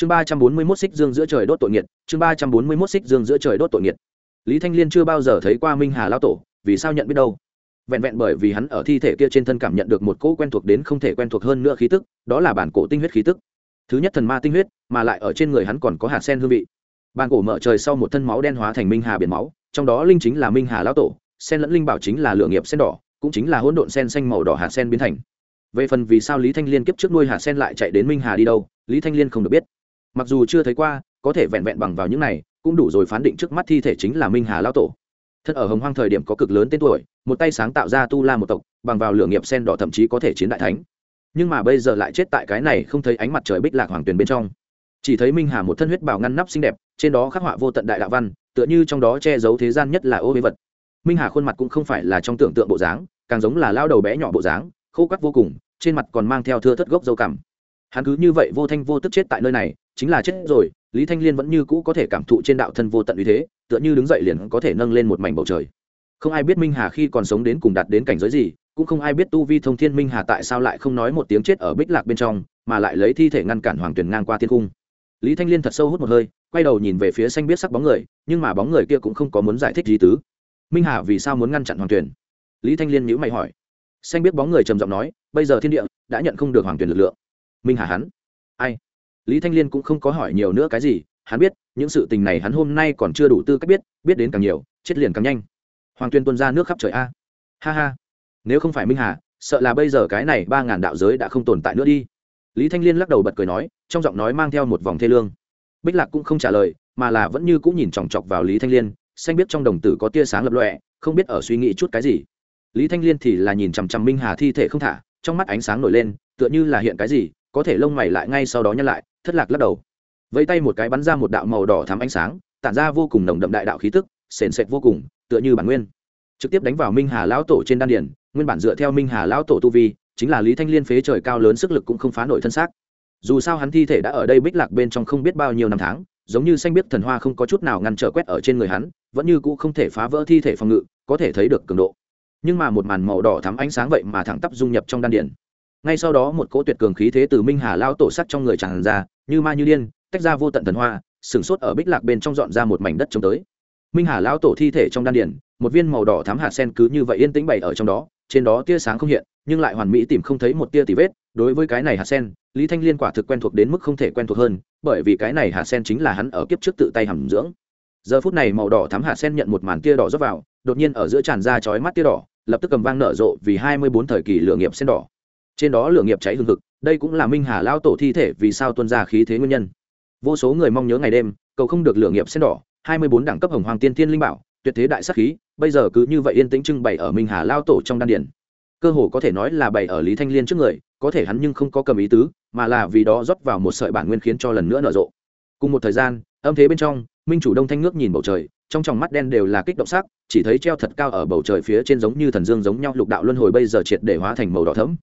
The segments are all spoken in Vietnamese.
chương ba trăm bốn mươi mốt xích dương giữa trời đốt tội nghiệt, chương ba trăm bốn mươi mốt xích dương giữa trời đốt tội nghiệt. Lý thanh liên chưa bao giờ thấy qua minh hà lao tổ, vì sao nhận biết đâu? Vẹn vẹn bởi vì hắn ở thi thể kia trên thân cảm nhận được một cỗ quen thuộc đến không thể quen thuộc hơn nữa khí tức, đó là bản cổ tinh huyết khí tức. Thứ nhất thần ma tinh huyết, mà lại ở trên người hắn còn có hạt sen hương vị. Bản cổ mở trời sau một thân máu đen hóa thành minh hà biển máu, trong đó linh chính là minh hà lão tổ, sen lẫn linh bảo chính là lựa nghiệp sen đỏ, cũng chính là hỗn độn sen xanh màu đỏ hạt sen biến thành. Về phần vì sao lý thanh liên kiếp trước nuôi hạt sen lại chạy đến minh hà đi đâu, lý thanh liên không được biết mặc dù chưa thấy qua, có thể vẹn vẹn bằng vào những này, cũng đủ rồi phán định trước mắt thi thể chính là minh hà lão tổ. Thân ở hồng hoang thời điểm có cực lớn tên tuổi, một tay sáng tạo ra tu la một tộc, bằng vào lửa nghiệp sen đỏ thậm chí có thể chiến đại thánh. Nhưng mà bây giờ lại chết tại cái này không thấy ánh mặt trời bích lạc hoàng tuyền bên trong. Chỉ thấy minh hà một thân huyết bào ngăn nắp xinh đẹp, trên đó khắc họa vô tận đại đạo văn, tựa như trong đó che giấu thế gian nhất là ô bế vật. Minh hà khuôn mặt cũng không phải là trong tưởng tượng bộ dáng, càng giống là lao đầu bé nhỏ bộ dáng, khô cắt vô cùng, trên mặt còn mang theo thưa thất gốc dâu cằm. Hắn cứ như vậy vô thanh vô tức chết tại nơi này chính là chết rồi, lý thanh liên vẫn như cũ có thể cảm thụ trên đạo thân vô tận uy thế, tựa như đứng dậy liền có thể nâng lên một mảnh bầu trời. Không ai biết minh hà khi còn sống đến cùng đạt đến cảnh giới gì, cũng không ai biết tu vi thông thiên minh hà tại sao lại không nói một tiếng chết ở bích lạc bên trong, mà lại lấy thi thể ngăn cản hoàng tuyền ngang qua thiên cung. Lý thanh liên thật sâu hút một hơi, quay đầu nhìn về phía xanh biết sắc bóng người, nhưng mà bóng người kia cũng không có muốn giải thích gì tứ. Minh hà vì sao muốn ngăn chặn hoàng tuyền? Lý thanh liên nhữ mày hỏi. Xanh biết bóng người trầm giọng nói, bây giờ thiên địa đã nhận không được hoàng tuyền lực lượng. Minh hà hắn. Ai? Lý thanh liên cũng không có hỏi nhiều nữa cái gì, hắn biết, những sự tình này hắn hôm nay còn chưa đủ tư cách biết biết đến càng nhiều, chết liền càng nhanh. Hoàng tuyên tuân ra nước khắp trời a. Ha ha. Nếu không phải minh hà, sợ là bây giờ cái này ba ngàn đạo giới đã không tồn tại nữa đi. Lý thanh liên lắc đầu bật cười nói, trong giọng nói mang theo một vòng thê lương. Bích lạc cũng không trả lời, mà là vẫn như cũng nhìn chòng chọc vào lý thanh liên, xanh biết trong đồng tử có tia sáng lập lọe không biết ở suy nghĩ chút cái gì. Lý thanh liên thì là nhìn chằm chằm minh hà thi thể không thả, trong mắt ánh sáng nổi lên, tựa như là hiện cái gì, có thể lông mày lại ngay sau đó nhăn lại thất lạc lắc đầu. Vẫy tay một cái bắn ra một đạo màu đỏ thắm ánh sáng, tản ra vô cùng nồng đậm đại đạo khí tức, sền sệt vô cùng, tựa như bản nguyên. Trực tiếp đánh vào minh hà lão tổ trên đan điển nguyên bản dựa theo minh hà lão tổ tu vi, chính là lý thanh liên phế trời cao lớn sức lực cũng không phá nổi thân xác. Dù sao hắn thi thể đã ở đây bích lạc bên trong không biết bao nhiêu năm tháng, giống như xanh biết thần hoa không có chút nào ngăn trở quét ở trên người hắn, vẫn như cũ không thể phá vỡ thi thể phòng ngự, có thể thấy được cường độ. Nhưng mà một màn màu đỏ thắm ánh sáng vậy mà thẳng tắp dung nhập trong đan điển ngay sau đó một cỗ tuyệt cường khí thế từ minh hà lao tổ sắt trong người tràn ra như ma như điên, tách ra vô tận thần hoa, sừng sốt ở bích lạc bên trong dọn ra một mảnh đất trống tới. Minh hà lao tổ thi thể trong đan điển một viên màu đỏ thắm hạt sen cứ như vậy yên tĩnh bày ở trong đó, trên đó tia sáng không hiện, nhưng lại hoàn mỹ tìm không thấy một tia tì vết. Đối với cái này hạt sen, lý thanh liên quả thực quen thuộc đến mức không thể quen thuộc hơn, bởi vì cái này hạt sen chính là hắn ở kiếp trước tự tay hầm dưỡng. Giờ phút này màu đỏ thắm hạt sen nhận một màn tia đỏ rót vào, đột nhiên ở giữa tràn ra chói mắt tia đỏ, lập tức cầm vang nở rộ vì hai mươi bốn thời kỳ lửa nghiệp sen đỏ trên đó lửa nghiệp cháy hừng hực, đây cũng là minh hà lao tổ thi thể vì sao tuân ra khí thế nguyên nhân. Vô số người mong nhớ ngày đêm, cầu không được lửa nghiệp sen đỏ, hai mươi bốn đẳng cấp hồng hoàng tiên thiên linh bảo, tuyệt thế đại sắc khí, bây giờ cứ như vậy yên tĩnh trưng bày ở minh hà lao tổ trong đan điển cơ hồ có thể nói là bày ở lý thanh liên trước người, có thể hắn nhưng không có cầm ý tứ, mà là vì đó rót vào một sợi bản nguyên khiến cho lần nữa nở rộ. Cùng một thời gian, âm thế bên trong, minh chủ đông thanh nước nhìn bầu trời, trong tròng mắt đen đều là kích động sắc, chỉ thấy treo thật cao ở bầu trời phía trên giống như thần dương giống nhau lục đạo luân hồi bây giờ triệt để hóa thành màu đỏ thẫm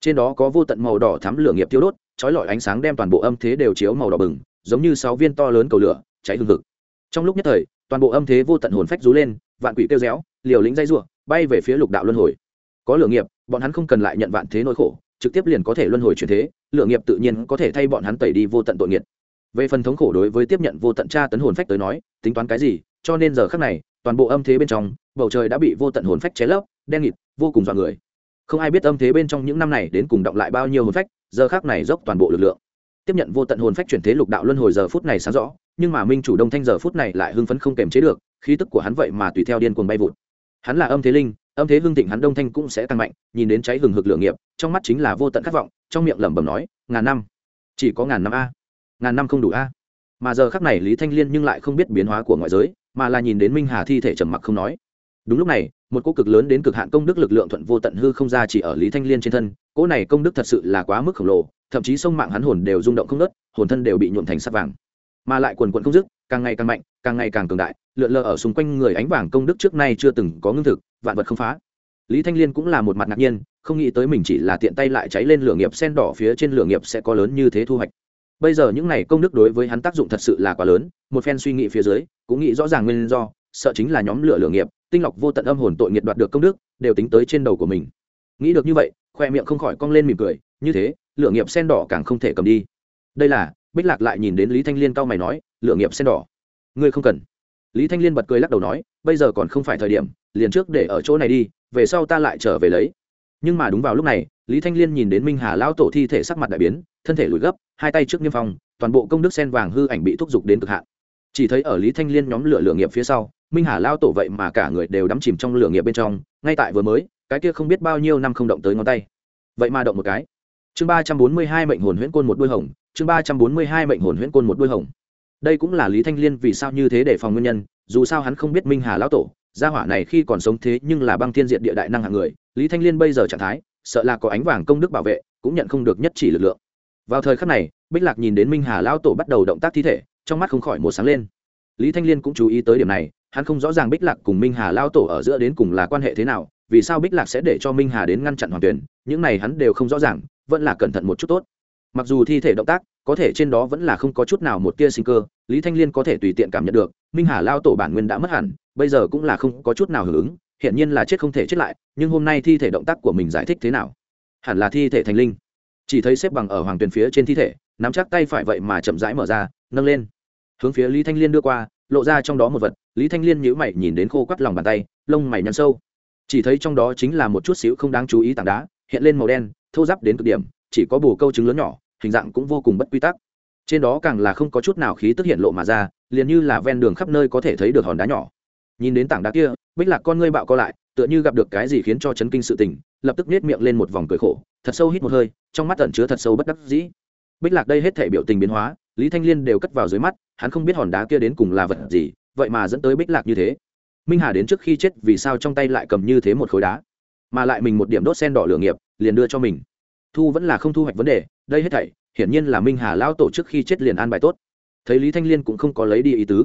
trên đó có vô tận màu đỏ thắm lửa nghiệp tiêu đốt trói lọi ánh sáng đem toàn bộ âm thế đều chiếu màu đỏ bừng, giống như sáu viên to lớn cầu lửa, cháy hừng hực. Trong lúc nhất thời, toàn bộ âm thế vô tận hồn phách rú lên, vạn quỷ kêu réo liều lĩnh dây ruộng bay về phía lục đạo luân hồi. Có lửa nghiệp, bọn hắn không cần lại nhận vạn thế nỗi khổ, trực tiếp liền có thể luân hồi chuyển thế, lửa nghiệp tự nhiên có thể thay bọn hắn tẩy đi vô tận tội nghiệt về phần thống khổ đối với tiếp nhận vô tận tra tấn hồn phách tới nói, tính toán cái gì, cho nên giờ khắc này, toàn bộ âm thế bên trong, bầu trời đã bị vô tận hồn phách cháy lấp, đen nghịt, vô cùng dọa người không ai biết âm thế bên trong những năm này đến cùng động lại bao nhiêu hồn phách, giờ khắc này dốc toàn bộ lực lượng. Tiếp nhận vô tận hồn phách chuyển thế lục đạo luân hồi giờ phút này sáng rõ, nhưng mà minh chủ đông thanh giờ phút này lại hưng phấn không kềm chế được, khí tức của hắn vậy mà tùy theo điên cuồng bay vụt. Hắn là âm thế linh, âm thế hưng thịnh hắn đông thanh cũng sẽ tăng mạnh, nhìn đến cháy hừng hực lửa nghiệp, trong mắt chính là vô tận khát vọng, trong miệng lẩm bẩm nói, ngàn năm, chỉ có ngàn năm a, ngàn năm không đủ a. Mà giờ khắc này lý thanh liên nhưng lại không biết biến hóa của ngoại giới, mà là nhìn đến minh hà thi thể trầm mặc không nói đúng lúc này, một cô cực lớn đến cực hạn công đức lực lượng thuận vô tận hư không ra chỉ ở lý thanh liên trên thân, cỗ này công đức thật sự là quá mức khổng lồ, thậm chí sông mạng hắn hồn đều rung động không nớt hồn thân đều bị nhuộm thành sắt vàng. Mà lại quần quận không dứt, càng ngày càng mạnh, càng ngày càng cường đại, lượn lờ ở xung quanh người ánh vàng công đức trước nay chưa từng có ngưng thực, vạn vật không phá. Lý thanh liên cũng là một mặt ngạc nhiên, không nghĩ tới mình chỉ là tiện tay lại cháy lên lửa nghiệp sen đỏ phía trên lửa nghiệp sẽ có lớn như thế thu hoạch. Bây giờ những này công đức đối với hắn tác dụng thật sự là quá lớn, một phen suy nghĩ phía dưới, cũng nghĩ rõ ràng nguyên do, sợ chính là nhóm lửa lửa nghiệp tinh lọc vô tận âm hồn tội nghiệt đoạt được công đức, đều tính tới trên đầu của mình. Nghĩ được như vậy, khoe miệng không khỏi cong lên mỉm cười, như thế lựa nghiệp sen đỏ càng không thể cầm đi. Đây là, bích lạc lại nhìn đến lý thanh liên cau mày nói lựa nghiệp sen đỏ. Ngươi không cần. Lý thanh liên bật cười lắc đầu nói, bây giờ còn không phải thời điểm, liền trước để ở chỗ này đi, về sau ta lại trở về lấy. Nhưng mà đúng vào lúc này, lý thanh liên nhìn đến minh hà lão tổ thi thể sắc mặt đại biến, thân thể lùi gấp, hai tay trước niêm phong, toàn bộ công đức sen vàng hư ảnh bị thúc giục đến cực hạn. Chỉ thấy ở lý thanh liên nhóm lửa lửa nghiệp phía sau minh hà lao tổ vậy mà cả người đều đắm chìm trong lửa nghiệp bên trong, ngay tại vừa mới, cái kia không biết bao nhiêu năm không động tới ngón tay. Vậy mà động một cái. Chương ba trăm bốn mươi hai mệnh hồn huyễn côn một đuôi hồng, chương ba trăm bốn mươi hai mệnh hồn huyễn côn một đuôi hồng. Đây cũng là lý thanh liên vì sao như thế để phòng nguyên nhân, dù sao hắn không biết minh hà lão tổ, gia hỏa này khi còn sống thế nhưng là băng thiên diện địa đại năng hạng người, lý thanh liên bây giờ trạng thái, sợ là có ánh vàng công đức bảo vệ, cũng nhận không được nhất chỉ lực lượng. Vào thời khắc này, bích lạc nhìn đến minh hà lão tổ bắt đầu động tác thi thể, trong mắt không khỏi một sáng lên. Lý thanh liên cũng chú ý tới điểm này hắn không rõ ràng bích lạc cùng minh hà lao tổ ở giữa đến cùng là quan hệ thế nào, vì sao bích lạc sẽ để cho minh hà đến ngăn chặn hoàng tuyển những này hắn đều không rõ ràng, vẫn là cẩn thận một chút tốt. Mặc dù thi thể động tác, có thể trên đó vẫn là không có chút nào một tia sinh cơ, lý thanh liên có thể tùy tiện cảm nhận được, minh hà lao tổ bản nguyên đã mất hẳn, bây giờ cũng là không có chút nào hưởng ứng hiện nhiên là chết không thể chết lại, nhưng hôm nay thi thể động tác của mình giải thích thế nào? Hẳn là thi thể thành linh. Chỉ thấy xếp bằng ở hoàng tuyền phía trên thi thể, nắm chắc tay phải vậy mà chậm rãi mở ra, nâng lên. Hướng phía lý thanh liên đưa qua, lộ ra trong đó một vật lý thanh liên nhữ mày nhìn đến khô quắt lòng bàn tay, lông mày nhăn sâu. Chỉ thấy trong đó chính là một chút xíu không đáng chú ý tảng đá, hiện lên màu đen, thô giáp đến cực điểm, chỉ có bù câu trứng lớn nhỏ, hình dạng cũng vô cùng bất quy tắc. Trên đó càng là không có chút nào khí tức hiện lộ mà ra, liền như là ven đường khắp nơi có thể thấy được hòn đá nhỏ. Nhìn đến tảng đá kia, bích lạc con ngươi bạo co lại, tựa như gặp được cái gì khiến cho chấn kinh sự tình, lập tức nết miệng lên một vòng cười khổ, thật sâu hít một hơi, trong mắt tận chứa thật sâu bất đắc dĩ. Bích lạc đây hết thể biểu tình biến hóa, lý thanh liên đều cất vào dưới mắt, hắn không biết hòn đá kia đến cùng là vật gì vậy mà dẫn tới bích lạc như thế. Minh hà đến trước khi chết vì sao trong tay lại cầm như thế một khối đá? Mà lại mình một điểm đốt sen đỏ lửa nghiệp, liền đưa cho mình. Thu vẫn là không thu hoạch vấn đề, đây hết thảy, hiển nhiên là minh hà lao tổ trước khi chết liền an bài tốt. Thấy lý thanh liên cũng không có lấy đi ý tứ.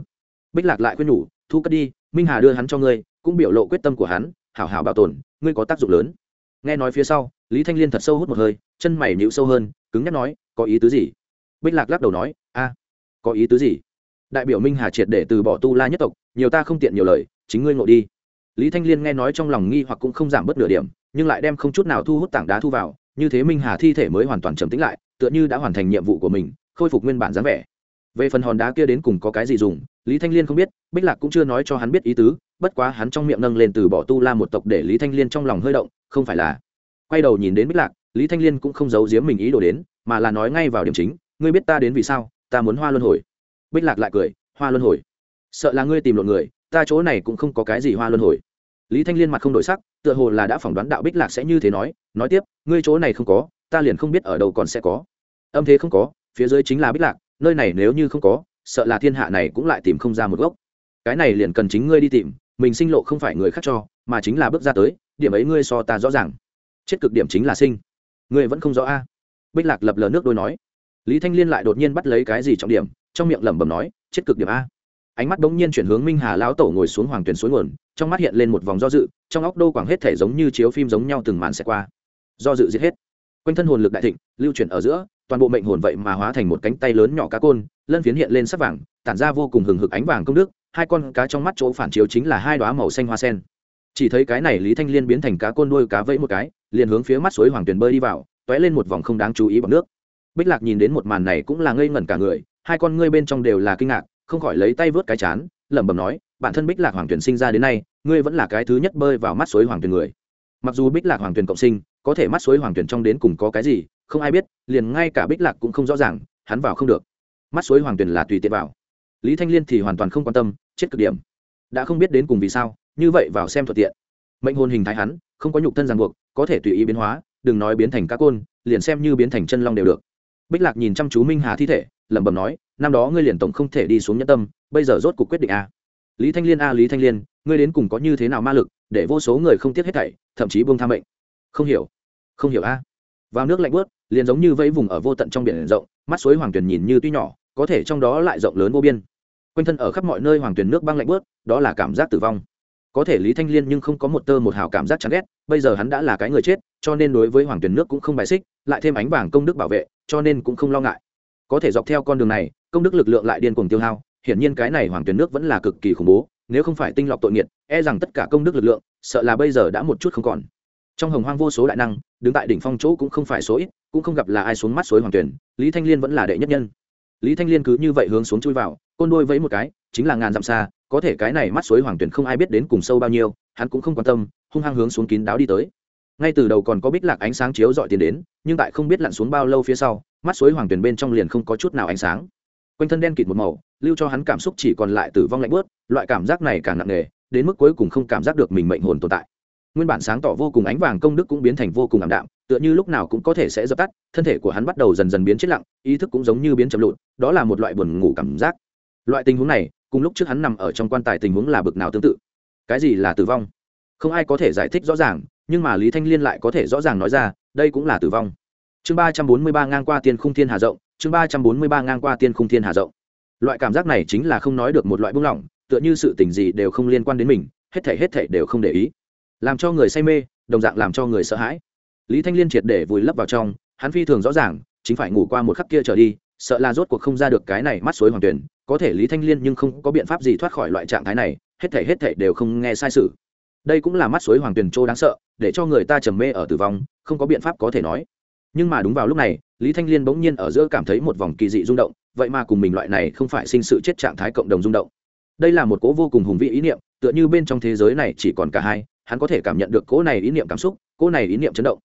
Bích lạc lại khuyên nhủ, thu cất đi, minh hà đưa hắn cho ngươi, cũng biểu lộ quyết tâm của hắn, hảo hảo bảo tồn, ngươi có tác dụng lớn. Nghe nói phía sau, lý thanh liên thật sâu hút một hơi, chân mày nhịu sâu hơn, cứng nhắc nói, có ý tứ gì? Bích lạc lắc đầu nói, a, có ý tứ gì? Đại biểu minh hà triệt để từ bỏ tu la nhất tộc, nhiều ta không tiện nhiều lời, chính ngươi ngộ đi. Lý thanh liên nghe nói trong lòng nghi hoặc cũng không giảm bớt nửa điểm, nhưng lại đem không chút nào thu hút tảng đá thu vào, như thế minh hà thi thể mới hoàn toàn trầm tĩnh lại, tựa như đã hoàn thành nhiệm vụ của mình, khôi phục nguyên bản dáng vẻ. Về phần hòn đá kia đến cùng có cái gì dùng, lý thanh liên không biết, bích lạc cũng chưa nói cho hắn biết ý tứ, bất quá hắn trong miệng nâng lên từ bỏ tu la một tộc để lý thanh liên trong lòng hơi động, không phải là. Quay đầu nhìn đến bích lạc, lý thanh liên cũng không giấu giếm mình ý đồ đến, mà là nói ngay vào điểm chính, ngươi biết ta đến vì sao? Ta muốn hoa luân hồi bích lạc lại cười, hoa luân hồi, sợ là ngươi tìm lộn người, ta chỗ này cũng không có cái gì hoa luân hồi. Lý thanh liên mặt không đổi sắc, tựa hồ là đã phỏng đoán đạo bích lạc sẽ như thế nói nói tiếp, ngươi chỗ này không có, ta liền không biết ở đâu còn sẽ có. Âm thế không có, phía dưới chính là bích lạc, nơi này nếu như không có, sợ là thiên hạ này cũng lại tìm không ra một gốc. Cái này liền cần chính ngươi đi tìm, mình sinh lộ không phải người khác cho, mà chính là bước ra tới, điểm ấy ngươi so ta rõ ràng. Chết cực điểm chính là sinh. Ngươi vẫn không rõ a. Bích lạc lập lờ nước đôi nói. Lý thanh liên lại đột nhiên bắt lấy cái gì trọng điểm trong miệng lẩm bẩm nói, chết cực điểm a. Ánh mắt bỗng nhiên chuyển hướng minh hà lão tổ ngồi xuống hoàng tuyển suối nguồn, trong mắt hiện lên một vòng do dự, trong óc đô quảng hết thể giống như chiếu phim giống nhau từng màn sẽ qua. Do dự giết hết. Quanh thân hồn lực đại thịnh, lưu chuyển ở giữa, toàn bộ mệnh hồn vậy mà hóa thành một cánh tay lớn nhỏ cá côn, lân phiến hiện lên sắc vàng, tản ra vô cùng hừng hực ánh vàng công đức, hai con cá trong mắt chỗ phản chiếu chính là hai đoá màu xanh hoa sen. Chỉ thấy cái này lý thanh liên biến thành cá côn đuôi cá vẫy một cái, liền hướng phía mắt suối hoàng tuyền bơi đi vào t ó é lên một vòng không đáng chú ý bằng nước. Bích lạc nhìn đến một màn này cũng là ngây ngẩn cả người hai con ngươi bên trong đều là kinh ngạc, không khỏi lấy tay vớt cái chán, lẩm bẩm nói, bản thân bích lạc hoàng tuyền sinh ra đến nay, ngươi vẫn là cái thứ nhất bơi vào mắt suối hoàng tuyền người. Mặc dù bích lạc hoàng tuyền cộng sinh, có thể mắt suối hoàng tuyền trong đến cùng có cái gì, không ai biết, liền ngay cả bích lạc cũng không rõ ràng, hắn vào không được. Mắt suối hoàng tuyền là tùy tiện vào. Lý thanh liên thì hoàn toàn không quan tâm, chết cực điểm. Đã không biết đến cùng vì sao, như vậy vào xem thuận tiện. Mệnh hồn hình thái hắn, không có nhục thân ràng buộc, có thể tùy ý biến hóa, đừng nói biến thành cá côn, liền xem như biến thành chân long đều được. Bích lạc nhìn chăm chú minh hà thi thể lẩm bẩm nói, năm đó ngươi liền tổng không thể đi xuống nhân tâm, bây giờ rốt cuộc quyết định a lý thanh liên a lý thanh liên, ngươi đến cùng có như thế nào ma lực, để vô số người không tiếc hết thảy, thậm chí buông tham mệnh? Không hiểu không hiểu a. Vào nước lạnh bớt liền giống như vẫy vùng ở vô tận trong biển rộng, mắt suối hoàng tuyền nhìn như tuy nhỏ, có thể trong đó lại rộng lớn vô biên. Quanh thân ở khắp mọi nơi hoàng tuyền nước băng lạnh bớt đó là cảm giác tử vong. Có thể lý thanh liên nhưng không có một tơ một hào cảm giác chán ghét, bây giờ hắn đã là cái người chết, cho nên đối với hoàng tuyền nước cũng không bài xích, lại thêm ánh vàng công đức bảo vệ, cho nên cũng không lo ngại có thể dọc theo con đường này, công đức lực lượng lại điên cuồng tiêu hao, hiển nhiên cái này hoàng tuyển nước vẫn là cực kỳ khủng bố, nếu không phải tinh lọc tội nghiệt e rằng tất cả công đức lực lượng, sợ là bây giờ đã một chút không còn. Trong hồng hoang vô số đại năng, đứng tại đỉnh phong chỗ cũng không phải số ít, cũng không gặp là ai xuống mắt suối hoàng tuyển, lý thanh liên vẫn là đệ nhất nhân. Lý thanh liên cứ như vậy hướng xuống chui vào, côn đôi vẫy một cái, chính là ngàn dặm xa, có thể cái này mắt suối hoàng tuyển không ai biết đến cùng sâu bao nhiêu, hắn cũng không quan tâm, hung hăng hướng xuống kín đáo đi tới. Ngay từ đầu còn có bích lạc ánh sáng chiếu dọi tiền đến, nhưng tại không biết lặn xuống bao lâu phía sau mắt suối hoàng tuyển bên trong liền không có chút nào ánh sáng. Quanh thân đen kịt một màu, lưu cho hắn cảm xúc chỉ còn lại tử vong lạnh bớt loại cảm giác này càng nặng nề, đến mức cuối cùng không cảm giác được mình mệnh hồn tồn tại. Nguyên bản sáng tỏ vô cùng ánh vàng công đức cũng biến thành vô cùng ảm đạm, tựa như lúc nào cũng có thể sẽ dập tắt, thân thể của hắn bắt đầu dần dần biến chết lặng, ý thức cũng giống như biến chậm lụt, đó là một loại buồn ngủ cảm giác. Loại tình huống này, cùng lúc trước hắn nằm ở trong quan tài tình huống là bực nào tương tự. Cái gì là tử vong? Không ai có thể giải thích rõ ràng, nhưng mà lý thanh liên lại có thể rõ ràng nói ra, đây cũng là tử vong chương ba trăm bốn mươi ba ngang qua tiên khung thiên hà rộng, chương ba trăm bốn mươi ba ngang qua tiên khung thiên hà rộng. Loại cảm giác này chính là không nói được một loại buông lỏng, tựa như sự tình gì đều không liên quan đến mình, hết thể hết thể đều không để ý. Làm cho người say mê, đồng dạng làm cho người sợ hãi. Lý thanh liên triệt để vùi lấp vào trong, hắn phi thường rõ ràng, chính phải ngủ qua một khắc kia trở đi, sợ là rốt cuộc không ra được cái này mắt suối hoàng tuyển, có thể lý thanh liên nhưng không có biện pháp gì thoát khỏi loại trạng thái này, hết thể hết thể đều không nghe sai sự. Đây cũng là mắt suối hoàng tuyển trô đáng sợ, để cho người ta trầm mê ở tử vong, không có biện pháp có thể nói nhưng mà đúng vào lúc này, lý thanh liên bỗng nhiên ở giữa cảm thấy một vòng kỳ dị rung động, vậy mà cùng mình loại này không phải sinh sự chết trạng thái cộng đồng rung động. Đây là một cố vô cùng hùng vĩ ý niệm, tựa như bên trong thế giới này chỉ còn cả hai, hắn có thể cảm nhận được cố này ý niệm cảm xúc, cố này ý niệm chấn động.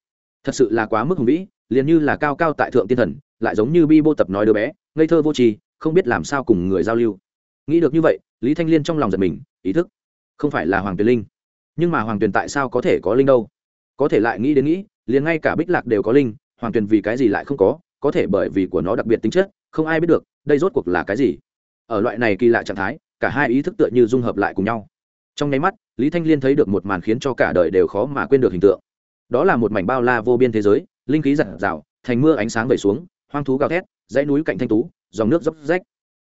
Thật sự là quá mức hùng vĩ, liền như là cao cao tại thượng tiên thần, lại giống như bi bô tập nói đứa bé, ngây thơ vô tri, không biết làm sao cùng người giao lưu. Nghĩ được như vậy, lý thanh liên trong lòng giật mình, ý thức. Không phải là hoàng tuyền linh. Nhưng mà hoàng tuyền tại sao có thể có linh đâu? Có thể lại nghĩ đến nghĩ, liền ngay cả bích lạc đều có linh hoàng tuyền vì cái gì lại không có có thể bởi vì của nó đặc biệt tính chất, không ai biết được, đây rốt cuộc là cái gì. Ở loại này kỳ lạ trạng thái, cả hai ý thức tựa như dung hợp lại cùng nhau. Trong nháy mắt, lý thanh liên thấy được một màn khiến cho cả đời đều khó mà quên được hình tượng. Đó là một mảnh bao la vô biên thế giới, linh khí giặt rào thành mưa ánh sáng về xuống, hoang thú gào thét, dãy núi cạnh thanh tú, dòng nước dốc rách.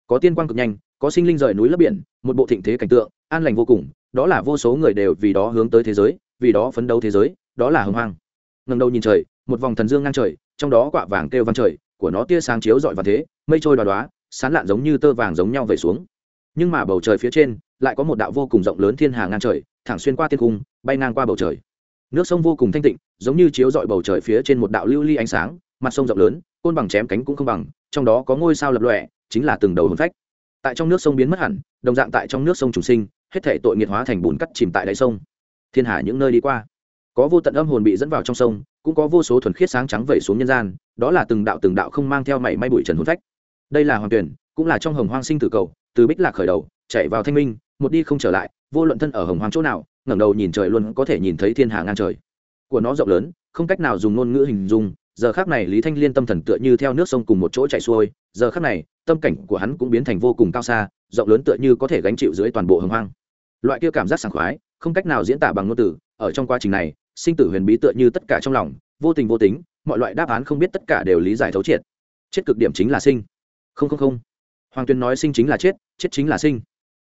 Có tiên quang cực nhanh, có sinh linh rời núi lấp biển, một bộ thịnh thế cảnh tượng, an lành vô cùng, đó là vô số người đều vì đó hướng tới thế giới, vì đó phấn đấu thế giới, đó là hưng hoang. Ngầm đầu nhìn trời một vòng thần dương ngang trời, trong đó quạ vàng kêu vang trời, của nó tia sáng chiếu rọi vào thế, mây trôi đoá đoá sán lạn giống như tơ vàng giống nhau về xuống. Nhưng mà bầu trời phía trên, lại có một đạo vô cùng rộng lớn thiên hà ngang trời, thẳng xuyên qua tiên cung, bay ngang qua bầu trời. Nước sông vô cùng thanh tịnh, giống như chiếu rọi bầu trời phía trên một đạo lưu ly ánh sáng, mặt sông rộng lớn, côn bằng chém cánh cũng không bằng, trong đó có ngôi sao lập lọe chính là từng đầu hồn phách. Tại trong nước sông biến mất hẳn, đồng dạng tại trong nước sông trùng sinh, hết thể tội nghiệt hóa thành bùn cắt chìm tại đáy sông. Thiên hà những nơi đi qua, có vô tận âm hồn bị dẫn vào trong sông cũng có vô số thuần khiết sáng trắng vẩy xuống nhân gian, đó là từng đạo từng đạo không mang theo mảy may bụi trần hôn phách. Đây là hoàng tuyển, cũng là trong hồng hoang sinh tử cầu, từ bích lạc khởi đầu, chạy vào thanh minh, một đi không trở lại, vô luận thân ở hồng hoang chỗ nào, ngẩng đầu nhìn trời luôn có thể nhìn thấy thiên hà ngang trời. Của nó rộng lớn, không cách nào dùng ngôn ngữ hình dung, giờ khác này lý thanh liên tâm thần tựa như theo nước sông cùng một chỗ chạy xuôi, giờ khác này, tâm cảnh của hắn cũng biến thành vô cùng cao xa, rộng lớn tựa như có thể gánh chịu dưới toàn bộ hồng hoang. Loại kia cảm giác sảng khoái, không cách nào diễn tả bằng ngôn từ, ở trong quá trình này sinh tử huyền bí tựa như tất cả trong lòng, vô tình vô tính, mọi loại đáp án không biết tất cả đều lý giải thấu triệt. Chết cực điểm chính là sinh. Không không không. Hoàng tuyên nói sinh chính là chết chết chính là sinh.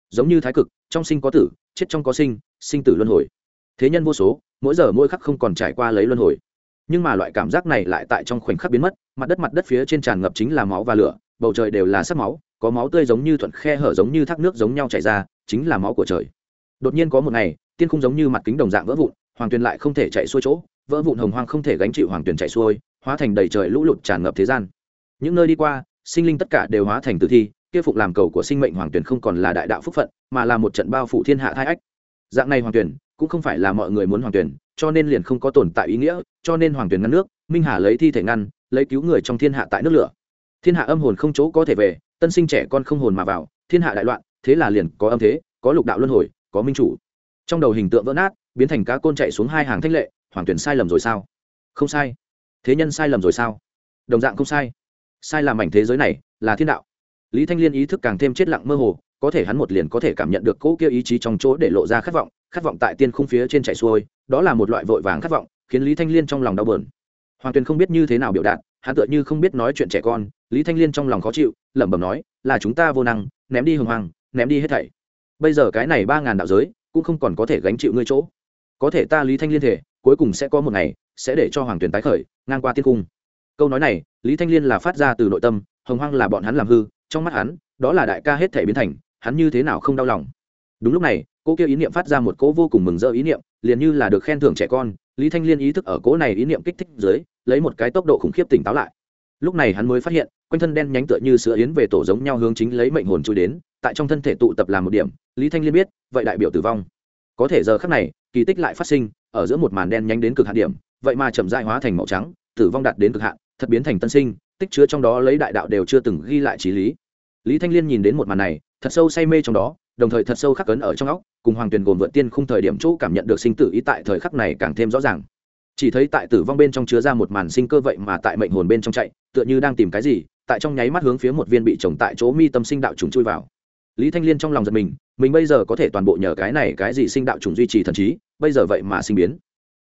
Giống như thái cực, trong sinh có tử, chết trong có sinh sinh tử luân hồi. Thế nhân vô số, mỗi giờ mỗi khắc không còn trải qua lấy luân hồi. Nhưng mà loại cảm giác này lại tại trong khoảnh khắc biến mất, mặt đất mặt đất phía trên tràn ngập chính là máu và lửa, bầu trời đều là sắc máu, có máu tươi giống như thuận khe hở giống như thác nước giống nhau chảy ra, chính là máu của trời. Đột nhiên có một ngày, tiên không giống như mặt kính đồng dạng vỡ vụn hoàng tuyền lại không thể chạy xuôi chỗ vỡ vụn hồng hoang không thể gánh chịu hoàng tuyền chạy xuôi hóa thành đầy trời lũ lụt tràn ngập thế gian. Những nơi đi qua sinh linh tất cả đều hóa thành tử thi kia phục làm cầu của sinh mệnh hoàng Tuyền không còn là đại đạo phúc phận mà là một trận bao phủ thiên hạ thai ách. Dạng này hoàng Tuyền cũng không phải là mọi người muốn hoàng Tuyền, cho nên liền không có tồn tại ý nghĩa cho nên hoàng Tuyền ngăn nước minh hà lấy thi thể ngăn lấy cứu người trong thiên hạ tại nước lửa. Thiên hạ âm hồn không chỗ có thể về tân sinh trẻ con không hồn mà vào thiên hạ đại loạn thế là liền có âm thế có lục đạo luân hồi có minh chủ. Trong đầu hình tượng vỡ nát biến thành cá côn chạy xuống hai hàng thanh lệ, hoàng tuyển sai lầm rồi sao? Không sai. Thế nhân sai lầm rồi sao? Đồng dạng không sai. Sai làm mảnh thế giới này là thiên đạo. Lý thanh liên ý thức càng thêm chết lặng mơ hồ, có thể hắn một liền có thể cảm nhận được cỗ kia ý chí trong chỗ để lộ ra khát vọng khát vọng tại tiên khung phía trên chạy xuôi, đó là một loại vội vàng khát vọng, khiến lý thanh liên trong lòng đau bờn hoàng tuyền không biết như thế nào biểu đạt, hắn tựa như không biết nói chuyện trẻ con, lý thanh liên trong lòng khó chịu, lẩm bẩm nói, là chúng ta vô năng, ném đi hưng hoàng, ném đi hết thảy. Bây giờ cái này ba ngàn đạo giới, cũng không còn có thể gánh chịu ngươi chỗ có thể ta lý thanh liên thể, cuối cùng sẽ có một ngày, sẽ để cho hoàng tuyển tái khởi, ngang qua tiên cung. Câu nói này, lý thanh liên là phát ra từ nội tâm, hồng hoang là bọn hắn làm hư, trong mắt hắn, đó là đại ca hết thể biến thành, hắn như thế nào không đau lòng. Đúng lúc này, cô kia ý niệm phát ra một cỗ vô cùng mừng rỡ ý niệm, liền như là được khen thưởng trẻ con, lý thanh liên ý thức ở cỗ này ý niệm kích thích dưới, lấy một cái tốc độ khủng khiếp tỉnh táo lại. Lúc này hắn mới phát hiện, quanh thân đen nhánh tựa như sữa yến về tổ giống nhau hướng chính lấy mệnh hồn chui đến, tại trong thân thể tụ tập làm một điểm, lý thanh liên biết, vậy đại biểu tử vong có thể giờ khắc này, kỳ tích lại phát sinh, ở giữa một màn đen nhánh đến cực hạn điểm, vậy mà chậm dại hóa thành màu trắng, tử vong đạt đến cực hạn, thật biến thành tân sinh, tích chứa trong đó lấy đại đạo đều chưa từng ghi lại trí lý. Lý thanh liên nhìn đến một màn này, thật sâu say mê trong đó, đồng thời thật sâu khắc cấn ở trong óc, cùng hoàng tuyền gồm vượt tiên khung thời điểm chỗ cảm nhận được sinh tử ý tại thời khắc này càng thêm rõ ràng. Chỉ thấy tại tử vong bên trong chứa ra một màn sinh cơ vậy mà tại mệnh hồn bên trong chạy, tựa như đang tìm cái gì, tại trong nháy mắt hướng phía một viên bị trồng tại chỗ mi tâm sinh đạo trùng chui vào lý thanh liên trong lòng giật mình mình bây giờ có thể toàn bộ nhờ cái này cái gì sinh đạo trùng duy trì thần trí, bây giờ vậy mà sinh biến.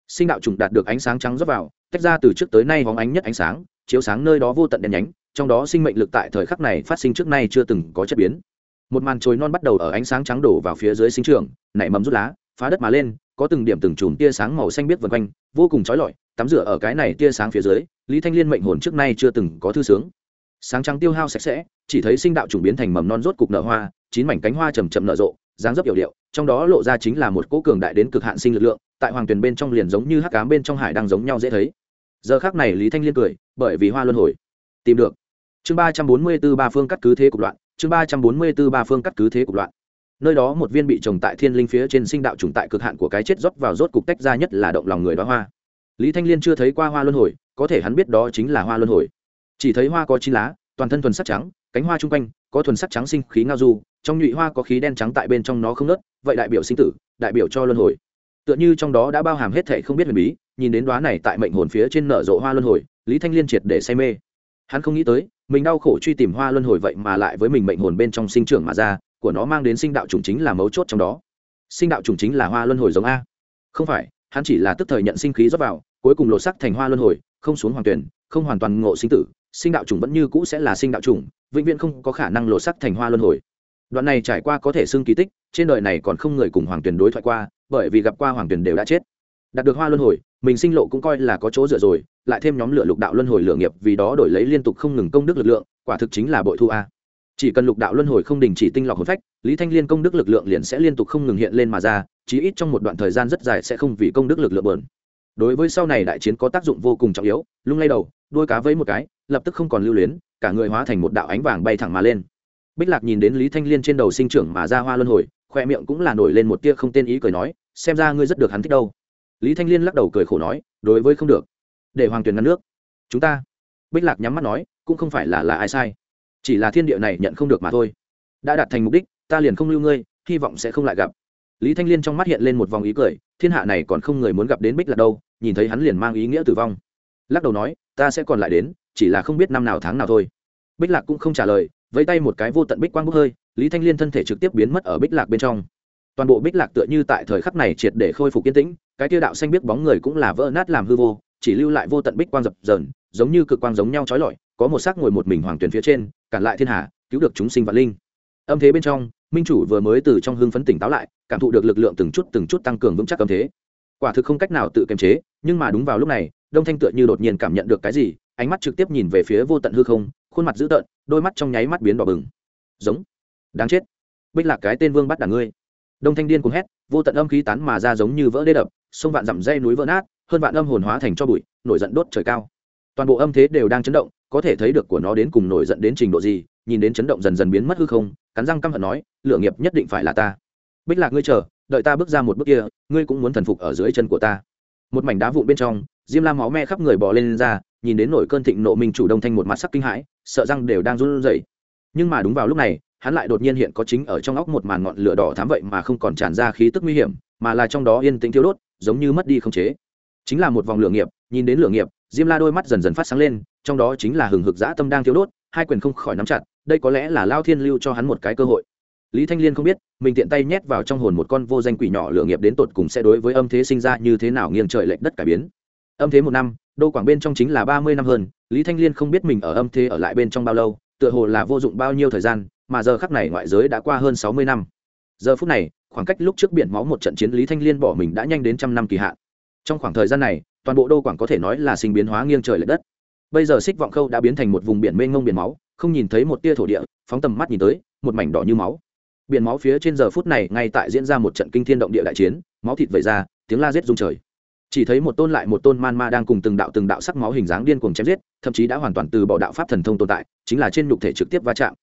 Sinh đạo trùng đạt được ánh sáng trắng rót vào, tách ra từ trước tới nay hóng ánh nhất ánh sáng, chiếu sáng nơi đó vô tận đèn nhánh, trong đó sinh mệnh lực tại thời khắc này phát sinh trước nay chưa từng có chất biến. Một màn chồi non bắt đầu ở ánh sáng trắng đổ vào phía dưới sinh trường, nảy mầm rút lá, phá đất mà lên, có từng điểm từng chùm tia sáng màu xanh biết vần quanh, vô cùng trói lọi, tắm rửa ở cái này tia sáng phía dưới, lý thanh liên mệnh hồn trước nay chưa từng có thư sướng. Sáng trắng tiêu hao sạch sẽ, chỉ thấy sinh đạo trùng biến thành mầm non rốt cục nở hoa chín mảnh cánh hoa chầm chậm nở rộ, dáng dấp yểu điệu, trong đó lộ ra chính là một cỗ cường đại đến cực hạn sinh lực lượng, tại hoàng tuyền bên trong liền giống như hắc cám bên trong hải đang giống nhau dễ thấy. Giờ khác này lý thanh liên cười, bởi vì hoa luân hồi. Tìm được. Chương ba trăm bốn mươi b ố ba phương cắt cứ thế cục loạn, chương ba trăm bốn mươi b ố ba phương cắt cứ thế cục loạn. Nơi đó một viên bị trồng tại thiên linh phía trên sinh đạo trùng tại cực hạn của cái chết rót vào rốt cục tách ra nhất là động lòng người đó hoa. Lý thanh liên chưa thấy qua hoa luân hồi, có thể hắn biết đó chính là hoa luân hồi. Chỉ thấy hoa có chín lá, toàn thân thuần sắc trắng, cánh hoa chung quanh, có thuần sắc trắng sinh khí ngao du trong nhụy hoa có khí đen trắng tại bên trong nó không nớt, vậy đại biểu sinh tử, đại biểu cho luân hồi. Tựa như trong đó đã bao hàm hết thể không biết huyền bí, nhìn đến đoá này tại mệnh hồn phía trên nở rộ hoa luân hồi, lý thanh liên triệt để say mê. Hắn không nghĩ tới, mình đau khổ truy tìm hoa luân hồi vậy mà lại với mình mệnh hồn bên trong sinh trưởng mà ra, của nó mang đến sinh đạo chủng chính là mấu chốt trong đó. Sinh đạo chủng chính là hoa luân hồi giống a. Không phải, hắn chỉ là tức thời nhận sinh khí rót vào, cuối cùng lột sắc thành hoa luân hồi, không xuống hoàng tuyển, không hoàn toàn ngộ sinh tử, sinh đạo chủng vẫn như cũ sẽ là sinh đạo chủng, vĩnh viễn không có khả năng lột sắc thành hoa luân hồi đoạn này trải qua có thể xưng kỳ tích, trên đời này còn không người cùng hoàng tuyền đối thoại qua, bởi vì gặp qua hoàng tuyền đều đã chết. Đạt được hoa luân hồi, mình sinh lộ cũng coi là có chỗ dựa rồi, lại thêm nhóm lửa lục đạo luân hồi lựa nghiệp vì đó đổi lấy liên tục không ngừng công đức lực lượng, quả thực chính là bội thu a. Chỉ cần lục đạo luân hồi không đình chỉ tinh lọc hồn phách, lý thanh liên công đức lực lượng liền sẽ liên tục không ngừng hiện lên mà ra, chí ít trong một đoạn thời gian rất dài sẽ không vì công đức lực lượng bờn. Đối với sau này đại chiến có tác dụng vô cùng trọng yếu, lung lay đầu, đôi cá với một cái, lập tức không còn lưu luyến, cả người hóa thành một đạo ánh vàng bay thẳng mà lên bích lạc nhìn đến lý thanh liên trên đầu sinh trưởng mà ra hoa luân hồi khoe miệng cũng là nổi lên một tia không tên ý cười nói, xem ra ngươi rất được hắn thích đâu. Lý thanh liên lắc đầu cười khổ nói, đối với không được. Để hoàng tuyền ngăn nước. Chúng ta. Bích lạc nhắm mắt nói, cũng không phải là là ai sai. Chỉ là thiên địa này nhận không được mà thôi. Đã đạt thành mục đích, ta liền không lưu ngươi, hy vọng sẽ không lại gặp. Lý thanh liên trong mắt hiện lên một vòng ý cười, thiên hạ này còn không người muốn gặp đến bích lạc đâu, nhìn thấy hắn liền mang ý nghĩa tử vong. Lắc đầu nói, ta sẽ còn lại đến, chỉ là không biết năm nào tháng nào thôi. Bích lạc cũng không trả lời vẫy tay một cái vô tận bích quang bốc hơi, lý thanh liên thân thể trực tiếp biến mất ở bích lạc bên trong. Toàn bộ bích lạc tựa như tại thời khắc này triệt để khôi phục yên tĩnh, cái tiêu đạo xanh biết bóng người cũng là vỡ nát làm hư vô, chỉ lưu lại vô tận bích quang dập dờn, giống như cực quang giống nhau trói lọi, có một xác ngồi một mình hoàng tuyển phía trên, cản lại thiên hạ cứu được chúng sinh vạn linh. Âm thế bên trong, minh chủ vừa mới từ trong hưng phấn tỉnh táo lại, cảm thụ được lực lượng từng chút từng chút tăng cường vững chắc âm thế. Quả thực không cách nào tự kiềm chế, nhưng mà đúng vào lúc này, đông thanh tựa như đột nhiên cảm nhận được cái gì, ánh mắt trực tiếp nhìn về phía vô tận hư không khuôn mặt dữ tợn, đôi mắt trong nháy mắt biến đỏ bừng. Giống. Đáng chết. Bích lạc cái tên vương bắt đàn ngươi. Đông thanh điên cuồng hét, vô tận âm khí tán mà ra giống như vỡ đê đập, sông vạn dặm dây núi vỡ nát, hơn vạn âm hồn hóa thành cho bụi, nổi giận đốt trời cao. Toàn bộ âm thế đều đang chấn động, có thể thấy được của nó đến cùng nổi giận đến trình độ gì, nhìn đến chấn động dần dần biến mất hư không, cắn răng căm hận nói lựa nghiệp nhất định phải là ta. Bích lạc ngươi chờ, đợi ta bước ra một bước kia, ngươi cũng muốn thần phục ở dưới chân của ta. Một mảnh đá vụn bên trong diêm la máu me khắp người bò lên, lên ra nhìn đến nổi cơn thịnh nộ minh chủ đông thanh một mặt sắc kinh hãi sợ răng đều đang run rẩy. Nhưng mà đúng vào lúc này hắn lại đột nhiên hiện có chính ở trong óc một màn ngọn lửa đỏ thám vậy mà không còn tràn ra khí tức nguy hiểm mà là trong đó yên tĩnh thiếu đốt giống như mất đi không chế. Chính là một vòng lửa nghiệp nhìn đến lửa nghiệp diêm la đôi mắt dần dần phát sáng lên trong đó chính là hừng hực dã tâm đang thiếu đốt hai quyền không khỏi nắm chặt đây có lẽ là lao thiên lưu cho hắn một cái cơ hội. Lý thanh liên không biết mình tiện tay nhét vào trong hồn một con vô danh quỷ nhỏ lửa nghiệp đến tột cùng sẽ đối với âm thế sinh ra như thế nào nghiêng trời lệch đất cải biến âm thế một năm, đô quảng bên trong chính là ba mươi năm hơn, lý thanh liên không biết mình ở âm thế ở lại bên trong bao lâu, tựa hồ là vô dụng bao nhiêu thời gian, mà giờ khắc này ngoại giới đã qua hơn sáu mươi năm. Giờ phút này, khoảng cách lúc trước biển máu một trận chiến lý thanh liên bỏ mình đã nhanh đến trăm năm kỳ hạn. Trong khoảng thời gian này, toàn bộ đô quảng có thể nói là sinh biến hóa nghiêng trời l ệ đất. Bây giờ xích vọng khâu đã biến thành một vùng biển mênh ngông biển máu, không nhìn thấy một tia thổ địa, phóng tầm mắt nhìn tới, một mảnh đỏ như máu. Biển máu phía trên giờ phút này ngay tại diễn ra một trận kinh thiên động địa đại chiến, máu thịt vẩy ra, tiếng la rết rung trời chỉ thấy một tôn lại một tôn man ma đang cùng từng đạo từng đạo sắc máu hình dáng điên cuồng chém giết, thậm chí đã hoàn toàn từ bỏ đạo pháp thần thông tồn tại, chính là trên nhục thể trực tiếp va chạm.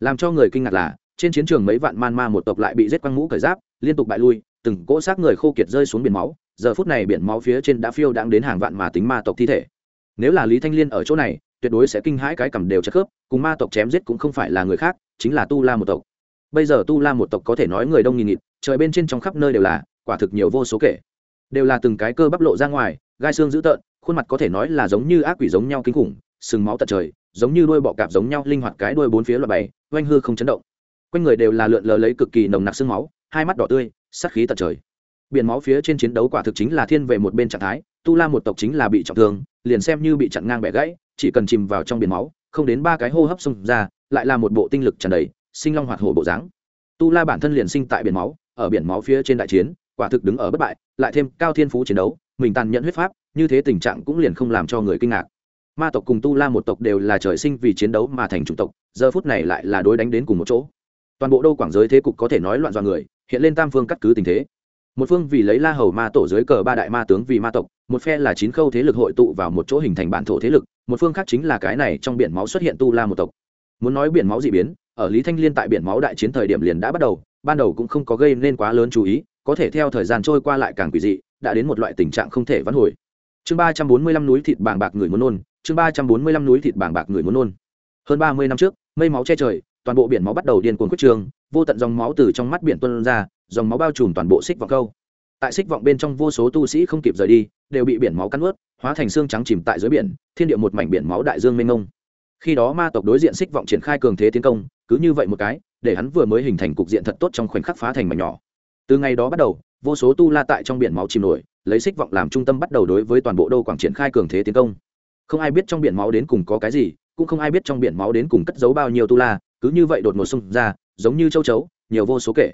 Làm cho người kinh ngạc là, trên chiến trường mấy vạn man ma một tộc lại bị giết quăng mũ cởi giáp, liên tục bại lui, từng cỗ xác người khô kiệt rơi xuống biển máu, giờ phút này biển máu phía trên đã phiêu đang đến hàng vạn mà tính ma tộc thi thể. Nếu là lý thanh liên ở chỗ này, tuyệt đối sẽ kinh hãi cái cầm đều chất khớp, cùng ma tộc chém giết cũng không phải là người khác, chính là tu la một tộc. Bây giờ tu la một tộc có thể nói người đông nghìn nghịt, trời bên trên trong khắp nơi đều là, quả thực nhiều vô số kể đều là từng cái cơ bắp lộ ra ngoài, gai xương dữ tợn, khuôn mặt có thể nói là giống như ác quỷ giống nhau kinh khủng, sừng máu tận trời, giống như đuôi bọ cạp giống nhau linh hoạt cái đuôi bốn phía loại bảy oanh hư không chấn động. Quanh người đều là lượn lờ lấy cực kỳ nồng nặc sương máu, hai mắt đỏ tươi sắc khí tận trời. Biển máu phía trên chiến đấu quả thực chính là thiên về một bên trạng thái, tu la một tộc chính là bị trọng thương, liền xem như bị chặn ngang bẻ gãy, chỉ cần chìm vào trong biển máu, không đến ba cái hô hấp xông ra, lại là một bộ tinh lực tràn đầy, sinh long hoạt hổ bộ dáng. Tu la bản thân liền sinh tại biển máu, ở biển máu phía trên đại chiến quả thực đứng ở bất bại, lại thêm cao thiên phú chiến đấu, mình tàn nhẫn huyết pháp, như thế tình trạng cũng liền không làm cho người kinh ngạc. Ma tộc cùng tu la một tộc đều là trời sinh vì chiến đấu mà thành chủng tộc, giờ phút này lại là đối đánh đến cùng một chỗ. Toàn bộ đô quảng giới thế cục có thể nói loạn do người, hiện lên tam phương cắt cứ tình thế. Một phương vì lấy la hầu ma tổ dưới cờ ba đại ma tướng vì ma tộc, một phe là chín khâu thế lực hội tụ vào một chỗ hình thành bản thổ thế lực, một phương khác chính là cái này trong biển máu xuất hiện tu la một tộc. Muốn nói biển máu dị biến, ở lý thanh liên tại biển máu đại chiến thời điểm liền đã bắt đầu, ban đầu cũng không có gây nên quá lớn chú ý có thể theo thời gian trôi qua lại càng quỷ dị, đã đến một loại tình trạng không thể vãn hồi. Chương ba trăm bốn mươi lăm núi thịt bàng bạc người muốn nôn, chương ba trăm bốn mươi lăm núi thịt bàng bạc người muốn nôn. Hơn ba mươi năm trước, mây máu che trời, toàn bộ biển máu bắt đầu điên cuồng quyết trường vô tận dòng máu từ trong mắt biển tuân ra, dòng máu bao trùm toàn bộ xích vọng câu. Tại xích vọng bên trong vô số tu sĩ không kịp rời đi, đều bị biển máu cắn ướt hóa thành xương trắng chìm tại dưới biển, thiên địa một mảnh biển máu đại dương mênh mông. Khi đó ma tộc đối diện xích vọng triển khai cường thế tiến công, cứ như vậy một cái, để hắn vừa mới hình thành cục diện thật tốt trong khoảnh khắc phá thành mảnh nhỏ từ ngày đó bắt đầu, vô số tu la tại trong biển máu chìm nổi, lấy xích vọng làm trung tâm bắt đầu đối với toàn bộ đô quảng triển khai cường thế tiến công. Không ai biết trong biển máu đến cùng có cái gì, cũng không ai biết trong biển máu đến cùng cất giấu bao nhiêu tu la, cứ như vậy đột ngột xông ra, giống như châu chấu, nhiều vô số kể.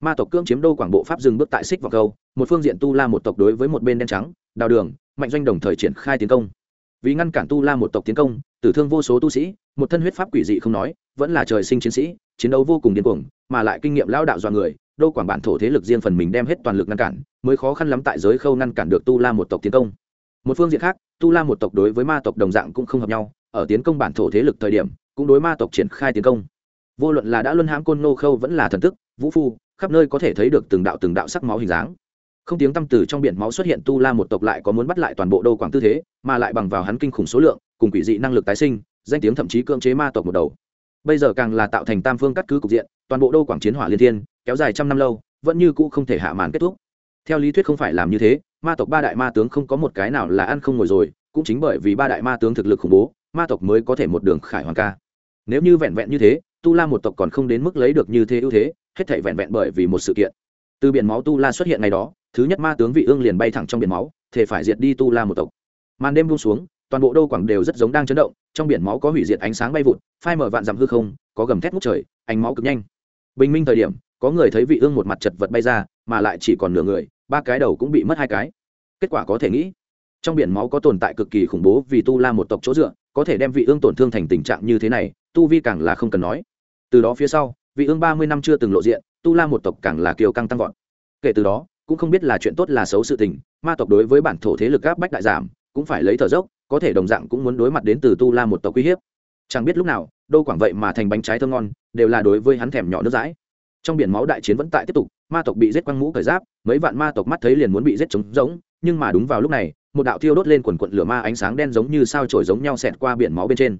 Ma tộc cưỡng chiếm đô quảng bộ pháp dừng bước tại xích vọng câu, một phương diện tu la một tộc đối với một bên đen trắng, đào đường, mạnh doanh đồng thời triển khai tiến công. Vì ngăn cản tu la một tộc tiến công, tử thương vô số tu sĩ, một thân huyết pháp quỷ dị không nói, vẫn là trời sinh chiến sĩ, chiến đấu vô cùng điên cuồng, mà lại kinh nghiệm lao đạo dọa người đô quảng bản thổ thế lực riêng phần mình đem hết toàn lực ngăn cản, mới khó khăn lắm tại giới khâu ngăn cản được tu la một tộc tiến công. Một phương diện khác, tu la một tộc đối với ma tộc đồng dạng cũng không hợp nhau, ở tiến công bản thổ thế lực thời điểm, cũng đối ma tộc triển khai tiến công. Vô luận là đã luân hãm côn nô khâu vẫn là thần tức, vũ phu, khắp nơi có thể thấy được từng đạo từng đạo sắc máu hình dáng. Không tiếng tâm từ trong biển máu xuất hiện tu la một tộc lại có muốn bắt lại toàn bộ đô quảng tư thế, mà lại bằng vào hắn kinh khủng số lượng, cùng quỷ dị năng lực tái sinh, danh tiếng thậm chí cưỡng chế ma tộc một đầu. Bây giờ càng là tạo thành tam phương cắt cứ cục diện, toàn bộ đô quảng chiến hỏa liên thiên kéo dài trăm năm lâu, vẫn như cũ không thể hạ màn kết thúc. Theo lý thuyết không phải làm như thế, ma tộc ba đại ma tướng không có một cái nào là ăn không ngồi rồi, cũng chính bởi vì ba đại ma tướng thực lực khủng bố, ma tộc mới có thể một đường khải hoàng ca. Nếu như vẹn vẹn như thế, tu la một tộc còn không đến mức lấy được như thế ưu thế, hết thảy vẹn vẹn bởi vì một sự kiện. Từ biển máu tu la xuất hiện ngày đó, thứ nhất ma tướng vị ương liền bay thẳng trong biển máu thể phải diệt đi tu la một tộc. Màn đêm buông xuống, toàn bộ đô quảng đều rất giống đang chấn động, trong biển máu có hủy diệt ánh sáng bay vụt, phai mở vạn dặm hư không, có gầm thét ngút trời, ánh máu cực nhanh. Bình minh thời điểm có người thấy vị ương một mặt chật vật bay ra, mà lại chỉ còn nửa người, ba cái đầu cũng bị mất hai cái. Kết quả có thể nghĩ, trong biển máu có tồn tại cực kỳ khủng bố vì tu la một tộc chỗ dựa, có thể đem vị ương tổn thương thành tình trạng như thế này, tu vi càng là không cần nói. Từ đó phía sau, vị ương ba mươi năm chưa từng lộ diện, tu la một tộc càng là kiều căng tăng vọt. Kể từ đó, cũng không biết là chuyện tốt là xấu sự tình, ma tộc đối với bản thổ thế lực áp bách đại giảm, cũng phải lấy thở dốc, có thể đồng dạng cũng muốn đối mặt đến từ tu la một tộc uy hiếp. Chẳng biết lúc nào, đô quảng vậy mà thành bánh trái thơm ngon, đều là đối với hắn thèm nhỏ nước dãi trong biển máu đại chiến vẫn tại tiếp tục, ma tộc bị giết quăng mũ cởi giáp, mấy vạn ma tộc mắt thấy liền muốn bị giết trống rỗng, nhưng mà đúng vào lúc này, một đạo thiêu đốt lên quần quận lửa ma ánh sáng đen giống như sao trổi giống nhau xẹt qua biển máu bên trên.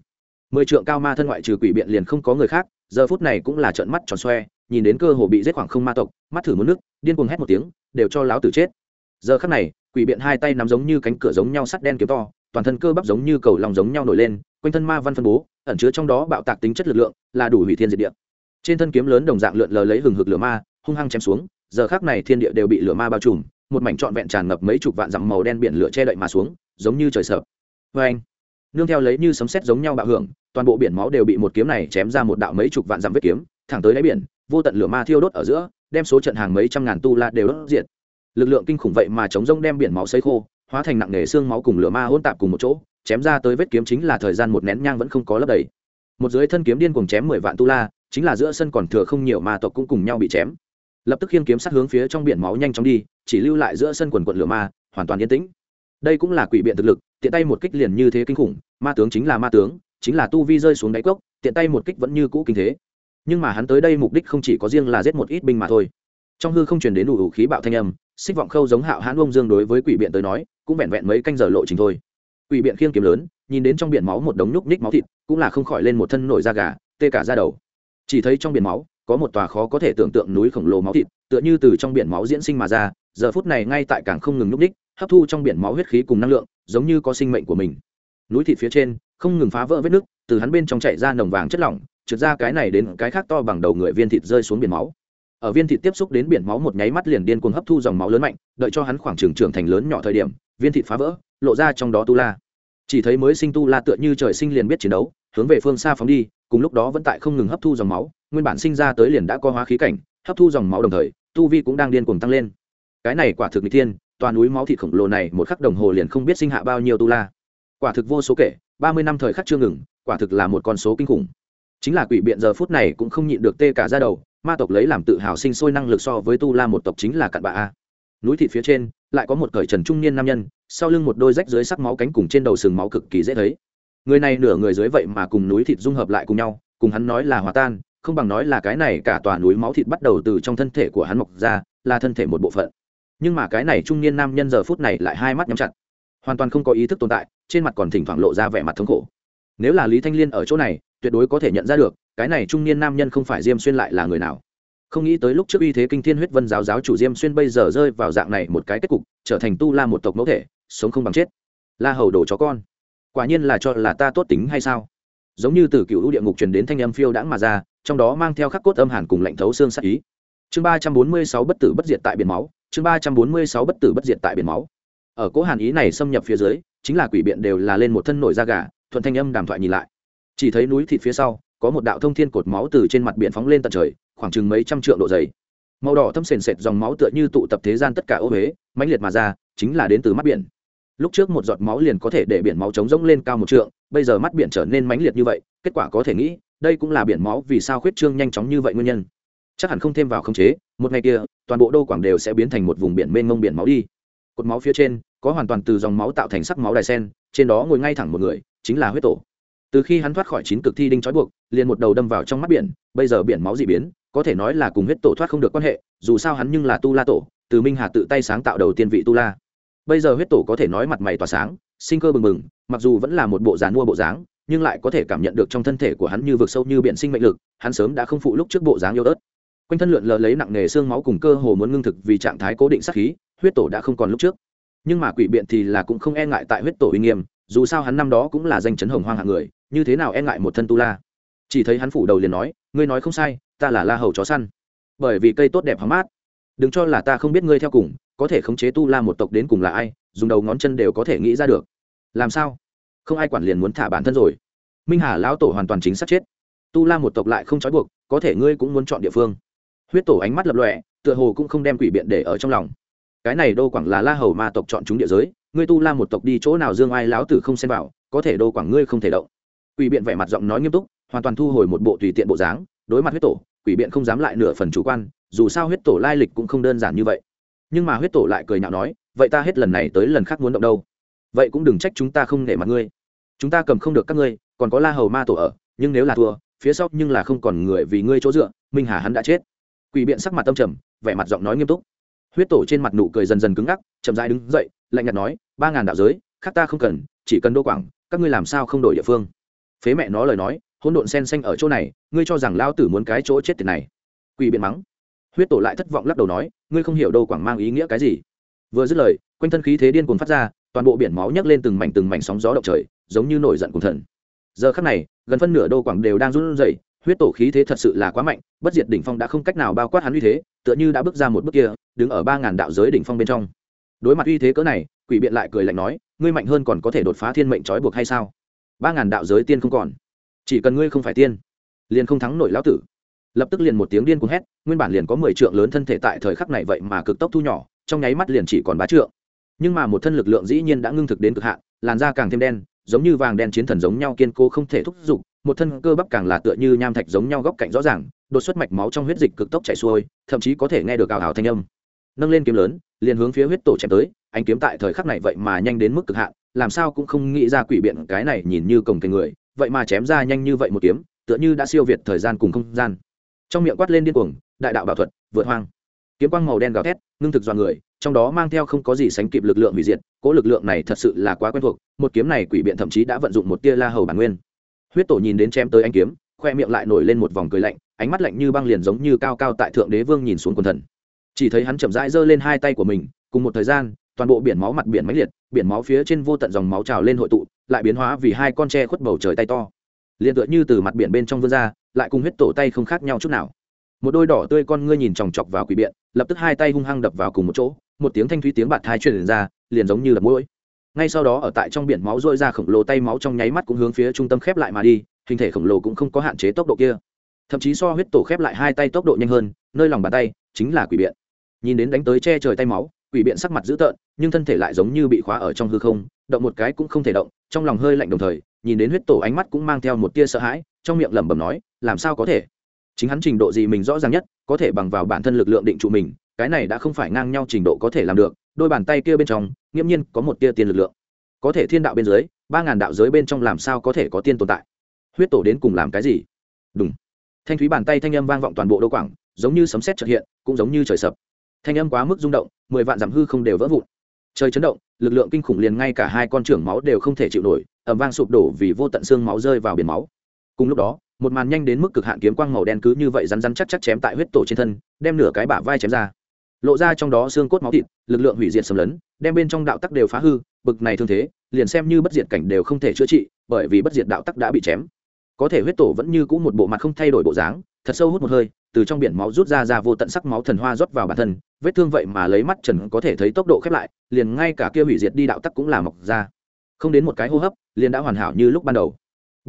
Mười trượng cao ma thân ngoại trừ quỷ biện liền không có người khác, giờ phút này cũng là trợn mắt tròn xoe, nhìn đến cơ hồ bị giết khoảng không ma tộc, mắt thử muốn nước, điên cuồng hét một tiếng, đều cho láo tử chết. Giờ khắc này, quỷ biện hai tay nắm giống như cánh cửa giống nhau sắt đen kiếm to, toàn thân cơ bắp giống như cầu lòng giống nhau nổi lên, quanh thân ma văn phân bố, ẩn chứa trong đó bạo tạc tính chất lực lượng, là đủ hủy thiên diệt địa trên thân kiếm lớn đồng dạng lượn lờ lấy hừng hực lửa ma, hung hăng chém xuống, giờ khắc này thiên địa đều bị lửa ma bao trùm, một mảnh trọn vẹn tràn ngập mấy chục vạn dặm màu đen biển lửa che đậy mà xuống, giống như trời sợ. Vê anh nương theo lấy như sấm sét giống nhau bạo hưởng, toàn bộ biển máu đều bị một kiếm này chém ra một đạo mấy chục vạn dặm vết kiếm, thẳng tới đáy biển, vô tận lửa ma thiêu đốt ở giữa, đem số trận hàng mấy trăm ngàn tu la đều đốt diệt. Lực lượng kinh khủng vậy mà chống rông đem biển máu xây khô, hóa thành nặng nề xương máu cùng lửa ma hỗn tạp cùng một chỗ, chém ra tới vết kiếm chính là thời gian một nén nhang vẫn không có lấp đầy. Một dưới thân kiếm điên cùng chém mười vạn tu la chính là giữa sân còn thừa không nhiều ma tộc cũng cùng nhau bị chém. Lập tức khiêng kiếm sát hướng phía trong biển máu nhanh chóng đi chỉ lưu lại giữa sân quần quận lửa ma hoàn toàn yên tĩnh. Đây cũng là quỷ biện thực lực tiện tay một kích liền như thế kinh khủng ma tướng chính là ma tướng chính là tu vi rơi xuống đáy cốc tiện tay một kích vẫn như cũ kinh thế. Nhưng mà hắn tới đây mục đích không chỉ có riêng là giết một ít binh mà thôi. Trong hư không truyền đến đủ, đủ khí bạo thanh âm xích vọng khâu giống hạo hãn ông dương đối với quỷ biện tới nói cũng vẹn vẹn mấy canh giờ lộ trình thôi. Quỷ biện khiêng kiếm lớn nhìn đến trong biển máu một đống nhúc nhích máu thịt cũng là không khỏi lên một thân nổi da gà tê cả da đầu chỉ thấy trong biển máu, có một tòa khó có thể tưởng tượng núi khổng lồ máu thịt, tựa như từ trong biển máu diễn sinh mà ra, giờ phút này ngay tại càng không ngừng núp ních, hấp thu trong biển máu huyết khí cùng năng lượng, giống như có sinh mệnh của mình. Núi thịt phía trên, không ngừng phá vỡ vết nứt, từ hắn bên trong chạy ra nồng vàng chất lỏng, trượt ra cái này đến cái khác to bằng đầu người viên thịt rơi xuống biển máu. Ở viên thịt tiếp xúc đến biển máu một nháy mắt liền điên cuồng hấp thu dòng máu lớn mạnh, đợi cho hắn khoảng trường trưởng thành lớn nhỏ thời điểm, viên thịt phá vỡ, lộ ra trong đó tu la. Chỉ thấy mới sinh tu la tựa như trời sinh liền biết chiến đấu, hướng về phương xa phóng đi cùng lúc đó vẫn tại không ngừng hấp thu dòng máu, nguyên bản sinh ra tới liền đã có hóa khí cảnh, hấp thu dòng máu đồng thời, tu vi cũng đang điên cuồng tăng lên. Cái này quả thực n thiên, toàn núi máu thịt khổng lồ này một khắc đồng hồ liền không biết sinh hạ bao nhiêu tu la. Quả thực vô số kể, ba mươi năm thời khắc chưa ngừng, quả thực là một con số kinh khủng. Chính là quỷ biện giờ phút này cũng không nhịn được tê cả ra đầu, ma tộc lấy làm tự hào sinh sôi năng lực so với tu la một tộc chính là cặn bạ a. Núi thịt phía trên, lại có một cởi trần trung niên nam nhân, sau lưng một đôi rách dưới sắc máu cánh cùng trên đầu sừng máu cực kỳ dễ thấy người này nửa người dưới vậy mà cùng núi thịt dung hợp lại cùng nhau, cùng hắn nói là hòa tan, không bằng nói là cái này cả tòa núi máu thịt bắt đầu từ trong thân thể của hắn mọc ra, là thân thể một bộ phận. Nhưng mà cái này trung niên nam nhân giờ phút này lại hai mắt nhắm chặt. Hoàn toàn không có ý thức tồn tại, trên mặt còn thỉnh thoảng lộ ra vẻ mặt thống khổ. Nếu là lý thanh liên ở chỗ này, tuyệt đối có thể nhận ra được, cái này trung niên nam nhân không phải diêm xuyên lại là người nào. Không nghĩ tới lúc trước uy thế kinh thiên huyết vân giáo giáo chủ diêm xuyên bây giờ rơi vào dạng này một cái kết cục, trở thành tu la một tộc mẫu thể, sống không bằng chết. La hầu đổ chó con quả nhiên là cho là ta tốt tính hay sao? Giống như từ cựu địa ngục truyền đến thanh âm phiêu đãng mà ra, trong đó mang theo khắc cốt âm hàn cùng lạnh thấu xương sắc ý. Chương ba trăm bốn mươi sáu bất tử bất diệt tại biển máu, chương ba trăm bốn mươi sáu bất tử bất diệt tại biển máu. Ở cố hàn ý này xâm nhập phía dưới, chính là quỷ biện đều là lên một thân nổi da gà, thuận thanh âm đàm thoại nhìn lại. Chỉ thấy núi thịt phía sau, có một đạo thông thiên cột máu từ trên mặt biển phóng lên tận trời, khoảng chừng mấy trăm triệu độ dày. Màu đỏ thâm sền sệt dòng máu tựa như tụ tập thế gian tất cả ô huế, mãnh liệt mà ra, chính là đến từ mắt biển lúc trước một giọt máu liền có thể để biển máu trống rỗng lên cao một trượng, bây giờ mắt biển trở nên mãnh liệt như vậy, kết quả có thể nghĩ, đây cũng là biển máu vì sao khuyết trương nhanh chóng như vậy nguyên nhân. Chắc hẳn không thêm vào khống chế, một ngày kia, toàn bộ đô quảng đều sẽ biến thành một vùng biển mênh mông biển máu đi. Cột máu phía trên, có hoàn toàn từ dòng máu tạo thành sắc máu đài sen, trên đó ngồi ngay thẳng một người, chính là huyết tổ. Từ khi hắn thoát khỏi chín cực thi đinh trói buộc, liền một đầu đâm vào trong mắt biển, bây giờ biển máu dị biến, có thể nói là cùng huyết tổ thoát không được quan hệ, dù sao hắn nhưng là tu la tổ, từ minh hà tự tay sáng tạo đầu tiên vị tu la bây giờ huyết tổ có thể nói mặt mày tỏa sáng, sinh cơ bừng bừng, mặc dù vẫn là một bộ dáng mua bộ dáng, nhưng lại có thể cảm nhận được trong thân thể của hắn như vực sâu như biển sinh mệnh lực, hắn sớm đã không phụ lúc trước bộ dáng yêu ớt. Quanh thân lượn lờ lấy nặng nề xương máu cùng cơ hồ muốn ngưng thực vì trạng thái cố định sát khí, huyết tổ đã không còn lúc trước. Nhưng mà quỷ biện thì là cũng không e ngại tại huyết tổ uy nghiêm, dù sao hắn năm đó cũng là danh chấn hồng hoang hạng người, như thế nào e ngại một thân tu la? Chỉ thấy hắn phủ đầu liền nói, ngươi nói không sai, ta là la hầu chó săn. Bởi vì cây tốt đẹp hóng mát đừng cho là ta không biết ngươi theo cùng, có thể khống chế tu la một tộc đến cùng là ai, dùng đầu ngón chân đều có thể nghĩ ra được. Làm sao? Không ai quản liền muốn thả bản thân rồi. Minh hà lão tổ hoàn toàn chính xác chết. Tu la một tộc lại không trói buộc, có thể ngươi cũng muốn chọn địa phương. Huyết tổ ánh mắt lập lọe tựa hồ cũng không đem quỷ biện để ở trong lòng. Cái này đô quảng là la hầu ma tộc chọn chúng địa giới, ngươi tu la một tộc đi chỗ nào dương ai lão tử không xem vào, có thể đô quảng ngươi không thể động. Quỷ biện vẻ mặt giọng nói nghiêm túc, hoàn toàn thu hồi một bộ tùy tiện bộ dáng, đối mặt huyết tổ, quỷ biện không dám lại nửa phần chủ quan dù sao huyết tổ lai lịch cũng không đơn giản như vậy. Nhưng mà huyết tổ lại cười nhạo nói, vậy ta hết lần này tới lần khác muốn động đâu? Vậy cũng đừng trách chúng ta không nể mặt ngươi. Chúng ta cầm không được các ngươi, còn có la hầu ma tổ ở, nhưng nếu là thua, phía sau nhưng là không còn người vì ngươi chỗ dựa, minh hà hắn đã chết. Quỷ biện sắc mặt tâm trầm, vẻ mặt giọng nói nghiêm túc. Huyết tổ trên mặt nụ cười dần dần cứng ngắc, chậm rãi đứng dậy, lạnh nhạt nói, ba ngàn đạo giới, khác ta không cần, chỉ cần đô quảng, các ngươi làm sao không đổi địa phương? Phế mẹ nó lời nói, hỗn độn sen xanh ở chỗ này, ngươi cho rằng lao tử muốn cái chỗ chết tiền này. Quỷ biện mắng huyết tổ lại thất vọng lắc đầu nói, ngươi không hiểu đâu quảng mang ý nghĩa cái gì. Vừa dứt lời, quanh thân khí thế điên cuồng phát ra, toàn bộ biển máu nhấc lên từng mảnh từng mảnh sóng gió động trời, giống như nổi giận cùng thần. Giờ khắc này, gần phân nửa đô quảng đều đang run rẩy, huyết tổ khí thế thật sự là quá mạnh, bất diệt đỉnh phong đã không cách nào bao quát hắn uy thế, tựa như đã bước ra một bước kia, đứng ở ba ngàn đạo giới đỉnh phong bên trong. Đối mặt uy thế cỡ này, quỷ biện lại cười lạnh nói, ngươi mạnh hơn còn có thể đột phá thiên mệnh trói buộc hay sao? Ba ngàn đạo giới tiên không còn. Chỉ cần ngươi không phải tiên, liền không thắng nổi lão tử lập tức liền một tiếng điên cuồng hét, nguyên bản liền có mười trượng lớn thân thể tại thời khắc này vậy mà cực tốc thu nhỏ, trong nháy mắt liền chỉ còn bá trượng. Nhưng mà một thân lực lượng dĩ nhiên đã ngưng thực đến cực hạn, làn da càng thêm đen, giống như vàng đen chiến thần giống nhau kiên cố không thể thúc giục, một thân cơ bắp càng là tựa như nham thạch giống nhau góc cạnh rõ ràng, đột xuất mạch máu trong huyết dịch cực tốc chảy xuôi, thậm chí có thể nghe được ảo ảo thanh âm. Nâng lên kiếm lớn, liền hướng phía huyết tổ chém tới anh kiếm tại thời khắc này vậy mà nhanh đến mức cực hạn, làm sao cũng không nghĩ ra quỷ biện cái này nhìn như cồng kềnh người, vậy mà chém ra nhanh như vậy một kiếm, tựa như đã siêu việt thời gian cùng không gian trong miệng quát lên điên cuồng, đại đạo bảo thuật, vượt hoang. Kiếm quang màu đen gào thét, ngưng thực dọa người, trong đó mang theo không có gì sánh kịp lực lượng hủy diệt cỗ lực lượng này thật sự là quá quen thuộc, một kiếm này quỷ biện thậm chí đã vận dụng một tia la hầu bản nguyên. Huyết tổ nhìn đến chém tới anh kiếm, khoe miệng lại nổi lên một vòng cười lạnh, ánh mắt lạnh như băng liền giống như cao cao tại thượng đế vương nhìn xuống quần thần. Chỉ thấy hắn chậm rãi giơ lên hai tay của mình, cùng một thời gian, toàn bộ biển máu mặt biển mãnh liệt, biển máu phía trên vô tận dòng máu trào lên hội tụ, lại biến hóa vì hai con tre khuất bầu trời tay to. Liền tựa như từ mặt biển bên trong vươn ra lại cùng huyết tổ tay không khác nhau chút nào. Một đôi đỏ tươi con ngươi nhìn chòng chọc vào quỷ biện, lập tức hai tay hung hăng đập vào cùng một chỗ, một tiếng thanh thúy tiếng bạt thai truyền ra, liền giống như đập mũi ngay sau đó ở tại trong biển máu rôi ra khổng lồ tay máu trong nháy mắt cũng hướng phía trung tâm khép lại mà đi, hình thể khổng lồ cũng không có hạn chế tốc độ kia. Thậm chí so huyết tổ khép lại hai tay tốc độ nhanh hơn, nơi lòng bàn tay chính là quỷ biện. Nhìn đến đánh tới che trời tay máu, quỷ biện sắc mặt dữ tợn, nhưng thân thể lại giống như bị khóa ở trong hư không, động một cái cũng không thể động, trong lòng hơi lạnh đồng thời, nhìn đến huyết tổ ánh mắt cũng mang theo một tia sợ hãi trong miệng lẩm bẩm nói, làm sao có thể? Chính hắn trình độ gì mình rõ ràng nhất, có thể bằng vào bản thân lực lượng định trụ mình, cái này đã không phải ngang nhau trình độ có thể làm được, đôi bàn tay kia bên trong, nghiễm nhiên có một tia tiền lực lượng. Có thể thiên đạo bên dưới, ba ngàn đạo giới bên trong làm sao có thể có tiên tồn tại? Huyết tổ đến cùng làm cái gì? Đúng thanh thúy bàn tay thanh âm vang vọng toàn bộ đô quảng, giống như sấm sét trật hiện, cũng giống như trời sập. Thanh âm quá mức rung động, mười vạn giảm hư không đều vỡ vụn. Trời chấn động, lực lượng kinh khủng liền ngay cả hai con trưởng máu đều không thể chịu nổi ẩm vang sụp đổ vì vô tận xương máu rơi vào biển máu cùng lúc đó, một màn nhanh đến mức cực hạn kiếm quang màu đen cứ như vậy rắn rắn chắc chắc chém tại huyết tổ trên thân, đem nửa cái bả vai chém ra. Lộ ra trong đó xương cốt máu thịt, lực lượng hủy diệt xâm lấn, đem bên trong đạo tắc đều phá hư, bực này thương thế, liền xem như bất diệt cảnh đều không thể chữa trị, bởi vì bất diệt đạo tắc đã bị chém. Có thể huyết tổ vẫn như cũ một bộ mặt không thay đổi bộ dáng, thật sâu hút một hơi, từ trong biển máu rút ra ra vô tận sắc máu thần hoa rót vào bản thân, vết thương vậy mà lấy mắt trần có thể thấy tốc độ khép lại, liền ngay cả kia hủy diệt đi đạo tắc cũng là mọc ra. Không đến một cái hô hấp, liền đã hoàn hảo như lúc ban đầu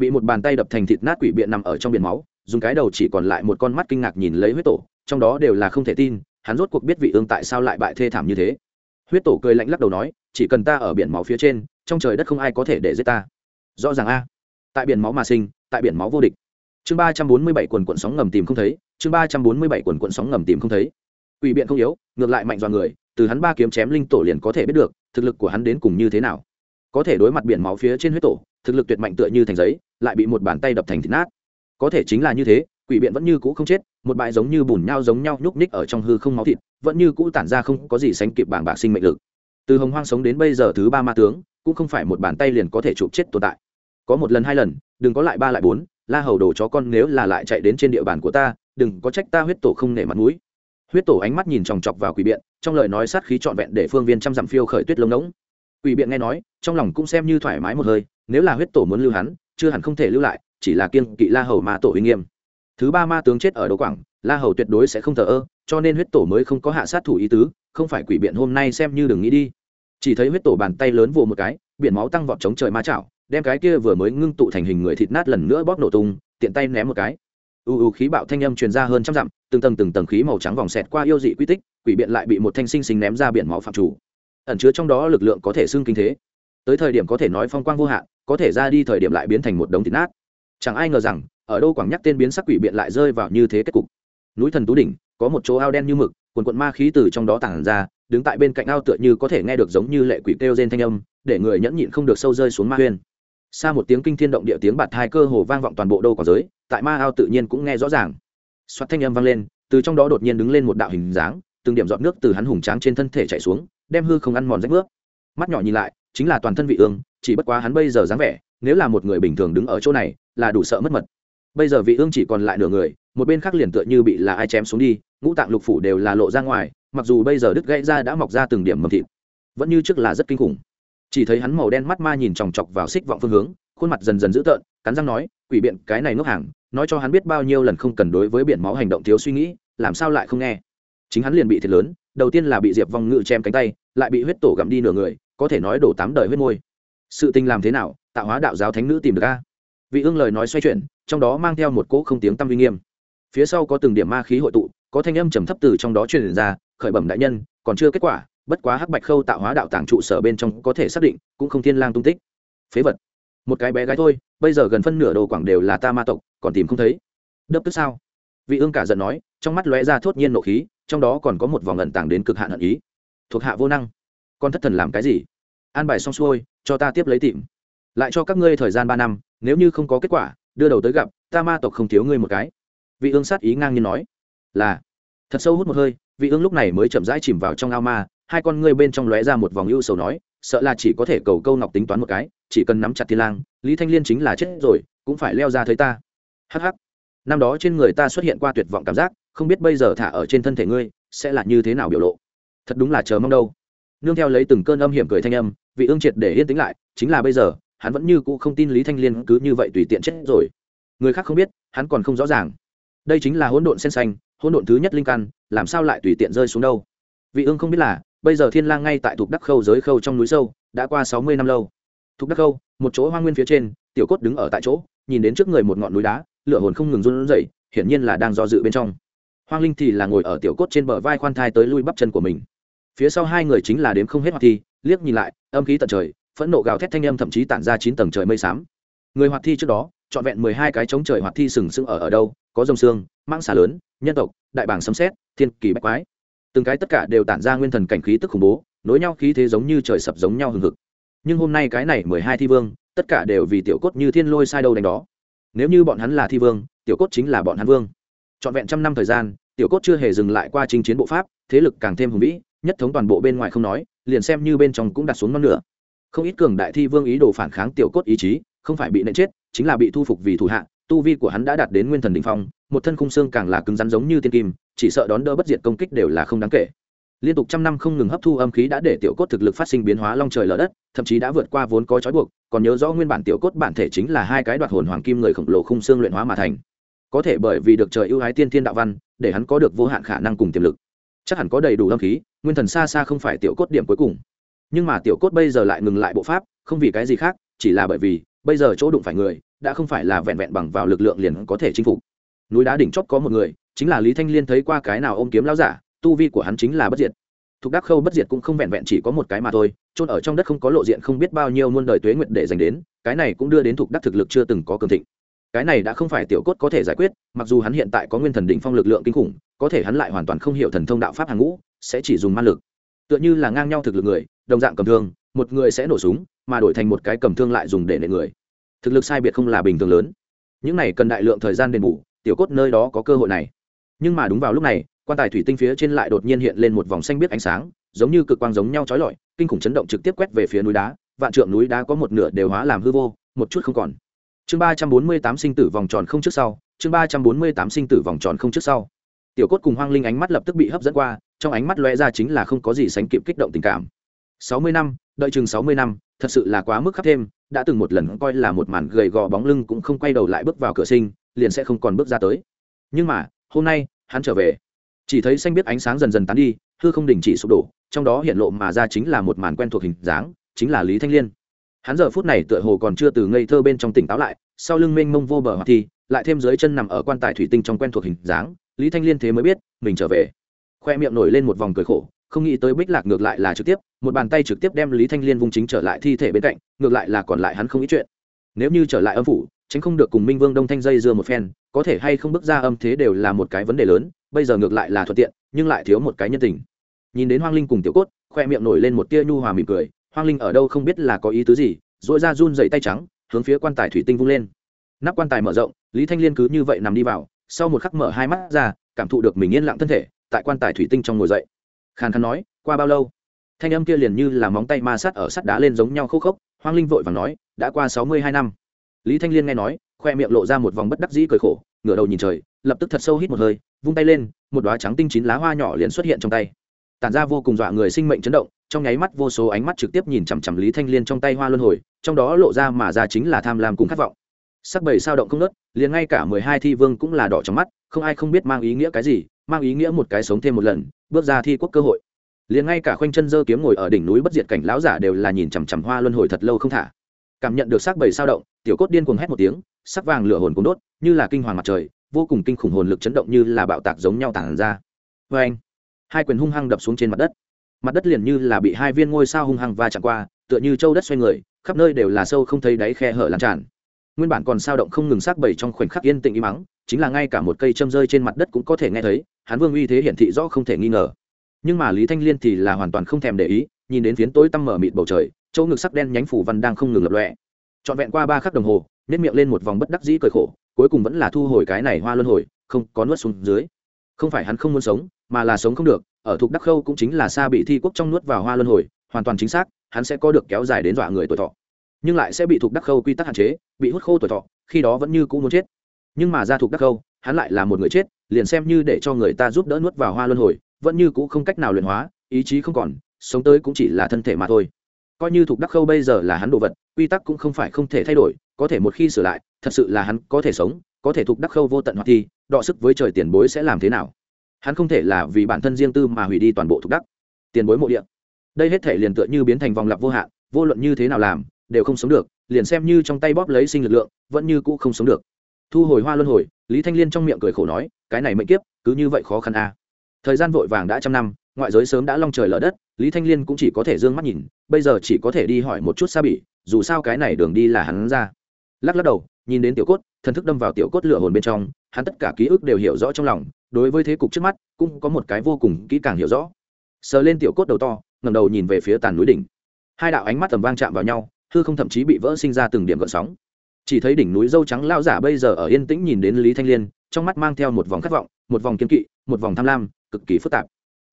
bị một bàn tay đập thành thịt nát quỷ biện nằm ở trong biển máu, dùng cái đầu chỉ còn lại một con mắt kinh ngạc nhìn lấy huyết tổ, trong đó đều là không thể tin, hắn rốt cuộc biết vị ương tại sao lại bại thê thảm như thế. Huyết tổ cười lạnh lắc đầu nói, chỉ cần ta ở biển máu phía trên, trong trời đất không ai có thể để giết ta. Rõ ràng a. Tại biển máu mà sinh, tại biển máu vô địch. Chương ba trăm bốn mươi bảy quần quận sóng ngầm tìm không thấy, chương ba trăm bốn mươi bảy quần quận sóng ngầm tìm không thấy. Quỷ biện không yếu, ngược lại mạnh do người, từ hắn ba kiếm chém linh tổ liền có thể biết được, thực lực của hắn đến cùng như thế nào. Có thể đối mặt biển máu phía trên huyết tổ, thực lực tuyệt mạnh tựa như thành giấy lại bị một bàn tay đập thành thịt nát. Có thể chính là như thế, quỷ biện vẫn như cũ không chết, một bãi giống như bùn nhau giống nhau nhúc ních ở trong hư không máu thịt, vẫn như cũ tản ra không có gì sánh kịp bảng bạc sinh mệnh lực. Từ hồng hoang sống đến bây giờ thứ ba ma tướng, cũng không phải một bàn tay liền có thể chụp chết tồn tại. Có một lần hai lần, đừng có lại ba lại bốn, la hầu đồ chó con nếu là lại chạy đến trên địa bàn của ta, đừng có trách ta huyết tổ không nể mặt mũi. Huyết tổ ánh mắt nhìn chòng chọc vào quỷ biện, trong lời nói sát khí trọn vẹn để phương viên trăm dặm phiêu khởi tuyết lông ngỗng. Quỷ biện nghe nói, trong lòng cũng xem như thoải mái một hơi, nếu là huyết tổ muốn lưu hắn chưa hẳn không thể lưu lại, chỉ là kiêng kỵ la hầu ma tổ uy nghiêm. Thứ ba ma tướng chết ở đấu quảng, la hầu tuyệt đối sẽ không thờ ơ, cho nên huyết tổ mới không có hạ sát thủ ý tứ, không phải quỷ biện hôm nay xem như đừng nghĩ đi. Chỉ thấy huyết tổ bàn tay lớn vồ một cái, biển máu tăng vọt chống trời ma chảo, đem cái kia vừa mới ngưng tụ thành hình người thịt nát lần nữa bóp nổ tung, tiện tay ném một cái. U u khí bạo thanh âm truyền ra hơn trăm dặm, từng tầng từng tầng khí màu trắng vòng xẹt qua yêu dị quy tích, quỷ biện lại bị một thanh sinh sinh ném ra biển máu phạm chủ. Ẩn chứa trong đó lực lượng có thể xưng kinh thế. Tới thời điểm có thể nói phong quang vô hạn có thể ra đi thời điểm lại biến thành một đống thịt nát. Chẳng ai ngờ rằng, ở đâu quảng nhắc tên biến sắc quỷ biện lại rơi vào như thế kết cục. Núi thần tú đỉnh, có một chỗ ao đen như mực, quần quận ma khí từ trong đó tản ra, đứng tại bên cạnh ao tựa như có thể nghe được giống như lệ quỷ kêu rên thanh âm, để người nhẫn nhịn không được sâu rơi xuống ma huyên. Xa một tiếng kinh thiên động địa tiếng bạt hai cơ hồ vang vọng toàn bộ đô quảng giới, tại ma ao tự nhiên cũng nghe rõ ràng. Xoát thanh âm vang lên, từ trong đó đột nhiên đứng lên một đạo hình dáng, từng điểm giọt nước từ hắn hùng tráng trên thân thể chảy xuống, đem hư không ăn mòn rách nước. Mắt nhỏ nhìn lại, chính là toàn thân vị ương chỉ bất quá hắn bây giờ dáng vẻ, nếu là một người bình thường đứng ở chỗ này, là đủ sợ mất mật. Bây giờ vị ương chỉ còn lại nửa người, một bên khác liền tựa như bị là ai chém xuống đi, ngũ tạng lục phủ đều là lộ ra ngoài, mặc dù bây giờ đứt gãy ra đã mọc ra từng điểm mầm thịt, vẫn như trước là rất kinh khủng. Chỉ thấy hắn màu đen mắt ma nhìn chòng chọc vào xích vọng phương hướng, khuôn mặt dần dần dữ tợn, cắn răng nói, quỷ biện, cái này ngốc hàng, nói cho hắn biết bao nhiêu lần không cần đối với biển máu hành động thiếu suy nghĩ, làm sao lại không nghe? Chính hắn liền bị thiệt lớn, đầu tiên là bị diệp vong ngự chém cánh tay, lại bị huyết tổ gặm đi nửa người, có thể nói đổ tám đời huyết môi sự tình làm thế nào, tạo hóa đạo giáo thánh nữ tìm được a? Vị ương lời nói xoay chuyển, trong đó mang theo một cỗ không tiếng tâm uy nghiêm. Phía sau có từng điểm ma khí hội tụ, có thanh âm trầm thấp từ trong đó truyền ra, khởi bẩm đại nhân, còn chưa kết quả, bất quá hắc bạch khâu tạo hóa đạo tàng trụ sở bên trong có thể xác định, cũng không thiên lang tung tích. Phế vật. Một cái bé gái thôi, bây giờ gần phân nửa đồ quảng đều là ta ma tộc, còn tìm không thấy. Đớp tức sao? Vị ương cả giận nói, trong mắt lóe ra thốt nhiên nộ khí, trong đó còn có một vòng ẩn tàng đến cực hạn hận ý. Thuộc hạ vô năng. Con thất thần làm cái gì? An bài xong xuôi, cho ta tiếp lấy tìm. Lại cho các ngươi thời gian ba năm, nếu như không có kết quả, đưa đầu tới gặp, ta ma tộc không thiếu ngươi một cái. Vị ương sát ý ngang nhiên nói. Là. Thật sâu hút một hơi, vị ương lúc này mới chậm rãi chìm vào trong ao ma, hai con ngươi bên trong lóe ra một vòng ưu sầu nói, sợ là chỉ có thể cầu câu ngọc tính toán một cái, chỉ cần nắm chặt thiên lang, lý thanh liên chính là chết rồi, cũng phải leo ra thấy ta. Hh năm đó trên người ta xuất hiện qua tuyệt vọng cảm giác, không biết bây giờ thả ở trên thân thể ngươi, sẽ là như thế nào biểu lộ? Thật đúng là chờ mong đâu. Nương theo lấy từng cơn âm hiểm cười thanh âm vị ương triệt để yên tĩnh lại, chính là bây giờ, hắn vẫn như cũ không tin lý thanh liên cứ như vậy tùy tiện chết rồi. Người khác không biết, hắn còn không rõ ràng. Đây chính là hỗn độn sen xanh, hỗn độn thứ nhất linh căn, làm sao lại tùy tiện rơi xuống đâu? Vị ương không biết là, bây giờ thiên lang ngay tại thuộc đắc khâu giới khâu trong núi sâu, đã qua sáu mươi năm lâu. Thuộc đắc khâu, một chỗ hoang nguyên phía trên, tiểu cốt đứng ở tại chỗ, nhìn đến trước người một ngọn núi đá, lửa hồn không ngừng run rẩy, hiển nhiên là đang do dự bên trong. Hoang linh thì là ngồi ở tiểu cốt trên bờ vai khoan thai tới lui bắp chân của mình. Phía sau hai người chính là đếm không hết hoạt thi liếc nhìn lại, âm khí tận trời, phẫn nộ gào thét thanh âm thậm chí tản ra chín tầng trời mây xám. Người hoạt thi trước đó, trọn vẹn mười hai cái chống trời hoạt thi sừng sững ở ở đâu, có rồng xương mang xà lớn, nhân tộc, đại bảng sấm xét thiên kỳ bách quái. Từng cái tất cả đều tản ra nguyên thần cảnh khí tức khủng bố, nối nhau khí thế giống như trời sập giống nhau hừng hực. Nhưng hôm nay cái này mười hai thi vương, tất cả đều vì tiểu cốt như thiên lôi sai đâu đánh đó. Nếu như bọn hắn là thi vương, tiểu cốt chính là bọn hắn vương. Trọn vẹn trăm năm thời gian, tiểu cốt chưa hề dừng lại qua chinh chiến bộ pháp, thế lực càng thêm hùng vĩ nhất thống toàn bộ bên ngoài không nói, liền xem như bên trong cũng đặt xuống non nửa. Không ít cường đại thi vương ý đồ phản kháng tiểu cốt ý chí, không phải bị nện chết, chính là bị thu phục vì thủ hạ, tu vi của hắn đã đạt đến nguyên thần đỉnh phong, một thân khung xương càng là cứng rắn giống như tiên kim, chỉ sợ đón đỡ bất diệt công kích đều là không đáng kể. Liên tục trăm năm không ngừng hấp thu âm khí đã để tiểu cốt thực lực phát sinh biến hóa long trời lở đất, thậm chí đã vượt qua vốn có trói buộc, còn nhớ rõ nguyên bản tiểu cốt bản thể chính là hai cái đoạt hồn hoàng kim người khổng lồ khung xương luyện hóa mà thành. Có thể bởi vì được trời ưu ái tiên thiên đạo văn, để hắn có được vô hạn khả năng cùng tiềm lực. Chắc hẳn có đầy đủ âm khí nguyên thần xa xa không phải tiểu cốt điểm cuối cùng. Nhưng mà tiểu cốt bây giờ lại ngừng lại bộ pháp, không vì cái gì khác, chỉ là bởi vì, bây giờ chỗ đụng phải người, đã không phải là vẹn vẹn bằng vào lực lượng liền có thể chinh phục. Núi đá đỉnh chót có một người, chính là lý thanh liên thấy qua cái nào ôm kiếm lao giả, tu vi của hắn chính là bất diệt. Thục đắc khâu bất diệt cũng không vẹn vẹn chỉ có một cái mà thôi trôn ở trong đất không có lộ diện không biết bao nhiêu muôn đời tuế nguyện để dành đến, cái này cũng đưa đến thục đắc thực lực chưa từng có cường thịnh. Cái này đã không phải tiểu cốt có thể giải quyết, mặc dù hắn hiện tại có nguyên thần đỉnh phong lực lượng kinh khủng, có thể hắn lại hoàn toàn không hiểu thần thông đạo pháp hàng ngũ sẽ chỉ dùng ma lực. Tựa như là ngang nhau thực lực người, đồng dạng cầm thương, một người sẽ nổ súng, mà đổi thành một cái cầm thương lại dùng để nệ người. Thực lực sai biệt không là bình thường lớn. Những này cần đại lượng thời gian đền bù, tiểu cốt nơi đó có cơ hội này. Nhưng mà đúng vào lúc này, quan tài thủy tinh phía trên lại đột nhiên hiện lên một vòng xanh biết ánh sáng, giống như cực quang giống nhau trói lọi, kinh khủng chấn động trực tiếp quét về phía núi đá, vạn trượng núi đá có một nửa đều hóa làm hư vô, một chút không còn. Chương ba trăm bốn mươi tám sinh tử vòng tròn không trước sau, chương ba trăm bốn mươi tám sinh tử vòng tròn không trước sau. Tiểu cốt cùng hoang linh ánh mắt lập tức bị hấp dẫn qua trong ánh mắt lóe ra chính là không có gì sánh kịp kích động tình cảm. Sáu mươi năm, đợi chừng sáu mươi năm, thật sự là quá mức khắp thêm, đã từng một lần coi là một màn gầy gò bóng lưng cũng không quay đầu lại bước vào cửa sinh, liền sẽ không còn bước ra tới. Nhưng mà, hôm nay, hắn trở về. Chỉ thấy xanh biết ánh sáng dần dần tán đi, hư không đình chỉ sụp đổ, trong đó hiện lộ mà ra chính là một màn quen thuộc hình dáng, chính là lý thanh liên. Hắn giờ phút này tựa hồ còn chưa từ ngây thơ bên trong tỉnh táo lại, sau lưng mênh mông vô bờ hoặc thi lại thêm dưới chân nằm ở quan tài thủy tinh trong quen thuộc hình dáng, lý thanh liên thế mới biết, mình trở về khoe miệng nổi lên một vòng cười khổ, không nghĩ tới bích lạc ngược lại là trực tiếp, một bàn tay trực tiếp đem lý thanh liên vung chính trở lại thi thể bên cạnh, ngược lại là còn lại hắn không ý chuyện. Nếu như trở lại âm phủ, tránh không được cùng minh vương đông thanh dây dưa một phen, có thể hay không bước ra âm thế đều là một cái vấn đề lớn, bây giờ ngược lại là thuận tiện, nhưng lại thiếu một cái nhân tình. Nhìn đến hoang linh cùng tiểu cốt, khoe miệng nổi lên một tia nhu hòa mỉm cười, hoang linh ở đâu không biết là có ý tứ gì dội ra run dậy tay trắng, hướng phía quan tài thủy tinh vung lên. Nắp quan tài mở rộng, lý thanh liên cứ như vậy nằm đi vào, sau một khắc mở hai mắt ra, cảm thụ được mình yên lặng thân thể tại quan tài thủy tinh trong ngồi dậy. Khàn khàn nói, qua bao lâu? Thanh âm kia liền như là móng tay ma sát ở sắt đá lên giống nhau khúc khốc, hoang linh vội và nói, đã qua sáu mươi hai năm. Lý thanh liên nghe nói, khoe miệng lộ ra một vòng bất đắc dĩ cười khổ, ngửa đầu nhìn trời, lập tức thật sâu hít một hơi, vung tay lên, một đoá trắng tinh chín lá hoa nhỏ liền xuất hiện trong tay. Tản ra vô cùng dọa người sinh mệnh chấn động, trong nháy mắt vô số ánh mắt trực tiếp nhìn chằm chằm lý thanh liên trong tay hoa luân hồi, trong đó lộ ra mà ra chính là tham lam cùng khát vọng. Sắc bầy sao động không nớt liền ngay cả mười hai thi vương cũng là đỏ trong mắt, không ai không biết mang ý nghĩa cái gì mang ý nghĩa một cái sống thêm một lần, bước ra thi quốc cơ hội. Liền ngay cả khoanh chân dơ kiếm ngồi ở đỉnh núi bất diệt cảnh lão giả đều là nhìn chằm chằm hoa luân hồi thật lâu không thả. Cảm nhận được sắc bầy sao động, tiểu cốt điên cuồng hét một tiếng, sắc vàng lửa hồn cũng đốt, như là kinh hoàng mặt trời, vô cùng kinh khủng hồn lực chấn động như là bạo tạc giống nhau tản ra. Vê anh hai quyền hung hăng đập xuống trên mặt đất. Mặt đất liền như là bị hai viên ngôi sao hung hăng va chạm qua, tựa như châu đất xoay người, khắp nơi đều là sâu không thấy đáy khe hở lan tràn. Nguyên bản còn sao động không ngừng sắc bầy trong khoảnh khắc yên tĩnh im mắng chính là ngay cả một cây châm rơi trên mặt đất cũng có thể nghe thấy, hắn vương uy thế hiển thị rõ không thể nghi ngờ. Nhưng mà lý thanh liên thì là hoàn toàn không thèm để ý, nhìn đến phiến tối tăm mở mịt bầu trời, chỗ ngực sắc đen nhánh phủ văn đang không ngừng lập lọe trọn vẹn qua ba khắc đồng hồ nếp miệng lên một vòng bất đắc dĩ cởi khổ, cuối cùng vẫn là thu hồi cái này hoa luân hồi, không, có nuốt xuống dưới. Không phải hắn không muốn sống, mà là sống không được, ở thuộc đắc khâu cũng chính là xa bị thi quốc trong nuốt vào hoa luân hồi, hoàn toàn chính xác, hắn sẽ có được kéo dài đến dọa người tuổi thọ. Nhưng lại sẽ bị thuộc đắc khâu quy tắc hạn chế, bị hút khô tuổi thọ, khi đó vẫn như cũ muốn chết nhưng mà gia thuộc đắc khâu hắn lại là một người chết liền xem như để cho người ta giúp đỡ nuốt vào hoa luân hồi vẫn như cũ không cách nào luyện hóa ý chí không còn sống tới cũng chỉ là thân thể mà thôi. Coi như thuộc đắc khâu bây giờ là hắn đồ vật quy tắc cũng không phải không thể thay đổi có thể một khi sửa lại thật sự là hắn có thể sống có thể thuộc đắc khâu vô tận hoặc thi, đọ sức với trời tiền bối sẽ làm thế nào? Hắn không thể là vì bản thân riêng tư mà hủy đi toàn bộ thuộc đắc tiền bối mộ địa. Đây hết thể liền tựa như biến thành vòng lặp vô hạn vô luận như thế nào làm đều không sống được liền xem như trong tay bóp lấy sinh lực lượng vẫn như cũ không sống được thu hồi hoa luân hồi, lý thanh liên trong miệng cười khổ nói, cái này mệnh kiếp, cứ như vậy khó khăn a. À. thời gian vội vàng đã trăm năm, ngoại giới sớm đã long trời lở đất, lý thanh liên cũng chỉ có thể d ư ơ n g mắt nhìn, bây giờ chỉ có thể đi hỏi một chút xa bỉ, dù sao cái này đường đi là hắn ra. Lắc lắc đầu, nhìn đến tiểu cốt, thần thức đâm vào tiểu cốt lửa hồn bên trong, hắn tất cả ký ức đều hiểu rõ trong lòng, đối với thế cục trước mắt, cũng có một cái vô cùng kỹ càng hiểu rõ. Sờ lên tiểu cốt đầu to ngầm đầu nhìn về phía tàn núi đỉnh. Hai đạo ánh mắt tầm vang chạm vào nhau, hư không thậm chí bị vỡ sinh ra từng điểm gợn sóng chỉ thấy đỉnh núi dâu trắng lao giả bây giờ ở yên tĩnh nhìn đến lý thanh liên, trong mắt mang theo một vòng khát vọng, một vòng kiên kỵ, một vòng tham lam, cực kỳ phức tạp.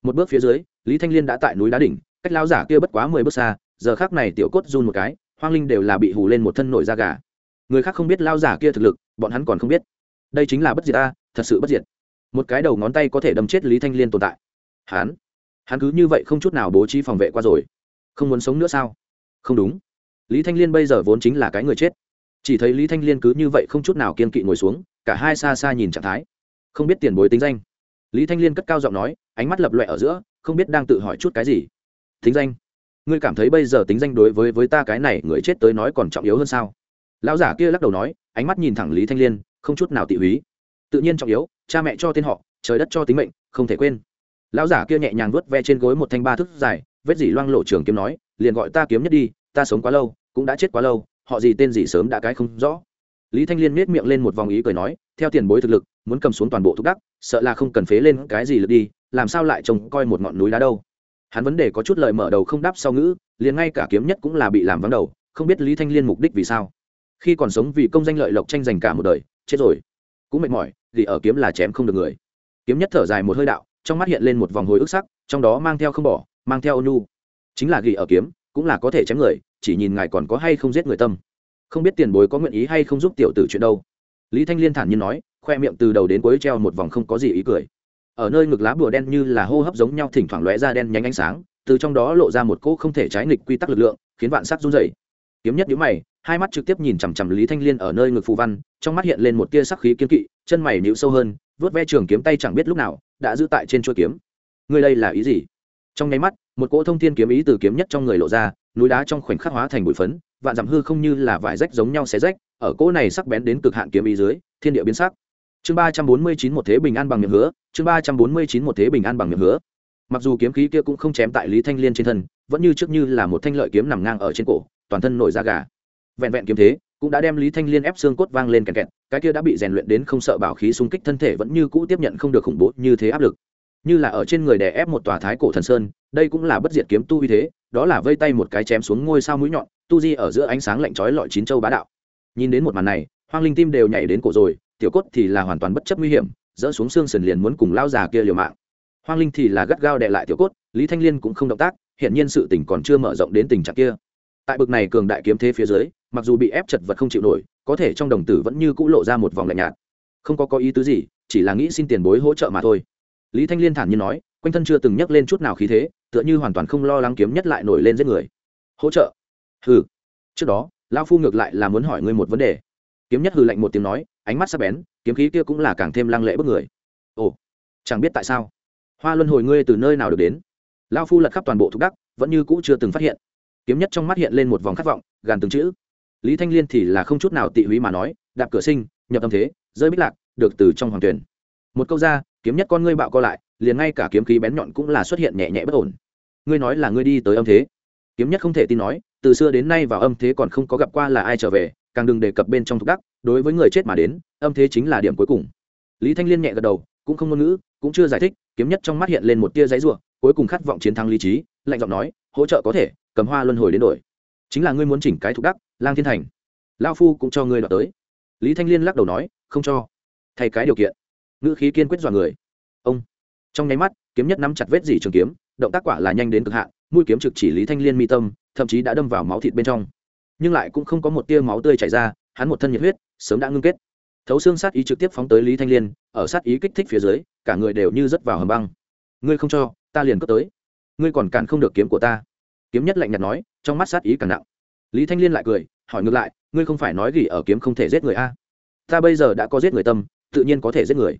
Một bước phía dưới, lý thanh liên đã tại núi đá đỉnh, cách lao giả kia bất quá mười bước xa, giờ khác này tiểu cốt run một cái, hoang linh đều là bị hù lên một thân nổi da gà. Người khác không biết lao giả kia thực lực, bọn hắn còn không biết. Đây chính là bất diệt ta, thật sự bất diệt. Một cái đầu ngón tay có thể đâm chết lý thanh liên tồn tại. Hắn hắn cứ như vậy không chút nào bố trí phòng vệ qua rồi. Không muốn sống nữa sao? Không đúng. Lý thanh liên bây giờ vốn chính là cái người chết chỉ thấy lý thanh liên cứ như vậy không chút nào kiên kỵ ngồi xuống, cả hai xa xa nhìn trạng thái. Không biết tiền bối tính danh. Lý thanh liên cất cao giọng nói, ánh mắt lập loẹ ở giữa, không biết đang tự hỏi chút cái gì. Tính danh. Ngươi cảm thấy bây giờ tính danh đối với với ta cái này người chết tới nói còn trọng yếu hơn sao? Lão giả kia lắc đầu nói, ánh mắt nhìn thẳng lý thanh liên, không chút nào tị húy. Tự nhiên trọng yếu, cha mẹ cho tên họ, trời đất cho tính mệnh, không thể quên. Lão giả kia nhẹ nhàng vuốt ve trên gối một thanh ba thức dài, vết dỉ loang lộ trường kiếm nói, liền gọi ta kiếm nhất đi, ta sống quá lâu, cũng đã chết quá lâu họ gì tên gì sớm đã cái không rõ. Lý thanh liên miết miệng lên một vòng ý cười nói, theo tiền bối thực lực, muốn cầm xuống toàn bộ thúc đắc, sợ là không cần phế lên cái gì lực đi, làm sao lại trông coi một ngọn núi đá đâu. Hắn vấn đề có chút lời mở đầu không đáp sau ngữ, liền ngay cả kiếm nhất cũng là bị làm vắng đầu, không biết lý thanh liên mục đích vì sao. Khi còn sống vì công danh lợi lộc tranh giành cả một đời, chết rồi. Cũng mệt mỏi, vì ở kiếm là chém không được người. Kiếm nhất thở dài một hơi đạo, trong mắt hiện lên một vòng hồi ức sắc, trong đó mang theo không bỏ, mang theo ônu chính là gỉ ở kiếm, cũng là có thể chém người chỉ nhìn ngài còn có hay không giết người tâm. Không biết tiền bối có nguyện ý hay không giúp tiểu tử chuyện đâu. Lý thanh liên thản nhiên nói, khoe miệng từ đầu đến cuối treo một vòng không có gì ý cười. Ở nơi ngực lá bùa đen như là hô hấp giống nhau thỉnh thoảng lóe ra đen nhánh ánh sáng, từ trong đó lộ ra một cỗ không thể trái nghịch quy tắc lực lượng, khiến vạn sắc run dày kiếm nhất nhíu mày, hai mắt trực tiếp nhìn chằm chằm lý thanh liên ở nơi ngực phù văn, trong mắt hiện lên một tia sắc khí kiên kỵ, chân mày nhíu sâu hơn vớt ve trường kiếm tay chẳng biết lúc nào, đã giữ tại trên chuôi kiếm. Ngươi đây là ý gì? Trong nháy mắt, một cỗ thông thiên kiếm ý từ kiếm nhất trong người lộ ra núi đá trong khoảnh khắc hóa thành bụi phấn, vạn dặm hư không như là vải rách giống nhau xé rách, ở cỗ này sắc bén đến cực hạn kiếm ý dưới, thiên địa biến sắc. Chương ba trăm bốn mươi chín một thế bình an bằng miệng hứa, chương ba trăm bốn mươi chín một thế bình an bằng miệng hứa. Mặc dù kiếm khí kia cũng không chém tại lý thanh liên trên thân, vẫn như trước như là một thanh lợi kiếm nằm ngang ở trên cổ, toàn thân nổi da gà. Vẹn vẹn kiếm thế, cũng đã đem lý thanh liên ép xương cốt vang lên kẹt kẹt, cái kia đã bị rèn luyện đến không sợ bảo khí xung kích thân thể vẫn như cũ tiếp nhận không được khủng bố như thế áp lực như là ở trên người đè ép một tòa thái cổ thần sơn, đây cũng là bất diệt kiếm tu uy thế, đó là vây tay một cái chém xuống ngôi sao mũi nhọn, tu di ở giữa ánh sáng lạnh chói lọi chín châu bá đạo. Nhìn đến một màn này, hoang linh tim đều nhảy đến cổ rồi, tiểu cốt thì là hoàn toàn bất chấp nguy hiểm, dỡ xuống xương sườn liền muốn cùng lao già kia liều mạng. Hoang linh thì là gắt gao đệ lại tiểu cốt, lý thanh liên cũng không động tác hiện nhiên sự tình còn chưa mở rộng đến tình trạng kia. Tại bực này cường đại kiếm thế phía dưới, mặc dù bị ép chật vật không chịu nổi, có thể trong đồng tử vẫn như cũ lộ ra một vòng lạnh nhạt. Không có có ý tứ gì, chỉ là nghĩ xin tiền bối hỗ trợ mà thôi lý thanh liên thản nhiên nói, quanh thân chưa từng nhắc lên chút nào khí thế, tựa như hoàn toàn không lo lắng kiếm nhất lại nổi lên giết người. Hỗ trợ? Hừ. Trước đó lao phu ngược lại là muốn hỏi ngươi một vấn đề. Kiếm nhất hừ lạnh một tiếng nói, ánh mắt sắc bén, kiếm khí kia cũng là càng thêm lăng lệ bức người. Ồ, chẳng biết tại sao. Hoa luân hồi ngươi từ nơi nào được đến? Lao phu lật khắp toàn bộ thục đắc, vẫn như cũ chưa từng phát hiện. Kiếm nhất trong mắt hiện lên một vòng khát vọng, gàn từng chữ. Lý thanh liên thì là không chút nào tị húy mà nói, đạp cửa sinh, nhập tâm thế, rơi bích lạc, được từ trong hoàng tuyển. Một câu ra kiếm nhất con ngươi bạo co lại, liền ngay cả kiếm khí bén nhọn cũng là xuất hiện nhẹ nhẹ bất ổn. Ngươi nói là ngươi đi tới âm thế. Kiếm nhất không thể tin nói, từ xưa đến nay vào âm thế còn không có gặp qua là ai trở về, càng đừng đề cập bên trong thục đắc, đối với người chết mà đến, âm thế chính là điểm cuối cùng. Lý thanh liên nhẹ gật đầu, cũng không ngôn ngữ, cũng chưa giải thích, kiếm nhất trong mắt hiện lên một tia giấy ruộng cuối cùng khát vọng chiến thắng lý trí, lạnh giọng nói, hỗ trợ có thể, cầm hoa luân hồi đến đổi. Chính là ngươi muốn chỉnh cái thục đắc, lang thiên thành. Lao phu cũng cho ngươi đọc tới. Lý thanh liên lắc đầu nói, không cho. Thay cái điều kiện ngữ khí kiên quyết dọa người. Ông, trong nháy mắt, kiếm nhất nắm chặt vết dỉ trường kiếm, động tác quả là nhanh đến cực hạn, mũi kiếm trực chỉ lý thanh liên mi tâm, thậm chí đã đâm vào máu thịt bên trong. Nhưng lại cũng không có một tia máu tươi chảy ra, hắn một thân nhiệt huyết, sớm đã ngưng kết. Thấu xương sát ý trực tiếp phóng tới lý thanh liên, ở sát ý kích thích phía dưới, cả người đều như rớt vào hầm băng. Ngươi không cho, ta liền cướp tới. Ngươi còn cản không được kiếm của ta. Kiếm nhất lạnh nhạt nói, trong mắt sát ý càng nặng. Lý thanh liên lại cười, hỏi ngược lại, ngươi không phải nói gì ở kiếm không thể giết người a? Ta bây giờ đã có giết người tâm, tự nhiên có thể giết người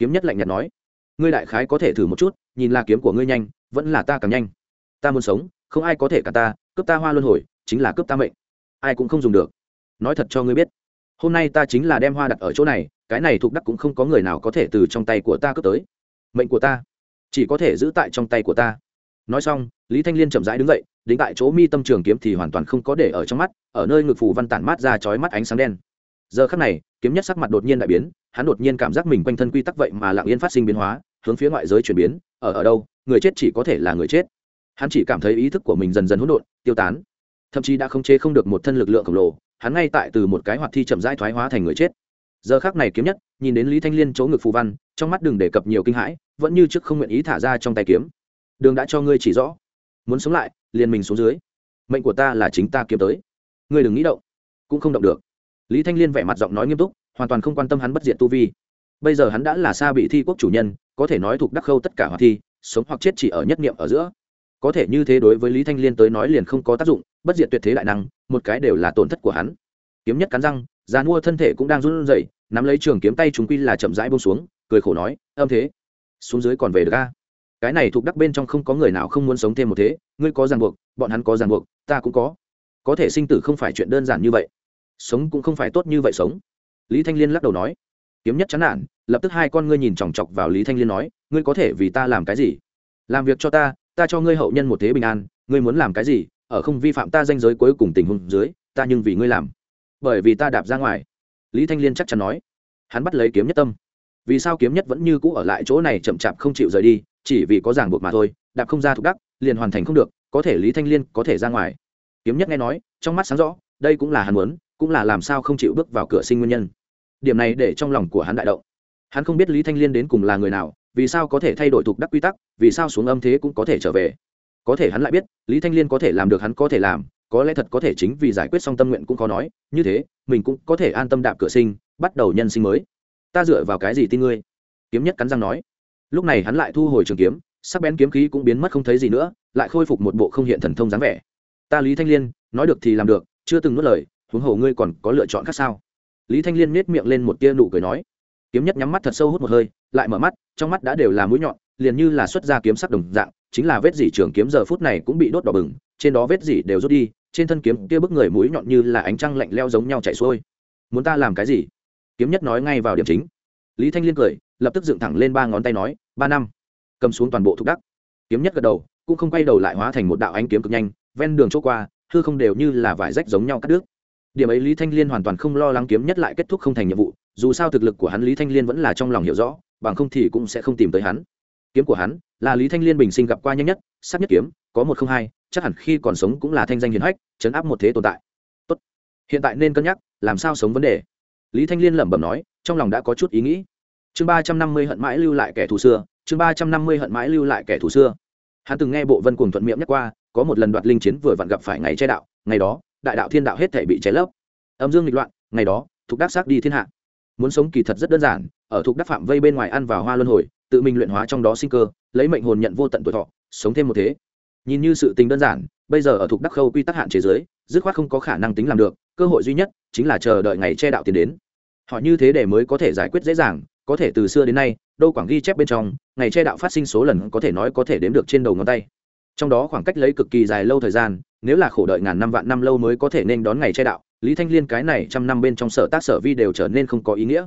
kiếm nhất lạnh nhạt nói, ngươi đại khái có thể thử một chút, nhìn là kiếm của ngươi nhanh, vẫn là ta càng nhanh. Ta muốn sống, không ai có thể cả ta, cướp ta hoa luân hồi, chính là cướp ta mệnh. Ai cũng không dùng được. Nói thật cho ngươi biết, hôm nay ta chính là đem hoa đặt ở chỗ này, cái này thuộc đắc cũng không có người nào có thể từ trong tay của ta cướp tới. Mệnh của ta chỉ có thể giữ tại trong tay của ta. Nói xong, lý thanh liên chậm rãi đứng dậy đính tại chỗ mi tâm trường kiếm thì hoàn toàn không có để ở trong mắt, ở nơi ngực phù văn tản mát ra chói mắt ánh sáng đen giờ khắc này, kiếm nhất sắc mặt đột nhiên đại biến, hắn đột nhiên cảm giác mình quanh thân quy tắc vậy mà lặng yên phát sinh biến hóa, hướng phía ngoại giới chuyển biến, ở ở đâu, người chết chỉ có thể là người chết. Hắn chỉ cảm thấy ý thức của mình dần dần hỗn độn, tiêu tán. Thậm chí đã không chế không được một thân lực lượng khổng lồ, hắn ngay tại từ một cái hoạt thi chậm rãi thoái hóa thành người chết. Giờ khác này kiếm nhất, nhìn đến lý thanh liên chỗ ngực phù văn, trong mắt đừng đề cập nhiều kinh hãi, vẫn như trước không nguyện ý thả ra trong tay kiếm. Đường đã cho ngươi chỉ rõ. Muốn sống lại, liền mình xuống dưới. Mệnh của ta là chính ta kiếm tới. Ngươi đừng nghĩ động. Cũng không động được lý thanh liên vẻ mặt giọng nói nghiêm túc, hoàn toàn không quan tâm hắn bất diện tu vi. Bây giờ hắn đã là xa bị thi quốc chủ nhân, có thể nói thuộc đắc khâu tất cả hoạt thi, sống hoặc chết chỉ ở nhất niệm ở giữa. Có thể như thế đối với lý thanh liên tới nói liền không có tác dụng, bất diệt tuyệt thế đại năng, một cái đều là tổn thất của hắn. Kiếm nhất cắn răng, già mua thân thể cũng đang run rẩy, nắm lấy trường kiếm tay chúng quy là chậm rãi bông xuống, cười khổ nói, âm thế, xuống dưới còn về được a? Cái này thuộc đắc bên trong không có người nào không muốn sống thêm một thế, ngươi có ràng buộc, bọn hắn có ràng buộc, ta cũng có. Có thể sinh tử không phải chuyện đơn giản như vậy sống cũng không phải tốt như vậy sống. Lý thanh liên lắc đầu nói, kiếm nhất chán nản, lập tức hai con ngươi nhìn chòng chọc vào lý thanh liên nói, ngươi có thể vì ta làm cái gì? Làm việc cho ta ta cho ngươi hậu nhân một thế bình an, ngươi muốn làm cái gì? Ở không vi phạm ta danh giới cuối cùng tình huống dưới, ta nhưng vì ngươi làm. Bởi vì ta đạp ra ngoài. Lý thanh liên chắc chắn nói. Hắn bắt lấy kiếm nhất tâm. Vì sao kiếm nhất vẫn như cũ ở lại chỗ này chậm chạp không chịu rời đi, chỉ vì có ràng buộc mà thôi, đạp không ra thuộc đắc, liền hoàn thành không được, có thể lý thanh liên có thể ra ngoài. Kiếm nhất nghe nói, trong mắt sáng rõ, đây cũng là hắn muốn cũng là làm sao không chịu bước vào cửa sinh nguyên nhân. Điểm này để trong lòng của hắn đại động. Hắn không biết lý thanh liên đến cùng là người nào, vì sao có thể thay đổi tục đắc quy tắc, vì sao xuống âm thế cũng có thể trở về. Có thể hắn lại biết, lý thanh liên có thể làm được hắn có thể làm, có lẽ thật có thể chính vì giải quyết xong tâm nguyện cũng có nói, như thế, mình cũng có thể an tâm đạp cửa sinh, bắt đầu nhân sinh mới. Ta dựa vào cái gì tin ngươi? Kiếm nhất cắn răng nói. Lúc này hắn lại thu hồi trường kiếm, sắc bén kiếm khí cũng biến mất không thấy gì nữa, lại khôi phục một bộ không hiện thần thông dáng vẻ. Ta lý thanh liên, nói được thì làm được, chưa từng nuốt lời huống hồ ngươi còn có lựa chọn khác sao? Lý thanh liên nết miệng lên một tia nụ cười nói. Kiếm nhất nhắm mắt thật sâu hút một hơi, lại mở mắt, trong mắt đã đều là mũi nhọn, liền như là xuất ra kiếm sắc đồng dạng, chính là vết dỉ trường kiếm giờ phút này cũng bị đốt đỏ bừng, trên đó vết dỉ đều rút đi, trên thân kiếm kia bức người mũi nhọn như là ánh trăng lạnh leo giống nhau chạy xuôi. Muốn ta làm cái gì? Kiếm nhất nói ngay vào điểm chính. Lý thanh liên cười, lập tức dựng thẳng lên ba ngón tay nói, ba năm. Cầm xuống toàn bộ thục đắc. Kiếm nhất gật đầu, cũng không quay đầu lại hóa thành một đạo ánh kiếm cực nhanh, ven đường chỗ qua, hư không đều như là vải rách giống nhau cắt đứt điểm ấy lý thanh liên hoàn toàn không lo lắng kiếm nhất lại kết thúc không thành nhiệm vụ, dù sao thực lực của hắn lý thanh liên vẫn là trong lòng hiểu rõ, bằng không thì cũng sẽ không tìm tới hắn. Kiếm của hắn là lý thanh liên bình sinh gặp qua nhanh nhất sắc nhất kiếm, có một không hai, chắc hẳn khi còn sống cũng là thanh danh hiền hách, chấn áp một thế tồn tại. Tốt. hiện tại nên cân nhắc, làm sao sống vấn đề. Lý thanh liên lẩm bẩm nói, trong lòng đã có chút ý nghĩ. Chương ba trăm năm mươi hận mãi lưu lại kẻ thù xưa, chương ba trăm năm mươi hận mãi lưu lại kẻ thù xưa. Hắn từng nghe bộ vân cùng thuận miệng nhắc qua, có một lần đoạt linh chiến vừa vặn gặp phải ngày che đạo, ngày đó đại đạo thiên đạo hết thể bị cháy lấp. Âm dương nghịch loạn, ngày đó, thuộc đắc xác đi thiên hạ. Muốn sống kỳ thật rất đơn giản, ở thuộc đắc phạm vây bên ngoài ăn vào hoa luân hồi, tự mình luyện hóa trong đó sinh cơ, lấy mệnh hồn nhận vô tận tuổi thọ, sống thêm một thế. Nhìn như sự tình đơn giản, bây giờ ở thuộc đắc khâu quy tắc hạn chế giới dứt khoát không có khả năng tính làm được, cơ hội duy nhất chính là chờ đợi ngày che đạo tiền đến. Họ như thế để mới có thể giải quyết dễ dàng, có thể từ xưa đến nay, đô quảng ghi chép bên trong, ngày che đạo phát sinh số lần có thể nói có thể đếm được trên đầu ngón tay. Trong đó khoảng cách lấy cực kỳ dài lâu thời gian nếu là khổ đợi ngàn năm vạn năm lâu mới có thể nên đón ngày che đạo, lý thanh liên cái này trăm năm bên trong sở tác sở vi đều trở nên không có ý nghĩa.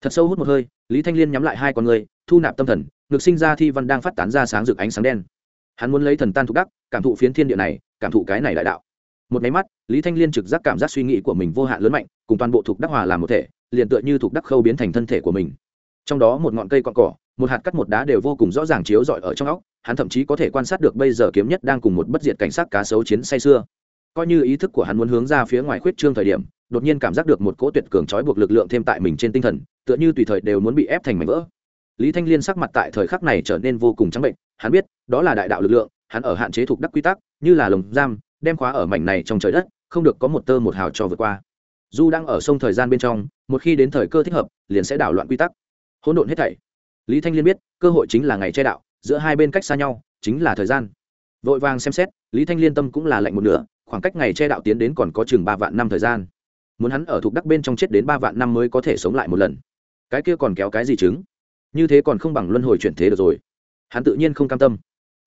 Thật sâu hút một hơi, lý thanh liên nhắm lại hai con người, thu nạp tâm thần, ngược sinh ra thi văn đang phát tán ra sáng rực ánh sáng đen. Hắn muốn lấy thần tan thục đắc, cảm thụ phiến thiên địa này, cảm thụ cái này đại đạo. Một máy mắt, lý thanh liên trực giác cảm giác suy nghĩ của mình vô hạn lớn mạnh, cùng toàn bộ thuộc đắc hòa làm một thể, liền tựa như thuộc đắc khâu biến thành thân thể của mình. Trong đó một ngọn cây cọn cỏ, một hạt cắt một đá đều vô cùng rõ ràng chiếu rọi ở trong óc hắn thậm chí có thể quan sát được bây giờ kiếm nhất đang cùng một bất diệt cảnh sát cá sấu chiến say xưa coi như ý thức của hắn muốn hướng ra phía ngoài khuyết trương thời điểm, đột nhiên cảm giác được một cỗ tuyệt cường trói buộc lực lượng thêm tại mình trên tinh thần, tựa như tùy thời đều muốn bị ép thành mảnh vỡ. Lý thanh liên sắc mặt tại thời khắc này trở nên vô cùng trắng bệnh, hắn biết, đó là đại đạo lực lượng, hắn ở hạn chế thuộc đắc quy tắc, như là lồng giam, đem khóa ở mảnh này trong trời đất, không được có một tơ một hào cho vượt qua. Du đang ở sông thời gian bên trong, một khi đến thời cơ thích hợp, liền sẽ đảo loạn quy tắc. Hỗn độn hết thảy. Lý thanh liên biết, cơ hội chính là ngày che đạo giữa hai bên cách xa nhau, chính là thời gian. Vội vàng xem xét, lý thanh liên tâm cũng là lạnh một nửa, khoảng cách ngày che đạo tiến đến còn có chừng ba vạn năm thời gian. Muốn hắn ở thuộc đắc bên trong chết đến ba vạn năm mới có thể sống lại một lần. Cái kia còn kéo cái gì chứng? Như thế còn không bằng luân hồi chuyển thế được rồi. Hắn tự nhiên không cam tâm.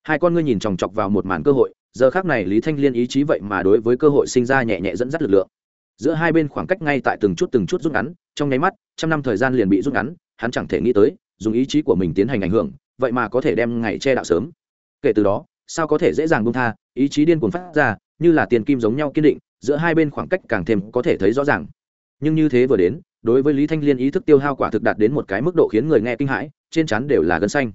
Hai con ngươi nhìn chòng chọc vào một màn cơ hội, giờ khác này lý thanh liên ý chí vậy mà đối với cơ hội sinh ra nhẹ nhẹ dẫn dắt lực lượng. Giữa hai bên khoảng cách ngay tại từng chút từng chút rút ngắn, trong nháy mắt, trăm năm thời gian liền bị rút ngắn, hắn chẳng thể nghĩ tới, dùng ý chí của mình tiến hành ảnh hưởng vậy mà có thể đem ngày che đạo sớm. Kể từ đó, sao có thể dễ dàng buông tha, ý chí điên cuồng phát ra, như là tiền kim giống nhau kiên định, giữa hai bên khoảng cách càng thêm có thể thấy rõ ràng. Nhưng như thế vừa đến, đối với lý thanh liên ý thức tiêu hao quả thực đạt đến một cái mức độ khiến người nghe kinh hãi, trên chắn đều là gân xanh.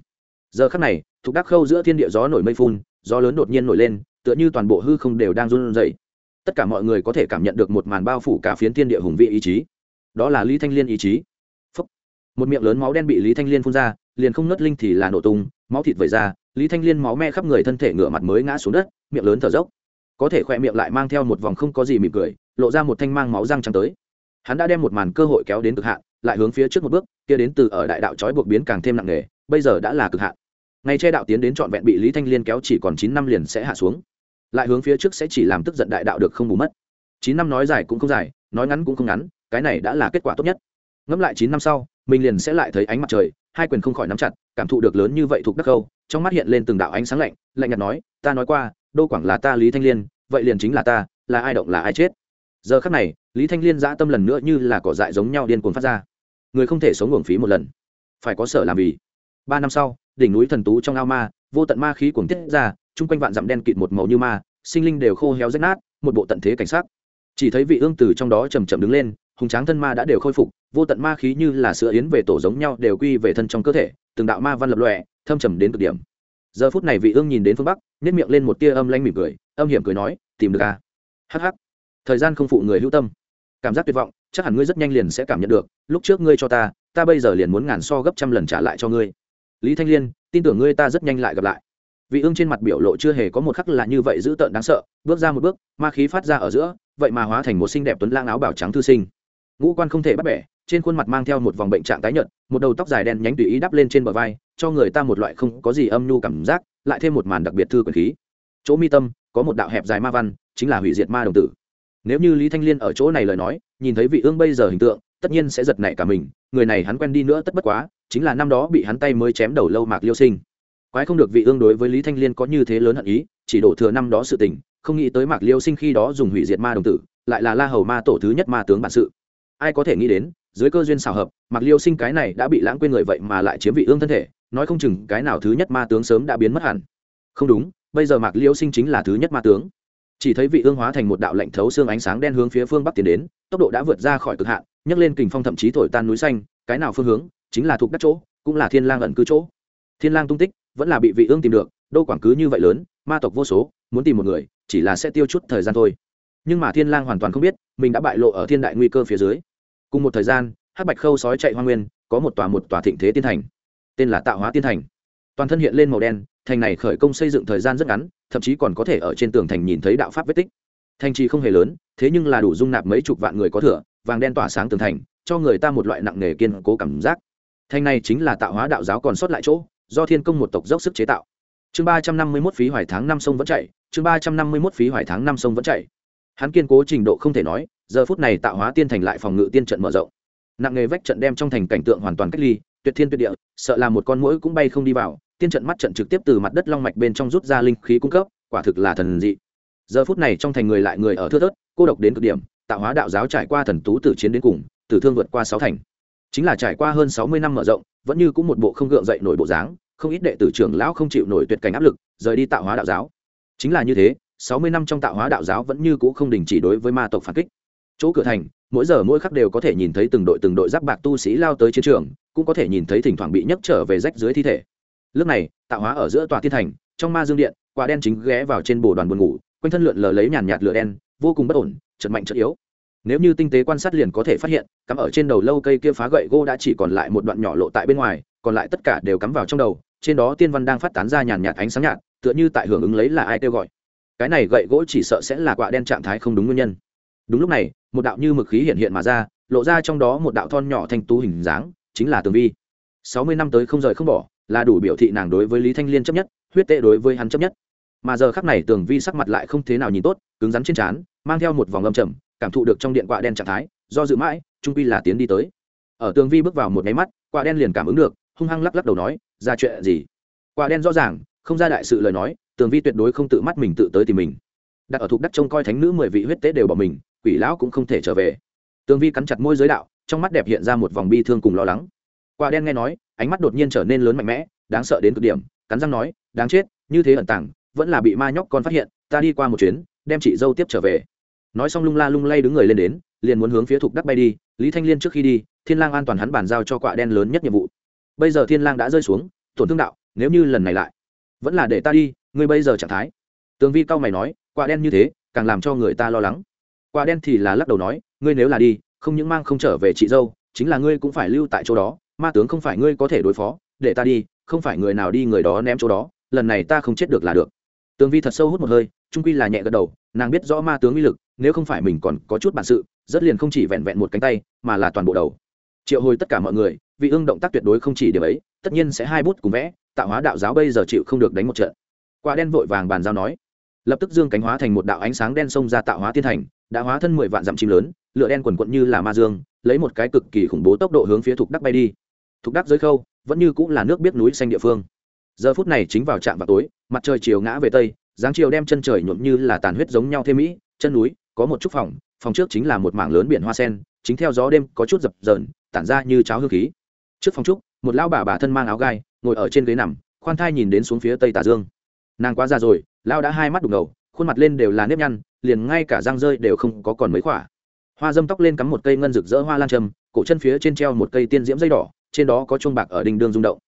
Giờ khắc này thục đắc khâu giữa thiên địa gió nổi mây phun, gió lớn đột nhiên nổi lên, tựa như toàn bộ hư không đều đang run rẩy. Tất cả mọi người có thể cảm nhận được một màn bao phủ cả phiến thiên địa hùng vị ý chí. Đó là lý thanh liên ý chí. Phúc. một miệng lớn máu đen bị lý thanh liên phun ra liền không nứt linh thì là nổ tung, máu thịt vẩy ra, lý thanh liên máu me khắp người thân thể ngửa mặt mới ngã xuống đất, miệng lớn thở dốc. Có thể khỏe miệng lại mang theo một vòng không có gì mỉm cười, lộ ra một thanh mang máu răng trắng tới. Hắn đã đem một màn cơ hội kéo đến cực hạn, lại hướng phía trước một bước, kia đến từ ở đại đạo trói buộc biến càng thêm nặng nề, bây giờ đã là cực hạn. Ngày che đạo tiến đến trọn vẹn bị lý thanh liên kéo chỉ còn chín năm liền sẽ hạ xuống. Lại hướng phía trước sẽ chỉ làm tức giận đại đạo được không bù mất. Chín năm nói dài cũng không dài, nói ngắn cũng không ngắn, cái này đã là kết quả tốt nhất. Ngẫm lại chín năm sau, mình liền sẽ lại thấy ánh mặt trời hai quyền không khỏi nắm chặt, cảm thụ được lớn như vậy thuộc đất câu trong mắt hiện lên từng đạo ánh sáng lạnh lạnh nhạt nói, ta nói qua, đô quảng là ta lý thanh liên, vậy liền chính là ta, là ai động là ai chết. Giờ khắc này, lý thanh liên dã tâm lần nữa như là cỏ dại giống nhau điên cuồng phát ra. Người không thể sống uổng phí một lần. Phải có sở làm vì. Ba năm sau, đỉnh núi thần tú trong ao ma, vô tận ma khí cuồng tiết ra, chung quanh vạn dặm đen kịt một màu như ma, sinh linh đều khô héo rách nát, một bộ tận thế cảnh sát chỉ thấy vị ương từ trong đó chầm chậm đứng lên hùng tráng thân ma đã đều khôi phục, vô tận ma khí như là sữa yến về tổ giống nhau đều quy về thân trong cơ thể, từng đạo ma văn lập lòe, thâm trầm đến cực điểm. Giờ phút này vị ương nhìn đến phương bắc nếp miệng lên một tia âm lanh mỉm cười, âm hiểm cười nói, tìm được à? Hh thời gian không phụ người hữu tâm. Cảm giác tuyệt vọng, chắc hẳn ngươi rất nhanh liền sẽ cảm nhận được, lúc trước ngươi cho ta ta bây giờ liền muốn ngàn so gấp trăm lần trả lại cho ngươi. Lý thanh liên, tin tưởng ngươi ta rất nhanh lại gặp lại. Vị ương trên mặt biểu lộ chưa hề có một khắc là như vậy dữ tợn đáng sợ, bước ra một bước, ma khí phát ra ở giữa, vậy mà hóa thành một xinh đẹp tuấn lang áo bảo trắng thư sinh ngũ quan không thể bắt bẻ, trên khuôn mặt mang theo một vòng bệnh trạng tái nhợt, một đầu tóc dài đen nhánh tùy ý đắp lên trên bờ vai, cho người ta một loại không có gì âm nhu cảm giác, lại thêm một màn đặc biệt thư quyền khí. Chỗ mi tâm, có một đạo hẹp dài ma văn, chính là hủy diệt ma đồng tử. Nếu như lý thanh liên ở chỗ này lời nói, nhìn thấy vị ương bây giờ hình tượng, tất nhiên sẽ giật nảy cả mình, người này hắn quen đi nữa tất bất quá, chính là năm đó bị hắn tay mới chém đầu lâu mạc liêu sinh. Quái không được vị ương đối với lý thanh liên có như thế lớn hận ý, chỉ đổ thừa năm đó sự tình, không nghĩ tới mạc liêu sinh khi đó dùng hủy diệt ma đồng tử, lại là la hầu ma tổ thứ nhất ma tướng bản sự ai có thể nghĩ đến, dưới cơ duyên xào hợp Mặc liêu sinh cái này đã bị lãng quên người vậy mà lại chiếm vị ương thân thể, nói không chừng cái nào thứ nhất ma tướng sớm đã biến mất hẳn. Không đúng, bây giờ mạc liêu sinh chính là thứ nhất ma tướng. Chỉ thấy vị ương hóa thành một đạo lạnh thấu xương ánh sáng đen hướng phía phương bắc tiến đến, tốc độ đã vượt ra khỏi cực hạn, nhấc lên kình phong thậm chí thổi tan núi xanh, cái nào phương hướng, chính là thuộc đất chỗ, cũng là thiên lang ẩn cư chỗ. Thiên lang tung tích, vẫn là bị vị ương tìm được, đô quảng cứ như vậy lớn, ma tộc vô số, muốn tìm một người, chỉ là sẽ tiêu chút thời gian thôi. Nhưng mà thiên lang hoàn toàn không biết, mình đã bại lộ ở thiên đại nguy cơ phía dưới cùng một thời gian, hắc bạch khâu sói chạy hoang nguyên, có một tòa một tòa thịnh thế tiên thành. Tên là tạo hóa tiên thành. Toàn thân hiện lên màu đen, thành này khởi công xây dựng thời gian rất ngắn, thậm chí còn có thể ở trên tường thành nhìn thấy đạo pháp vết tích. Thành trì không hề lớn, thế nhưng là đủ dung nạp mấy chục vạn người có thừa, vàng đen tỏa sáng tường thành, cho người ta một loại nặng nề kiên cố cảm giác. Thành này chính là tạo hóa đạo giáo còn sót lại chỗ, do thiên công một tộc dốc sức chế tạo. Chương ba trăm năm mươi mốt phí hoài tháng năm sông vẫn chạy, chương ba trăm năm mươi mốt phí hoài tháng năm sông vẫn chạy. Hắn kiên cố trình độ không thể nói giờ phút này tạo hóa tiên thành lại phòng ngự tiên trận mở rộng. Nặng nghề vách trận đem trong thành cảnh tượng hoàn toàn cách ly, tuyệt thiên tuyệt địa, sợ là một con mũi cũng bay không đi vào, tiên trận mắt trận trực tiếp từ mặt đất long mạch bên trong rút ra linh khí cung cấp, quả thực là thần dị. Giờ phút này trong thành người lại người ở thưa thớt, cô độc đến cực điểm, tạo hóa đạo giáo trải qua thần tú tử chiến đến cùng, tử thương vượt qua sáu thành. Chính là trải qua hơn sáu mươi năm mở rộng, vẫn như cũng một bộ không gượng dậy nổi bộ dáng, không ít đệ tử trưởng lão không chịu nổi tuyệt cảnh áp lực, rời đi tạo hóa đạo giáo. Chính là như thế, sáu mươi năm trong tạo hóa đạo giáo vẫn như cũ không đình chỉ đối với ma tộc phản kích chỗ cửa thành, mỗi giờ mỗi khắc đều có thể nhìn thấy từng đội từng đội giáp bạc tu sĩ lao tới chiến trường, cũng có thể nhìn thấy thỉnh thoảng bị nhấc trở về rách dưới thi thể. Lúc này, tạo hóa ở giữa tòa thiên thành, trong ma dương điện, quả đen chính ghé vào trên bồ đoàn buồn ngủ, quanh thân lượn lờ lấy nhàn nhạt lửa đen, vô cùng bất ổn chật mạnh chật yếu. Nếu như tinh tế quan sát liền có thể phát hiện, cắm ở trên đầu lâu cây kia phá gậy gỗ đã chỉ còn lại một đoạn nhỏ lộ tại bên ngoài, còn lại tất cả đều cắm vào trong đầu, trên đó tiên văn đang phát tán ra nhàn nhạt ánh sáng nhạt, tựa như tại hưởng ứng lấy là ai kêu gọi. Cái này gậy gỗ chỉ sợ sẽ là quả đen trạng thái không đúng nguyên nhân. Đúng lúc này một đạo như mực khí hiện hiện mà ra, lộ ra trong đó một đạo thon nhỏ thanh tú hình dáng, chính là tường vi. Sáu mươi năm tới không rời không bỏ, là đủ biểu thị nàng đối với lý thanh liên chấp nhất, huyết tệ đối với hắn chấp nhất. Mà giờ khắc này tường vi sắc mặt lại không thế nào nhìn tốt, cứng rắn trên trán, mang theo một vòng âm trầm, cảm thụ được trong điện quạ đen trạng thái, do dự mãi, trung pi là tiến đi tới. Ở tường vi bước vào một máy mắt, quạ đen liền cảm ứng được, hung hăng lắc lắc đầu nói, ra chuyện gì? Quạ đen rõ ràng, không ra đại sự lời nói, tường vi tuyệt đối không tự mắt mình tự tới tìm mình. Đặt ở thuộc đất trông coi thánh nữ mười vị huyết tế đều bỏ mình quỷ lão cũng không thể trở về. Tường vi cắn chặt môi giới đạo, trong mắt đẹp hiện ra một vòng bi thương cùng lo lắng. Quả đen nghe nói, ánh mắt đột nhiên trở nên lớn mạnh mẽ, đáng sợ đến cực điểm, cắn răng nói, đáng chết, như thế ẩn tàng, vẫn là bị ma nhóc con phát hiện, ta đi qua một chuyến, đem chị dâu tiếp trở về. Nói xong lung la lung lay đứng người lên đến, liền muốn hướng phía thục đắc bay đi, lý thanh liên trước khi đi, thiên lang an toàn hắn bàn giao cho quạ đen lớn nhất nhiệm vụ. Bây giờ thiên lang đã rơi xuống, tổn thương đạo, nếu như lần này lại, vẫn là để ta đi, ngươi bây giờ trạng thái. Tường vi cao mày nói quạ đen như thế, càng làm cho người ta lo lắng. Quả đen thì là lắc đầu nói, ngươi nếu là đi, không những mang không trở về chị dâu, chính là ngươi cũng phải lưu tại chỗ đó. Ma tướng không phải ngươi có thể đối phó, để ta đi, không phải người nào đi người đó ném chỗ đó, lần này ta không chết được là được. Tường vi thật sâu hút một hơi, trung quy là nhẹ gật đầu, nàng biết rõ ma tướng uy lực, nếu không phải mình còn có chút bản sự, rất liền không chỉ vẹn vẹn một cánh tay, mà là toàn bộ đầu. Triệu hồi tất cả mọi người, vị ương động tác tuyệt đối không chỉ điểm ấy, tất nhiên sẽ hai bút cùng vẽ, tạo hóa đạo giáo bây giờ chịu không được đánh một trận. Quả đen vội vàng bàn giao nói, lập tức dương cánh hóa thành một đạo ánh sáng đen xông ra tạo hóa tiên thành đã hóa thân mười vạn dặm chim lớn, lửa đen quần quận như là ma dương, lấy một cái cực kỳ khủng bố tốc độ hướng phía thục đắc bay đi. Thục đắc dưới khâu, vẫn như cũng là nước biết núi xanh địa phương. Giờ phút này chính vào trạm vào tối, mặt trời chiều ngã về tây, dáng chiều đem chân trời nhuộm như là tàn huyết giống nhau thêm mỹ, chân núi, có một chút phòng phòng trước chính là một mảng lớn biển hoa sen, chính theo gió đêm có chút dập dờn, tản ra như cháo hương khí. Trước phòng trúc, một lão bà bà thân mang áo gai, ngồi ở trên ghế nằm, khoan thai nhìn đến xuống phía tây tà dương. Nàng quá già rồi lao đã hai mắt đục ngầu khuôn mặt lên đều là nếp nhăn, liền ngay cả răng rơi đều không có còn mấy khỏa. Hoa dâm tóc lên cắm một cây ngân rực rỡ hoa lan trầm, cổ chân phía trên treo một cây tiên diễm dây đỏ, trên đó có chuông bạc ở đình đường rung động.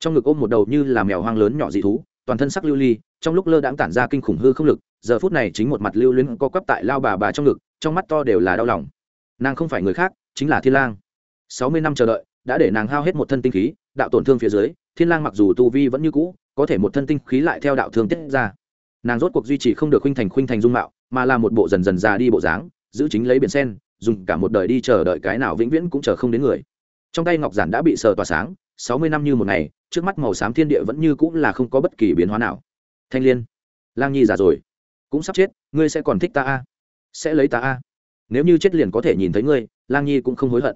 Trong ngực ôm một đầu như là mèo hoang lớn nhỏ dị thú, toàn thân sắc lưu ly, trong lúc lơ đãng tản ra kinh khủng hư không lực, giờ phút này chính một mặt lưu luyến co quắp tại lao bà bà trong ngực, trong mắt to đều là đau lòng. Nàng không phải người khác, chính là thiên lang. Sáu mươi năm chờ đợi, đã để nàng hao hết một thân tinh khí, đạo tổn thương phía dưới, thiên lang mặc dù tu vi vẫn như cũ, có thể một thân tinh khí lại theo đạo thương tiết ra nàng rốt cuộc duy trì không được khuynh thành khuynh thành dung mạo, mà là một bộ dần dần già đi bộ dáng, giữ chính lấy biển sen, dùng cả một đời đi chờ đợi cái nào vĩnh viễn cũng chờ không đến người. Trong tay ngọc giản đã bị sờ tỏa sáng, sáu mươi năm như một ngày, trước mắt màu xám thiên địa vẫn như cũng là không có bất kỳ biến hóa nào. Thanh liên, lang nhi già rồi. Cũng sắp chết, ngươi sẽ còn thích ta a? Sẽ lấy ta a? Nếu như chết liền có thể nhìn thấy ngươi, lang nhi cũng không hối hận.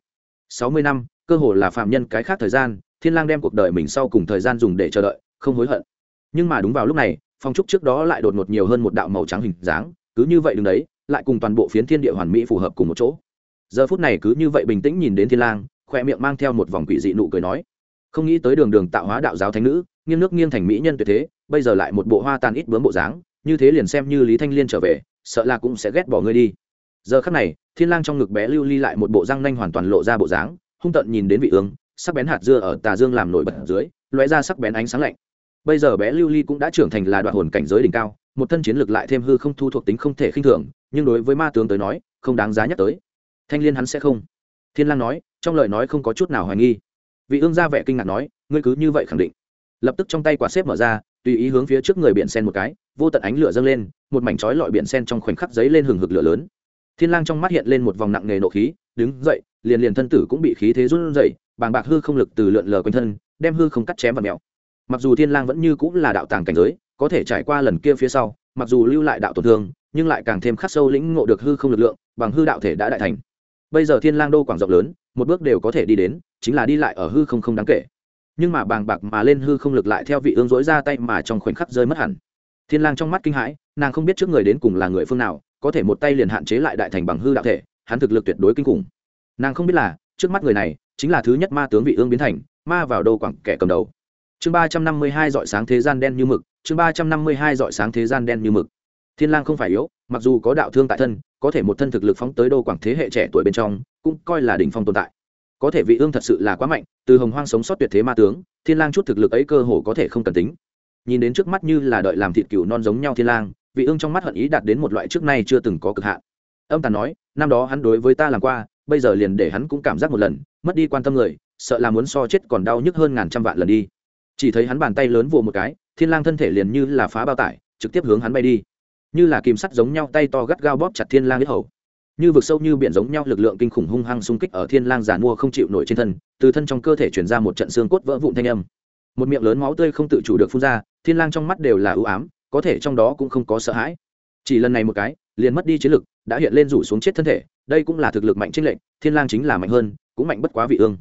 Sáu mươi năm, cơ hồ là phạm nhân cái khác thời gian, thiên lang đem cuộc đời mình sau cùng thời gian dùng để chờ đợi, không hối hận. Nhưng mà đúng vào lúc này phong trúc trước đó lại đột ngột nhiều hơn một đạo màu trắng hình dáng, cứ như vậy đứng đấy, lại cùng toàn bộ phiến thiên địa hoàn mỹ phù hợp cùng một chỗ. Giờ phút này cứ như vậy bình tĩnh nhìn đến thiên lang, khoe miệng mang theo một vòng quỷ dị nụ cười nói, không nghĩ tới đường đường tạo hóa đạo giáo thánh nữ, nghiêng nước nghiêng thành mỹ nhân tuyệt thế, bây giờ lại một bộ hoa tàn ít bướm bộ dáng, như thế liền xem như lý thanh liên trở về, sợ là cũng sẽ ghét bỏ ngươi đi. Giờ khắc này, thiên lang trong ngực bé lưu ly lại một bộ răng nanh hoàn toàn lộ ra bộ dáng, hung tận nhìn đến vị ương, sắc bén hạt dưa ở tà dương làm nổi bật dưới, lóe ra sắc bén ánh sáng lạnh bây giờ bé lưu ly cũng đã trưởng thành là đoạn hồn cảnh giới đỉnh cao, một thân chiến lực lại thêm hư không thu thuộc tính không thể khinh thường, nhưng đối với ma tướng tới nói, không đáng giá nhắc tới. Thanh liên hắn sẽ không. Thiên lang nói, trong lời nói không có chút nào hoài nghi. Vị ương ra vẻ kinh ngạc nói, ngươi cứ như vậy khẳng định. Lập tức trong tay quả xếp mở ra, tùy ý hướng phía trước người biển sen một cái, vô tận ánh lửa dâng lên, một mảnh chói lọi biển sen trong khoảnh khắc giấy lên hừng hực lửa lớn. Thiên lang trong mắt hiện lên một vòng nặng nề nộ khí, đứng dậy, liền liền thân tử cũng bị khí thế run dậy bàng bạc hư không lực từ lượn lờ quanh thân, đem hư không cắt chém và mèo mặc dù thiên lang vẫn như cũng là đạo tàng cảnh giới, có thể trải qua lần kia phía sau, mặc dù lưu lại đạo tổn thương, nhưng lại càng thêm khắc sâu lĩnh ngộ được hư không lực lượng, bằng hư đạo thể đã đại thành. Bây giờ thiên lang đô quảng rộng lớn, một bước đều có thể đi đến, chính là đi lại ở hư không không đáng kể. Nhưng mà bàng bạc mà lên hư không lực lại theo vị ương dối ra tay mà trong khoảnh khắc rơi mất hẳn. Thiên lang trong mắt kinh hãi, nàng không biết trước người đến cùng là người phương nào, có thể một tay liền hạn chế lại đại thành bằng hư đạo thể, hắn thực lực tuyệt đối kinh khủng. Nàng không biết là, trước mắt người này, chính là thứ nhất ma tướng vị ương biến thành, ma vào đô quảng kẻ cầm đầu chương ba trăm năm mươi hai dọi sáng thế gian đen như mực, chương ba trăm năm mươi hai dọi sáng thế gian đen như mực. Thiên lang không phải yếu, mặc dù có đạo thương tại thân, có thể một thân thực lực phóng tới đô quảng thế hệ trẻ tuổi bên trong, cũng coi là đỉnh phong tồn tại. Có thể vị ương thật sự là quá mạnh, từ hồng hoang sống sót tuyệt thế ma tướng, thiên lang chút thực lực ấy cơ hồ có thể không cần tính. Nhìn đến trước mắt như là đợi làm thịt cừu non giống nhau thiên lang, vị ương trong mắt hận ý đạt đến một loại trước nay chưa từng có cực hạn. Âm tàn nói, năm đó hắn đối với ta làm qua, bây giờ liền để hắn cũng cảm giác một lần, mất đi quan tâm người, sợ là muốn so chết còn đau nhức hơn ngàn trăm vạn lần đi chỉ thấy hắn bàn tay lớn vồ một cái, thiên lang thân thể liền như là phá bao tải, trực tiếp hướng hắn bay đi. Như là kìm sắt giống nhau tay to gắt gao bóp chặt thiên lang huyết hầu. Như vực sâu như biển giống nhau lực lượng kinh khủng hung hăng xung kích ở thiên lang giàn mua không chịu nổi trên thân, từ thân trong cơ thể truyền ra một trận xương cốt vỡ vụn thanh âm. Một miệng lớn máu tươi không tự chủ được phun ra, thiên lang trong mắt đều là ưu ám, có thể trong đó cũng không có sợ hãi. Chỉ lần này một cái, liền mất đi chiến lực, đã hiện lên rủ xuống chết thân thể, đây cũng là thực lực mạnh trên lệnh, thiên lang chính là mạnh hơn, cũng mạnh bất quá vị ương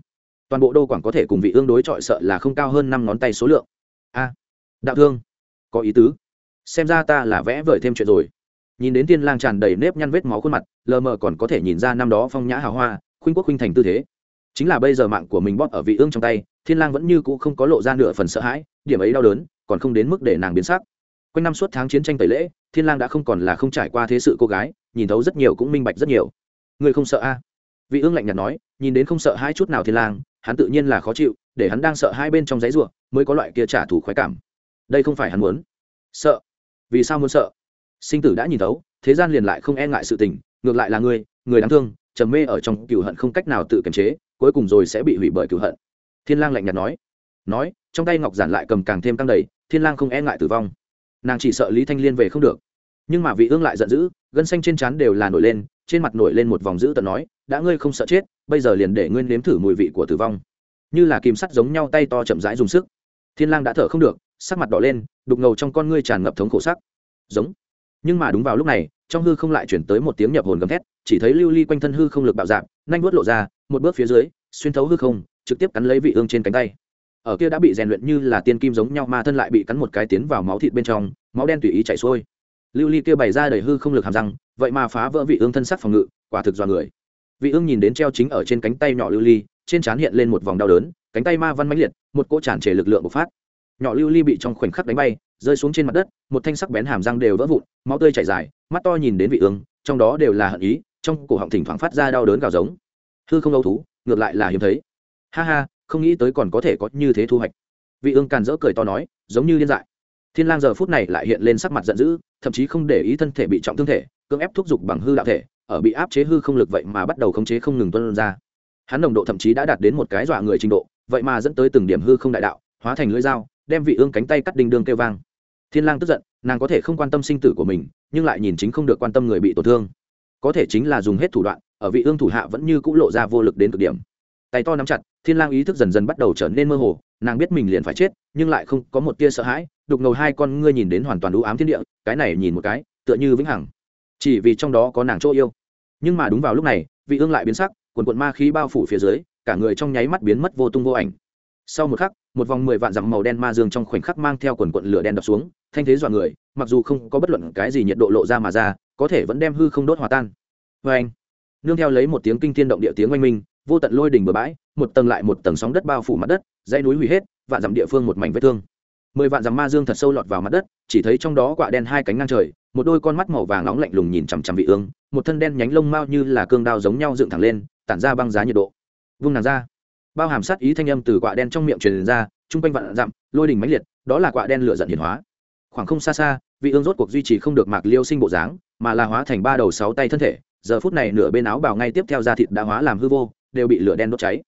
toàn bộ đô quảng có thể cùng vị ương đối chọi sợ là không cao hơn năm ngón tay số lượng. A, đạo thương, có ý tứ. Xem ra ta là vẽ vời thêm chuyện rồi. Nhìn đến thiên lang tràn đầy nếp nhăn vết máu khuôn mặt, lờ mờ còn có thể nhìn ra năm đó phong nhã hào hoa, khuynh quốc khuynh thành tư thế. Chính là bây giờ mạng của mình bóp ở vị ương trong tay, thiên lang vẫn như cũ không có lộ ra nửa phần sợ hãi, điểm ấy đau đớn, còn không đến mức để nàng biến sắc. Quanh năm suốt tháng chiến tranh tẩy lễ, thiên lang đã không còn là không trải qua thế sự cô gái, nhìn thấu rất nhiều cũng minh bạch rất nhiều. Người không sợ a? Vị ương lạnh nhạt nói, nhìn đến không sợ hai chút nào thiên lang hắn tự nhiên là khó chịu, để hắn đang sợ hai bên trong giấy ruộng mới có loại kia trả thù khoái cảm. Đây không phải hắn muốn. Sợ. Vì sao muốn sợ? Sinh tử đã nhìn thấu, thế gian liền lại không e ngại sự tình, ngược lại là ngươi người đáng thương, trầm mê ở trong cựu hận không cách nào tự kiềm chế, cuối cùng rồi sẽ bị hủy bởi cựu hận. Thiên lang lạnh nhạt nói. Nói, trong tay ngọc giản lại cầm càng thêm căng đầy, thiên lang không e ngại tử vong. Nàng chỉ sợ lý thanh liên về không được. Nhưng mà vị ương lại giận dữ, gân xanh trên trán đều là nổi lên, trên mặt nổi lên một vòng dữ tận nói đã ngươi không sợ chết bây giờ liền để ngươi nếm thử mùi vị của tử vong. Như là kìm sắt giống nhau tay to chậm rãi dùng sức. Thiên lang đã thở không được sắc mặt đỏ lên đục ngầu trong con ngươi tràn ngập thống khổ sắc. Giống. Nhưng mà đúng vào lúc này trong hư không lại chuyển tới một tiếng nhập hồn gầm thét chỉ thấy lưu ly quanh thân hư không lực bạo dạn, nhanh bước lộ ra một bước phía dưới xuyên thấu hư không trực tiếp cắn lấy vị ương trên cánh tay. Ở kia đã bị rèn luyện như là tiên kim giống nhau mà thân lại bị cắn một cái tiến vào máu thịt bên trong máu đen tùy ý chảy xuôi. Lưu ly kia bày ra đầy hư không lực hàm răng vậy mà phá vỡ vị ương thân sắc phòng ngự quả thực do người vị ương nhìn đến treo chính ở trên cánh tay nhỏ lưu ly, trên trán hiện lên một vòng đau đớn, cánh tay ma văn mãnh liệt, một cỗ tràn trề lực lượng bộc phát. Nhỏ lưu ly bị trong khoảnh khắc đánh bay, rơi xuống trên mặt đất, một thanh sắc bén hàm răng đều vỡ vụn, máu tươi chảy dài, mắt to nhìn đến vị ương, trong đó đều là hận ý, trong cổ họng thỉnh thoảng phát ra đau đớn gào giống. Hư không âu thú, ngược lại là hiếm thấy. Ha ha, không nghĩ tới còn có thể có như thế thu hoạch. Vị ương càn rỡ cười to nói, giống như điên dại. Thiên lang giờ phút này lại hiện lên sắc mặt giận dữ, thậm chí không để ý thân thể bị trọng thương thể, cưỡng ép thúc giục bằng hư đạo thể ở bị áp chế hư không lực vậy mà bắt đầu khống chế không ngừng tuôn ra. Hắn nồng độ thậm chí đã đạt đến một cái dọa người trình độ, vậy mà dẫn tới từng điểm hư không đại đạo, hóa thành lưỡi dao, đem vị ương cánh tay cắt đinh đường kêu vang. Thiên lang tức giận, nàng có thể không quan tâm sinh tử của mình, nhưng lại nhìn chính không được quan tâm người bị tổn thương. Có thể chính là dùng hết thủ đoạn, ở vị ương thủ hạ vẫn như cũ lộ ra vô lực đến cực điểm. Tay to nắm chặt, thiên lang ý thức dần dần bắt đầu trở nên mơ hồ, nàng biết mình liền phải chết, nhưng lại không có một tia sợ hãi, đục ngầu hai con ngươi nhìn đến hoàn toàn u ám thiên địa, cái này nhìn một cái, tựa như vĩnh hằng. Chỉ vì trong đó có nàng chỗ yêu nhưng mà đúng vào lúc này, vị ương lại biến sắc, quần quận ma khí bao phủ phía dưới, cả người trong nháy mắt biến mất vô tung vô ảnh. Sau một khắc, một vòng mười vạn dặm màu đen ma dương trong khoảnh khắc mang theo quần quận lửa đen đập xuống, thanh thế dọa người, mặc dù không có bất luận cái gì nhiệt độ lộ ra mà ra, có thể vẫn đem hư không đốt hòa tan. Vê anh, nương theo lấy một tiếng kinh thiên động địa tiếng oanh minh, vô tận lôi đỉnh bừa bãi, một tầng lại một tầng sóng đất bao phủ mặt đất, dãy núi hủy hết, vạn dặm địa phương một mảnh vết thương. Mười vạn dặm ma dương thật sâu lọt vào mặt đất, chỉ thấy trong đó quả đen hai cánh ngang trời một đôi con mắt màu vàng nóng lạnh lùng nhìn chằm chằm vị ương, một thân đen nhánh lông mao như là cương đao giống nhau dựng thẳng lên, tản ra băng giá nhiệt độ. Vung nàng ra. Bao hàm sát ý thanh âm từ quạ đen trong miệng truyền ra chung quanh vạn dặm, lôi đình mãnh liệt, đó là quạ đen lửa giận hiển hóa. Khoảng không xa xa, vị ương rốt cuộc duy trì không được mạc liêu sinh bộ dáng, mà là hóa thành ba đầu sáu tay thân thể, giờ phút này nửa bên áo bào ngay tiếp theo da thịt đã hóa làm hư vô, đều bị lửa đen đốt cháy.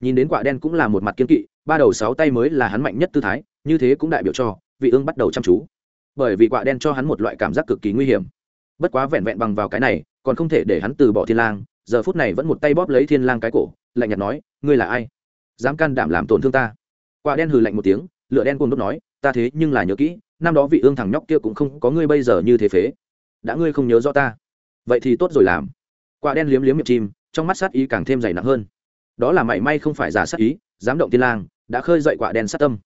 Nhìn đến quả đen cũng là một mặt kiên kỵ, ba đầu sáu tay mới là hắn mạnh nhất tư thái, như thế cũng đại biểu cho, vị ương bắt đầu chăm chú bởi vì quạ đen cho hắn một loại cảm giác cực kỳ nguy hiểm. Bất quá vẹn vẹn bằng vào cái này, còn không thể để hắn từ bỏ thiên lang, giờ phút này vẫn một tay bóp lấy thiên lang cái cổ, lạnh nhạt nói, ngươi là ai? Dám can đảm làm tổn thương ta? Quạ đen hừ lạnh một tiếng, lửa đen cuồng đốt nói, ta thế nhưng là nhớ kỹ, năm đó vị ương thằng nhóc kia cũng không có ngươi bây giờ như thế phế. Đã ngươi không nhớ rõ ta, vậy thì tốt rồi làm. Quạ đen liếm liếm miệng chim, trong mắt sát ý càng thêm dày nặng hơn. Đó là mảy may không phải giả sát ý, dám động thiên lang, đã khơi dậy quạ đen sát tâm.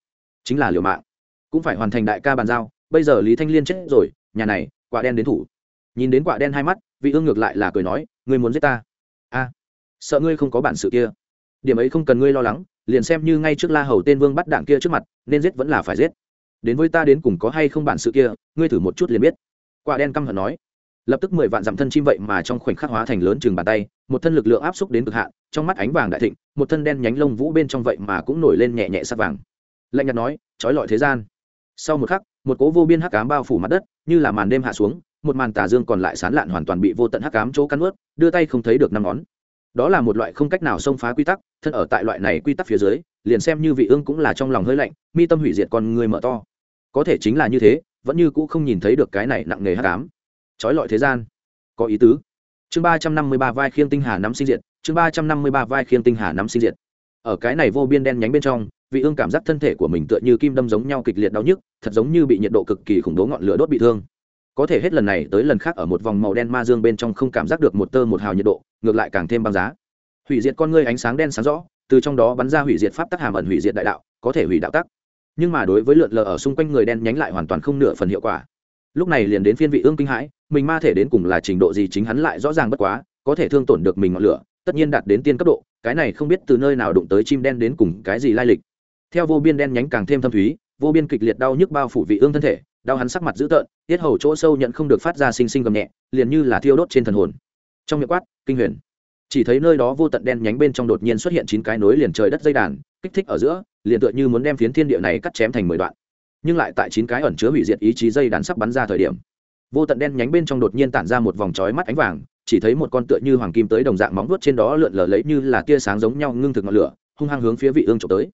Chính là liều mạng. Cũng phải hoàn thành đại ca bàn giao bây giờ lý thanh liên chết rồi, nhà này, quả đen đến thủ. Nhìn đến quả đen hai mắt, vị ương ngược lại là cười nói, ngươi muốn giết ta? A, sợ ngươi không có bản sự kia. Điểm ấy không cần ngươi lo lắng, liền xem như ngay trước la hầu tên vương bắt đảng kia trước mặt, nên giết vẫn là phải giết. Đến với ta đến cùng có hay không bản sự kia, ngươi thử một chút liền biết. Quả đen căm hận nói. Lập tức mười vạn dặm thân chim vậy mà trong khoảnh khắc hóa thành lớn chừng bàn tay, một thân lực lượng áp xúc đến cực hạn, trong mắt ánh vàng đại thịnh, một thân đen nhánh lông vũ bên trong vậy mà cũng nổi lên nhẹ nhẹ sắc vàng. Lạnh nhạt nói, trói lọi thế gian. Sau một khắc một cố vô biên hắc cám bao phủ mặt đất, như là màn đêm hạ xuống, một màn tà dương còn lại sán lạn hoàn toàn bị vô tận hắc cám chỗ cắn ướt đưa tay không thấy được năm ngón. Đó là một loại không cách nào xông phá quy tắc, thân ở tại loại này quy tắc phía dưới, liền xem như vị ương cũng là trong lòng hơi lạnh, mi tâm hủy diệt con người mở to. Có thể chính là như thế, vẫn như cũ không nhìn thấy được cái này nặng nề hắc ám. Trói lọi thế gian. Có ý tứ. Chương ba trăm năm mươi ba vai khiêng tinh hà nắm sinh diệt, chương ba trăm năm mươi ba vai khiêng tinh hà nắm sinh diệt. Ở cái này vô biên đen nhánh bên trong vị ương cảm giác thân thể của mình tựa như kim đâm giống nhau kịch liệt đau nhức, thật giống như bị nhiệt độ cực kỳ khủng bố ngọn lửa đốt bị thương. Có thể hết lần này tới lần khác ở một vòng màu đen ma dương bên trong không cảm giác được một tơ một hào nhiệt độ, ngược lại càng thêm băng giá. Hủy diệt con ngươi ánh sáng đen sáng rõ, từ trong đó bắn ra hủy diệt pháp tắc hàm ẩn hủy diệt đại đạo, có thể hủy đạo tắc. Nhưng mà đối với lượn lờ ở xung quanh người đen nhánh lại hoàn toàn không nửa phần hiệu quả. Lúc này liền đến phiên vị ương kinh hãi, mình ma thể đến cùng là trình độ gì chính hắn lại rõ ràng bất quá, có thể thương tổn được mình ngọn lửa, tất nhiên đạt đến tiên cấp độ, cái này không biết từ nơi nào đụng tới chim đen đến cùng cái gì lai lịch theo vô biên đen nhánh càng thêm thâm thúy, vô biên kịch liệt đau nhức bao phủ vị ương thân thể, đau hắn sắc mặt dữ tợn, tiết hầu chỗ sâu nhận không được phát ra sinh sinh gầm nhẹ, liền như là thiêu đốt trên thần hồn. Trong miệng quát, kinh huyền. Chỉ thấy nơi đó vô tận đen nhánh bên trong đột nhiên xuất hiện chín cái nối liền trời đất dây đàn, kích thích ở giữa, liền tựa như muốn đem phiến thiên địa này cắt chém thành mười đoạn. Nhưng lại tại chín cái ẩn chứa hủy diệt ý chí dây đàn sắp bắn ra thời điểm, vô tận đen nhánh bên trong đột nhiên tản ra một vòng chói mắt ánh vàng, chỉ thấy một con tựa như hoàng kim tới đồng dạng móng vuốt trên đó lượn lờ lấy như là tia sáng giống nhau ngưng thực ngọn lửa, hung hăng hướng phía vị ương trộm tới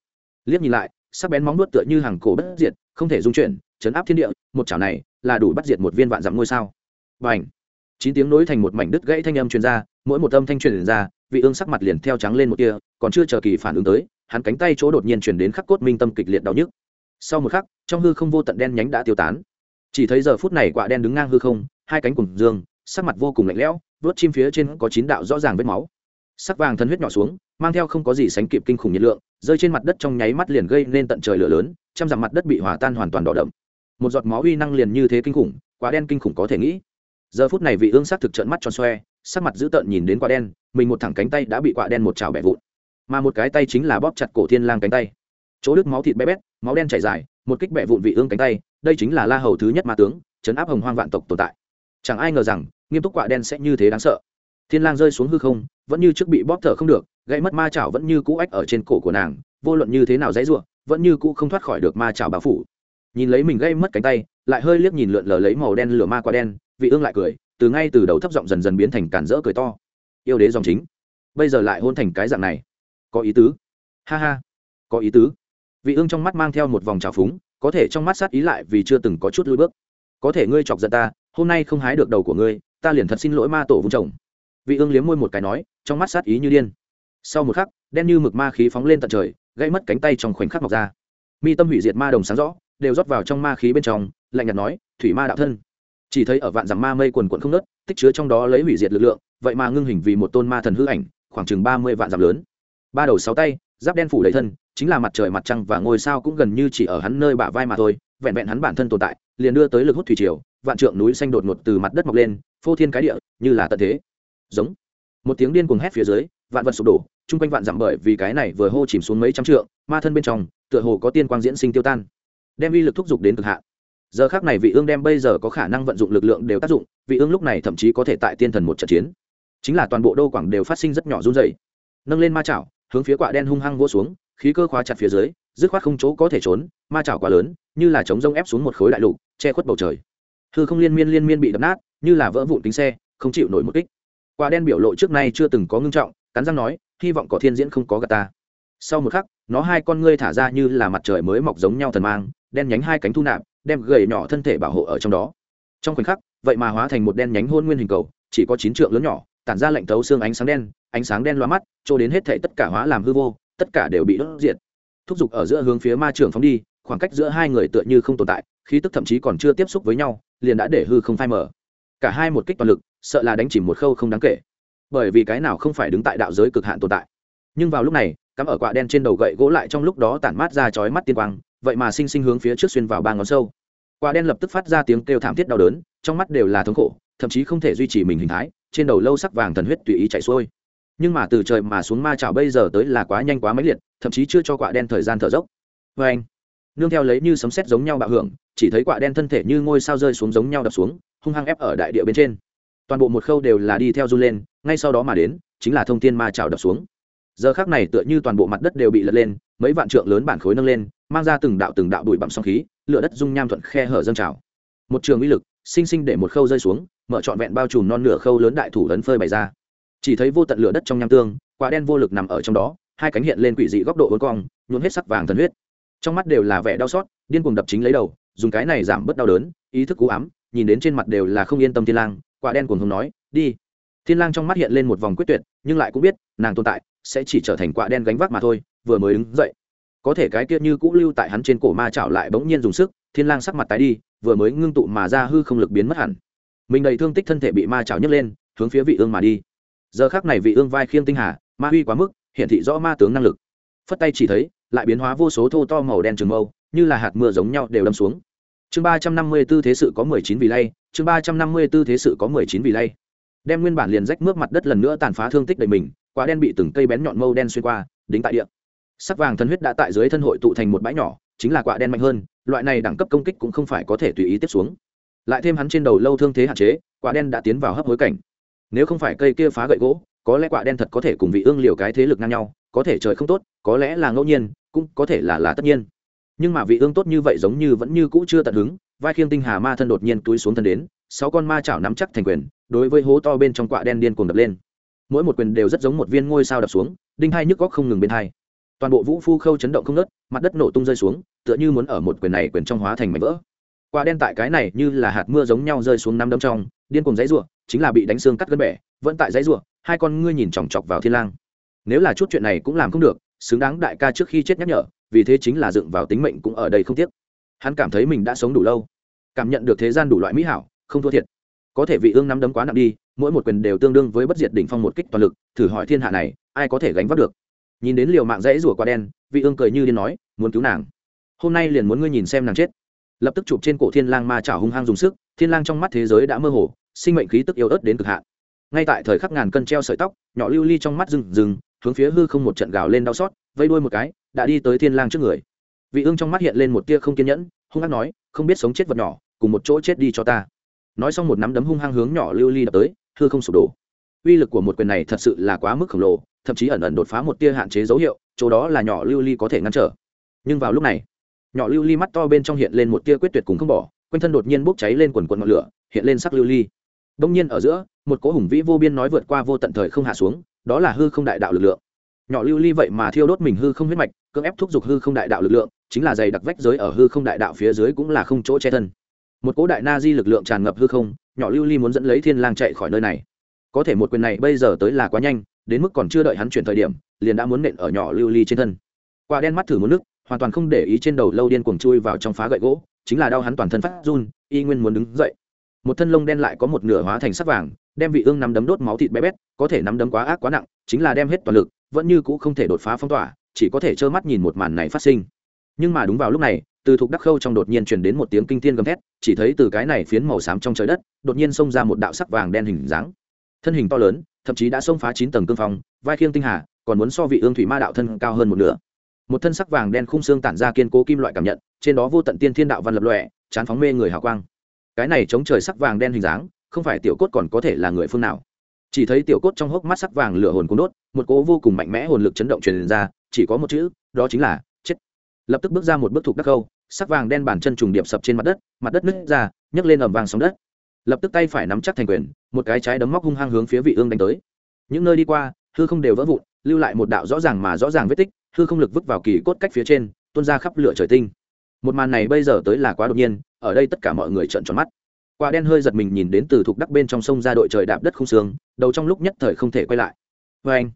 liếc nhìn lại, sắc bén móng nuốt tựa như hàng cổ bất diệt, không thể dung chuyển chấn áp thiên địa, một chảo này là đủ bắt diệt một viên vạn dặm ngôi sao. Và ảnh chín tiếng nối thành một mảnh đứt gãy thanh âm truyền ra, mỗi một âm thanh truyền ra, vị ương sắc mặt liền theo trắng lên một tia, còn chưa chờ kỳ phản ứng tới, hắn cánh tay chỗ đột nhiên truyền đến khắc cốt minh tâm kịch liệt đau nhức. Sau một khắc, trong hư không vô tận đen nhánh đã tiêu tán. Chỉ thấy giờ phút này quạ đen đứng ngang hư không, hai cánh cùng dương, sắc mặt vô cùng lạnh lẽo, vớt chim phía trên có chín đạo rõ ràng vết máu. Sắc vàng thân huyết nhỏ xuống mang theo không có gì sánh kịp kinh khủng nhiệt lượng, rơi trên mặt đất trong nháy mắt liền gây nên tận trời lửa lớn, trăm dặm mặt đất bị hòa tan hoàn toàn đỏ đậm. Một giọt máu uy năng liền như thế kinh khủng, quá đen kinh khủng có thể nghĩ. Giờ phút này vị ương sắc thực trợn mắt tròn xoe, sắc mặt dữ tợn nhìn đến quả đen, mình một thẳng cánh tay đã bị quả đen một chảo bẻ vụn. Mà một cái tay chính là bóp chặt cổ thiên lang cánh tay. Chỗ đứt máu thịt bé bét, máu đen chảy dài, một kích bẻ vụn vị ương cánh tay, đây chính là la hầu thứ nhất ma tướng, chấn áp hồng hoang vạn tộc tồn tại. Chẳng ai ngờ rằng, nghiêm túc quả đen sẽ như thế đáng sợ. Thiên lang rơi xuống hư không, vẫn như trước bị bóp thở không được gãy mất ma chảo vẫn như cũ ách ở trên cổ của nàng, vô luận như thế nào dãy ruộng vẫn như cũ không thoát khỏi được ma chảo bao phủ. Nhìn lấy mình gây mất cánh tay, lại hơi liếc nhìn lượn lờ lấy màu đen lửa ma qua đen, vị ương lại cười, từ ngay từ đầu thấp giọng dần dần biến thành cản rỡ cười to. Yêu đế dòng chính. Bây giờ lại hôn thành cái dạng này. Có ý tứ. Ha ha. Có ý tứ. Vị ương trong mắt mang theo một vòng trào phúng, có thể trong mắt sát ý lại vì chưa từng có chút lùi bước. Có thể ngươi chọc giận ta, hôm nay không hái được đầu của ngươi, ta liền thật xin lỗi ma tổ vung chồng. Vị ương liếm môi một cái nói, trong mắt sát ý như điên sau một khắc, đen như mực ma khí phóng lên tận trời gây mất cánh tay trong khoảnh khắc mọc ra. Mi tâm hủy diệt ma đồng sáng rõ, đều rót vào trong ma khí bên trong, lạnh nhạt nói, thủy ma đạo thân. Chỉ thấy ở vạn dặm ma mây quần quận không nớt tích chứa trong đó lấy hủy diệt lực lượng, vậy mà ngưng hình vì một tôn ma thần hư ảnh, khoảng chừng ba mươi vạn dặm lớn. Ba đầu sáu tay, giáp đen phủ đầy thân, chính là mặt trời mặt trăng và ngôi sao cũng gần như chỉ ở hắn nơi bả vai mà thôi, vẹn vẹn hắn bản thân tồn tại, liền đưa tới lực hút thủy triều, vạn trượng núi xanh đột ngột từ mặt đất mọc lên, phô thiên cái địa, như là tận thế. Giống. Một tiếng điên cuồng hét phía dưới, vạn vật sụp đổ chung quanh vạn dặm bởi vì cái này vừa hô chìm xuống mấy trăm trượng, ma thân bên trong, tựa hồ có tiên quang diễn sinh tiêu tan. Đem uy lực thúc giục đến cực hạn. Giờ khác này vị ương đem bây giờ có khả năng vận dụng lực lượng đều tác dụng, vị ương lúc này thậm chí có thể tại tiên thần một trận chiến. Chính là toàn bộ đô quảng đều phát sinh rất nhỏ run dày nâng lên ma chảo, hướng phía quạ đen hung hăng vỗ xuống, khí cơ khóa chặt phía dưới, dứt khoát không chỗ có thể trốn, ma chảo quá lớn, như là chống rông ép xuống một khối đại lục, che khuất bầu trời. Hư không liên miên liên miên bị đập nát, như là vỡ vụn kính xe, không chịu nổi một kích. Quả đen biểu lộ trước nay chưa từng có ngưng trọng, cắn răng nói hy vọng có thiên diễn không có gà ta. Sau một khắc, nó hai con ngươi thả ra như là mặt trời mới mọc giống nhau thần mang, đen nhánh hai cánh thu nạp, đem gầy nhỏ thân thể bảo hộ ở trong đó. Trong khoảnh khắc, vậy mà hóa thành một đen nhánh hôn nguyên hình cầu, chỉ có chín trượng lớn nhỏ, tản ra lạnh thấu xương ánh sáng đen, ánh sáng đen loa mắt cho đến hết thể tất cả hóa làm hư vô, tất cả đều bị đốt diệt. Thúc giục ở giữa hướng phía ma trường phóng đi, khoảng cách giữa hai người tựa như không tồn tại, khí tức thậm chí còn chưa tiếp xúc với nhau, liền đã để hư không phai mở cả hai một kích toàn lực, sợ là đánh chỉ một khâu không đáng kể bởi vì cái nào không phải đứng tại đạo giới cực hạn tồn tại. Nhưng vào lúc này, cắm ở quạ đen trên đầu gậy gỗ lại trong lúc đó tản mát ra chói mắt tiên quang, vậy mà sinh sinh hướng phía trước xuyên vào ba ngón sâu. Quạ đen lập tức phát ra tiếng kêu thảm thiết đau đớn, trong mắt đều là thống khổ, thậm chí không thể duy trì mình hình thái, trên đầu lâu sắc vàng thần huyết tùy ý chạy xuôi. Nhưng mà từ trời mà xuống ma chảo bây giờ tới là quá nhanh quá máy liệt, thậm chí chưa cho quạ đen thời gian thở dốc. Vê anh, nương theo lấy như sấm sét giống nhau bạo hưởng, chỉ thấy quạ đen thân thể như ngôi sao rơi xuống giống nhau đập xuống, hung hăng ép ở đại địa bên trên. Toàn bộ một khâu đều là đi theo run lên ngay sau đó mà đến, chính là thông thiên ma trào đập xuống. Giờ khác này tựa như toàn bộ mặt đất đều bị lật lên, mấy vạn trượng lớn bản khối nâng lên, mang ra từng đạo từng đạo bụi bặm song khí, lửa đất dung nham thuận khe hở dâng trào. Một trường uy lực, sinh sinh để một khâu rơi xuống, mở trọn vẹn bao trùm non nửa khâu lớn đại thủ ấn phơi bày ra. Chỉ thấy vô tận lửa đất trong nham tương, quả đen vô lực nằm ở trong đó, hai cánh hiện lên quỷ dị góc độ vốn cong nhuộn hết sắc vàng thần huyết. Trong mắt đều là vẻ đau xót, điên cuồng đập chính lấy đầu, dùng cái này giảm bớt đau đớn, ý thức cú ám, nhìn đến trên mặt đều là không yên tâm thiên lang, quả đen cuồng hùng nói, đi thiên lang trong mắt hiện lên một vòng quyết tuyệt, nhưng lại cũng biết, nàng tồn tại, sẽ chỉ trở thành quạ đen gánh vác mà thôi, vừa mới đứng dậy. Có thể cái kia như cũ lưu tại hắn trên cổ ma chảo lại bỗng nhiên dùng sức, thiên lang sắc mặt tái đi, vừa mới ngưng tụ mà ra hư không lực biến mất hẳn. Mình đầy thương tích thân thể bị ma chảo nhấc lên, hướng phía vị ương mà đi. Giờ khắc này vị ương vai khiêng tinh hà, ma huy quá mức hiện thị rõ ma tướng năng lực. Phất tay chỉ thấy, lại biến hóa vô số thô to màu đen trường mâu, như là hạt mưa giống nhau đều đâm xuống. Chương ba trăm năm mươi 354 thế sự có mười chín vì lay, chương ba trăm năm mươi 354 thế sự có mười chín vì lay đem nguyên bản liền rách mướp mặt đất lần nữa tàn phá thương tích đầy mình, quả đen bị từng cây bén nhọn mâu đen xuyên qua, đính tại địa. Sắc vàng thân huyết đã tại dưới thân hội tụ thành một bãi nhỏ, chính là quả đen mạnh hơn, loại này đẳng cấp công kích cũng không phải có thể tùy ý tiếp xuống. Lại thêm hắn trên đầu lâu thương thế hạn chế, quả đen đã tiến vào hấp hối cảnh. Nếu không phải cây kia phá gậy gỗ, có lẽ quả đen thật có thể cùng vị ương liều cái thế lực ngang nhau, có thể trời không tốt, có lẽ là ngẫu nhiên, cũng có thể là là tất nhiên. Nhưng mà vị ương tốt như vậy giống như vẫn như cũ chưa tận hứng, vai khiêng tinh hà ma thân đột nhiên túi xuống thân đến sáu con ma chảo nắm chắc thành quyền, đối với hố to bên trong quạ đen điên cuồng đập lên. Mỗi một quyền đều rất giống một viên ngôi sao đập xuống, đinh hai nhức góc không ngừng bên hai. Toàn bộ vũ phu khâu chấn động không nớt mặt đất nổ tung rơi xuống, tựa như muốn ở một quyền này quyền trong hóa thành mảnh vỡ. Quả đen tại cái này như là hạt mưa giống nhau rơi xuống năm đâm trong, điên cùng dãy ruộng chính là bị đánh xương cắt gân bẻ, vẫn tại dãy ruộng hai con ngươi nhìn chòng chọc vào thiên lang. Nếu là chút chuyện này cũng làm không được, xứng đáng đại ca trước khi chết nhắc nhở, vì thế chính là dựng vào tính mệnh cũng ở đây không tiếc. Hắn cảm thấy mình đã sống đủ lâu, cảm nhận được thế gian đủ loại mỹ hảo không thua thiệt. Có thể vị ương nắm đấm quá nặng đi, mỗi một quyền đều tương đương với bất diệt đỉnh phong một kích toàn lực, thử hỏi thiên hạ này, ai có thể gánh vác được? Nhìn đến liều mạng dãy rủa qua đen, vị ương cười như điên nói, muốn cứu nàng. Hôm nay liền muốn ngươi nhìn xem nàng chết. Lập tức chụp trên cổ thiên lang ma chảo hung hăng dùng sức, thiên lang trong mắt thế giới đã mơ hồ, sinh mệnh khí tức yếu ớt đến cực hạn. Ngay tại thời khắc ngàn cân treo sợi tóc, nhỏ lưu ly trong mắt rừng rừng, hướng phía hư không một trận gào lên đau xót, vây đuôi một cái, đã đi tới thiên lang trước người. Vị ương trong mắt hiện lên một tia không kiên nhẫn, hung hăng nói, không biết sống chết vật nhỏ, cùng một chỗ chết đi cho ta nói xong một nắm đấm hung hăng hướng nhỏ lưu ly đập tới, hư không sụp đổ. Uy lực của một quyền này thật sự là quá mức khổng lồ, thậm chí ẩn ẩn đột phá một tia hạn chế dấu hiệu, chỗ đó là nhỏ lưu ly có thể ngăn trở. Nhưng vào lúc này, nhỏ lưu ly mắt to bên trong hiện lên một tia quyết tuyệt cùng không bỏ, quanh thân đột nhiên bốc cháy lên quần quần ngọn lửa, hiện lên sắc lưu ly. Đông nhiên ở giữa, một cỗ hùng vĩ vô biên nói vượt qua vô tận thời không hạ xuống, đó là hư không đại đạo lực lượng. Nhỏ lưu ly vậy mà thiêu đốt mình hư không huyết mạch, cưỡng ép thúc giục hư không đại đạo lực lượng, chính là dày đặc vách giới ở hư không đại đạo phía dưới cũng là không chỗ che thân một cỗ đại na di lực lượng tràn ngập hư không, nhỏ lưu ly muốn dẫn lấy thiên lang chạy khỏi nơi này. Có thể một quyền này bây giờ tới là quá nhanh, đến mức còn chưa đợi hắn chuyển thời điểm, liền đã muốn nện ở nhỏ lưu ly trên thân. Quả đen mắt thử một nước, hoàn toàn không để ý trên đầu lâu điên cuồng chui vào trong phá gậy gỗ, chính là đau hắn toàn thân phát run, y nguyên muốn đứng dậy. Một thân lông đen lại có một nửa hóa thành sắc vàng, đem vị ương nắm đấm đốt máu thịt bé bét, có thể nắm đấm quá ác quá nặng, chính là đem hết toàn lực, vẫn như cũ không thể đột phá phong tỏa, chỉ có thể trơ mắt nhìn một màn này phát sinh. Nhưng mà đúng vào lúc này từ thuộc đắc khâu trong đột nhiên truyền đến một tiếng kinh thiên gầm thét chỉ thấy từ cái này phiến màu xám trong trời đất đột nhiên xông ra một đạo sắc vàng đen hình dáng. Thân hình to lớn thậm chí đã xông phá chín tầng cương phong vai khiêng tinh hà còn muốn so vị ương thủy ma đạo thân cao hơn một nửa. Một thân sắc vàng đen khung xương tản ra kiên cố kim loại cảm nhận trên đó vô tận tiên thiên đạo văn lập lòe, chán phóng mê người hào quang. Cái này chống trời sắc vàng đen hình dáng không phải tiểu cốt còn có thể là người phương nào. Chỉ thấy tiểu cốt trong hốc mắt sắc vàng lửa hồn cuốn đốt một cố vô cùng mạnh mẽ hồn lực chấn động truyền ra chỉ có một chữ đó chính là chết. Lập tức bước ra một bước thuộc đắc câu sắc vàng đen bàn chân trùng điệp sập trên mặt đất mặt đất nứt ra, nhấc lên ầm vàng sóng đất. Lập tức tay phải nắm chắc thành quyền, một cái trái đấm móc hung hăng hướng phía vị ương đánh tới. Những nơi đi qua, hư không đều vỡ vụn, lưu lại một đạo rõ ràng mà rõ ràng vết tích, hư không lực vứt vào kỳ cốt cách phía trên, tuôn ra khắp lửa trời tinh. Một màn này bây giờ tới là quá đột nhiên, ở đây tất cả mọi người trợn tròn mắt. Quả đen hơi giật mình nhìn đến từ thuộc đắc bên trong sông ra đội trời đạp đất không xương, đầu trong lúc nhất thời không thể quay lại. Vê anh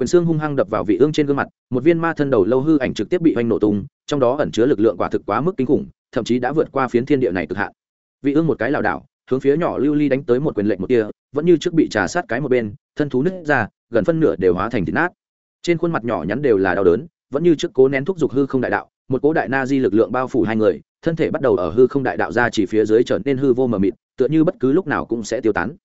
quyền xương hung hăng đập vào vị ương trên gương mặt, một viên ma thân đầu lâu hư ảnh trực tiếp bị oanh nổ tung trong đó ẩn chứa lực lượng quả thực quá mức kinh khủng, thậm chí đã vượt qua phiến thiên địa này cực hạn. Vị ương một cái lảo đảo, hướng phía nhỏ lưu ly đánh tới một quyền lệnh một kia, vẫn như trước bị trà sát cái một bên, thân thú nứt ra, gần phân nửa đều hóa thành thịt nát. Trên khuôn mặt nhỏ nhắn đều là đau đớn, vẫn như trước cố nén thúc giục hư không đại đạo, một cố đại na di lực lượng bao phủ hai người, thân thể bắt đầu ở hư không đại đạo ra chỉ phía dưới trở nên hư vô mờ mịt, tựa như bất cứ lúc nào cũng sẽ tiêu tán.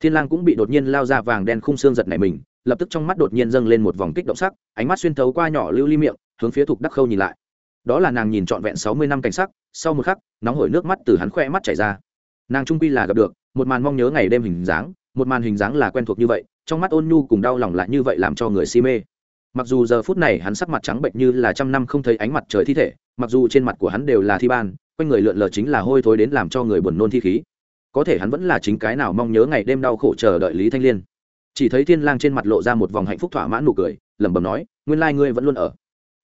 Thiên lang cũng bị đột nhiên lao ra vàng đen khung xương giật này mình, lập tức trong mắt đột nhiên dâng lên một vòng kích động sắc, ánh mắt xuyên thấu qua nhỏ lưu ly miệng, hướng phía thục đắc khâu nhìn lại đó là nàng nhìn trọn vẹn sáu mươi năm cảnh sắc, sau một khắc, nóng hổi nước mắt từ hắn khoe mắt chảy ra. Nàng trung quy là gặp được, một màn mong nhớ ngày đêm hình dáng, một màn hình dáng là quen thuộc như vậy, trong mắt ôn nhu cùng đau lòng lại như vậy làm cho người si mê. Mặc dù giờ phút này hắn sắc mặt trắng bệnh như là trăm năm không thấy ánh mặt trời thi thể, mặc dù trên mặt của hắn đều là thi ban, quanh người lượn lờ chính là hôi thối đến làm cho người buồn nôn thi khí. Có thể hắn vẫn là chính cái nào mong nhớ ngày đêm đau khổ chờ đợi lý thanh liên. Chỉ thấy thiên lang trên mặt lộ ra một vòng hạnh phúc thỏa mãn nụ cười, lẩm bẩm nói, nguyên lai ngươi vẫn luôn ở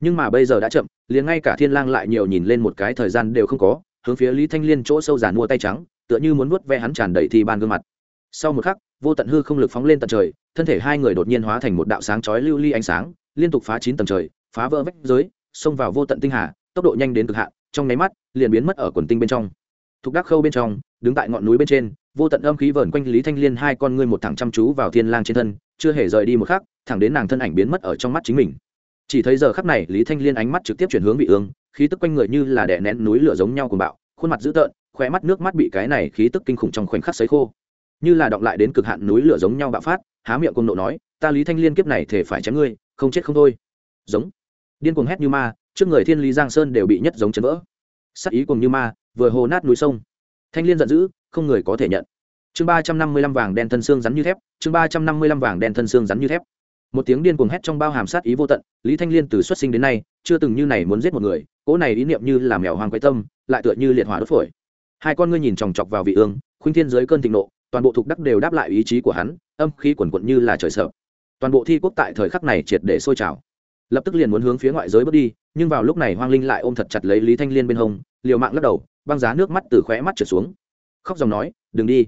nhưng mà bây giờ đã chậm, liền ngay cả thiên lang lại nhiều nhìn lên một cái thời gian đều không có, hướng phía lý thanh liên chỗ sâu giàn mua tay trắng, tựa như muốn vuốt ve hắn tràn đầy thì ban gương mặt. Sau một khắc, vô tận hư không lực phóng lên tận trời, thân thể hai người đột nhiên hóa thành một đạo sáng chói lưu ly ánh sáng, liên tục phá chín tầng trời, phá vỡ vách giới, xông vào vô tận tinh hà, tốc độ nhanh đến cực hạn, trong nháy mắt, liền biến mất ở quần tinh bên trong. Thục đắc khâu bên trong, đứng tại ngọn núi bên trên, vô tận âm khí vờn quanh lý thanh liên hai con ngươi một thẳng chăm chú vào thiên lang trên thân, chưa hề rời đi một khắc, thẳng đến nàng thân ảnh biến mất ở trong mắt chính mình chỉ thấy giờ khắc này lý thanh liên ánh mắt trực tiếp chuyển hướng vị ương, khí tức quanh người như là đè nén núi lửa giống nhau cùng bạo, khuôn mặt dữ tợn, khóe mắt nước mắt bị cái này khí tức kinh khủng trong khoảnh khắc sấy khô. Như là động lại đến cực hạn núi lửa giống nhau bạo phát, há miệng cùng nộ nói, ta lý thanh liên kiếp này thể phải chém ngươi, không chết không thôi. Giống. Điên cuồng hét như ma, trước người thiên lý giang sơn đều bị nhất giống chấn vỡ. Sắc ý cùng như ma, vừa hồ nát núi sông. Thanh liên giận dữ, không người có thể nhận. Chương ba trăm năm mươi lăm vàng đen thân xương rắn như thép, chương ba trăm năm mươi lăm vàng đen thân xương rắn như thép một tiếng điên cuồng hét trong bao hàm sát ý vô tận, lý thanh liên từ xuất sinh đến nay, chưa từng như này muốn giết một người, cỗ này ý niệm như là mèo hoang quấy tâm, lại tựa như liệt hỏa đốt phổi. Hai con ngươi nhìn chòng chọc vào vị ương, khuynh thiên dưới cơn thịnh nộ, toàn bộ thuộc đắc đều đáp lại ý chí của hắn, âm khí quần quận như là trời sợ. Toàn bộ thi quốc tại thời khắc này triệt để sôi trào. Lập tức liền muốn hướng phía ngoại giới bước đi, nhưng vào lúc này hoang linh lại ôm thật chặt lấy lý thanh liên bên hông, liều mạng lắc đầu, băng giá nước mắt từ khóe mắt trở xuống. Khóc dòng nói, đừng đi,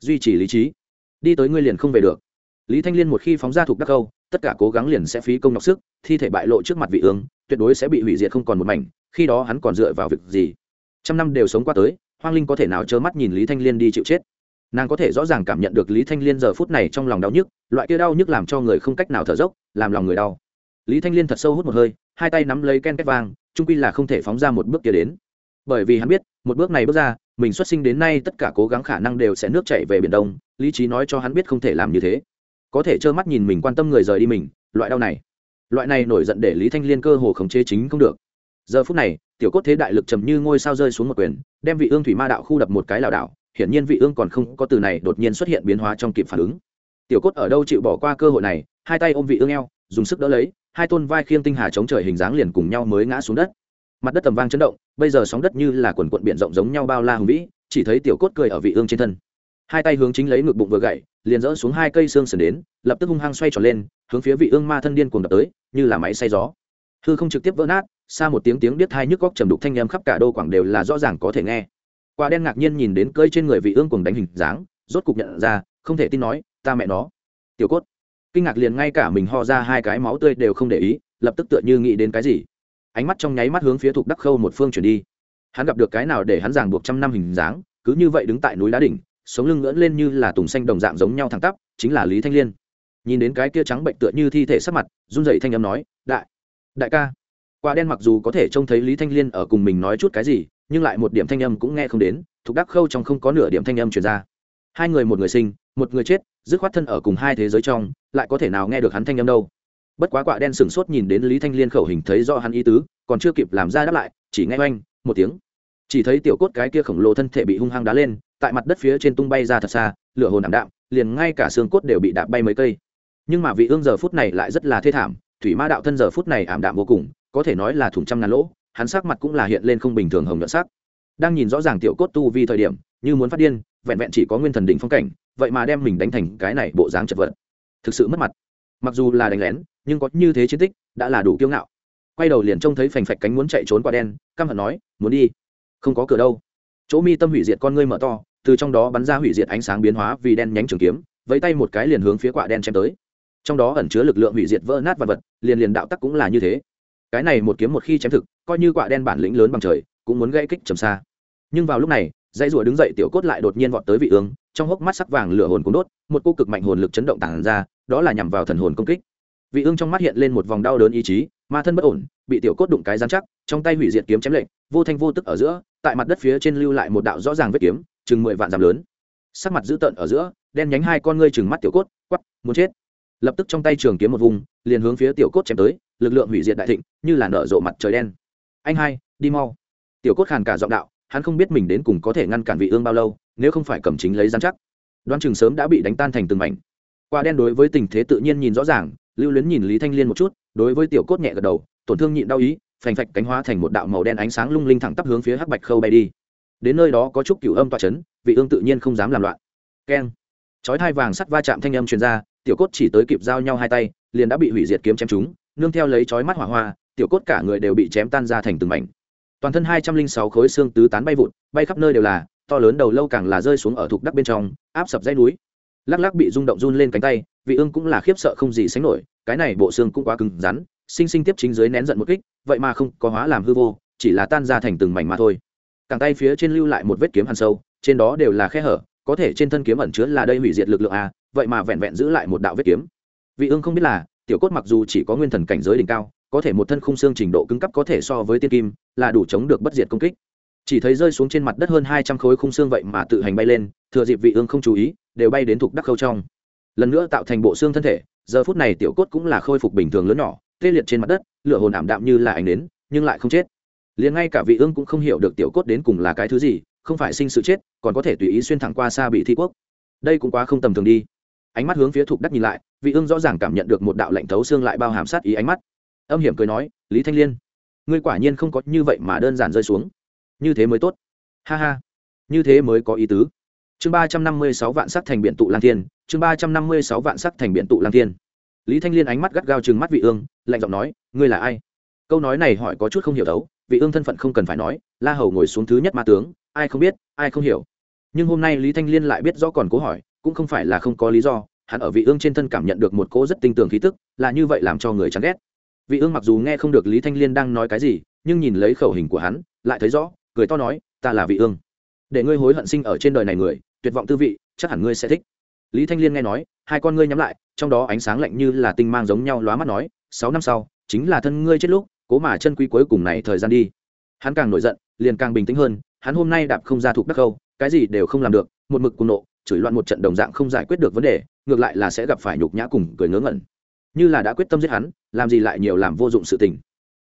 duy trì lý trí. Đi tới ngươi liền không về được. Lý thanh liên một khi phóng ra thuộc đắc câu tất cả cố gắng liền sẽ phí công nhọc sức, thi thể bại lộ trước mặt vị ương, tuyệt đối sẽ bị hủy diệt không còn một mảnh, khi đó hắn còn dựa vào việc gì? Trăm năm đều sống qua tới, hoang linh có thể nào trơ mắt nhìn lý thanh liên đi chịu chết? Nàng có thể rõ ràng cảm nhận được lý thanh liên giờ phút này trong lòng đau nhức, loại kia đau nhức làm cho người không cách nào thở dốc, làm lòng người đau. Lý thanh liên thật sâu hút một hơi, hai tay nắm lấy ken két vang trung quy là không thể phóng ra một bước kia đến. Bởi vì hắn biết, một bước này bước ra, mình xuất sinh đến nay tất cả cố gắng khả năng đều sẽ nước chạy về biển đông, lý trí nói cho hắn biết không thể làm như thế có thể trơ mắt nhìn mình quan tâm người rời đi mình, loại đau này. Loại này nổi giận để lý thanh liên cơ hồ khống chế chính không được. Giờ phút này, tiểu cốt thế đại lực trầm như ngôi sao rơi xuống một quyền, đem vị ương thủy ma đạo khu đập một cái lảo đảo, hiển nhiên vị ương còn không có từ này đột nhiên xuất hiện biến hóa trong kịp phản ứng. Tiểu cốt ở đâu chịu bỏ qua cơ hội này, hai tay ôm vị ương eo, dùng sức đỡ lấy, hai tôn vai khiêng tinh hà chống trời hình dáng liền cùng nhau mới ngã xuống đất. Mặt đất tầm vang chấn động, bây giờ sóng đất như là quần quận biển rộng giống nhau bao la hùng vĩ, chỉ thấy tiểu cốt cười ở vị ương trên thân hai tay hướng chính lấy ngực bụng vừa gậy, liền dỡ xuống hai cây xương sườn đến, lập tức hung hăng xoay tròn lên, hướng phía vị ương ma thân điên cuồng đập tới, như là máy xay gió. Hư không trực tiếp vỡ nát, xa một tiếng tiếng biết hai nhức góc trầm đục thanh âm khắp cả đô quảng đều là rõ ràng có thể nghe. Quả đen ngạc nhiên nhìn đến cơi trên người vị ương cùng đánh hình dáng, rốt cục nhận ra, không thể tin nói, ta mẹ nó. Tiểu cốt. Kinh ngạc liền ngay cả mình ho ra hai cái máu tươi đều không để ý, lập tức tựa như nghĩ đến cái gì. Ánh mắt trong nháy mắt hướng phía thục đắc khâu một phương chuyển đi. Hắn gặp được cái nào để hắn giảng buộc trăm năm hình dáng, cứ như vậy đứng tại núi đá đỉnh sống lưng ngưỡn lên như là tùng xanh đồng dạng giống nhau thẳng tắp, chính là lý thanh liên. Nhìn đến cái kia trắng bệnh tựa như thi thể sắc mặt, run dậy thanh âm nói, đại đại ca. Quả đen mặc dù có thể trông thấy lý thanh liên ở cùng mình nói chút cái gì, nhưng lại một điểm thanh âm cũng nghe không đến thục đắc khâu trong không có nửa điểm thanh âm truyền ra. Hai người một người sinh, một người chết, dứt khoát thân ở cùng hai thế giới trong, lại có thể nào nghe được hắn thanh âm đâu? Bất quá quạ đen sửng sốt nhìn đến lý thanh liên khẩu hình thấy do hắn ý tứ, còn chưa kịp làm ra đáp lại, chỉ nghe oanh, một tiếng chỉ thấy tiểu cốt cái kia khổng lồ thân thể bị hung hăng đá lên, tại mặt đất phía trên tung bay ra thật xa, lửa hồn ảm đạm, liền ngay cả xương cốt đều bị đạp bay mấy cây. Nhưng mà vị ương giờ phút này lại rất là thê thảm, thủy ma đạo thân giờ phút này ảm đạm vô cùng, có thể nói là thủng trăm ngàn lỗ, hắn sắc mặt cũng là hiện lên không bình thường hồng nhuận sắc. Đang nhìn rõ ràng tiểu cốt tu vi thời điểm, như muốn phát điên, vẹn vẹn chỉ có nguyên thần đỉnh phong cảnh, vậy mà đem mình đánh thành cái này bộ dáng chật vật. Thực sự mất mặt. Mặc dù là đánh lén, nhưng có như thế chiến tích, đã là đủ kiêu ngạo. Quay đầu liền trông thấy phành phạch cánh muốn chạy trốn qua đen, căm hận nói, muốn đi không có cửa đâu. Chỗ mi tâm hủy diệt con ngươi mở to, từ trong đó bắn ra hủy diệt ánh sáng biến hóa vì đen nhánh trường kiếm, vẫy tay một cái liền hướng phía quả đen chém tới. Trong đó ẩn chứa lực lượng hủy diệt vỡ nát vật vật, liền liền đạo tắc cũng là như thế. Cái này một kiếm một khi chém thực, coi như quả đen bản lĩnh lớn bằng trời, cũng muốn gây kích trầm xa. Nhưng vào lúc này, dãy rùa đứng dậy tiểu cốt lại đột nhiên vọt tới vị ương, trong hốc mắt sắc vàng lửa hồn cũng đốt, một cô cực mạnh hồn lực chấn động tản ra, đó là nhằm vào thần hồn công kích. Vị ương trong mắt hiện lên một vòng đau đớn ý chí, ma thân bất ổn, bị tiểu cốt đụng cái giám chắc, trong tay hủy diệt kiếm chém lệnh, vô thanh vô tức ở giữa tại mặt đất phía trên lưu lại một đạo rõ ràng vết kiếm, chừng mười vạn dặm lớn. Sắc mặt dữ tợn ở giữa, đen nhánh hai con ngươi chừng mắt tiểu cốt quắp muốn chết. Lập tức trong tay trường kiếm một vùng, liền hướng phía tiểu cốt chém tới, lực lượng hủy diệt đại thịnh, như là nở rộ mặt trời đen. Anh hai, đi mau. Tiểu cốt khàn cả giọng đạo, hắn không biết mình đến cùng có thể ngăn cản vị ương bao lâu, nếu không phải cầm chính lấy giám chắc. Đoan chừng sớm đã bị đánh tan thành từng mảnh. Quả đen đối với tình thế tự nhiên nhìn rõ ràng, lưu luyến nhìn lý thanh liên một chút, đối với tiểu cốt nhẹ gật đầu, tổn thương nhịn đau ý phành phạch cánh hóa thành một đạo màu đen ánh sáng lung linh thẳng tắp hướng phía hắc bạch khâu bay đi. Đến nơi đó có chút cửu âm tọa chấn, vị ương tự nhiên không dám làm loạn. Keng. Chói thai vàng sắt va chạm thanh âm truyền ra, tiểu cốt chỉ tới kịp giao nhau hai tay, liền đã bị hủy diệt kiếm chém chúng nương theo lấy chói mắt hỏa hoa, tiểu cốt cả người đều bị chém tan ra thành từng mảnh. Toàn thân hai trăm linh sáu khối xương tứ tán bay vụt, bay khắp nơi đều là, to lớn đầu lâu càng là rơi xuống ở thuộc đất bên trong, áp sập dãy núi lắc lắc bị rung động run lên cánh tay, vị ương cũng là khiếp sợ không gì sánh nổi, cái này bộ xương cũng quá cứng rắn, sinh sinh tiếp chính dưới nén giận một kích, vậy mà không có hóa làm hư vô, chỉ là tan ra thành từng mảnh mà thôi. Càng tay phía trên lưu lại một vết kiếm hàn sâu, trên đó đều là khe hở, có thể trên thân kiếm ẩn chứa là đây hủy diệt lực lượng a, vậy mà vẹn vẹn giữ lại một đạo vết kiếm. Vị ương không biết là, tiểu cốt mặc dù chỉ có nguyên thần cảnh giới đỉnh cao, có thể một thân khung xương trình độ cứng cấp có thể so với tiên kim, là đủ chống được bất diệt công kích. Chỉ thấy rơi xuống trên mặt đất hơn hai trăm khối khung xương vậy mà tự hành bay lên, thừa dịp vị ương không chú ý đều bay đến thuộc đắc khâu trong. Lần nữa tạo thành bộ xương thân thể, giờ phút này tiểu cốt cũng là khôi phục bình thường lớn nhỏ, tê liệt trên mặt đất, lửa hồn ảm đạm như là ảnh đến nhưng lại không chết. Liền ngay cả vị ương cũng không hiểu được tiểu cốt đến cùng là cái thứ gì, không phải sinh sự chết, còn có thể tùy ý xuyên thẳng qua xa bị thi quốc. Đây cũng quá không tầm thường đi. Ánh mắt hướng phía thuộc đắc nhìn lại, vị ương rõ ràng cảm nhận được một đạo lệnh thấu xương lại bao hàm sát ý ánh mắt. Âm hiểm cười nói, lý thanh liên, ngươi quả nhiên không có như vậy mà đơn giản rơi xuống. Như thế mới tốt. Ha ha, như thế mới có ý tứ chương ba trăm năm mươi sáu vạn sắc thành biện tụ lang thiên, chương ba trăm năm mươi sáu vạn sắc thành biện tụ lang thiên. Lý thanh liên ánh mắt gắt gao chừng mắt vị ương, lạnh giọng nói, ngươi là ai? Câu nói này hỏi có chút không hiểu đấu, vị ương thân phận không cần phải nói, la hầu ngồi xuống thứ nhất ma tướng, ai không biết, ai không hiểu. Nhưng hôm nay lý thanh liên lại biết rõ còn cố hỏi, cũng không phải là không có lý do, hắn ở vị ương trên thân cảm nhận được một cỗ rất tinh tường khí tức, là như vậy làm cho người chán ghét. Vị ương mặc dù nghe không được lý thanh liên đang nói cái gì, nhưng nhìn lấy khẩu hình của hắn, lại thấy rõ, cười to nói, ta là vị ương. Để ngươi hối hận sinh ở trên đời này người tuyệt vọng tư vị, chắc hẳn ngươi sẽ thích. Lý thanh liên nghe nói, hai con ngươi nhắm lại, trong đó ánh sáng lạnh như là tinh mang giống nhau lóa mắt nói, sáu năm sau, chính là thân ngươi chết lúc, cố mà chân quý cuối cùng này thời gian đi. Hắn càng nổi giận, liền càng bình tĩnh hơn, hắn hôm nay đạp không ra thuộc đắc khâu, cái gì đều không làm được, một mực cùng nộ, chửi loạn một trận đồng dạng không giải quyết được vấn đề, ngược lại là sẽ gặp phải nhục nhã cùng cười ngớ ngẩn. Như là đã quyết tâm giết hắn, làm gì lại nhiều làm vô dụng sự tình.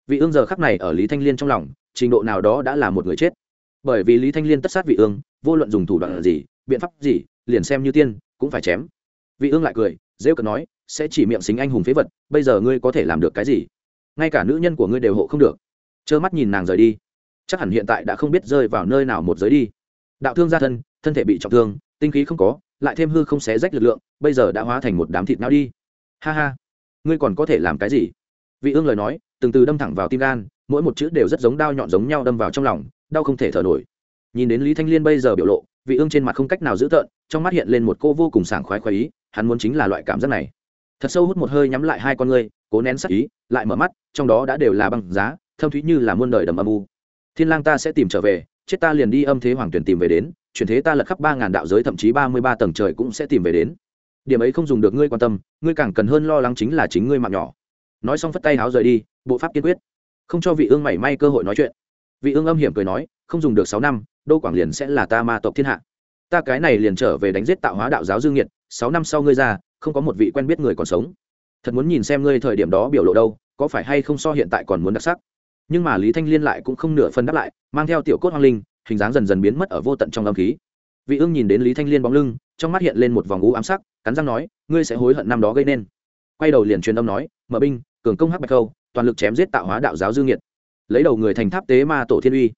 Vị ương giờ khắc này ở lý thanh liên trong lòng, trình độ nào đó đã là một người chết. Bởi vì lý thanh liên tất sát vị ương, vô luận dùng thủ đoạn gì biện pháp gì, liền xem như tiên, cũng phải chém. Vị ương lại cười dễ cợt nói, sẽ chỉ miệng xính anh hùng phế vật, bây giờ ngươi có thể làm được cái gì? Ngay cả nữ nhân của ngươi đều hộ không được. Trơ mắt nhìn nàng rời đi. Chắc hẳn hiện tại đã không biết rơi vào nơi nào một giới đi. Đạo thương gia thân thân thể bị trọng thương, tinh khí không có, lại thêm hư không xé rách lực lượng, bây giờ đã hóa thành một đám thịt não đi. Ha ha. Ngươi còn có thể làm cái gì? Vị ương lời nói, từng từ đâm thẳng vào tim gan, mỗi một chữ đều rất giống đao nhọn giống nhau đâm vào trong lòng, đau không thể thở nổi. Nhìn đến lý thanh liên bây giờ biểu lộ vị ương trên mặt không cách nào giữ tợn, trong mắt hiện lên một cô vô cùng sảng khoái khoái ý, hắn muốn chính là loại cảm giác này. Thật sâu hút một hơi nhắm lại hai con ngươi, cố nén sắc ý, lại mở mắt, trong đó đã đều là băng giá, thâm thúy như là muôn đời đầm âm u. Thiên lang ta sẽ tìm trở về, chết ta liền đi âm thế hoàng tuyển tìm về đến, chuyển thế ta lật khắp ba ngàn đạo giới thậm chí ba mươi ba tầng trời cũng sẽ tìm về đến. Điểm ấy không dùng được ngươi quan tâm, ngươi càng cần hơn lo lắng chính là chính ngươi mạng nhỏ. Nói xong phất tay háo rời đi, bộ pháp kiên quyết. Không cho vị ương mảy may cơ hội nói chuyện. Vị ương âm hiểm cười nói, không dùng được sáu năm đô quảng liền sẽ là ta ma tộc thiên hạ. Ta cái này liền trở về đánh giết tạo hóa đạo giáo dương nhiệt sáu năm sau ngươi ra, không có một vị quen biết người còn sống. Thật muốn nhìn xem ngươi thời điểm đó biểu lộ đâu, có phải hay không so hiện tại còn muốn đặc sắc. Nhưng mà lý thanh liên lại cũng không nửa phân đáp lại, mang theo tiểu cốt hoang linh, hình dáng dần dần biến mất ở vô tận trong âm khí. Vị ương nhìn đến lý thanh liên bóng lưng, trong mắt hiện lên một vòng u ám sắc, cắn răng nói, ngươi sẽ hối hận năm đó gây nên. Quay đầu liền truyền âm nói, mở binh, cường công hắc bạch khâu, toàn lực chém giết tạo hóa đạo giáo dương nhiệt lấy đầu người thành tháp tế ma tổ thiên uy.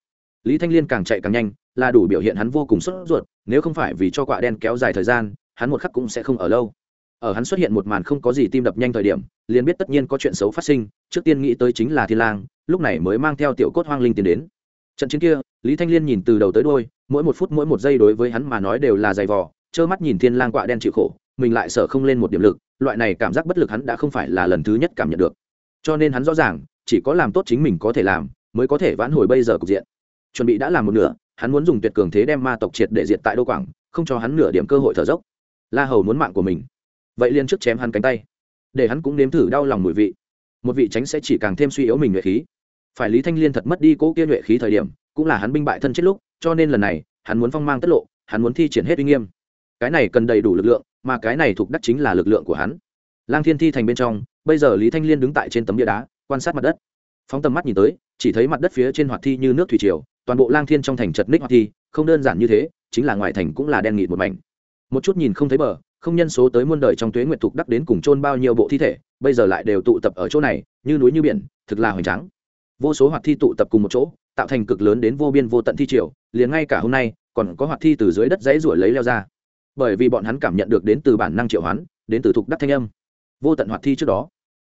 Lý thanh liên càng chạy càng nhanh là đủ biểu hiện hắn vô cùng sốt ruột, nếu không phải vì cho quạ đen kéo dài thời gian, hắn một khắc cũng sẽ không ở lâu. Ở hắn xuất hiện một màn không có gì tim đập nhanh thời điểm, liền biết tất nhiên có chuyện xấu phát sinh, trước tiên nghĩ tới chính là thiên lang, lúc này mới mang theo tiểu cốt hoang linh tiến đến. Trận chiến kia, lý thanh liên nhìn từ đầu tới đôi mỗi một phút mỗi một giây đối với hắn mà nói đều là dày vò, trơ mắt nhìn thiên lang quạ đen chịu khổ, mình lại sợ không lên một điểm lực, loại này cảm giác bất lực hắn đã không phải là lần thứ nhất cảm nhận được. Cho nên hắn rõ ràng, chỉ có làm tốt chính mình có thể làm, mới có thể vãn hồi bây giờ cục diện chuẩn bị đã làm một nửa, hắn muốn dùng tuyệt cường thế đem ma tộc triệt để diệt tại đô quảng, không cho hắn nửa điểm cơ hội thở dốc. La hầu muốn mạng của mình. Vậy liên trước chém hắn cánh tay. Để hắn cũng nếm thử đau lòng mùi vị. Một vị tránh sẽ chỉ càng thêm suy yếu mình nhuệ khí. Phải lý thanh liên thật mất đi cố kia nhuệ khí thời điểm, cũng là hắn binh bại thân chết lúc, cho nên lần này, hắn muốn phong mang tất lộ, hắn muốn thi triển hết uy nghiêm. Cái này cần đầy đủ lực lượng, mà cái này thuộc đắc chính là lực lượng của hắn. Lang thiên thi thành bên trong, bây giờ lý thanh liên đứng tại trên tấm bia đá, quan sát mặt đất. Phóng tầm mắt nhìn tới, chỉ thấy mặt đất phía trên hoạt thi như nước thủy triều toàn bộ lang thiên trong thành chật ních hoạt thi, không đơn giản như thế, chính là ngoài thành cũng là đen nghịt một mảnh. Một chút nhìn không thấy bờ, không nhân số tới muôn đời trong tuế nguyệt thục đắc đến cùng chôn bao nhiêu bộ thi thể, bây giờ lại đều tụ tập ở chỗ này, như núi như biển, thực là hoành tráng. Vô số hoạt thi tụ tập cùng một chỗ, tạo thành cực lớn đến vô biên vô tận thi triều, liền ngay cả hôm nay, còn có hoạt thi từ dưới đất dãy ruổi lấy leo ra. Bởi vì bọn hắn cảm nhận được đến từ bản năng triệu hoán, đến từ thục đắc thanh âm. Vô tận hoạt thi trước đó,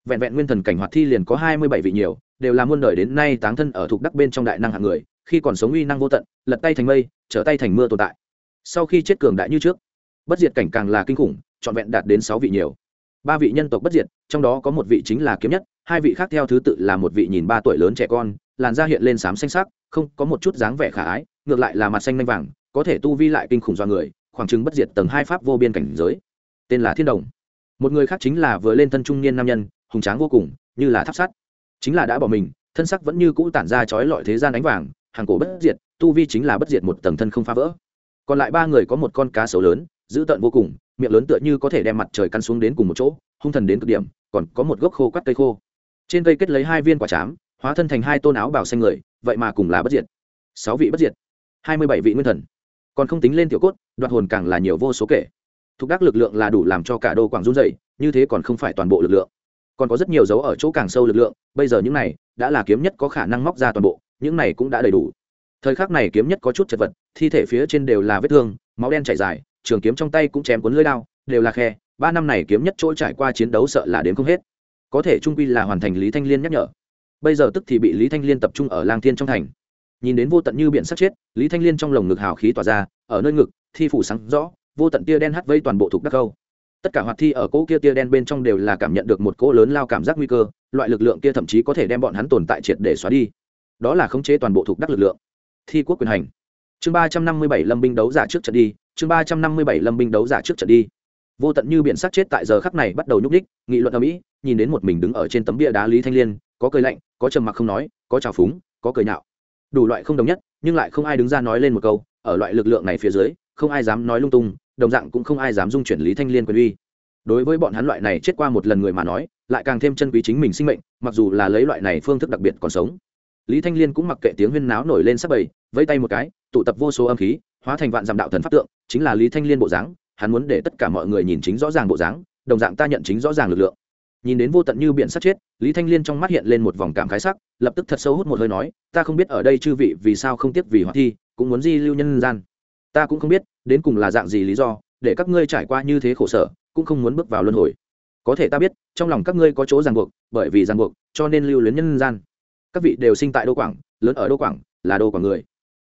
vẹn vẹn nguyên thần cảnh hoạt thi liền có hai mươi bảy vị nhiều, đều là muôn đời đến nay táng thân ở thục đắc bên trong đại năng hạng người khi còn sống uy năng vô tận, lật tay thành mây, trở tay thành mưa tồn tại. Sau khi chết cường đại như trước, bất diệt cảnh càng là kinh khủng, trọn vẹn đạt đến sáu vị nhiều. Ba vị nhân tộc bất diệt, trong đó có một vị chính là kiếm nhất, hai vị khác theo thứ tự là một vị nhìn ba tuổi lớn trẻ con, làn da hiện lên xám xanh sắc, không có một chút dáng vẻ khả ái, ngược lại là mặt xanh manh vàng, có thể tu vi lại kinh khủng do người, khoảng chừng bất diệt tầng hai pháp vô biên cảnh giới. Tên là thiên đồng. Một người khác chính là vừa lên thân trung niên nam nhân, hùng tráng vô cùng, như là tháp sắt. Chính là đã bỏ mình, thân sắc vẫn như cũ tản ra chói lọi thế gian đánh vàng hàng cổ bất diệt, tu vi chính là bất diệt một tầng thân không phá vỡ. Còn lại ba người có một con cá sấu lớn, dữ tợn vô cùng, miệng lớn tựa như có thể đem mặt trời căn xuống đến cùng một chỗ, hung thần đến cực điểm, còn có một gốc khô quắt cây khô. Trên cây kết lấy hai viên quả chám, hóa thân thành hai tôn áo bào xanh người, vậy mà cùng là bất diệt. Sáu vị bất diệt, hai mươi bảy vị nguyên thần. Còn không tính lên tiểu cốt, đoạt hồn càng là nhiều vô số kể. Thục đắc lực lượng là đủ làm cho cả đô quảng run dày như thế còn không phải toàn bộ lực lượng. Còn có rất nhiều dấu ở chỗ càng sâu lực lượng, bây giờ những này, đã là kiếm nhất có khả năng móc ra toàn bộ những này cũng đã đầy đủ. Thời khắc này kiếm nhất có chút chật vật, thi thể phía trên đều là vết thương, máu đen chảy dài, trường kiếm trong tay cũng chém cuốn lưỡi đao, đều là khe. Ba năm này kiếm nhất chỗ trải qua chiến đấu sợ là đến không hết. Có thể trung quy là hoàn thành lý thanh liên nhắc nhở. Bây giờ tức thì bị lý thanh liên tập trung ở lang thiên trong thành. Nhìn đến vô tận như biển sắt chết, lý thanh liên trong lồng ngực hào khí tỏa ra, ở nơi ngực, thi phủ sáng rõ, vô tận tia đen hắt vây toàn bộ thuộc đắc câu. Tất cả hoạt thi ở cỗ kia tia đen bên trong đều là cảm nhận được một cỗ lớn lao cảm giác nguy cơ, loại lực lượng kia thậm chí có thể đem bọn hắn tồn tại triệt để xóa đi đó là khống chế toàn bộ thuộc đắc lực lượng. Thi quốc quyền hành. Chương ba trăm năm mươi bảy lâm binh đấu giả trước trận đi, chương ba trăm năm mươi bảy lâm binh đấu giả trước trận đi. Vô tận như biển sắc chết tại giờ khắc này bắt đầu nhúc ních nghị luận ở mỹ, nhìn đến một mình đứng ở trên tấm bia đá lý thanh liên, có cười lạnh, có trầm mặc không nói, có trào phúng, có cười nhạo. Đủ loại không đồng nhất, nhưng lại không ai đứng ra nói lên một câu, ở loại lực lượng này phía dưới, không ai dám nói lung tung, đồng dạng cũng không ai dám dung chuyển lý thanh liên quyền uy. Đối với bọn hắn loại này chết qua một lần người mà nói, lại càng thêm chân quý chính mình sinh mệnh, mặc dù là lấy loại này phương thức đặc biệt còn sống lý thanh liên cũng mặc kệ tiếng huyên náo nổi lên sắp bầy, vẫy tay một cái, tụ tập vô số âm khí, hóa thành vạn dặm đạo thần pháp tượng, chính là lý thanh liên bộ dáng, hắn muốn để tất cả mọi người nhìn chính rõ ràng bộ dáng, đồng dạng ta nhận chính rõ ràng lực lượng. Nhìn đến vô tận như biển sắt chết, lý thanh liên trong mắt hiện lên một vòng cảm khái sắc, lập tức thật sâu hút một hơi nói, ta không biết ở đây chư vị vì sao không tiếc vì hoạt thi, cũng muốn di lưu nhân gian. Ta cũng không biết, đến cùng là dạng gì lý do, để các ngươi trải qua như thế khổ sở, cũng không muốn bước vào luân hồi. Có thể ta biết, trong lòng các ngươi có chỗ ràng buộc, bởi vì ràng buộc, cho nên lưu luyến nhân gian các vị đều sinh tại đô quảng, lớn ở đô quảng, là đô quảng người.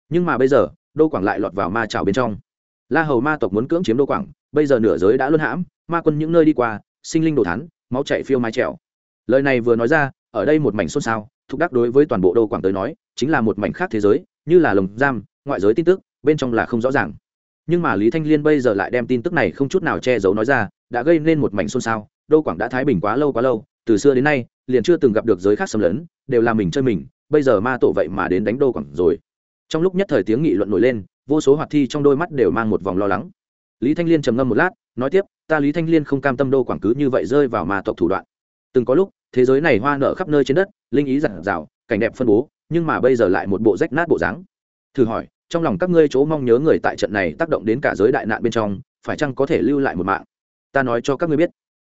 Nhưng mà bây giờ, đô quảng lại lọt vào ma trào bên trong. La hầu ma tộc muốn cưỡng chiếm đô quảng, bây giờ nửa giới đã luân hãm, ma quân những nơi đi qua, sinh linh đồ thắn máu chạy phiêu mái trèo. Lời này vừa nói ra, ở đây một mảnh xôn xao thúc đắc đối với toàn bộ đô quảng tới nói, chính là một mảnh khác thế giới, như là lồng giam, ngoại giới tin tức, bên trong là không rõ ràng. Nhưng mà lý thanh liên bây giờ lại đem tin tức này không chút nào che giấu nói ra, đã gây nên một mảnh xôn xao, đô quảng đã thái bình quá lâu quá lâu, từ xưa đến nay, liền chưa từng gặp được giới khác xâm lấn đều là mình chơi mình bây giờ ma tổ vậy mà đến đánh đô quảng rồi. Trong lúc nhất thời tiếng nghị luận nổi lên vô số hoạt thi trong đôi mắt đều mang một vòng lo lắng. Lý thanh liên trầm ngâm một lát nói tiếp ta lý thanh liên không cam tâm đô quảng cứ như vậy rơi vào ma tộc thủ đoạn. Từng có lúc thế giới này hoa nở khắp nơi trên đất linh ý giản rào, cảnh đẹp phân bố nhưng mà bây giờ lại một bộ rách nát bộ dáng. Thử hỏi trong lòng các ngươi chỗ mong nhớ người tại trận này tác động đến cả giới đại nạn bên trong phải chăng có thể lưu lại một mạng? Ta nói cho các ngươi biết.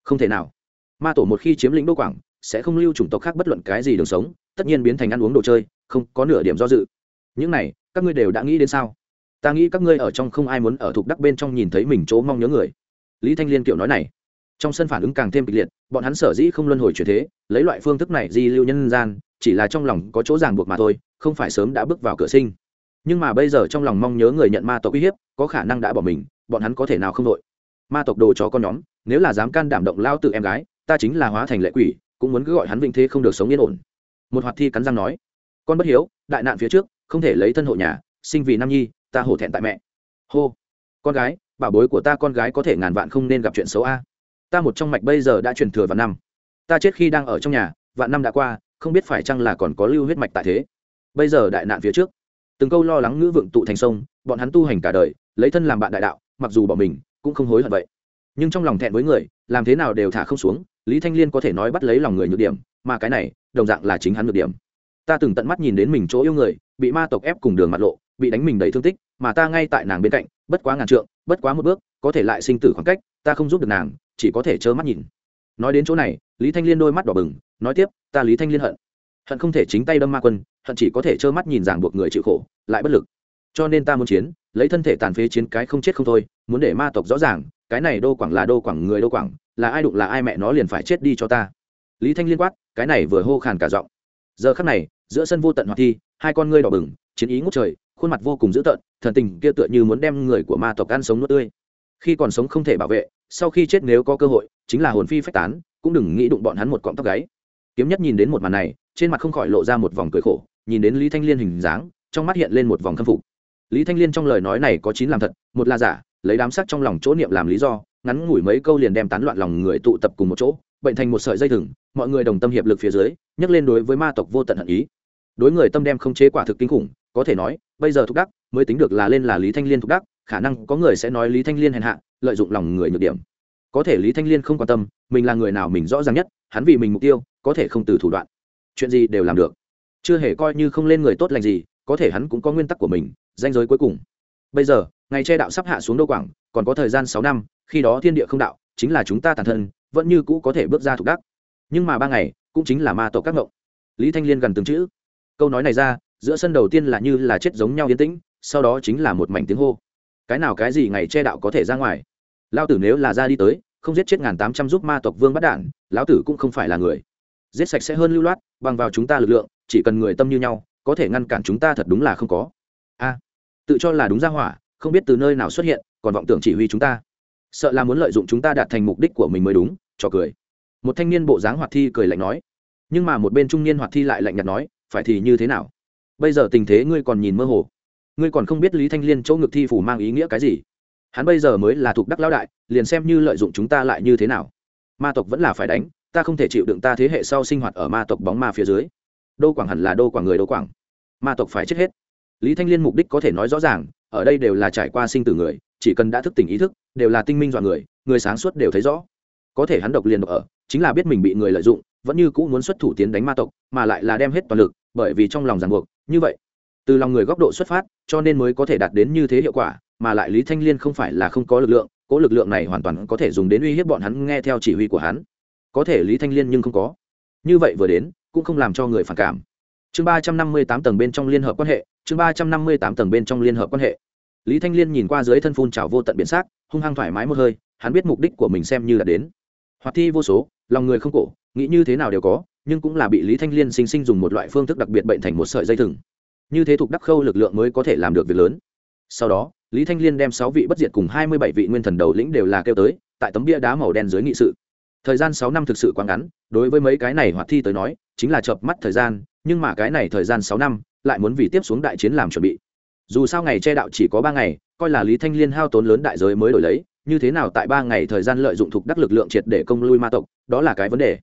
Không thể nào. Ma tổ một khi chiếm lĩnh đô quảng sẽ không lưu chủng tộc khác bất luận cái gì đường sống, tất nhiên biến thành ăn uống đồ chơi, không có nửa điểm do dự. Những này, các ngươi đều đã nghĩ đến sao? Ta nghĩ các ngươi ở trong không ai muốn ở thuộc đắc bên trong nhìn thấy mình chỗ mong nhớ người. Lý thanh liên kiểu nói này. Trong sân phản ứng càng thêm kịch liệt, bọn hắn sở dĩ không luân hồi chuyển thế, lấy loại phương thức này di lưu nhân gian, chỉ là trong lòng có chỗ ràng buộc mà thôi, không phải sớm đã bước vào cửa sinh. Nhưng mà bây giờ trong lòng mong nhớ người nhận ma tộc uy hiếp, có khả năng đã bỏ mình, bọn hắn có thể nào không đội? Ma tộc đồ chó con nhóm, nếu là dám can đảm động lao tự em gái, ta chính là hóa thành lệ quỷ cũng muốn cứ gọi hắn vĩnh thế không được sống yên ổn. Một hoạt thi cắn răng nói, con bất hiếu, đại nạn phía trước, không thể lấy thân hộ nhà, sinh vì nam nhi, ta hổ thẹn tại mẹ. Hô, con gái, bảo bối của ta con gái có thể ngàn vạn không nên gặp chuyện xấu a. Ta một trong mạch bây giờ đã truyền thừa vạn năm. Ta chết khi đang ở trong nhà, vạn năm đã qua, không biết phải chăng là còn có lưu huyết mạch tại thế. Bây giờ đại nạn phía trước. Từng câu lo lắng ngữ vượng tụ thành sông, bọn hắn tu hành cả đời, lấy thân làm bạn đại đạo, mặc dù bỏ mình, cũng không hối hận vậy nhưng trong lòng thẹn với người, làm thế nào đều thả không xuống, lý thanh liên có thể nói bắt lấy lòng người nhược điểm, mà cái này, đồng dạng là chính hắn nhược điểm. Ta từng tận mắt nhìn đến mình chỗ yêu người, bị ma tộc ép cùng đường mặt lộ, bị đánh mình đầy thương tích, mà ta ngay tại nàng bên cạnh, bất quá ngàn trượng, bất quá một bước, có thể lại sinh tử khoảng cách, ta không giúp được nàng, chỉ có thể trơ mắt nhìn. Nói đến chỗ này, lý thanh liên đôi mắt đỏ bừng, nói tiếp, ta lý thanh liên hận. Hận không thể chính tay đâm ma quân, hận chỉ có thể trơ mắt nhìn ràng buộc người chịu khổ, lại bất lực. Cho nên ta muốn chiến, lấy thân thể tàn phế chiến cái không chết không thôi, muốn để ma tộc rõ ràng cái này đô quảng là đô quảng người đô quảng, là ai đụng là ai mẹ nó liền phải chết đi cho ta. Lý thanh liên quát, cái này vừa hô khàn cả giọng. Giờ khắc này, giữa sân vô tận hoạt thi, hai con ngươi đỏ bừng, chiến ý ngút trời, khuôn mặt vô cùng dữ tợn, thần tình kia tựa như muốn đem người của ma tộc ăn sống nuốt tươi. Khi còn sống không thể bảo vệ, sau khi chết nếu có cơ hội, chính là hồn phi phách tán, cũng đừng nghĩ đụng bọn hắn một cọng tóc gáy. Kiếm nhất nhìn đến một màn này, trên mặt không khỏi lộ ra một vòng cười khổ, nhìn đến lý thanh liên hình dáng, trong mắt hiện lên một vòng khâm phục. Lý thanh liên trong lời nói này có chín làm thật, một là giả lấy đám sắc trong lòng chỗ niệm làm lý do, ngắn ngủi mấy câu liền đem tán loạn lòng người tụ tập cùng một chỗ, bệnh thành một sợi dây thừng, mọi người đồng tâm hiệp lực phía dưới, nhấc lên đối với ma tộc vô tận hận ý. Đối người tâm đem không chế quả thực kinh khủng, có thể nói, bây giờ thúc đắc, mới tính được là lên là lý thanh liên thúc đắc, khả năng có người sẽ nói lý thanh liên hèn hạ, lợi dụng lòng người nhược điểm. Có thể lý thanh liên không quan tâm, mình là người nào mình rõ ràng nhất, hắn vì mình mục tiêu, có thể không từ thủ đoạn. Chuyện gì đều làm được. Chưa hề coi như không lên người tốt lành gì, có thể hắn cũng có nguyên tắc của mình, danh giới cuối cùng. Bây giờ ngày che đạo sắp hạ xuống đô quảng, còn có thời gian sáu năm, khi đó thiên địa không đạo, chính là chúng ta tàn thân, vẫn như cũ có thể bước ra thục đắc. Nhưng mà ba ngày, cũng chính là ma tổ các ngộng. Lý thanh liên gần từng chữ. Câu nói này ra, giữa sân đầu tiên là như là chết giống nhau yên tĩnh, sau đó chính là một mảnh tiếng hô. Cái nào cái gì ngày che đạo có thể ra ngoài? Lao tử nếu là ra đi tới, không giết chết ngàn tám trăm giúp ma tộc vương bắt đản lão tử cũng không phải là người. Giết sạch sẽ hơn lưu loát, bằng vào chúng ta lực lượng, chỉ cần người tâm như nhau, có thể ngăn cản chúng ta thật đúng là không có. A, tự cho là đúng ra hỏa không biết từ nơi nào xuất hiện, còn vọng tưởng chỉ huy chúng ta. Sợ là muốn lợi dụng chúng ta đạt thành mục đích của mình mới đúng, cho cười. Một thanh niên bộ dáng hoạt thi cười lạnh nói. Nhưng mà một bên trung niên hoạt thi lại lạnh nhạt nói, phải thì như thế nào? Bây giờ tình thế ngươi còn nhìn mơ hồ. Ngươi còn không biết lý thanh liên chỗ ngực thi phủ mang ý nghĩa cái gì. Hắn bây giờ mới là thuộc đắc lao đại, liền xem như lợi dụng chúng ta lại như thế nào. Ma tộc vẫn là phải đánh, ta không thể chịu đựng ta thế hệ sau sinh hoạt ở ma tộc bóng ma phía dưới. Đô quảng hẳn là đô quảng người đô quảng. Ma tộc phải chết hết. Lý thanh liên mục đích có thể nói rõ ràng ở đây đều là trải qua sinh tử người, chỉ cần đã thức tỉnh ý thức, đều là tinh minh dọa người người sáng suốt đều thấy rõ. Có thể hắn độc liền độc ở, chính là biết mình bị người lợi dụng, vẫn như cũ muốn xuất thủ tiến đánh ma tộc, mà lại là đem hết toàn lực, bởi vì trong lòng ràng buộc, như vậy, từ lòng người góc độ xuất phát, cho nên mới có thể đạt đến như thế hiệu quả, mà lại lý thanh liên không phải là không có lực lượng, cố lực lượng này hoàn toàn có thể dùng đến uy hiếp bọn hắn, nghe theo chỉ huy của hắn. Có thể lý thanh liên nhưng không có. Như vậy vừa đến, cũng không làm cho người phản cảm. Chương ba trăm năm mươi tám tầng bên trong liên hợp quan hệ chương ba trăm năm mươi tám tầng bên trong liên hợp quan hệ. Lý thanh liên nhìn qua dưới thân phun trào vô tận biển xác hung hăng thoải mái một hơi, hắn biết mục đích của mình xem như là đến. Hoạt thi vô số, lòng người không cổ, nghĩ như thế nào đều có, nhưng cũng là bị lý thanh liên sinh sinh dùng một loại phương thức đặc biệt bệnh thành một sợi dây thừng. Như thế thuộc đắc khâu lực lượng mới có thể làm được việc lớn. Sau đó, lý thanh liên đem sáu vị bất diệt cùng hai mươi bảy vị nguyên thần đầu lĩnh đều là kêu tới, tại tấm bia đá màu đen dưới nghị sự. Thời gian sáu năm thực sự quá ngắn, đối với mấy cái này hoạt thi tới nói, chính là chợp mắt thời gian, nhưng mà cái này thời gian sáu năm lại muốn vì tiếp xuống đại chiến làm chuẩn bị. Dù sao ngày che đạo chỉ có ba ngày, coi là lý thanh liên hao tốn lớn đại giới mới đổi lấy, như thế nào tại ba ngày thời gian lợi dụng thuộc đắc lực lượng triệt để công lui ma tộc, đó là cái vấn đề.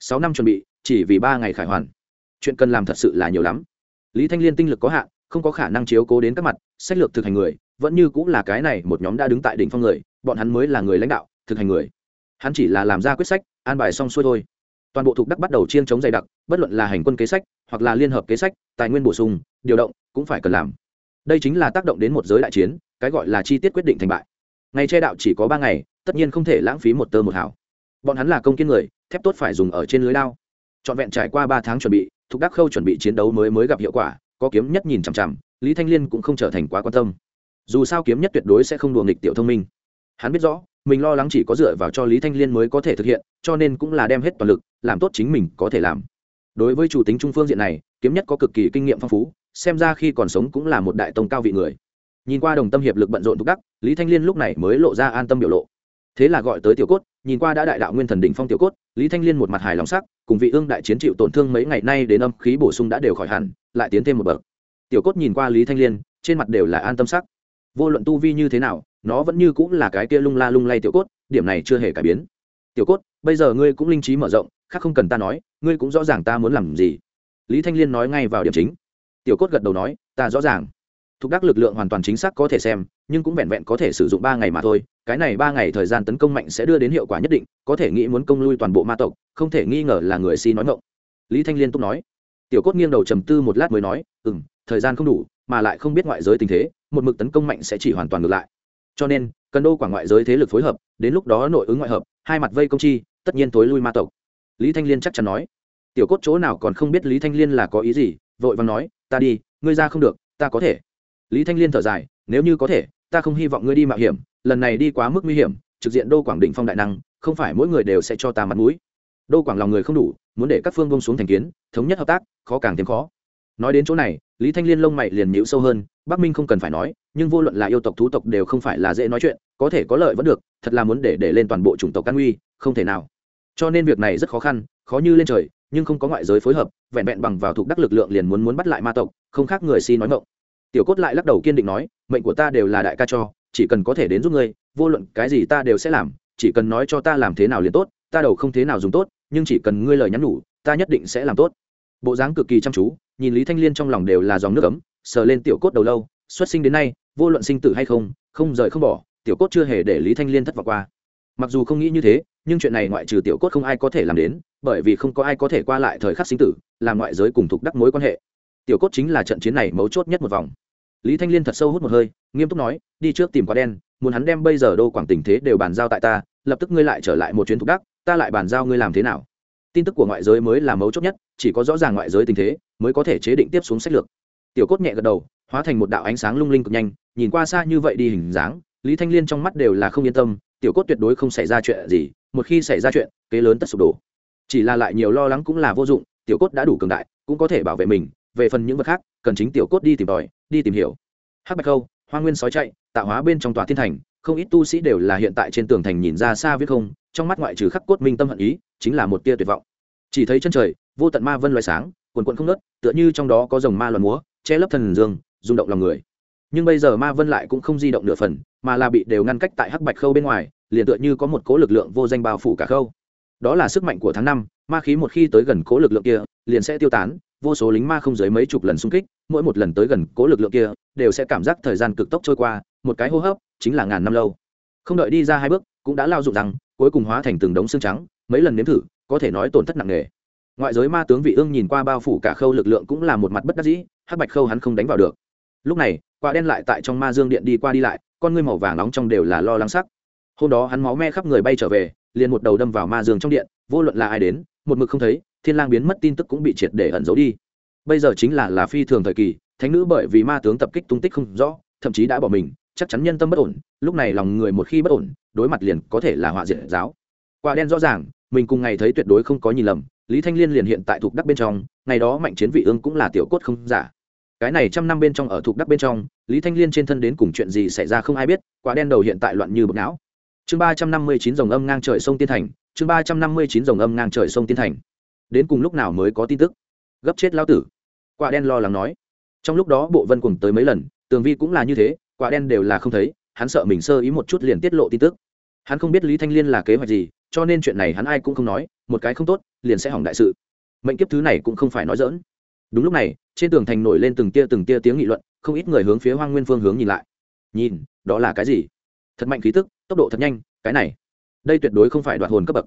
Sáu năm chuẩn bị, chỉ vì ba ngày khải hoàn. Chuyện cần làm thật sự là nhiều lắm. Lý thanh liên tinh lực có hạn, không có khả năng chiếu cố đến các mặt, sách lược thực hành người, vẫn như cũng là cái này một nhóm đã đứng tại đỉnh phong người, bọn hắn mới là người lãnh đạo, thực hành người. Hắn chỉ là làm ra quyết sách, an bài xong xuôi thôi toàn bộ thuộc đắc bắt đầu chiên chống dày đặc, bất luận là hành quân kế sách hoặc là liên hợp kế sách, tài nguyên bổ sung, điều động cũng phải cần làm. Đây chính là tác động đến một giới đại chiến, cái gọi là chi tiết quyết định thành bại. Ngày che đạo chỉ có ba ngày, tất nhiên không thể lãng phí một tơ một hảo bọn hắn là công kiên người, thép tốt phải dùng ở trên lưới lao trọn vẹn trải qua ba tháng chuẩn bị, thuộc đắc khâu chuẩn bị chiến đấu mới mới gặp hiệu quả, có kiếm nhất nhìn chằm chằm, lý thanh liên cũng không trở thành quá quan tâm. Dù sao kiếm nhất tuyệt đối sẽ không đùa nghịch tiểu thông minh. Hắn biết rõ mình lo lắng chỉ có dựa vào cho lý thanh liên mới có thể thực hiện, cho nên cũng là đem hết toàn lực, làm tốt chính mình có thể làm. Đối với chủ tính trung phương diện này, kiếm nhất có cực kỳ kinh nghiệm phong phú, xem ra khi còn sống cũng là một đại tông cao vị người. Nhìn qua đồng tâm hiệp lực bận rộn thúc đắc, lý thanh liên lúc này mới lộ ra an tâm biểu lộ. Thế là gọi tới tiểu cốt, nhìn qua đã đại đạo nguyên thần đỉnh phong tiểu cốt, lý thanh liên một mặt hài lòng sắc, cùng vị ương đại chiến chịu tổn thương mấy ngày nay đến âm khí bổ sung đã đều khỏi hẳn, lại tiến thêm một bậc. Tiểu cốt nhìn qua lý thanh liên, trên mặt đều là an tâm sắc. Vô luận tu vi như thế nào nó vẫn như cũng là cái kia lung la lung lay tiểu cốt, điểm này chưa hề cải biến. Tiểu cốt, bây giờ ngươi cũng linh trí mở rộng, khác không cần ta nói, ngươi cũng rõ ràng ta muốn làm gì. Lý thanh liên nói ngay vào điểm chính. Tiểu cốt gật đầu nói, ta rõ ràng. Thúc đắc lực lượng hoàn toàn chính xác có thể xem, nhưng cũng vẹn vẹn có thể sử dụng ba ngày mà thôi, cái này ba ngày thời gian tấn công mạnh sẽ đưa đến hiệu quả nhất định, có thể nghĩ muốn công lui toàn bộ ma tộc, không thể nghi ngờ là người si nói ngộng lý thanh liên túc nói. Tiểu cốt nghiêng đầu trầm tư một lát mới nói ừ m thời gian không đủ, mà lại không biết ngoại giới tình thế, một mực tấn công mạnh sẽ chỉ hoàn toàn ngược lại cho nên, cần đô quảng ngoại giới thế lực phối hợp, đến lúc đó nội ứng ngoại hợp, hai mặt vây công chi, tất nhiên tối lui ma tộc. Lý thanh liên chắc chắn nói. Tiểu cốt chỗ nào còn không biết lý thanh liên là có ý gì, vội vàng nói, ta đi, ngươi ra không được, ta có thể. Lý thanh liên thở dài, nếu như có thể, ta không hy vọng ngươi đi mạo hiểm, lần này đi quá mức nguy hiểm, trực diện đô quảng định phong đại năng, không phải mỗi người đều sẽ cho ta mặt mũi. Đô quảng lòng người không đủ, muốn để các phương bông xuống thành kiến, thống nhất hợp tác, khó càng thêm khó. Nói đến chỗ này, lý thanh liên lông mày liền nhịu sâu hơn bắc minh không cần phải nói, nhưng vô luận là yêu tộc, thú tộc đều không phải là dễ nói chuyện, có thể có lợi vẫn được, thật là muốn để để lên toàn bộ chủng tộc căn uy, không thể nào cho nên việc này rất khó khăn, khó như lên trời, nhưng không có ngoại giới phối hợp, vẹn vẹn bằng vào thuộc đắc lực lượng liền muốn muốn bắt lại ma tộc, không khác người si nói mộng. tiểu cốt lại lắc đầu kiên định nói, mệnh của ta đều là đại ca cho, chỉ cần có thể đến giúp ngươi, vô luận cái gì ta đều sẽ làm, chỉ cần nói cho ta làm thế nào liền tốt, ta đầu không thế nào dùng tốt, nhưng chỉ cần ngươi lời nhắn nhủ, ta nhất định sẽ làm tốt bộ dáng cực kỳ chăm chú, nhìn lý thanh liên trong lòng đều là dòng nước ấm sờ lên tiểu cốt đầu lâu, xuất sinh đến nay, vô luận sinh tử hay không không rời không bỏ, tiểu cốt chưa hề để lý thanh liên thất vọng qua. Mặc dù không nghĩ như thế, nhưng chuyện này ngoại trừ tiểu cốt không ai có thể làm đến, bởi vì không có ai có thể qua lại thời khắc sinh tử, làm ngoại giới cùng thuộc đắc mối quan hệ. Tiểu cốt chính là trận chiến này mấu chốt nhất một vòng. Lý thanh liên thật sâu hút một hơi, nghiêm túc nói, đi trước tìm quá đen, muốn hắn đem bây giờ đô quảng tình thế đều bàn giao tại ta, lập tức ngươi lại trở lại một chuyến thuộc đắc, ta lại bàn giao ngươi làm thế nào? Tin tức của ngoại giới mới là mấu chốt nhất, chỉ có rõ ràng ngoại giới tình thế, mới có thể chế định tiếp xuống sách lược tiểu cốt nhẹ gật đầu, hóa thành một đạo ánh sáng lung linh cực nhanh, nhìn qua xa như vậy đi hình dáng, lý thanh liên trong mắt đều là không yên tâm, tiểu cốt tuyệt đối không xảy ra chuyện gì, một khi xảy ra chuyện, kế lớn tất sụp đổ. Chỉ là lại nhiều lo lắng cũng là vô dụng, tiểu cốt đã đủ cường đại, cũng có thể bảo vệ mình, về phần những vật khác, cần chính tiểu cốt đi tìm tòi, đi tìm hiểu. Hắc bạch câu, hoa nguyên sói chạy, tạo hóa bên trong tòa thiên thành, không ít tu sĩ đều là hiện tại trên tường thành nhìn ra xa viết không, trong mắt ngoại trừ khắc cốt minh tâm hận ý, chính là một tia tuyệt vọng. Chỉ thấy chân trời, vô tận ma vân loài sáng, quần quận không nớt tựa như trong đó có dòng ma loạn múa che lấp thần dương, rung động lòng người. Nhưng bây giờ ma vân lại cũng không di động nửa phần, mà là bị đều ngăn cách tại hắc bạch khâu bên ngoài, liền tựa như có một cố lực lượng vô danh bao phủ cả khâu. Đó là sức mạnh của tháng năm, ma khí một khi tới gần cố lực lượng kia, liền sẽ tiêu tán, vô số lính ma không dưới mấy chục lần xung kích, mỗi một lần tới gần cố lực lượng kia, đều sẽ cảm giác thời gian cực tốc trôi qua, một cái hô hấp, chính là ngàn năm lâu. Không đợi đi ra hai bước, cũng đã lao dụng rằng, cuối cùng hóa thành từng đống xương trắng, mấy lần nếm thử, có thể nói tổn thất nặng nề. Ngoại giới ma tướng vị ương nhìn qua bao phủ cả khâu lực lượng cũng là một mặt bất đắc dĩ hắc bạch khâu hắn không đánh vào được. Lúc này, quả đen lại tại trong ma dương điện đi qua đi lại, con ngươi màu vàng nóng trong đều là lo lắng sắc. Hôm đó hắn máu me khắp người bay trở về, liền một đầu đâm vào ma dương trong điện, vô luận là ai đến, một mực không thấy, thiên lang biến mất tin tức cũng bị triệt để ẩn giấu đi. Bây giờ chính là là phi thường thời kỳ, thánh nữ bởi vì ma tướng tập kích tung tích không rõ, thậm chí đã bỏ mình, chắc chắn nhân tâm bất ổn, lúc này lòng người một khi bất ổn, đối mặt liền có thể là họa diệt giáo. Quả đen rõ ràng, mình cùng ngày thấy tuyệt đối không có nhìn lầm, lý thanh liên liền hiện tại thuộc đắc bên trong, ngày đó mạnh chiến vị ương cũng là tiểu cốt không giả cái này trăm năm bên trong ở thuộc đắc bên trong, lý thanh liên trên thân đến cùng chuyện gì xảy ra không ai biết, quả đen đầu hiện tại loạn như bực não. Chương ba trăm năm mươi chín dòng âm ngang trời sông tiên thành, chương ba trăm năm mươi chín dòng âm ngang trời sông tiên thành. Đến cùng lúc nào mới có tin tức? Gấp chết lao tử. Quả đen lo lắng nói. Trong lúc đó bộ vân cùng tới mấy lần, tường vi cũng là như thế, quả đen đều là không thấy, hắn sợ mình sơ ý một chút liền tiết lộ tin tức. Hắn không biết lý thanh liên là kế hoạch gì, cho nên chuyện này hắn ai cũng không nói, một cái không tốt, liền sẽ hỏng đại sự. Mệnh kiếp thứ này cũng không phải nói dỡn đúng lúc này, trên tường thành nổi lên từng tia từng tia tiếng nghị luận, không ít người hướng phía hoang nguyên phương hướng nhìn lại. Nhìn, đó là cái gì? Thật mạnh khí tức, tốc độ thật nhanh, cái này. Đây tuyệt đối không phải đoạt hồn cấp bậc.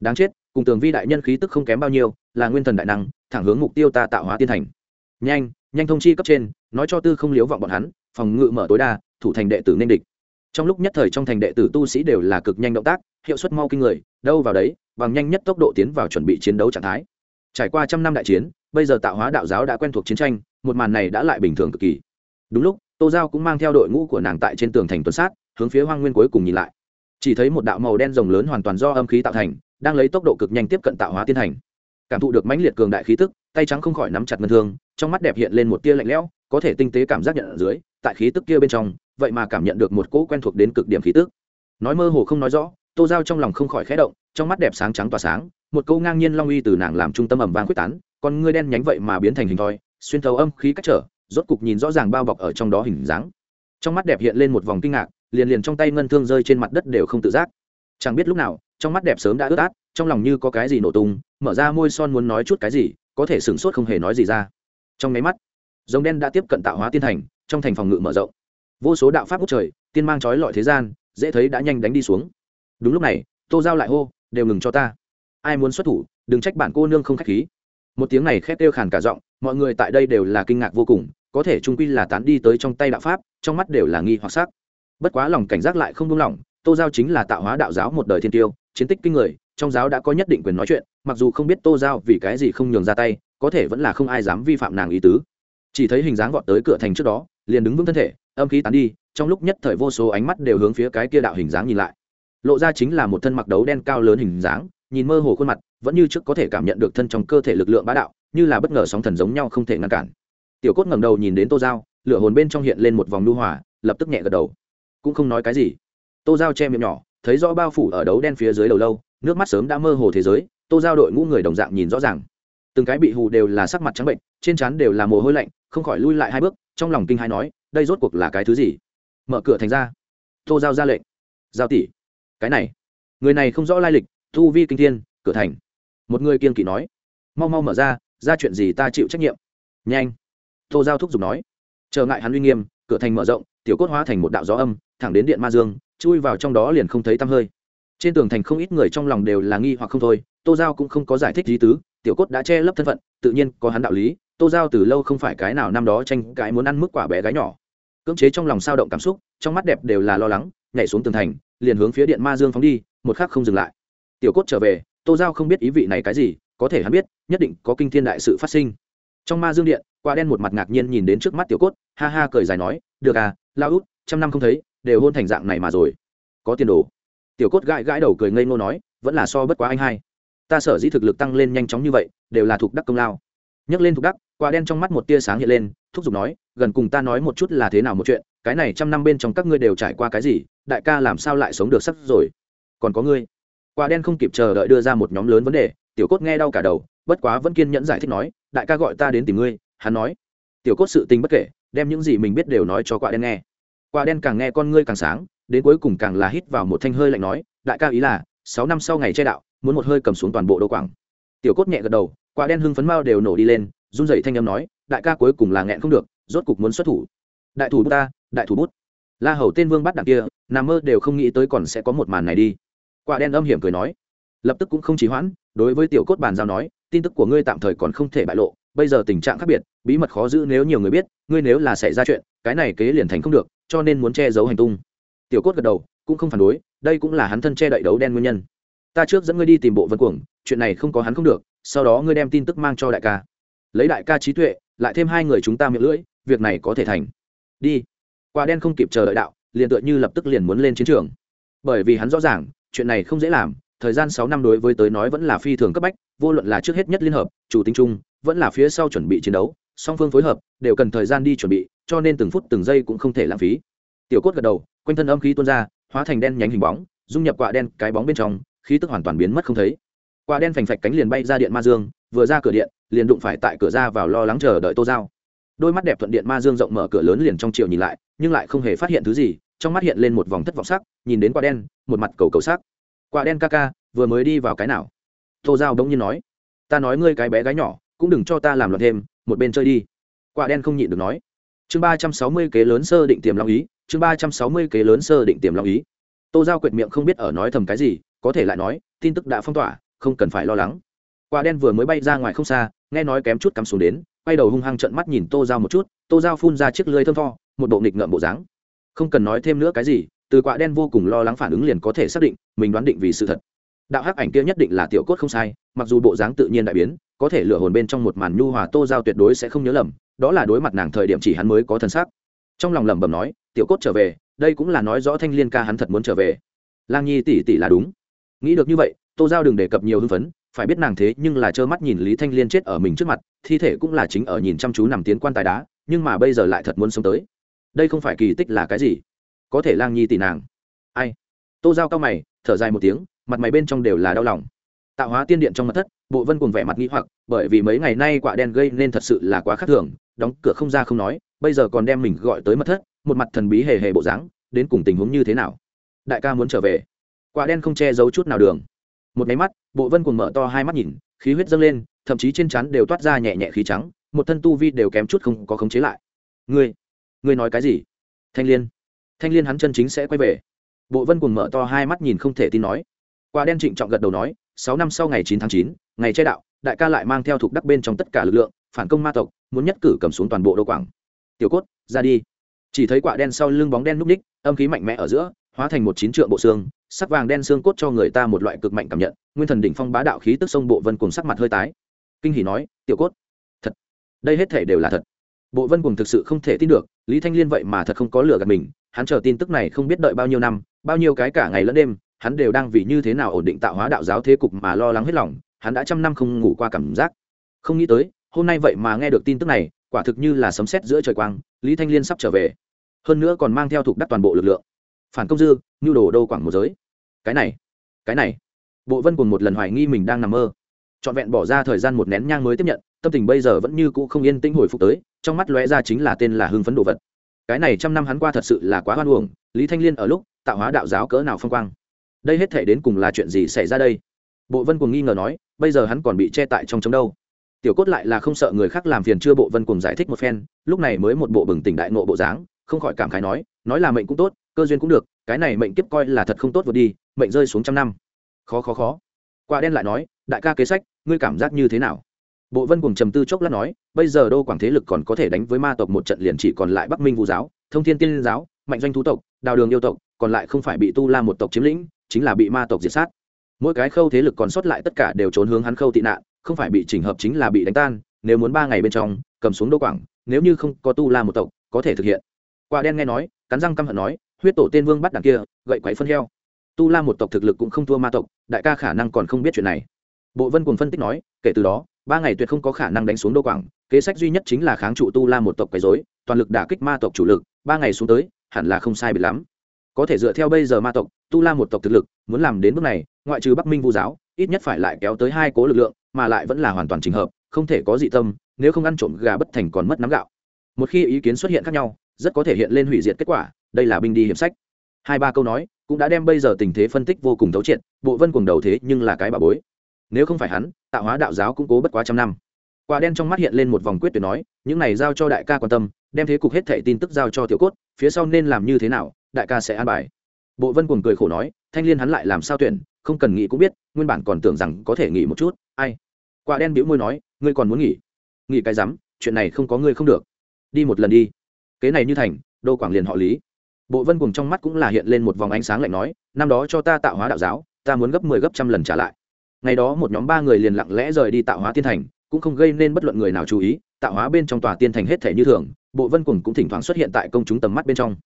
Đáng chết, cùng tường vi đại nhân khí tức không kém bao nhiêu, là nguyên thần đại năng, thẳng hướng mục tiêu ta tạo hóa tiên thành. Nhanh nhanh thông chi cấp trên, nói cho tư không liếu vọng bọn hắn, phòng ngự mở tối đa, thủ thành đệ tử nên địch. Trong lúc nhất thời trong thành đệ tử tu sĩ đều là cực nhanh động tác, hiệu suất mau kinh người, đâu vào đấy, bằng nhanh nhất tốc độ tiến vào chuẩn bị chiến đấu trạng thái. Trải qua trăm năm đại chiến bây giờ tạo hóa đạo giáo đã quen thuộc chiến tranh, một màn này đã lại bình thường cực kỳ. Đúng lúc, tô giao cũng mang theo đội ngũ của nàng tại trên tường thành tuần sát, hướng phía hoang nguyên cuối cùng nhìn lại. Chỉ thấy một đạo màu đen rồng lớn hoàn toàn do âm khí tạo thành, đang lấy tốc độ cực nhanh tiếp cận tạo hóa tiên thành cảm thụ được mãnh liệt cường đại khí tức, tay trắng không khỏi nắm chặt ngân thương, trong mắt đẹp hiện lên một tia lạnh lẽo, có thể tinh tế cảm giác nhận ở dưới, tại khí tức kia bên trong, vậy mà cảm nhận được một cỗ quen thuộc đến cực điểm khí tức. Nói mơ hồ không nói rõ, tô giao trong lòng không khỏi khẽ động, trong mắt đẹp sáng trắng tỏa sáng, một câu ngang nhiên long uy từ nàng làm trung tâm ẩm vang quyết tán con ngươi đen nhánh vậy mà biến thành hình thoi, xuyên thấu âm khí cách trở, rốt cục nhìn rõ ràng bao bọc ở trong đó hình dáng. Trong mắt đẹp hiện lên một vòng kinh ngạc, liền liền trong tay ngân thương rơi trên mặt đất đều không tự giác. Chẳng biết lúc nào, trong mắt đẹp sớm đã ướt át, trong lòng như có cái gì nổ tung, mở ra môi son muốn nói chút cái gì, có thể sửng sốt không hề nói gì ra. Trong máy mắt dòng đen đã tiếp cận tạo hóa tiên thành, trong thành phòng ngự mở rộng. Vô số đạo pháp bút trời, tiên mang trói lọi thế gian, dễ thấy đã nhanh đánh đi xuống. Đúng lúc này, tô giao lại hô, đều ngừng cho ta. Ai muốn xuất thủ, đừng trách bản cô nương không k h á c h khí một tiếng này khét kêu khàn cả giọng, mọi người tại đây đều là kinh ngạc vô cùng, có thể trung quy là tán đi tới trong tay đạo pháp, trong mắt đều là nghi hoặc sắc. Bất quá lòng cảnh giác lại không buông lỏng, tô giao chính là tạo hóa đạo giáo một đời thiên tiêu, chiến tích kinh người, trong giáo đã có nhất định quyền nói chuyện, mặc dù không biết tô giao vì cái gì không nhường ra tay, có thể vẫn là không ai dám vi phạm nàng ý tứ. Chỉ thấy hình dáng gọn tới cửa thành trước đó, liền đứng vững thân thể, âm khí tán đi, trong lúc nhất thời vô số ánh mắt đều hướng phía cái kia đạo hình dáng nhìn lại. Lộ ra chính là một thân mặc đấu đen cao lớn hình dáng nhìn mơ hồ khuôn mặt, vẫn như trước có thể cảm nhận được thân trong cơ thể lực lượng bá đạo, như là bất ngờ sóng thần giống nhau không thể ngăn cản. Tiểu cốt ngẩng đầu nhìn đến tô giao, lửa hồn bên trong hiện lên một vòng nu hòa, lập tức nhẹ gật đầu. Cũng không nói cái gì. Tô giao che miệng nhỏ, thấy rõ bao phủ ở đấu đen phía dưới đầu lâu, nước mắt sớm đã mơ hồ thế giới, tô giao đội ngũ người đồng dạng nhìn rõ ràng. Từng cái bị hù đều là sắc mặt trắng bệnh, trên trán đều là mồ hôi lạnh, không khỏi lui lại hai bước, trong lòng kinh hai nói, đây rốt cuộc là cái thứ gì? Mở cửa thành ra. Tô giao ra lệnh. Giao tỷ, cái này. Người này không rõ lai lịch thu vi kinh thiên, cửa thành. Một người kiên kỵ nói, mau mau mở ra ra chuyện gì ta chịu trách nhiệm. Nhanh. Tô giao thúc giục nói. Chờ ngại hắn uy nghiêm, cửa thành mở rộng, tiểu cốt hóa thành một đạo gió âm, thẳng đến điện ma dương, chui vào trong đó liền không thấy tăm hơi. Trên tường thành không ít người trong lòng đều là nghi hoặc không thôi, tô giao cũng không có giải thích lý tứ, tiểu cốt đã che lấp thân phận, tự nhiên có hắn đạo lý, tô giao từ lâu không phải cái nào năm đó tranh cái muốn ăn mức quả bé gái nhỏ. Cưỡng chế trong lòng sao động cảm xúc, trong mắt đẹp đều là lo lắng, nhảy xuống tường thành, liền hướng phía điện ma dương phóng đi, một khắc không dừng lại tiểu cốt trở về, tô giao không biết ý vị này cái gì, có thể hắn biết, nhất định có kinh thiên đại sự phát sinh. Trong ma dương điện, quả đen một mặt ngạc nhiên nhìn đến trước mắt tiểu cốt, ha ha cười dài nói, được à lao út, trăm năm không thấy, đều hôn thành dạng này mà rồi. Có tiền đồ. Tiểu cốt gãi gãi đầu cười ngây ngô nói, vẫn là so bất quá anh hai. Ta sở dĩ thực lực tăng lên nhanh chóng như vậy, đều là thuộc đắc công lao. Nhấc lên thuộc đắc, quả đen trong mắt một tia sáng hiện lên, thúc giục nói, gần cùng ta nói một chút là thế nào một chuyện, cái này trăm năm bên trong các ngươi đều trải qua cái gì, đại ca làm sao lại sống được sắc rồi? Còn có ngươi quả đen không kịp chờ đợi đưa ra một nhóm lớn vấn đề, tiểu cốt nghe đau cả đầu, bất quá vẫn kiên nhẫn giải thích nói, đại ca gọi ta đến tìm ngươi. Hắn nói, tiểu cốt sự tình bất kể, đem những gì mình biết đều nói cho quả đen nghe. Quả đen càng nghe con ngươi càng sáng, đến cuối cùng càng là hít vào một thanh hơi lạnh nói, đại ca ý là, sáu năm sau ngày che đạo, muốn một hơi cầm xuống toàn bộ đô quảng. Tiểu cốt nhẹ gật đầu, quả đen hưng phấn mao đều nổ đi lên, run dậy thanh âm nói, đại ca cuối cùng là nghẹn không được, rốt cục muốn xuất thủ. Đại thủ bút ta, đại thủ bút. La hầu tên vương bắt đặng kia, nằm mơ đều không nghĩ tới còn sẽ có một màn này đi quả đen âm hiểm cười nói. Lập tức cũng không chỉ hoãn, đối với tiểu cốt bàn giao nói, tin tức của ngươi tạm thời còn không thể bại lộ, bây giờ tình trạng khác biệt, bí mật khó giữ nếu nhiều người biết, ngươi nếu là xảy ra chuyện, cái này kế liền thành không được, cho nên muốn che giấu hành tung. Tiểu cốt gật đầu, cũng không phản đối, đây cũng là hắn thân che đậy đấu đen nguyên nhân. Ta trước dẫn ngươi đi tìm bộ vân cuồng, chuyện này không có hắn không được, sau đó ngươi đem tin tức mang cho đại ca. Lấy đại ca trí tuệ, lại thêm hai người chúng ta miệng lưỡi, việc này có thể thành. Đi. Quả đen không kịp chờ đợi đạo, liền tựa như lập tức liền muốn lên chiến trường. Bởi vì hắn rõ ràng chuyện này không dễ làm, thời gian sáu năm đối với tới nói vẫn là phi thường cấp bách, vô luận là trước hết nhất liên hợp, chủ tính chung, vẫn là phía sau chuẩn bị chiến đấu, song phương phối hợp, đều cần thời gian đi chuẩn bị, cho nên từng phút từng giây cũng không thể lãng phí. Tiểu cốt gật đầu, quanh thân âm khí tuôn ra, hóa thành đen nhánh hình bóng, dung nhập quả đen cái bóng bên trong, khí tức hoàn toàn biến mất không thấy. Quả đen phành phạch cánh liền bay ra điện ma dương, vừa ra cửa điện, liền đụng phải tại cửa ra vào lo lắng chờ đợi tô giao. Đôi mắt đẹp thuận điện ma dương rộng mở cửa lớn liền trong chiều nhìn lại, nhưng lại không hề phát hiện thứ gì trong mắt hiện lên một vòng thất vọng sắc, nhìn đến quả đen, một mặt cầu cầu sắc. Quả đen ca ca, vừa mới đi vào cái nào? Tô giao đống nhiên nói. Ta nói ngươi cái bé gái nhỏ, cũng đừng cho ta làm loạn thêm, một bên chơi đi. Quả đen không nhịn được nói. Chương ba trăm sáu mươi kế lớn sơ định tiềm long ý, chương ba trăm sáu mươi kế lớn sơ định tiềm long ý. Tô giao quyệt miệng không biết ở nói thầm cái gì, có thể lại nói, tin tức đã phong tỏa, không cần phải lo lắng. Quả đen vừa mới bay ra ngoài không xa, nghe nói kém chút cắm xuống đến, quay đầu hung hăng trận mắt nhìn tô giao một chút, tô giao phun ra chiếc lưới thơm tho, một bộ nghịch ngợm bộ dáng không cần nói thêm nữa cái gì, từ quả đen vô cùng lo lắng phản ứng liền có thể xác định, mình đoán định vì sự thật. Đạo hắc ảnh kia nhất định là tiểu cốt không sai, mặc dù bộ dáng tự nhiên đại biến, có thể lựa hồn bên trong một màn nhu hòa tô giao tuyệt đối sẽ không nhớ lầm, đó là đối mặt nàng thời điểm chỉ hắn mới có thân xác. Trong lòng lẩm bẩm nói, tiểu cốt trở về, đây cũng là nói rõ thanh liên ca hắn thật muốn trở về. Lang nhi tỷ tỷ là đúng. Nghĩ được như vậy, tô giao đừng đề cập nhiều hưng phấn, phải biết nàng thế nhưng là trơ mắt nhìn lý thanh liên chết ở mình trước mặt, thi thể cũng là chính ở nhìn chăm chú nằm tiến quan tài đá, nhưng mà bây giờ lại thật muốn sống tới đây không phải kỳ tích là cái gì? Có thể lang nhi tỷ nàng. Ai? Tô giao cao mày, thở dài một tiếng, mặt mày bên trong đều là đau lòng. Tạo hóa tiên điện trong mặt thất, bộ vân cùng vẻ mặt nghĩ hoặc, bởi vì mấy ngày nay quả đen gây nên thật sự là quá khắc thường, đóng cửa không ra không nói, bây giờ còn đem mình gọi tới mật thất, một mặt thần bí hề hề bộ dáng, đến cùng tình huống như thế nào? Đại ca muốn trở về. Quả đen không che giấu chút nào đường. Một máy mắt, bộ vân cùng mở to hai mắt nhìn, khí huyết dâng lên, thậm chí trên chắn đều toát ra nhẹ nhẹ khí trắng, một thân tu vi đều kém chút không có khống chế lại. Ngươi ngươi nói cái gì? Thanh liên. Thanh liên hắn chân chính sẽ quay về. Bộ vân cùng mở to hai mắt nhìn không thể tin nói. Quả đen trịnh trọng gật đầu nói, sáu năm sau ngày chín tháng chín, ngày che đạo, đại ca lại mang theo thuộc đắc bên trong tất cả lực lượng, phản công ma tộc, muốn nhất cử cầm xuống toàn bộ đô quảng. Tiểu cốt, ra đi. Chỉ thấy quả đen sau lưng bóng đen núp ních, âm khí mạnh mẽ ở giữa, hóa thành một chín trượng bộ xương, sắc vàng đen xương cốt cho người ta một loại cực mạnh cảm nhận, nguyên thần đỉnh phong bá đạo khí tức sông bộ vân cùng sắc mặt hơi tái. Kinh hỉ nói, tiểu cốt, thật, đây hết thể đều là thật. Bộ vân cùng thực sự không thể tin được lý thanh liên vậy mà thật không có lửa gạt mình, hắn chờ tin tức này không biết đợi bao nhiêu năm, bao nhiêu cái cả ngày lẫn đêm, hắn đều đang vì như thế nào ổn định tạo hóa đạo giáo thế cục mà lo lắng hết lòng, hắn đã trăm năm không ngủ qua cảm giác. Không nghĩ tới, hôm nay vậy mà nghe được tin tức này, quả thực như là sấm sét giữa trời quang, lý thanh liên sắp trở về. Hơn nữa còn mang theo thuộc đắc toàn bộ lực lượng. Phản công dư, nhu đồ đâu quảng một giới. Cái này cái này. Bộ vân cùng một lần hoài nghi mình đang nằm mơ. Trọn vẹn bỏ ra thời gian một nén nhang mới tiếp nhận, tâm tình bây giờ vẫn như cũ không yên tĩnh hồi phục tới trong mắt lóe ra chính là tên là hưng phấn đồ vật. Cái này trăm năm hắn qua thật sự là quá hoan uổng, lý thanh liên ở lúc, tạo hóa đạo giáo cỡ nào phong quang? Đây hết thể đến cùng là chuyện gì xảy ra đây? Bộ vân cùng nghi ngờ nói, bây giờ hắn còn bị che tại trong trống đâu? Tiểu cốt lại là không sợ người khác làm phiền chưa bộ vân cùng giải thích một phen, lúc này mới một bộ bừng tỉnh đại nộ bộ dáng, không khỏi cảm khái nói nói là mệnh cũng tốt, cơ duyên cũng được, cái này mệnh kiếp coi là thật không tốt vượt đi, mệnh rơi xuống trăm năm. Khó khó khó. Quả đen lại nói, đại ca kế sách, ngươi cảm giác như thế nào? Bộ vân cùng trầm tư chốc lát nói, bây giờ đô quảng thế lực còn có thể đánh với ma tộc một trận liền chỉ còn lại bắc minh vũ giáo, thông thiên tiên giáo, mạnh doanh thú tộc, đào đường yêu tộc, còn lại không phải bị tu la một tộc chiếm lĩnh, chính là bị ma tộc diệt sát. Mỗi cái khâu thế lực còn sót lại tất cả đều trốn hướng hắn khâu tị nạn, không phải bị chỉnh hợp chính là bị đánh tan, nếu muốn ba ngày bên trong, cầm xuống đô quảng, nếu như không có tu la một tộc, có thể thực hiện. Quả đen nghe nói, cắn răng căm hận nói, huyết tổ tên vương bắt đằng kia, gậy quậy phân heo. Tu la một tộc thực lực cũng không thua ma tộc, đại ca khả năng còn không biết chuyện này. Bộ vân cùng phân tích nói, kể từ đó ba ngày tuyệt không có khả năng đánh xuống đô quảng, kế sách duy nhất chính là kháng trụ tu la một tộc quấy dối toàn lực đả kích ma tộc chủ lực, ba ngày xuống tới, hẳn là không sai biệt lắm. Có thể dựa theo bây giờ ma tộc, tu la một tộc thực lực, muốn làm đến bước này, ngoại trừ bắc minh vu giáo, ít nhất phải lại kéo tới hai cố lực lượng, mà lại vẫn là hoàn toàn trình hợp, không thể có dị tâm, nếu không ăn trộm gà bất thành còn mất nắm gạo. Một khi ý kiến xuất hiện khác nhau, rất có thể hiện lên hủy diệt kết quả, đây là binh đi hiểm sách. Hai ba câu nói, cũng đã đem bây giờ tình thế phân tích vô cùng thấu triệt, bộ vân cùng đầu thế nhưng là cái bà bối nếu không phải hắn, tạo hóa đạo giáo cũng cố bất quá trăm năm. Quả đen trong mắt hiện lên một vòng quyết tuyệt nói, những này giao cho đại ca quan tâm, đem thế cục hết thệ tin tức giao cho tiểu cốt, phía sau nên làm như thế nào, đại ca sẽ an bài. Bộ vân cuồng cười khổ nói, thanh liên hắn lại làm sao tuyển, không cần nghĩ cũng biết, nguyên bản còn tưởng rằng có thể nghỉ một chút, ai? Quả đen bĩu môi nói, ngươi còn muốn nghỉ? Nghỉ cái rắm, chuyện này không có ngươi không được. Đi một lần đi. Kế này như thành, đô quảng liền họ lý. Bộ vân cùng trong mắt cũng là hiện lên một vòng ánh sáng lạnh nói, năm đó cho ta tạo hóa đạo giáo, ta muốn gấp mười 10 gấp trăm lần trả lại ngày đó một nhóm ba người liền lặng lẽ rời đi tạo hóa tiên thành, cũng không gây nên bất luận người nào chú ý, tạo hóa bên trong tòa tiên thành hết thể như thường, bộ vân cùng cũng thỉnh thoảng xuất hiện tại công chúng tầm mắt bên trong.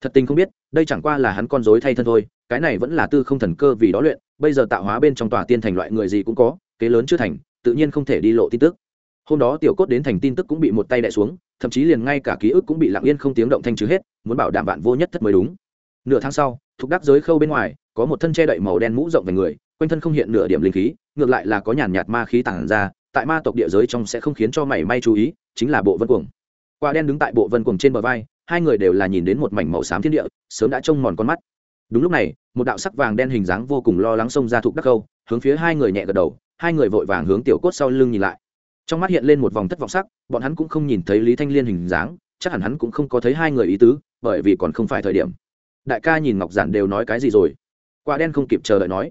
Thật tình không biết, đây chẳng qua là hắn con dối thay thân thôi, cái này vẫn là tư không thần cơ vì đó luyện, bây giờ tạo hóa bên trong tòa tiên thành loại người gì cũng có, kế lớn chưa thành, tự nhiên không thể đi lộ tin tức. Hôm đó tiểu cốt đến thành tin tức cũng bị một tay đẻ xuống, thậm chí liền ngay cả ký ức cũng bị lặng yên không tiếng động thanh trừ hết, muốn bảo đảm bạn vô nhất thất mới đúng. Nửa tháng sau, thuộc đắc giới khâu bên ngoài, có một thân che đậy màu đen mũ rộng về người quanh thân không hiện nửa điểm linh khí, ngược lại là có nhàn nhạt ma khí tản ra, tại ma tộc địa giới trong sẽ không khiến cho mảy may chú ý, chính là bộ vân cuồng. Quả đen đứng tại bộ vân cuồng trên bờ vai, hai người đều là nhìn đến một mảnh màu xám thiên địa, sớm đã trông mòn con mắt. Đúng lúc này, một đạo sắc vàng đen hình dáng vô cùng lo lắng xông ra thục đắc câu, hướng phía hai người nhẹ gật đầu, hai người vội vàng hướng tiểu cốt sau lưng nhìn lại. Trong mắt hiện lên một vòng thất vọng sắc, bọn hắn cũng không nhìn thấy lý thanh liên hình dáng, chắc hẳn hắn cũng không có thấy hai người ý tứ, bởi vì còn không phải thời điểm. Đại ca nhìn ngọc giản đều nói cái gì rồi? Quả đen không kịp chờ đợi nói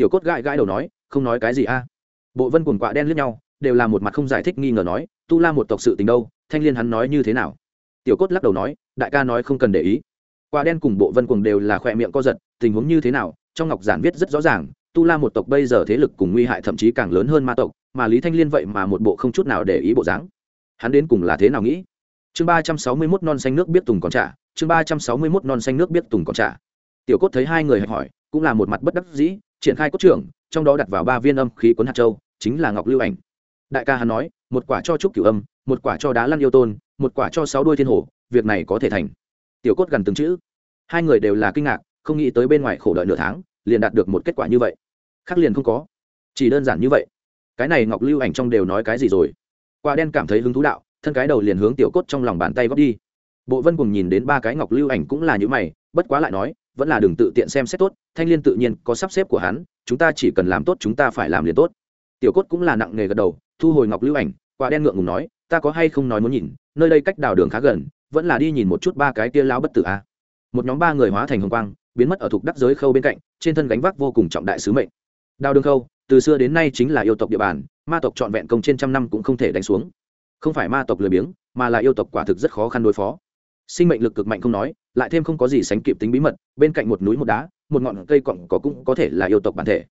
tiểu cốt gãi gãi đầu nói, không nói cái gì a. Bộ vân quần quạ đen lướt nhau, đều là một mặt không giải thích nghi ngờ nói, tu la một tộc sự tình đâu, thanh liên hắn nói như thế nào? Tiểu cốt lắc đầu nói, đại ca nói không cần để ý. Quả đen cùng bộ vân quần đều là khỏe miệng co giật, tình huống như thế nào, trong ngọc giản viết rất rõ ràng, tu la một tộc bây giờ thế lực cùng nguy hại thậm chí càng lớn hơn ma tộc, mà lý thanh liên vậy mà một bộ không chút nào để ý bộ dáng. Hắn đến cùng là thế nào nghĩ? Chương ba trăm sáu mươi mốt non xanh nước biết tùng còn trả, chương ba trăm sáu mươi mốt non xanh nước biết tùng còn trả. Tiểu cốt thấy hai người hỏi, cũng là một mặt bất đắc dĩ triển khai cốt trưởng, trong đó đặt vào ba viên âm khí cuốn hạt châu, chính là ngọc lưu ảnh. Đại ca hắn nói, một quả cho trúc cửu âm, một quả cho đá lăn yêu tôn, một quả cho sáu đuôi thiên hồ việc này có thể thành. Tiểu cốt gần từng chữ. Hai người đều là kinh ngạc, không nghĩ tới bên ngoài khổ đợi nửa tháng, liền đạt được một kết quả như vậy. Khác liền không có. Chỉ đơn giản như vậy. Cái này ngọc lưu ảnh trong đều nói cái gì rồi? Quả đen cảm thấy hứng thú đạo, thân cái đầu liền hướng tiểu cốt trong lòng bàn tay góp đi. Bộ vân cùng nhìn đến ba cái ngọc lưu ảnh cũng là như mày, bất quá lại nói vẫn là đừng tự tiện xem xét tốt, thanh liên tự nhiên có sắp xếp của hắn, chúng ta chỉ cần làm tốt chúng ta phải làm liền tốt. Tiểu cốt cũng là nặng nghề gật đầu, thu hồi ngọc lưu ảnh, quả đen ngượng ngùng nói, ta có hay không nói muốn nhìn, nơi đây cách đào đường khá gần, vẫn là đi nhìn một chút ba cái tia lao bất tử a. À. một nhóm ba người hóa thành hồng quang, biến mất ở thuộc đắc giới khâu bên cạnh, trên thân gánh vác vô cùng trọng đại sứ mệnh. Đào đường khâu, từ xưa đến nay chính là yêu tộc địa bàn, ma tộc trọn vẹn công trên trăm năm cũng không thể đánh xuống. Không phải ma tộc lười biếng, mà là yêu tộc quả thực rất khó khăn đối phó sinh mệnh lực cực mạnh không nói, lại thêm không có gì sánh kịp tính bí mật, bên cạnh một núi một đá, một ngọn cây cọng có cũng có thể là yêu tộc bản thể.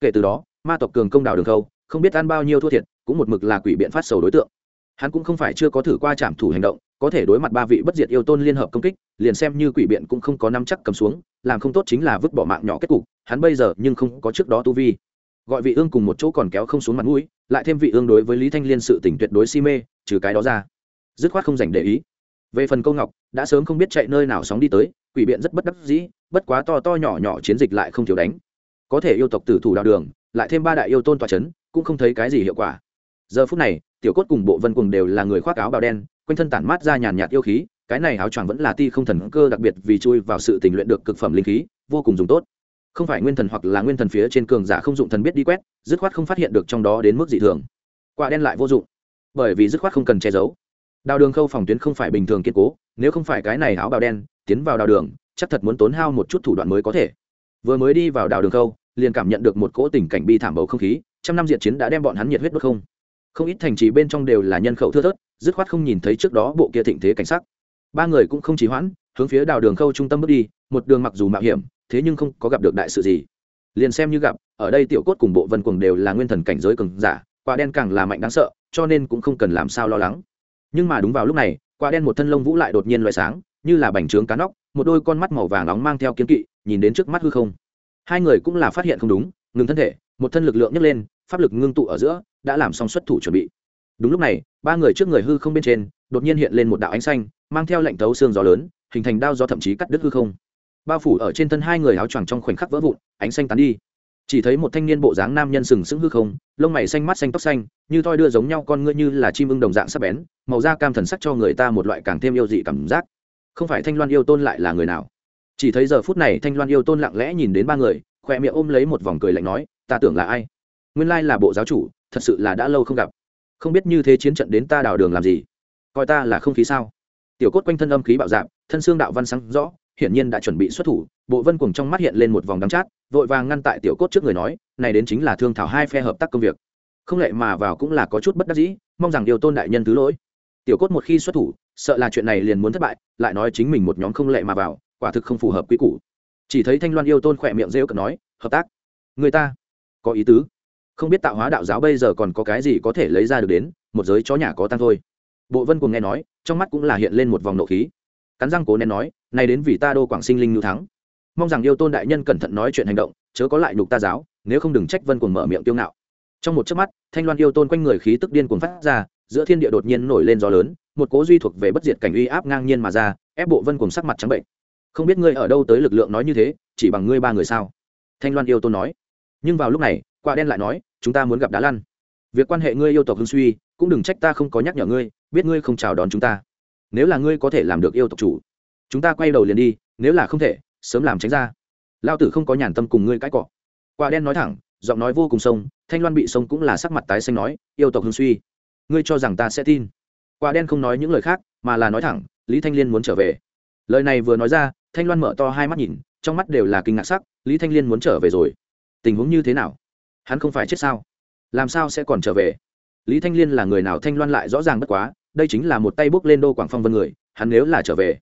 Kể từ đó, ma tộc cường công đào đường khâu, không biết ăn bao nhiêu thua thiệt, cũng một mực là quỷ biện phát sầu đối tượng. Hắn cũng không phải chưa có thử qua trảm thủ hành động, có thể đối mặt ba vị bất diệt yêu tôn liên hợp công kích, liền xem như quỷ biện cũng không có nắm chắc cầm xuống, làm không tốt chính là vứt bỏ mạng nhỏ kết cục, hắn bây giờ nhưng không có trước đó tu vi. Gọi vị ương cùng một chỗ còn kéo không xuống mặt mũi, lại thêm vị ương đối với lý thanh liên sự tỉnh tuyệt đối si mê, trừ cái đó ra. Dứt khoát không dành để ý về phần câu ngọc, đã sớm không biết chạy nơi nào sóng đi tới, quỷ biện rất bất đắc dĩ, bất quá to to nhỏ nhỏ chiến dịch lại không thiếu đánh. Có thể yêu tộc tử thủ đạo đường, lại thêm ba đại yêu tôn tòa c h ấ n cũng không thấy cái gì hiệu quả. Giờ phút này, tiểu cốt cùng bộ vân cùng đều là người khoác áo bào đen, quanh thân tản mát ra nhàn nhạt yêu khí, cái này áo choàng vẫn là ti không thần cơ đặc biệt vì chui vào sự tình luyện được cực phẩm linh khí, vô cùng dùng tốt. Không phải nguyên thần hoặc là nguyên thần phía trên cường giả không dụng thần biết đi quét, dứt khoát không phát hiện được trong đó đến mức dị thường. Quả đen lại vô dụng, bởi vì dứt khoát không cần che giấu đào đường khâu phòng tuyến không phải bình thường kiên cố, nếu không phải cái này áo bào đen, tiến vào đào đường, chắc thật muốn tốn hao một chút thủ đoạn mới có thể. Vừa mới đi vào đào đường khâu, liền cảm nhận được một cỗ tình cảnh bi thảm bầu không khí, trăm năm diệt chiến đã đem bọn hắn nhiệt huyết bất không. Không ít thành trì bên trong đều là nhân khẩu thưa thớt, dứt khoát không nhìn thấy trước đó bộ kia thịnh thế cảnh sắc. Ba người cũng không trì hoãn, hướng phía đào đường khâu trung tâm bước đi, một đường mặc dù mạo hiểm, thế nhưng không có gặp được đại sự gì. Liền xem như gặp, ở đây tiểu cốt cùng bộ vân cuồng đều là nguyên thần cảnh giới cường giả, quả đen càng là mạnh đáng sợ, cho nên cũng không cần làm sao lo lắng nhưng mà đúng vào lúc này, quả đen một thân lông vũ lại đột nhiên loại sáng, như là bành trướng cá nóc, một đôi con mắt màu vàng nóng mang theo kiếm kỵ, nhìn đến trước mắt hư không. Hai người cũng là phát hiện không đúng, ngừng thân thể, một thân lực lượng nhấc lên, pháp lực ngưng tụ ở giữa, đã làm xong xuất thủ chuẩn bị. Đúng lúc này, ba người trước người hư không bên trên, đột nhiên hiện lên một đạo ánh xanh, mang theo lệnh tấu xương gió lớn, hình thành đao do thậm chí cắt đứt hư không. Bao phủ ở trên thân hai người áo choàng trong khoảnh khắc vỡ vụn, ánh xanh tán đi chỉ thấy một thanh niên bộ dáng nam nhân sừng sững hư không, lông mày xanh mắt xanh tóc xanh, như thoi đưa giống nhau con ngươi như là chim ưng đồng dạng sắc bén, màu da cam thần sắc cho người ta một loại càng thêm yêu dị cảm giác. Không phải thanh loan yêu tôn lại là người nào? Chỉ thấy giờ phút này thanh loan yêu tôn lặng lẽ nhìn đến ba người, khoe miệng ôm lấy một vòng cười lạnh nói, ta tưởng là ai? Nguyên lai là bộ giáo chủ, thật sự là đã lâu không gặp. Không biết như thế chiến trận đến ta đào đường làm gì? Coi ta là không khí sao? Tiểu cốt quanh thân âm khí bạo dạng thân xương đạo văn sáng rõ, hiển nhiên đã chuẩn bị xuất thủ, bộ vân cùng trong mắt hiện lên một vòng đắng chát vội vàng ngăn tại tiểu cốt trước người nói, này đến chính là thương thảo hai phe hợp tác công việc. Không lệ mà vào cũng là có chút bất đắc dĩ, mong rằng điều tôn đại nhân thứ lỗi. Tiểu cốt một khi xuất thủ, sợ là chuyện này liền muốn thất bại, lại nói chính mình một nhóm không lệ mà vào, quả thực không phù hợp quy củ. Chỉ thấy thanh loan yêu tôn khỏe miệng rêu cợt nói, hợp tác? Người ta có ý tứ. Không biết tạo hóa đạo giáo bây giờ còn có cái gì có thể lấy ra được đến, một giới chó nhà có tăng thôi. Bộ vân cùng nghe nói, trong mắt cũng là hiện lên một vòng nộ khí. Cắn răng cố nén nói nay đến vì ta đô quảng sinh linh nhu thắng mong rằng yêu tôn đại nhân cẩn thận nói chuyện hành động, chớ có lại nhục ta giáo, nếu không đừng trách vân cuồng mở miệng tiêu ngạo. Trong một chớp mắt, thanh loan yêu tôn quanh người khí tức điên cuồng phát ra, giữa thiên địa đột nhiên nổi lên gió lớn, một cố duy thuộc về bất diệt cảnh uy áp ngang nhiên mà ra, ép bộ vân cuồng sắc mặt trắng bệnh. Không biết ngươi ở đâu tới lực lượng nói như thế, chỉ bằng ngươi ba người sao? Thanh loan yêu tôn nói. Nhưng vào lúc này, quả đen lại nói, chúng ta muốn gặp đá lăn. Việc quan hệ ngươi yêu tộc hưng suy, cũng đừng trách ta không có nhắc nhở ngươi, biết ngươi không chào đón chúng ta. Nếu là ngươi có thể làm được yêu tộc chủ, chúng ta quay đầu liền đi, nếu là không thể sớm làm tránh ra. Lao tử không có nhàn tâm cùng ngươi cãi cọ. Quả đen nói thẳng, giọng nói vô cùng sông, thanh loan bị sông cũng là sắc mặt tái xanh nói, yêu tộc hưng suy. Ngươi cho rằng ta sẽ tin. Quả đen không nói những lời khác, mà là nói thẳng, lý thanh liên muốn trở về. Lời này vừa nói ra, thanh loan mở to hai mắt nhìn, trong mắt đều là kinh ngạc sắc, lý thanh liên muốn trở về rồi. Tình huống như thế nào? Hắn không phải chết sao? Làm sao sẽ còn trở về? Lý thanh liên là người nào thanh loan lại rõ ràng bất quá, đây chính là một tay bước lên đô quảng phong vân người, hắn nếu là trở về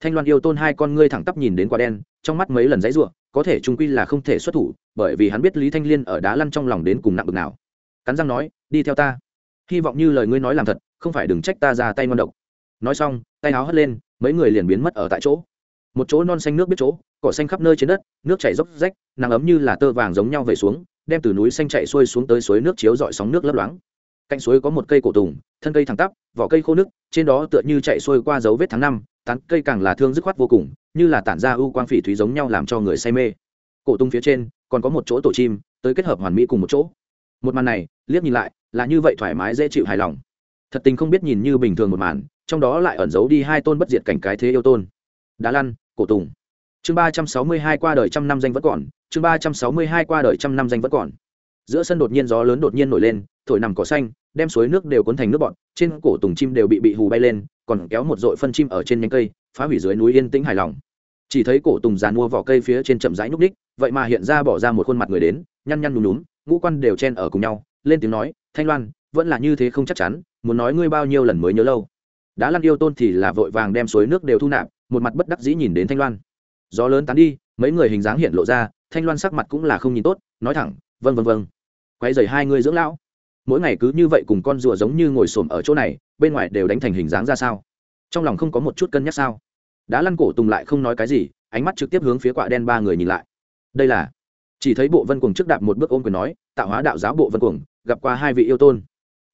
thanh loan yêu tôn hai con ngươi thẳng tắp nhìn đến quả đen, trong mắt mấy lần dãy ruộng có thể trung quy là không thể xuất thủ, bởi vì hắn biết lý thanh liên ở đá lăn trong lòng đến cùng nặng bực nào. Cắn răng nói, đi theo ta. Hy vọng như lời ngươi nói làm thật, không phải đừng trách ta ra tay ngon độc. Nói xong, tay áo hất lên, mấy người liền biến mất ở tại chỗ. Một chỗ non xanh nước biết chỗ, cỏ xanh khắp nơi trên đất, nước chảy dốc rách, nắng ấm như là tơ vàng giống nhau về xuống, đem từ núi xanh chạy xuôi xuống tới suối nước chiếu dọi sóng nước lấp loáng. Cạnh suối có một cây cổ tùng, thân cây thẳng tắp, vỏ cây khô nước trên đó tựa như chạy xuôi qua dấu vết tháng năm tán cây càng là thương dứt khoát vô cùng, như là tản ra ưu quang phỉ thúy giống nhau làm cho người say mê. Cổ tung phía trên, còn có một chỗ tổ chim, tới kết hợp hoàn mỹ cùng một chỗ. Một màn này, liếc nhìn lại, là như vậy thoải mái dễ chịu hài lòng. Thật tình không biết nhìn như bình thường một màn, trong đó lại ẩn giấu đi hai tôn bất diệt cảnh cái thế yêu tôn. Đá lăn, cổ tùng. Chương ba trăm sáu mươi hai qua đời trăm năm danh vẫn còn, chương ba trăm sáu mươi hai qua đời trăm năm danh vẫn còn. Giữa sân đột nhiên gió lớn đột nhiên nổi lên thổi nằm cỏ xanh, đem suối nước đều cuốn thành nước bọn trên cổ tùng chim đều bị bị hù bay lên, còn kéo một dội phân chim ở trên nhánh cây, phá hủy dưới núi yên tĩnh hài lòng. Chỉ thấy cổ tùng giàn mua vỏ cây phía trên chậm rãi núp ních vậy mà hiện ra bỏ ra một khuôn mặt người đến, nhăn nhăn nhúm nhúm, ngũ quan đều chen ở cùng nhau, lên tiếng nói, thanh loan, vẫn là như thế không chắc chắn, muốn nói ngươi bao nhiêu lần mới nhớ lâu? Đã lăn yêu tôn thì là vội vàng đem suối nước đều thu nạp, một mặt bất đắc dĩ nhìn đến thanh loan. Gió lớn tán đi, mấy người hình dáng hiện lộ ra, thanh loan sắc mặt cũng là không nhìn tốt, nói thẳng vâng vâng vâng. Quay dày hai người dưỡng lão mỗi ngày cứ như vậy cùng con rùa giống như ngồi xổm ở chỗ này, bên ngoài đều đánh thành hình dáng ra sao? Trong lòng không có một chút cân nhắc sao? Đã lăn cổ tùng lại không nói cái gì, ánh mắt trực tiếp hướng phía quạ đen ba người nhìn lại. Đây là, chỉ thấy bộ vân cuồng trước đạp một bước ôm quyền nói, tạo hóa đạo giáo bộ vân cuồng, gặp qua hai vị yêu tôn.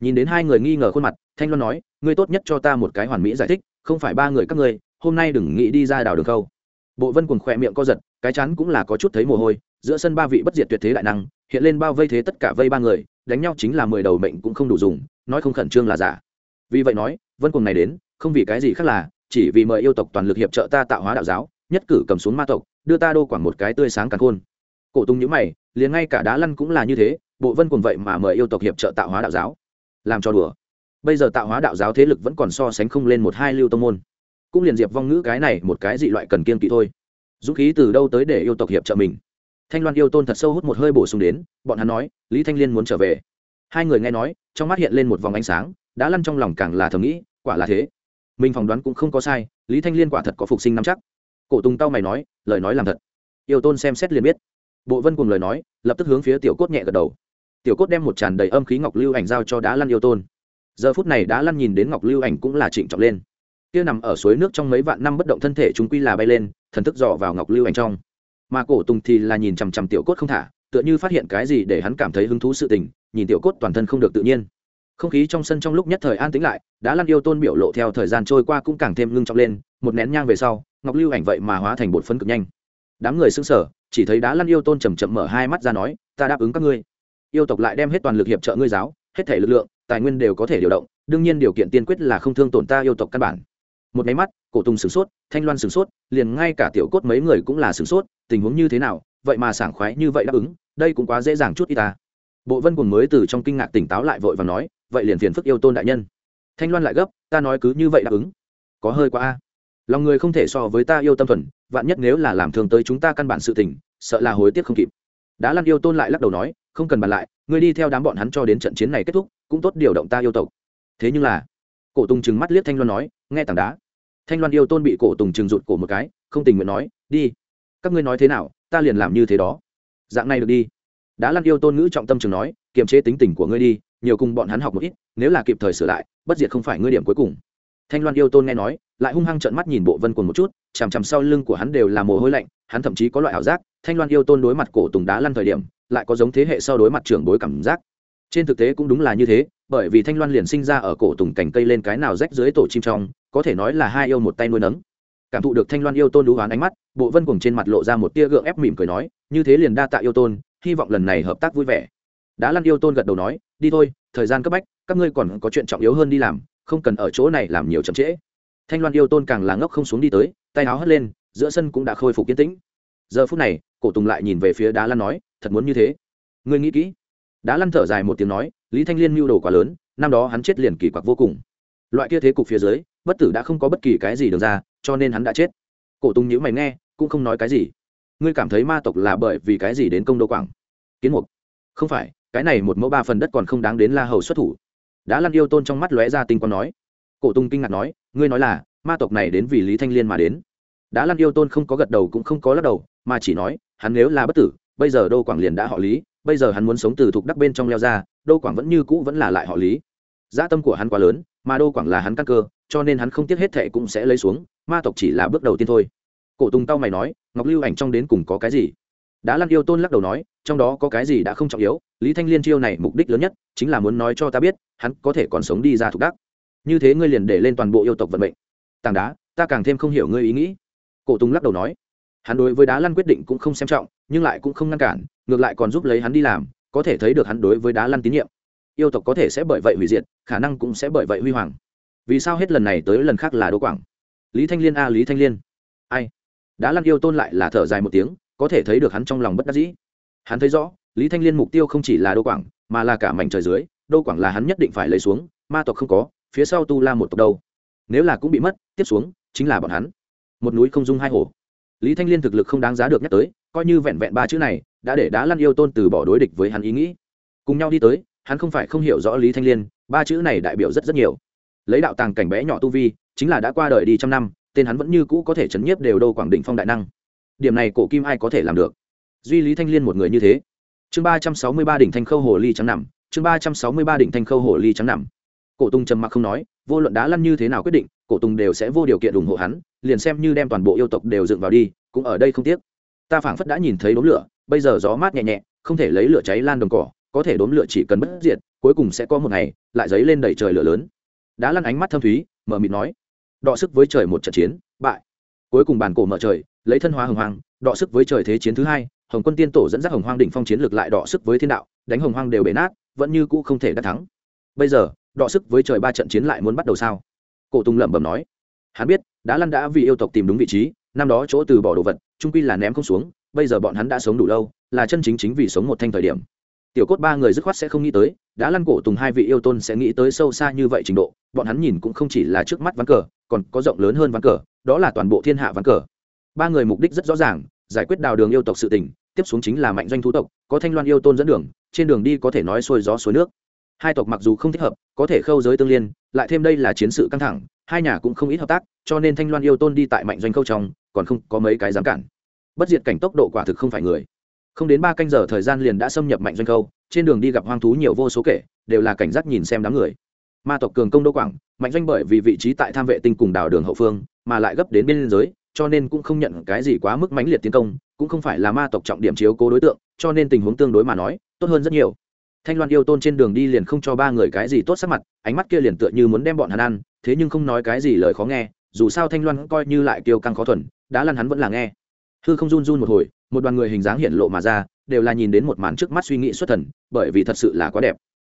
Nhìn đến hai người nghi ngờ khuôn mặt, thanh loan nói, ngươi tốt nhất cho ta một cái hoàn mỹ giải thích, không phải ba người các ngươi, hôm nay đừng nghĩ đi ra đào đường khâu. Bộ vân cuồng khỏe miệng co giật, cái chắn cũng là có chút thấy mồ hôi, giữa sân ba vị bất diệt tuyệt thế đại năng, hiện lên bao vây thế tất cả vây ba người đánh nhau chính là mười đầu mệnh cũng không đủ dùng, nói không khẩn trương là giả. Vì vậy nói, vân cùng này đến, không vì cái gì khác là, chỉ vì mời yêu tộc toàn lực hiệp trợ ta tạo hóa đạo giáo, nhất cử cầm xuống ma tộc, đưa ta đô quảng một cái tươi sáng càng khôn. Cổ tung nhữ mày, liền ngay cả đá lăn cũng là như thế, bộ vân cùng vậy mà mời yêu tộc hiệp trợ tạo hóa đạo giáo. Làm cho đùa. Bây giờ tạo hóa đạo giáo thế lực vẫn còn so sánh không lên một hai lưu tông môn. Cũng liền diệp vong ngữ cái này một cái dị loại cần kiên kỵ thôi. Dũng khí từ đâu tới để yêu tộc hiệp trợ mình? Thanh loan yêu tôn thật sâu hút một hơi bổ sung đến, bọn hắn nói, lý thanh liên muốn trở về. Hai người nghe nói, trong mắt hiện lên một vòng ánh sáng, đã lăn trong lòng càng là thầm nghĩ, quả là thế. Mình phỏng đoán cũng không có sai, lý thanh liên quả thật có phục sinh nắm chắc. Cổ tùng tao mày nói, lời nói làm thật. Yêu tôn xem xét liền biết. Bộ vân cùng lời nói, lập tức hướng phía tiểu cốt nhẹ gật đầu. Tiểu cốt đem một tràn đầy âm khí ngọc lưu ảnh giao cho đá lăn yêu tôn. Giờ phút này đá lăn nhìn đến ngọc lưu ảnh cũng là trịnh trọng lên. Kia nằm ở suối nước trong mấy vạn năm bất động thân thể chúng quy là bay lên, thần thức dò vào ngọc lưu ảnh trong mà cổ tùng thì là nhìn chằm chằm tiểu cốt không thả, tựa như phát hiện cái gì để hắn cảm thấy hứng thú sự tình, nhìn tiểu cốt toàn thân không được tự nhiên. Không khí trong sân trong lúc nhất thời an tĩnh lại, đã lăn yêu tôn biểu lộ theo thời gian trôi qua cũng càng thêm ngưng trọng lên, một nén nhang về sau, ngọc lưu ảnh vậy mà hóa thành bột phấn cực nhanh. Đám người xưng sở chỉ thấy đá lăn yêu tôn chầm chậm mở hai mắt ra nói, ta đáp ứng các ngươi. Yêu tộc lại đem hết toàn lực hiệp trợ ngươi giáo, hết thể lực lượng, tài nguyên đều có thể điều động, đương nhiên điều kiện tiên quyết là không thương tổn ta yêu tộc căn bản một máy mắt, cổ tùng sửng sốt, thanh loan sửng sốt, liền ngay cả tiểu cốt mấy người cũng là sửng sốt, tình huống như thế nào, vậy mà sảng khoái như vậy đáp ứng, đây cũng quá dễ dàng chút y ta. Bộ vân cùng mới từ trong kinh ngạc tỉnh táo lại vội và nói, vậy liền phiền phức yêu tôn đại nhân. Thanh loan lại gấp, ta nói cứ như vậy đáp ứng. Có hơi quá a. Lòng người không thể so với ta yêu tâm thuần, vạn nhất nếu là làm thương tới chúng ta căn bản sự tình, sợ là hối tiếc không kịp. Đã lăn yêu tôn lại lắc đầu nói, không cần bàn lại, ngươi đi theo đám bọn hắn cho đến trận chiến này kết thúc, cũng tốt điều động ta yêu tộc. Thế nhưng là cổ tùng chừng mắt liếc thanh loan nói, nghe tảng đá. Thanh loan yêu tôn bị cổ tùng chừng rụt cổ một cái, không tình nguyện nói, đi, các ngươi nói thế nào, ta liền làm như thế đó. Dạng này được đi. Đã lăn yêu tôn ngữ trọng tâm trường nói, kiềm chế tính tình của ngươi đi, nhiều cùng bọn hắn học một ít, nếu là kịp thời sửa lại, bất diệt không phải ngươi điểm cuối cùng. Thanh loan yêu tôn nghe nói, lại hung hăng trợn mắt nhìn bộ vân quần một chút, chằm chằm sau lưng của hắn đều là mồ hôi lạnh, hắn thậm chí có loại ảo giác, thanh loan yêu tôn đối mặt cổ tùng đá lăn thời điểm, lại có giống thế hệ sau đối mặt trưởng bối cảm giác. Trên thực tế cũng đúng là như thế bởi vì thanh loan liền sinh ra ở cổ tùng cành cây lên cái nào rách dưới tổ chim trong, có thể nói là hai yêu một tay nuôi nấng. Cảm thụ được thanh loan yêu tôn đú hoán ánh mắt, bộ vân cùng trên mặt lộ ra một tia gượng ép mỉm cười nói, như thế liền đa tạ yêu tôn, hy vọng lần này hợp tác vui vẻ. Đã lăn yêu tôn gật đầu nói, đi thôi, thời gian cấp bách, các ngươi còn có chuyện trọng yếu hơn đi làm, không cần ở chỗ này làm nhiều chậm trễ. Thanh loan yêu tôn càng là ngốc không xuống đi tới, tay áo hất lên, giữa sân cũng đã khôi phục kiến tĩnh. Giờ phút này, cổ tùng lại nhìn về phía đá lan nói, thật muốn như thế? Ngươi nghĩ kỹ đã lăn thở dài một tiếng nói, lý thanh liên mưu đồ quá lớn, năm đó hắn chết liền kỳ quặc vô cùng. Loại kia thế cục phía dưới, bất tử đã không có bất kỳ cái gì được ra, cho nên hắn đã chết. Cổ tùng nhữ mày nghe, cũng không nói cái gì. Ngươi cảm thấy ma tộc là bởi vì cái gì đến công đô quảng? Kiến mục. Không phải, cái này một mẫu ba phần đất còn không đáng đến la hầu xuất thủ. Đã lăn yêu tôn trong mắt lóe ra tinh quang nói. Cổ tung kinh ngạc nói, ngươi nói là, ma tộc này đến vì lý thanh liên mà đến. Đã lăn yêu tôn không có gật đầu cũng không có lắc đầu, mà chỉ nói, hắn nếu là bất tử bây giờ đô quảng liền đã họ lý, bây giờ hắn muốn sống từ thục đắc bên trong leo ra, đô quảng vẫn như cũ vẫn là lại họ lý. Gia tâm của hắn quá lớn, mà đô quảng là hắn căn cơ, cho nên hắn không tiếc hết thệ cũng sẽ lấy xuống, ma tộc chỉ là bước đầu tiên thôi. Cổ tùng tao mày nói, ngọc lưu ảnh trong đến cùng có cái gì? Đã lăn yêu tôn lắc đầu nói, trong đó có cái gì đã không trọng yếu, lý thanh liên chiêu này mục đích lớn nhất, chính là muốn nói cho ta biết, hắn có thể còn sống đi ra thục đắc. Như thế ngươi liền để lên toàn bộ yêu tộc vận mệnh. Tàng đá, ta càng thêm không hiểu ngươi ý nghĩ. Cổ tùng lắc đầu nói hắn đối với đá lăn quyết định cũng không xem trọng, nhưng lại cũng không ngăn cản, ngược lại còn giúp lấy hắn đi làm, có thể thấy được hắn đối với đá lăn tín nhiệm. Yêu tộc có thể sẽ bởi vậy hủy diệt, khả năng cũng sẽ bởi vậy huy hoàng. Vì sao hết lần này tới lần khác là đỗ quảng? Lý thanh liên a, lý thanh liên. Ai? Đá lăn yêu tôn lại là thở dài một tiếng, có thể thấy được hắn trong lòng bất đắc dĩ. Hắn thấy rõ, lý thanh liên mục tiêu không chỉ là đô quảng, mà là cả mảnh trời dưới đô quảng là hắn nhất định phải lấy xuống, ma tộc không có, phía sau tu la một tộc đâu. Nếu là cũng bị mất, tiếp xuống, chính là bọn hắn. Một núi không dung hai hồ lý thanh liên thực lực không đáng giá được nhắc tới, coi như vẹn vẹn ba chữ này, đã để đá lăn yêu tôn từ bỏ đối địch với hắn ý nghĩ. Cùng nhau đi tới, hắn không phải không hiểu rõ lý thanh liên, ba chữ này đại biểu rất rất nhiều. Lấy đạo tàng cảnh bé nhỏ tu vi, chính là đã qua đời đi trăm năm, tên hắn vẫn như cũ có thể chấn nhiếp đều đâu quảng định phong đại năng. Điểm này cổ kim ai có thể làm được? Duy lý thanh liên một người như thế. Chương ba trăm sáu mươi ba đỉnh thanh khâu hồ ly trắng nằm, chương ba trăm sáu mươi ba đỉnh thanh khâu hồ ly trắng nằm. Cổ tung trầm mặc không nói vô luận đá lăn như thế nào quyết định, cổ tùng đều sẽ vô điều kiện ủng hộ hắn, liền xem như đem toàn bộ yêu tộc đều dựng vào đi, cũng ở đây không tiếc. Ta phảng phất đã nhìn thấy đốm lửa, bây giờ gió mát nhẹ nhẹ, không thể lấy lửa cháy lan đồng cỏ, có thể đốm lửa chỉ cần bất diệt, cuối cùng sẽ có một ngày, lại dấy lên đầy trời lửa lớn. Đá lăn ánh mắt thâm thúy, mở mịt nói, đọ sức với trời một trận chiến, bại. Cuối cùng bàn cổ mở trời, lấy thân hóa hồng hoang, đọ sức với trời thế chiến thứ hai, hồng quân tiên tổ dẫn dắt hồng hoang đỉnh phong chiến lược lại đọ sức với thiên đạo, đánh hồng hoang đều bể nát, vẫn như cũ không thể đắc thắng. Bây giờ đọ sức với trời ba trận chiến lại muốn bắt đầu sao? Cổ tùng lẩm bẩm nói. Hắn biết, đã lăn đã vì yêu tộc tìm đúng vị trí, năm đó chỗ từ bỏ đồ vật, trung quy là ném không xuống, bây giờ bọn hắn đã sống đủ lâu, là chân chính chính vì sống một thanh thời điểm. Tiểu cốt ba người dứt khoát sẽ không nghĩ tới, đã lăn cổ tùng hai vị yêu tôn sẽ nghĩ tới sâu xa như vậy trình độ, bọn hắn nhìn cũng không chỉ là trước mắt ván cờ, còn có rộng lớn hơn ván cờ, đó là toàn bộ thiên hạ ván cờ. Ba người mục đích rất rõ ràng, giải quyết đào đường yêu tộc sự tình, tiếp xuống chính là mạnh doanh thú tộc, có thanh loan yêu tôn dẫn đường, trên đường đi có thể nói xuôi gió suối nước hai tộc mặc dù không thích hợp, có thể khâu giới tương liên, lại thêm đây là chiến sự căng thẳng, hai nhà cũng không ít hợp tác, cho nên thanh loan yêu tôn đi tại mạnh doanh khâu trong, còn không có mấy cái dám cản. Bất diệt cảnh tốc độ quả thực không phải người. Không đến ba canh giờ thời gian liền đã xâm nhập mạnh doanh khâu, trên đường đi gặp hoang thú nhiều vô số kể, đều là cảnh giác nhìn xem đám người. Ma tộc cường công đô quảng, mạnh doanh bởi vì vị trí tại tham vệ tinh cùng đảo đường hậu phương, mà lại gấp đến biên giới, cho nên cũng không nhận cái gì quá mức mãnh liệt tiến công, cũng không phải là ma tộc trọng điểm chiếu cố đối tượng, cho nên tình huống tương đối mà nói, tốt hơn rất nhiều thanh loan yêu tôn trên đường đi liền không cho ba người cái gì tốt sắc mặt, ánh mắt kia liền tựa như muốn đem bọn hắn ăn, thế nhưng không nói cái gì lời khó nghe, dù sao thanh loan coi như lại kiêu căng khó thuần, đã lăn hắn vẫn là nghe. Hư không run run một hồi, một đoàn người hình dáng hiện lộ mà ra, đều là nhìn đến một màn trước mắt suy nghĩ xuất thần, bởi vì thật sự là quá đẹp.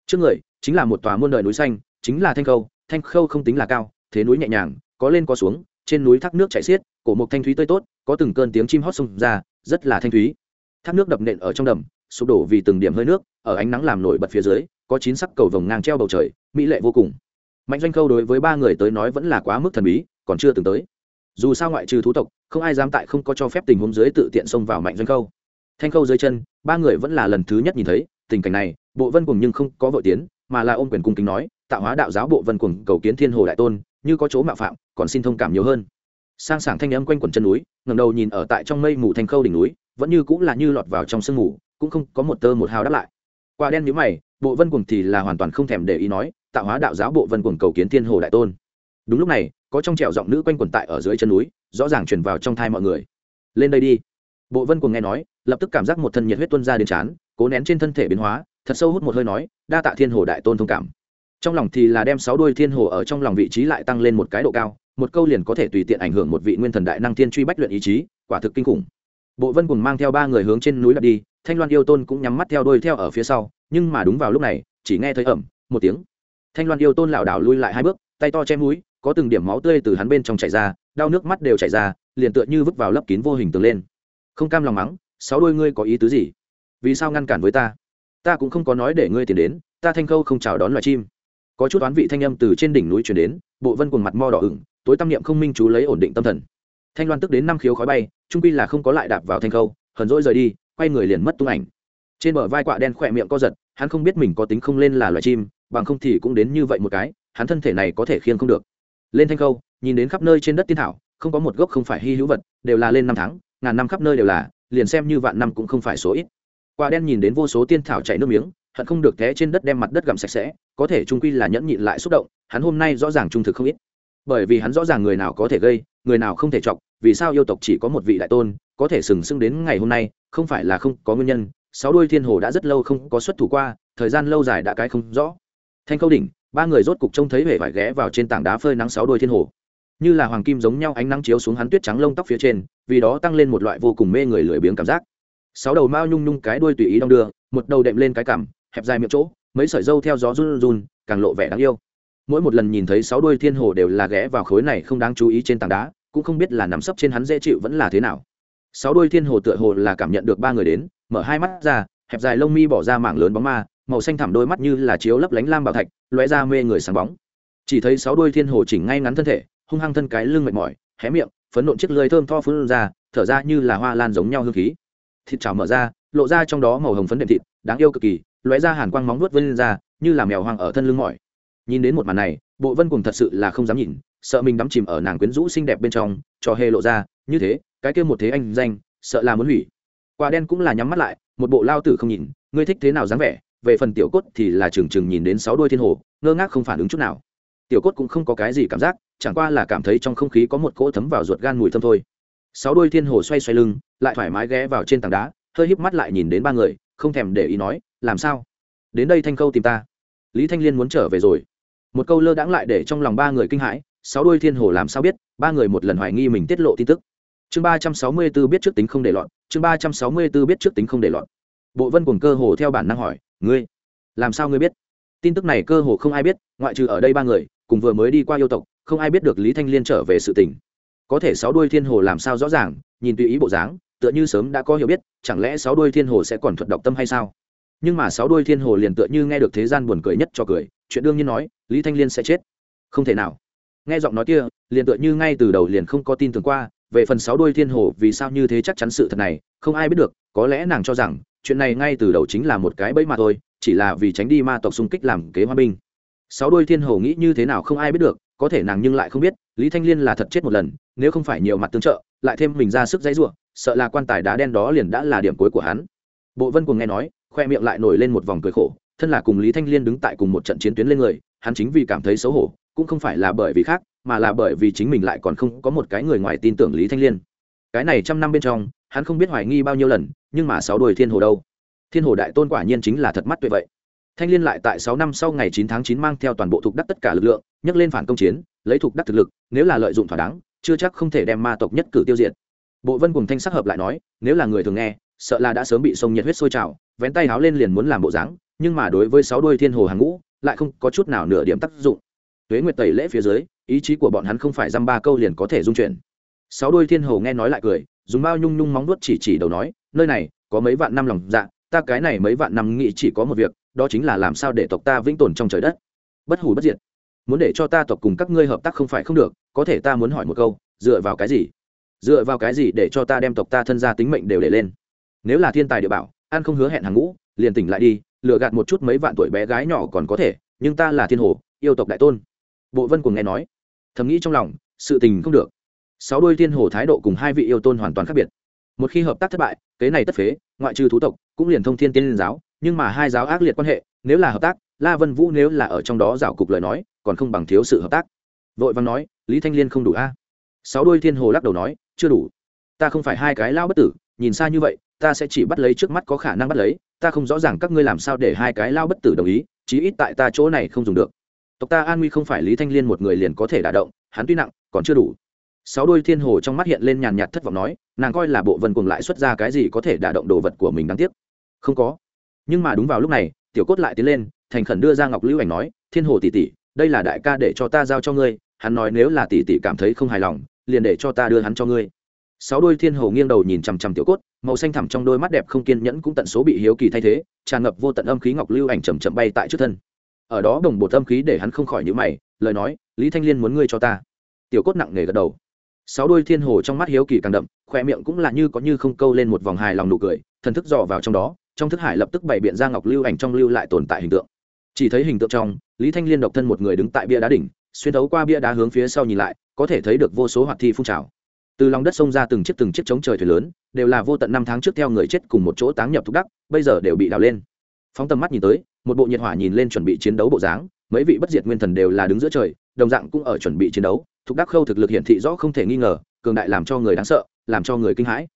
Trước người, chính là một tòa muôn đời núi xanh, chính là thanh khâu thanh khâu không tính là cao, thế núi nhẹ nhàng, có lên có xuống, trên núi thác nước chảy xiết, cổ một thanh thúy tươi tốt, có từng cơn tiếng chim hót sông ra, rất là thanh thúy. Thác nước đập nện ở trong đầm, sụp đổ vì từng điểm hơi nước ở ánh nắng làm nổi bật phía dưới, có chín sắc cầu vồng ngang treo bầu trời, mỹ lệ vô cùng. Mạnh doanh khâu đối với ba người tới nói vẫn là quá mức thần bí, còn chưa từng tới. Dù sao ngoại trừ thú tộc, không ai dám tại không có cho phép tình huống dưới tự tiện xông vào mạnh doanh khâu. Thanh khâu dưới chân, ba người vẫn là lần thứ nhất nhìn thấy, tình cảnh này, bộ vân cùng nhưng không có vội tiến, mà là ôm quyền cung kính nói, tạo hóa đạo giáo bộ vân cùng cầu kiến thiên hồ đại tôn, như có chỗ mạo phạm, còn xin thông cảm nhiều hơn. Sang sảng thanh âm quanh quẩn chân núi ngầm đầu nhìn ở tại trong mây mù thanh khâu đỉnh núi, vẫn như cũng là như lọt vào trong sương mù, cũng không có một tơ một hào đáp lại quả đen nhíu mày, bộ vân cuồng thì là hoàn toàn không thèm để ý nói, tạo hóa đạo giáo bộ vân cuồng cầu kiến thiên hồ đại tôn. Đúng lúc này, có trong trẻo giọng nữ quanh quẩn tại ở dưới chân núi, rõ ràng truyền vào trong thai mọi người. Lên đây đi. Bộ vân cuồng nghe nói, lập tức cảm giác một thân nhiệt huyết tuôn ra đến chán, cố nén trên thân thể biến hóa, thật sâu hút một hơi nói, đa tạ thiên hồ đại tôn thông cảm. Trong lòng thì là đem sáu đuôi thiên hồ ở trong lòng vị trí lại tăng lên một cái độ cao, một câu liền có thể tùy tiện ảnh hưởng một vị nguyên thần đại năng thiên truy bách luyện ý chí, quả thực kinh khủng. Bộ vân cùng mang theo ba người hướng trên núi đặt đi thanh loan yêu tôn cũng nhắm mắt theo đuôi theo ở phía sau, nhưng mà đúng vào lúc này, chỉ nghe thấy ẩm một tiếng. Thanh loan yêu tôn lảo đảo lui lại hai bước, tay to che mũi, có từng điểm máu tươi từ hắn bên trong chảy ra, đau nước mắt đều chảy ra, liền tựa như vứt vào lấp kín vô hình tường lên. Không cam lòng mắng, sáu đôi ngươi có ý tứ gì? Vì sao ngăn cản với ta? Ta cũng không có nói để ngươi tiền đến, ta thanh khâu không chào đón loài chim. Có chút oán vị thanh âm từ trên đỉnh núi chuyển đến, bộ vân cùng mặt mo đỏ ửng, tối tâm niệm không minh chú lấy ổn định tâm thần. Thanh loan tức đến năm khiếu khói bay, trung pi là không có lại đạp vào thanh khâu, hờn rỗi rời đi quay người liền mất tung ảnh. Trên bờ vai quạ đen khỏe miệng co giật, hắn không biết mình có tính không lên là loài chim, bằng không thì cũng đến như vậy một cái, hắn thân thể này có thể khiêng không được. Lên thanh khâu, nhìn đến khắp nơi trên đất tiên thảo, không có một gốc không phải hy hữu vật, đều là lên năm tháng, ngàn năm khắp nơi đều là, liền xem như vạn năm cũng không phải số ít. Quả đen nhìn đến vô số tiên thảo chảy nước miếng, hận không được té trên đất đem mặt đất gặm sạch sẽ, có thể trung quy là nhẫn nhịn lại xúc động, hắn hôm nay rõ ràng trung thực không ít. Bởi vì hắn rõ ràng người nào có thể gây, người nào không thể chọc, vì sao yêu tộc chỉ có một vị đại tôn, có thể sừng sững đến ngày hôm nay không phải là không có nguyên nhân, sáu đuôi thiên hồ đã rất lâu không có xuất thủ qua, thời gian lâu dài đã cái không rõ. Thanh câu đỉnh, ba người rốt cục trông thấy vẻ vải ghé vào trên tảng đá phơi nắng sáu đuôi thiên hồ. Như là hoàng kim giống nhau ánh nắng chiếu xuống hắn tuyết trắng lông tóc phía trên, vì đó tăng lên một loại vô cùng mê người lười biếng cảm giác. Sáu đầu mao nhung nhung cái đuôi tùy ý đong đưa, một đầu đệm lên cái cằm, hẹp dài miệng chỗ, mấy sợi dâu theo gió run run, càng lộ vẻ đáng yêu. Mỗi một lần nhìn thấy sáu đuôi thiên hồ đều là ghé vào khối này không đáng chú ý trên tảng đá, cũng không biết là nằm sấp trên hắn dễ chịu vẫn là thế nào sáu đôi thiên hồ tựa hồ là cảm nhận được ba người đến, mở hai mắt ra, hẹp dài lông mi bỏ ra mảng lớn bóng ma, màu xanh thẳm đôi mắt như là chiếu lấp lánh lam bảo thạch, lóe ra mê người sáng bóng. Chỉ thấy sáu đôi thiên hồ chỉnh ngay ngắn thân thể, hung hăng thân cái lưng mệt mỏi, hé miệng, phấn nộn chiếc lưới thơm tho phun ra, thở ra như là hoa lan giống nhau hương khí. Thịt chảo mở ra, lộ ra trong đó màu hồng phấn đệm thịt, đáng yêu cực kỳ, lóe ra hàn quang móng nuốt vươn ra, như là mèo hoang ở thân lưng mỏi. Nhìn đến một màn này, bộ vân cùng thật sự là không dám nhìn, sợ mình đắm chìm ở nàng quyến rũ xinh đẹp bên trong, cho hề lộ ra, như thế cái kia một thế anh danh, sợ là muốn hủy. Quả đen cũng là nhắm mắt lại, một bộ lao tử không nhìn, ngươi thích thế nào dáng vẻ, về phần tiểu cốt thì là trừng trừng nhìn đến sáu đôi thiên hồ, ngơ ngác không phản ứng chút nào. Tiểu cốt cũng không có cái gì cảm giác, chẳng qua là cảm thấy trong không khí có một cỗ thấm vào ruột gan mùi thơm thôi. Sáu đôi thiên hồ xoay xoay lưng, lại thoải mái ghé vào trên tảng đá, hơi híp mắt lại nhìn đến ba người, không thèm để ý nói, làm sao? Đến đây thanh câu tìm ta. Lý thanh liên muốn trở về rồi. Một câu lơ đãng lại để trong lòng ba người kinh hãi, sáu đôi thiên hồ làm sao biết, ba người một lần hoài nghi mình tiết lộ tin tức chương ba trăm sáu mươi b ố biết trước tính không để lọt, chương ba trăm sáu mươi b ố biết trước tính không để lọt. Bộ vân cùng cơ hồ theo bản năng hỏi, ngươi, làm sao ngươi biết? Tin tức này cơ hồ không ai biết, ngoại trừ ở đây ba người, cùng vừa mới đi qua yêu tộc, không ai biết được lý thanh liên trở về sự tình. Có thể sáu đuôi thiên hồ làm sao rõ ràng, nhìn tùy ý bộ dáng, tựa như sớm đã có hiểu biết, chẳng lẽ sáu đuôi thiên hồ sẽ còn thuật độc tâm hay sao? Nhưng mà sáu đuôi thiên hồ liền tựa như nghe được thế gian buồn cười nhất cho cười, chuyện đương nhiên nói, lý thanh liên sẽ chết. Không thể nào. Nghe giọng nói kia, liền tựa như ngay từ đầu liền không có tin tưởng qua về phần sáu đuôi thiên hồ, vì sao như thế chắc chắn sự thật này, không ai biết được, có lẽ nàng cho rằng, chuyện này ngay từ đầu chính là một cái bẫy mà thôi, chỉ là vì tránh đi ma tộc xung kích làm kế hoa binh. Sáu đuôi thiên hồ nghĩ như thế nào không ai biết được, có thể nàng nhưng lại không biết, lý thanh liên là thật chết một lần, nếu không phải nhiều mặt tương trợ, lại thêm mình ra sức dãy ruộng sợ là quan tài đá đen đó liền đã là điểm cuối của hắn. Bộ vân cùng nghe nói, khoe miệng lại nổi lên một vòng cười khổ, thân là cùng lý thanh liên đứng tại cùng một trận chiến tuyến lên người, hắn chính vì cảm thấy xấu hổ cũng không phải là bởi vì khác, mà là bởi vì chính mình lại còn không có một cái người ngoài tin tưởng lý thanh liên. Cái này trăm năm bên trong, hắn không biết hoài nghi bao nhiêu lần, nhưng mà sáu đuôi thiên hồ đâu? Thiên hồ đại tôn quả nhiên chính là thật mắt tuyệt vậy. Thanh liên lại tại sáu năm sau ngày chín tháng chín mang theo toàn bộ thuộc đắc tất cả lực lượng, nhấc lên phản công chiến, lấy thuộc đắc thực lực, nếu là lợi dụng thỏa đáng, chưa chắc không thể đem ma tộc nhất cử tiêu diệt. Bộ vân cùng thanh sắc hợp lại nói, nếu là người thường nghe, sợ là đã sớm bị sông nhiệt huyết sôi trào, vén tay háo lên liền muốn làm bộ dáng, nhưng mà đối với sáu đuôi thiên hồ hàng ngũ, lại không có chút nào nửa điểm tác dụng tuế nguyệt tẩy lễ phía dưới, ý chí của bọn hắn không phải dăm ba câu liền có thể dung chuyển. Sáu đôi thiên hồ nghe nói lại cười, dùng bao nhung nhung móng nuốt chỉ chỉ đầu nói, nơi này có mấy vạn năm lòng dạ ta cái này mấy vạn năm nghĩ chỉ có một việc, đó chính là làm sao để tộc ta vĩnh tồn trong trời đất. Bất hủ bất diệt, muốn để cho ta tộc cùng các ngươi hợp tác không phải không được, có thể ta muốn hỏi một câu, dựa vào cái gì? Dựa vào cái gì để cho ta đem tộc ta thân gia tính mệnh đều để lên? Nếu là thiên tài địa bảo, an không hứa hẹn hàng ngũ, liền tỉnh lại đi, lừa gạt một chút mấy vạn tuổi bé gái nhỏ còn có thể, nhưng ta là thiên hồ, yêu tộc đại tôn bộ vân cùng nghe nói, thầm nghĩ trong lòng, sự tình không được. Sáu đôi thiên hồ thái độ cùng hai vị yêu tôn hoàn toàn khác biệt. Một khi hợp tác thất bại, kế này tất phế, ngoại trừ thú tộc, cũng liền thông thiên tiên liên giáo, nhưng mà hai giáo ác liệt quan hệ, nếu là hợp tác, la vân vũ nếu là ở trong đó rảo cục lời nói, còn không bằng thiếu sự hợp tác. Vội văn nói, lý thanh liên không đủ a. À? Sáu đôi thiên hồ lắc đầu nói, chưa đủ. Ta không phải hai cái lao bất tử, nhìn xa như vậy, ta sẽ chỉ bắt lấy trước mắt có khả năng bắt lấy, ta không rõ ràng các ngươi làm sao để hai cái lao bất tử đồng ý, chí ít tại ta chỗ này không dùng được tộc ta an nguy không phải lý thanh liên một người liền có thể đả động, hắn tuy nặng, còn chưa đủ. Sáu đôi thiên hồ trong mắt hiện lên nhàn nhạt thất vọng nói, nàng coi là bộ vân cùng lại xuất ra cái gì có thể đả động đồ vật của mình đáng tiếc? Không có. Nhưng mà đúng vào lúc này, tiểu cốt lại tiến lên, thành khẩn đưa ra ngọc lưu ảnh nói, thiên hồ tỷ tỷ, đây là đại ca để cho ta giao cho ngươi, hắn nói nếu là tỷ tỷ cảm thấy không hài lòng, liền để cho ta đưa hắn cho ngươi. Sáu đôi thiên hồ nghiêng đầu nhìn chằm chằm tiểu cốt, màu xanh thẳm trong đôi mắt đẹp không kiên nhẫn cũng tận số bị hiếu kỳ thay thế, tràn ngập vô tận âm khí ngọc lưu ảnh chầm chậm bay tại trước thân ở đó đồng bộ tâm khí để hắn không khỏi nhữ mày, lời nói, lý thanh liên muốn ngươi cho ta. Tiểu cốt nặng nề gật đầu. Sáu đôi thiên hồ trong mắt hiếu kỳ càng đậm khoe miệng cũng là như có như không câu lên một vòng hài lòng nụ cười, thần thức dò vào trong đó, trong thức hải lập tức bày biện ra ngọc lưu ảnh trong lưu lại tồn tại hình tượng. Chỉ thấy hình tượng trong, lý thanh liên độc thân một người đứng tại bia đá đỉnh, xuyên thấu qua bia đá hướng phía sau nhìn lại, có thể thấy được vô số hoạt thi phun trào. Từ lòng đất sông ra từng chiếc từng chiếc chống trời thuyền lớn, đều là vô tận năm tháng trước theo người chết cùng một chỗ táng nhập thúc đắc, bây giờ đều bị đào lên phóng tầm mắt nhìn tới, một bộ nhiệt hỏa nhìn lên chuẩn bị chiến đấu bộ dáng, mấy vị bất diệt nguyên thần đều là đứng giữa trời, đồng dạng cũng ở chuẩn bị chiến đấu thục đắc khâu thực lực hiển thị rõ không thể nghi ngờ, cường đại làm cho người đáng sợ, làm cho người kinh hãi.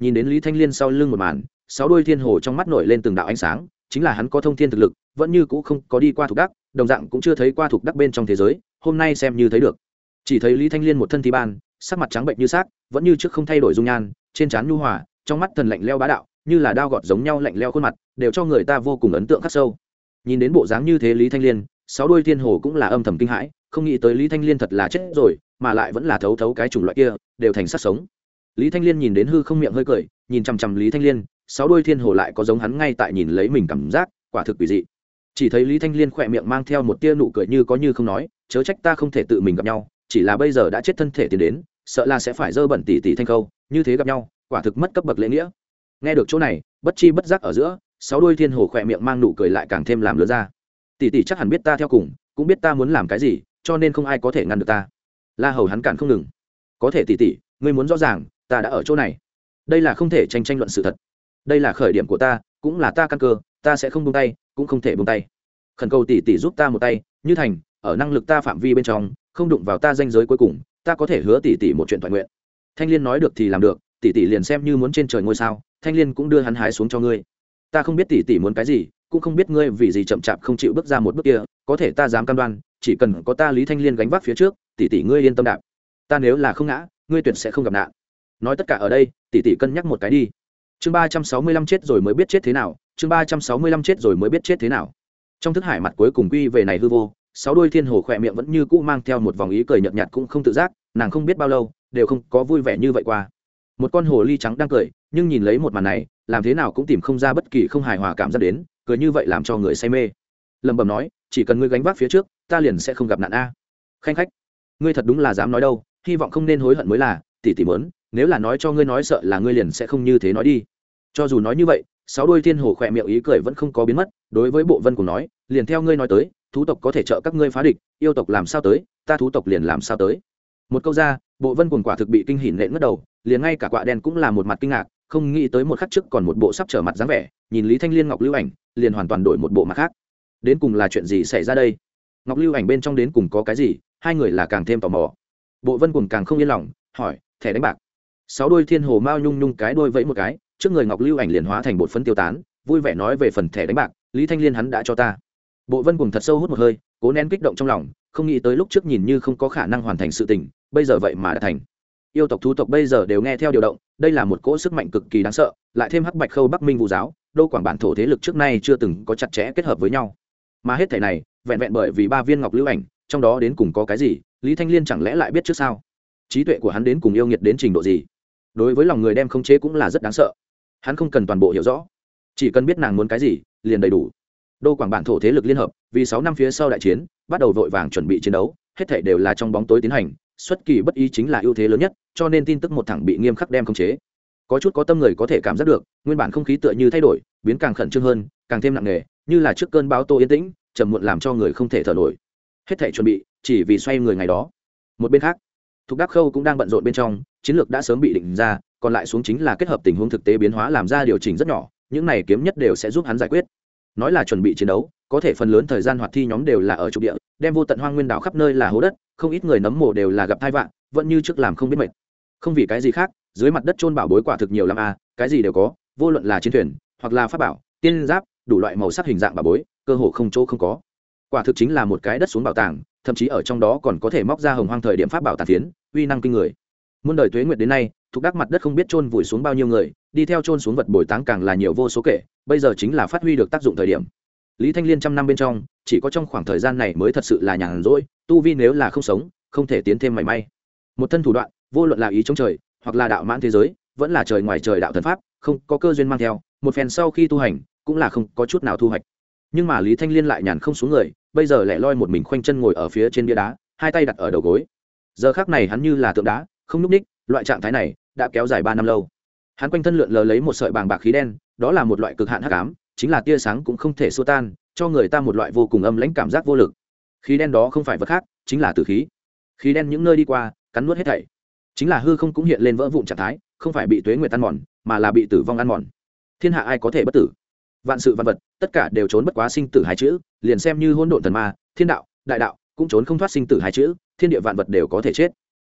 Nhìn đến lý thanh liên sau lưng một màn, sáu đôi thiên hồ trong mắt nổi lên từng đạo ánh sáng, chính là hắn có thông thiên thực lực, vẫn như cũ không có đi qua thục đắc, đồng dạng cũng chưa thấy qua thục đắc bên trong thế giới, hôm nay xem như thấy được. Chỉ thấy lý thanh liên một thân thi ban, sắc mặt trắng bệnh như xác, vẫn như trước không thay đổi dung nhan, trên trán nhu hòa, trong mắt thần lạnh leo bá đạo như là đao gọt giống nhau lạnh leo khuôn mặt, đều cho người ta vô cùng ấn tượng khắc sâu. Nhìn đến bộ dáng như thế lý thanh liên, sáu đôi thiên hồ cũng là âm thầm kinh hãi, không nghĩ tới lý thanh liên thật là chết rồi, mà lại vẫn là thấu thấu cái chủng loại kia, đều thành sát sống. Lý thanh liên nhìn đến hư không miệng hơi cười, nhìn chằm chằm lý thanh liên, sáu đôi thiên hồ lại có giống hắn ngay tại nhìn lấy mình cảm giác, quả thực quỷ dị. Chỉ thấy lý thanh liên khỏe miệng mang theo một tia nụ cười như có như không nói, chớ trách ta không thể tự mình gặp nhau, chỉ là bây giờ đã chết thân thể tiến đến, sợ là sẽ phải dơ bẩn tỉ tỉ thanh khâu, như thế gặp nhau, quả thực mất cấp bậc lễ nghĩa nghe được chỗ này bất chi bất giác ở giữa sáu đôi thiên hồ khỏe miệng mang nụ cười lại càng thêm làm lớn ra. Tỷ tỷ chắc hẳn biết ta theo cùng cũng biết ta muốn làm cái gì cho nên không ai có thể ngăn được ta. La hầu hắn cản không ngừng. Có thể tỷ tỷ, ngươi muốn rõ ràng ta đã ở chỗ này. Đây là không thể tranh tranh luận sự thật. Đây là khởi điểm của ta cũng là ta căn cơ ta sẽ không buông tay cũng không thể buông tay. Khẩn cầu tỷ tỷ giúp ta một tay như thành ở năng lực ta phạm vi bên trong không đụng vào ta danh giới cuối cùng ta có thể hứa tỷ tỷ một chuyện toàn nguyện. Thanh liên nói được thì làm được tỷ tỷ liền xem như muốn trên trời ngôi sao thanh liên cũng đưa hắn hái xuống cho ngươi. Ta không biết tỷ tỷ muốn cái gì, cũng không biết ngươi vì gì chậm chạp không chịu bước ra một bước kia, có thể ta dám cam đoan, chỉ cần có ta lý thanh liên gánh vác phía trước, tỷ tỷ ngươi yên tâm đạp. Ta nếu là không ngã, ngươi tuyệt sẽ không gặp nạn. Nói tất cả ở đây, tỷ tỷ cân nhắc một cái đi. Chương ba trăm sáu mươi lăm chết rồi mới biết chết thế nào, chương ba trăm sáu mươi lăm chết rồi mới biết chết thế nào. Trong thức hải mặt cuối cùng quy về này hư vô, sáu đôi thiên hồ khỏe miệng vẫn như cũ mang theo một vòng ý cười nhợt nhạt cũng không tự giác, nàng không biết bao lâu, đều không có vui vẻ như vậy qua một con hồ ly trắng đang cười, nhưng nhìn lấy một màn này, làm thế nào cũng tìm không ra bất kỳ không hài hòa cảm giác đến, cười như vậy làm cho người say mê. Lẩm bẩm nói, chỉ cần ngươi gánh vác phía trước, ta liền sẽ không gặp nạn a. Khanh khách, ngươi thật đúng là dám nói đâu, hy vọng không nên hối hận mới là tỷ tỷ mớn nếu là nói cho ngươi nói sợ là ngươi liền sẽ không như thế nói đi. Cho dù nói như vậy, sáu đôi thiên hồ khỏe miệng ý cười vẫn không có biến mất, đối với bộ vân cùng nói, liền theo ngươi nói tới, thú tộc có thể trợ các ngươi phá địch, yêu tộc làm sao tới, ta thú tộc liền làm sao tới. Một câu ra bộ vân Cuồng quả thực bị kinh hỉ nện ngất đầu, liền ngay cả quạ đen cũng là một mặt kinh ngạc, không nghĩ tới một khắc trước còn một bộ sắp trở mặt dáng vẻ, nhìn lý thanh liên ngọc lưu ảnh, liền hoàn toàn đổi một bộ mặt khác. Đến cùng là chuyện gì xảy ra đây? Ngọc lưu ảnh bên trong đến cùng có cái gì? Hai người là càng thêm tò mò. Bộ vân Cuồng càng không yên lòng, hỏi, thẻ đánh bạc. Sáu đôi thiên hồ mao nhung nhung cái đôi vẫy một cái, trước người ngọc lưu ảnh liền hóa thành bột phấn tiêu tán, vui vẻ nói về phần thẻ đánh bạc, lý thanh liên hắn đã cho ta. Bộ vân cùng thật sâu hút một hơi, cố nén kích động trong lòng, không nghĩ tới lúc trước nhìn như không có khả năng hoàn thành sự tình bây giờ vậy mà đã thành. Yêu tộc thú tộc bây giờ đều nghe theo điều động, đây là một cỗ sức mạnh cực kỳ đáng sợ, lại thêm hắc bạch khâu bắc minh vũ giáo, đô quảng bản thổ thế lực trước nay chưa từng có chặt chẽ kết hợp với nhau. Mà hết thể này, vẹn vẹn bởi vì ba viên ngọc lưu ảnh, trong đó đến cùng có cái gì, lý thanh liên chẳng lẽ lại biết trước sao? Trí tuệ của hắn đến cùng yêu nghiệt đến trình độ gì? Đối với lòng người đem không chế cũng là rất đáng sợ. Hắn không cần toàn bộ hiểu rõ. Chỉ cần biết nàng muốn cái gì, liền đầy đủ. Đô quảng bản thổ thế lực liên hợp, vì sáu năm phía sau đại chiến, bắt đầu vội vàng chuẩn bị chiến đấu, hết thể đều là trong bóng tối tiến hành xuất kỳ bất ý chính là ưu thế lớn nhất, cho nên tin tức một thẳng bị nghiêm khắc đem khống chế. Có chút có tâm người có thể cảm giác được, nguyên bản không khí tựa như thay đổi, biến càng khẩn trương hơn, càng thêm nặng nề, như là trước cơn báo tô yên tĩnh, trầm muộn làm cho người không thể thở nổi. Hết thể chuẩn bị, chỉ vì xoay người ngày đó. Một bên khác, thục đắc khâu cũng đang bận rộn bên trong, chiến lược đã sớm bị định ra, còn lại xuống chính là kết hợp tình huống thực tế biến hóa làm ra điều chỉnh rất nhỏ, những này kiếm nhất đều sẽ giúp hắn giải quyết nói là chuẩn bị chiến đấu, có thể phần lớn thời gian hoạt thi nhóm đều là ở trục địa, đem vô tận hoang nguyên đảo khắp nơi là hố đất, không ít người nấm mồ đều là gặp thai vạn vẫn như trước làm không biết mệt. Không vì cái gì khác, dưới mặt đất trôn bảo bối quả thực nhiều lắm à cái gì đều có, vô luận là chiến thuyền, hoặc là pháp bảo, tiên giáp, đủ loại màu sắc hình dạng bảo bối, cơ hồ không chỗ không có. Quả thực chính là một cái đất xuống bảo tàng, thậm chí ở trong đó còn có thể móc ra hồng hoang thời điểm pháp bảo tàn tiến uy năng kinh người. Muôn đời tuế nguyệt đến nay thuộc đắc mặt đất không biết trôn vùi xuống bao nhiêu người, đi theo trôn xuống vật bồi táng càng là nhiều vô số kể, bây giờ chính là phát huy được tác dụng thời điểm. Lý thanh liên trăm năm bên trong, chỉ có trong khoảng thời gian này mới thật sự là nhàn rỗi, tu vi nếu là không sống, không thể tiến thêm mảy may. Một thân thủ đoạn, vô luận là ý chống trời, hoặc là đạo mãn thế giới, vẫn là trời ngoài trời đạo thần pháp, không có cơ duyên mang theo, một phen sau khi tu hành, cũng là không có chút nào thu hoạch. Nhưng mà lý thanh liên lại nhàn không xuống người, bây giờ lại loi một mình khoanh chân ngồi ở phía trên bia đá, hai tay đặt ở đầu gối. Giờ khác này hắn như là tượng đá, không n ú c ních loại trạng thái này đã kéo dài ba năm lâu. Hắn quanh thân lượn lờ lấy một sợi bàng bạc khí đen, đó là một loại cực hạn hắc ám, chính là tia sáng cũng không thể xua tan, cho người ta một loại vô cùng âm lãnh cảm giác vô lực. Khí đen đó không phải vật khác, chính là tử khí. Khí đen những nơi đi qua, cắn nuốt hết thảy. Chính là hư không cũng hiện lên vỡ vụn trạng thái, không phải bị tuế nguyệt ăn mòn, mà là bị tử vong ăn mòn. Thiên hạ ai có thể bất tử? Vạn sự vạn vật, tất cả đều trốn bất quá sinh tử hai chữ, liền xem như hôn độn thần ma, thiên đạo, đại đạo, cũng trốn không thoát sinh tử hai chữ, thiên địa vạn vật đều có thể chết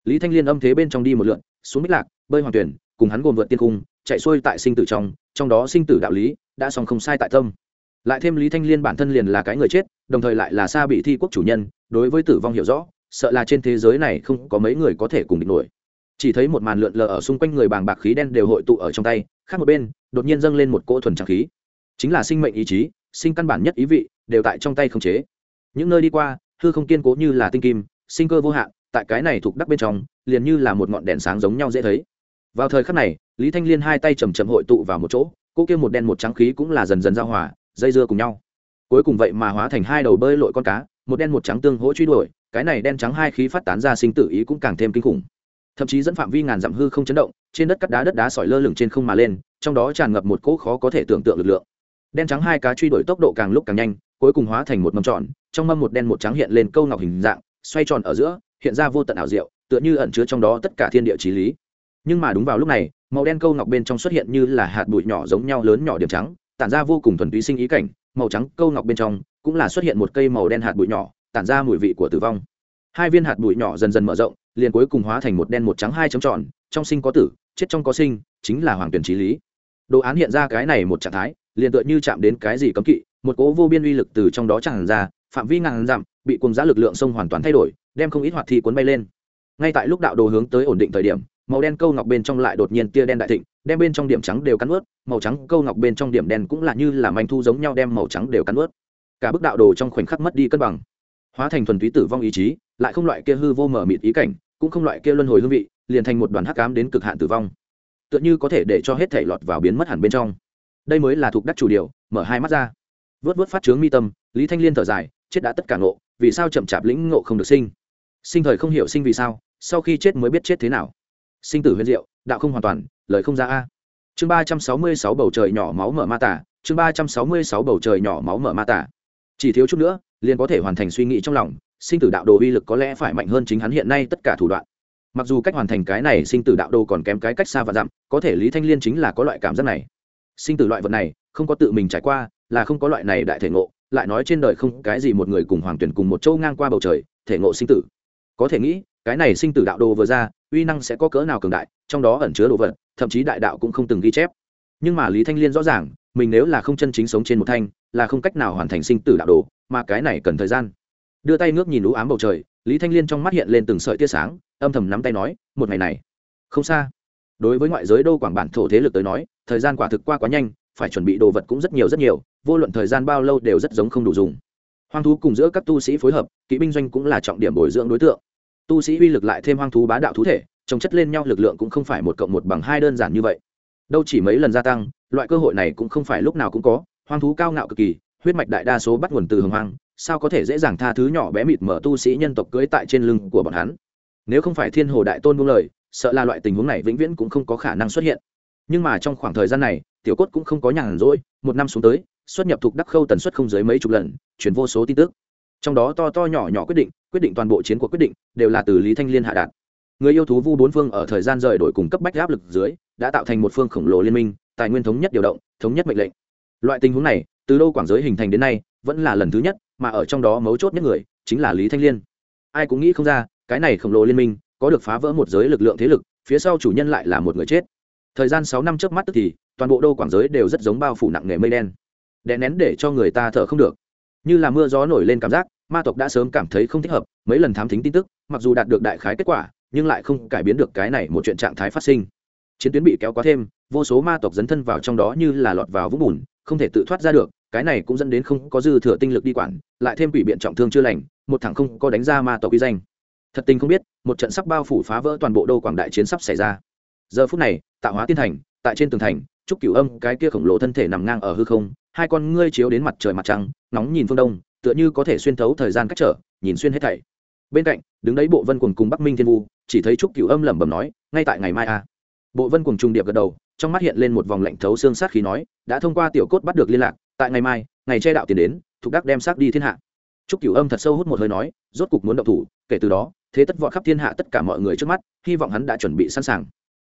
lý thanh liên âm thế bên trong đi một lượn, xuống bích lạc, bơi hoàng tuyển, cùng hắn gồm vượt tiên cung, chạy xuôi tại sinh tử trong trong đó sinh tử đạo lý đã xong không sai tại tâm. Lại thêm lý thanh liên bản thân liền là cái người chết, đồng thời lại là xa bị thi quốc chủ nhân, đối với tử vong hiểu rõ, sợ là trên thế giới này không có mấy người có thể cùng địch nổi. Chỉ thấy một màn lượn lờ ở xung quanh người bàng bạc khí đen đều hội tụ ở trong tay, khác một bên, đột nhiên dâng lên một cỗ thuần tràng khí. Chính là sinh mệnh ý chí, sinh căn bản nhất ý vị, đều tại trong tay không chế. Những nơi đi qua, hư không kiên cố như là tinh kim, sinh cơ vô hạn tại cái này thuộc đắc bên trong, liền như là một ngọn đèn sáng giống nhau dễ thấy. Vào thời khắc này, lý thanh liên hai tay chầm chầm hội tụ vào một chỗ, cô kia một đen một trắng khí cũng là dần dần giao hòa, dây dưa cùng nhau. Cuối cùng vậy mà hóa thành hai đầu bơi lội con cá, một đen một trắng tương hỗ truy đuổi, cái này đen trắng hai khí phát tán ra sinh tử ý cũng càng thêm kinh khủng. Thậm chí dẫn phạm vi ngàn dặm hư không chấn động, trên đất cắt đá đất đá sỏi lơ lửng trên không mà lên, trong đó tràn ngập một cỗ khó có thể tưởng tượng lực lượng. Đen trắng hai cá truy đuổi tốc độ càng lúc càng nhanh, cuối cùng hóa thành một mâm tròn, trong mâm một đen một trắng hiện lên câu ngọc hình dạng, xoay tròn ở giữa hiện ra vô tận ảo diệu, tựa như ẩn chứa trong đó tất cả thiên địa trí lý. Nhưng mà đúng vào lúc này, màu đen câu ngọc bên trong xuất hiện như là hạt bụi nhỏ giống nhau lớn nhỏ điểm trắng, tản ra vô cùng thuần túy sinh ý cảnh, màu trắng câu ngọc bên trong cũng là xuất hiện một cây màu đen hạt bụi nhỏ, tản ra mùi vị của tử vong. Hai viên hạt bụi nhỏ dần dần mở rộng, liền cuối cùng hóa thành một đen một trắng hai chấm tròn, trong sinh có tử, chết trong có sinh, chính là hoàng tuyển trí lý. Đồ án hiện ra cái này một trạng thái, liền tựa như chạm đến cái gì cấm kỵ, một cố vô biên uy lực từ trong đó tràn ra, phạm vi ngàn dặm, bị cùng giá lực lượng sông hoàn toàn thay đổi đem không ít hoạt thi cuốn bay lên. Ngay tại lúc đạo đồ hướng tới ổn định thời điểm, màu đen câu ngọc bên trong lại đột nhiên tia đen đại thịnh, đem bên trong điểm trắng đều cắn ướt, màu trắng câu ngọc bên trong điểm đen cũng là như là manh thu giống nhau đem màu trắng đều cắn ướt. Cả bức đạo đồ trong khoảnh khắc mất đi cân bằng. Hóa thành thuần túy tử vong ý chí, lại không loại kia hư vô mở mịt ý cảnh, cũng không loại kia luân hồi hương vị, liền thành một đoàn hắc cám đến cực hạn tử vong. Tựa như có thể để cho hết thể lọt vào biến mất hẳn bên trong. Đây mới là thuộc đắc chủ điều, mở hai mắt ra. Vớt vớt phát trướng mi tâm, lý thanh liên thở dài, chết đã tất cả ngộ, vì sao chậm chạp lĩnh ngộ không được sinh? Sinh thời không hiểu sinh vì sao, sau khi chết mới biết chết thế nào. Sinh tử huyền diệu, đạo không hoàn toàn, lời không ra a. Chương ba trăm sáu mươi sáu bầu trời nhỏ máu mở ma tả, chương ba trăm sáu mươi sáu bầu trời nhỏ máu mở ma tả. Chỉ thiếu chút nữa, liền có thể hoàn thành suy nghĩ trong lòng, sinh tử đạo đồ uy lực có lẽ phải mạnh hơn chính hắn hiện nay tất cả thủ đoạn. Mặc dù cách hoàn thành cái này sinh tử đạo đồ còn kém cái cách xa và dặm, có thể lý thanh liên chính là có loại cảm giác này. Sinh tử loại vật này, không có tự mình trải qua, là không có loại này đại thể ngộ, lại nói trên đời không cái gì một người cùng hoàng tuyển cùng một châu ngang qua bầu trời, thể ngộ sinh tử có thể nghĩ, cái này sinh tử đạo đồ vừa ra, uy năng sẽ có cỡ nào cường đại, trong đó ẩn chứa đồ vật, thậm chí đại đạo cũng không từng ghi chép. Nhưng mà lý thanh liên rõ ràng, mình nếu là không chân chính sống trên một thanh, là không cách nào hoàn thành sinh tử đạo đồ, mà cái này cần thời gian. Đưa tay ngước nhìn lũ ám bầu trời, lý thanh liên trong mắt hiện lên từng sợi tia sáng, âm thầm nắm tay nói, một ngày này, không xa. Đối với ngoại giới đô quảng bản thổ thế lực tới nói, thời gian quả thực qua quá nhanh, phải chuẩn bị đồ vật cũng rất nhiều rất nhiều, vô luận thời gian bao lâu đều rất giống không đủ dùng. Hoang thú cùng giữa các tu sĩ phối hợp, kỵ binh doanh cũng là trọng điểm bồi dưỡng đối tượng tu sĩ uy lực lại thêm hoang thú bá đạo thú thể, trồng chất lên nhau lực lượng cũng không phải một cộng một bằng hai đơn giản như vậy. Đâu chỉ mấy lần gia tăng, loại cơ hội này cũng không phải lúc nào cũng có, hoang thú cao ngạo cực kỳ, huyết mạch đại đa số bắt nguồn từ hồng hoang, sao có thể dễ dàng tha thứ nhỏ bé mịt mở tu sĩ nhân tộc cưỡi tại trên lưng của bọn hắn? Nếu không phải thiên hồ đại tôn buông lời, sợ là loại tình huống này vĩnh viễn cũng không có khả năng xuất hiện. Nhưng mà trong khoảng thời gian này, tiểu cốt cũng không có nhàn rỗi, một năm xuống tới, xuất nhập thuộc đắc khâu tần suất không dưới mấy chục lần chuyển vô số tin tức trong đó to to nhỏ nhỏ quyết định quyết định toàn bộ chiến cuộc quyết định, đều là từ lý thanh liên hạ đạt. Người yêu thú vu bốn phương ở thời gian rời đổi cùng cấp bách áp lực dưới, đã tạo thành một phương khổng lồ liên minh, tài nguyên thống nhất điều động, thống nhất mệnh lệnh. Loại tình huống này, từ đâu quảng giới hình thành đến nay, vẫn là lần thứ nhất, mà ở trong đó mấu chốt nhất người, chính là lý thanh liên. Ai cũng nghĩ không ra, cái này khổng lồ liên minh, có được phá vỡ một giới lực lượng thế lực, phía sau chủ nhân lại là một người chết. Thời gian sáu năm trước mắt tức thì, toàn bộ đô quảng giới đều rất giống bao phủ nặng nghề mây đen. Đè nén để cho người ta thở không được như là mưa gió nổi lên cảm giác, ma tộc đã sớm cảm thấy không thích hợp, mấy lần thám thính tin tức, mặc dù đạt được đại khái kết quả, nhưng lại không cải biến được cái này một chuyện trạng thái phát sinh. Chiến tuyến bị kéo quá thêm, vô số ma tộc dấn thân vào trong đó như là lọt vào vũng bùn, không thể tự thoát ra được, cái này cũng dẫn đến không có dư thừa tinh lực đi quản, lại thêm quỷ biện trọng thương chưa lành, một thằng không có đánh ra ma tộc uy danh. Thật tình không biết, một trận sắp bao phủ phá vỡ toàn bộ đô quảng đại chiến sắp xảy ra. Giờ phút này tạo hóa tiên thành, tại trên tường thành trúc cửu âm cái kia khổng lồ thân thể nằm ngang ở hư không hai con ngươi chiếu đến mặt trời mặt trăng, nóng nhìn phương đông, tựa như có thể xuyên thấu thời gian cách trở, nhìn xuyên hết thảy. Bên cạnh, đứng đấy bộ vân quần cùng bắc minh thiên vu, chỉ thấy trúc cửu âm lẩm bẩm nói, ngay tại ngày mai a bộ vân quần trung điệp gật đầu, trong mắt hiện lên một vòng lạnh thấu xương sát khí nói, đã thông qua tiểu cốt bắt được liên lạc, tại ngày mai, ngày che đạo tiền đến thục đắc đem xác đi thiên hạ. Trúc cửu âm thật sâu hút một hơi nói, rốt cục muốn động thủ, kể từ đó, thế tất võ khắp thiên hạ tất cả mọi người trước mắt, hy vọng hắn đã chuẩn bị sẵn sàng.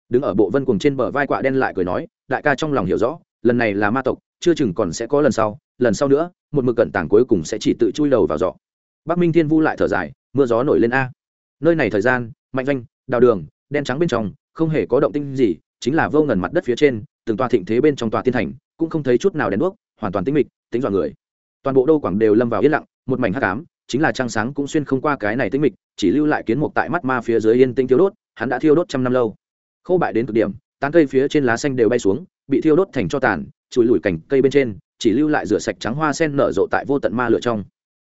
Đứng ở bộ vân cùng trên bờ vai quạ đen lại cười nói, đại ca trong lòng hiểu rõ, lần này là ma tộc chưa chừng còn sẽ có lần sau lần sau nữa, một mực cận tảng cuối cùng sẽ chỉ tự chui đầu vào giọ bắc minh thiên vu lại thở dài, mưa gió nổi lên a. Nơi này thời gian, mạnh danh đào đường, đen trắng bên trong, không hề có động tinh gì, chính là vô ngần mặt đất phía trên, từng tòa thịnh thế bên trong tòa tiên thành, cũng không thấy chút nào đèn đuốc, hoàn toàn tĩnh mịch tính dọa người. Toàn bộ đô quảng đều lâm vào yên lặng, một mảnh hắc ám, chính là trăng sáng cũng xuyên không qua cái này tĩnh mịch, chỉ lưu lại kiến mục tại mắt ma phía dưới yên tĩnh thiêu đốt, hắn đã thiêu đốt trăm năm lâu. Khô bại đến cực điểm, tán cây phía trên lá xanh đều bay xuống bị thiêu đốt thành cho tàn, chùi lùi cành cây bên trên, chỉ lưu lại rửa sạch trắng hoa sen nở rộ tại vô tận ma lửa trong.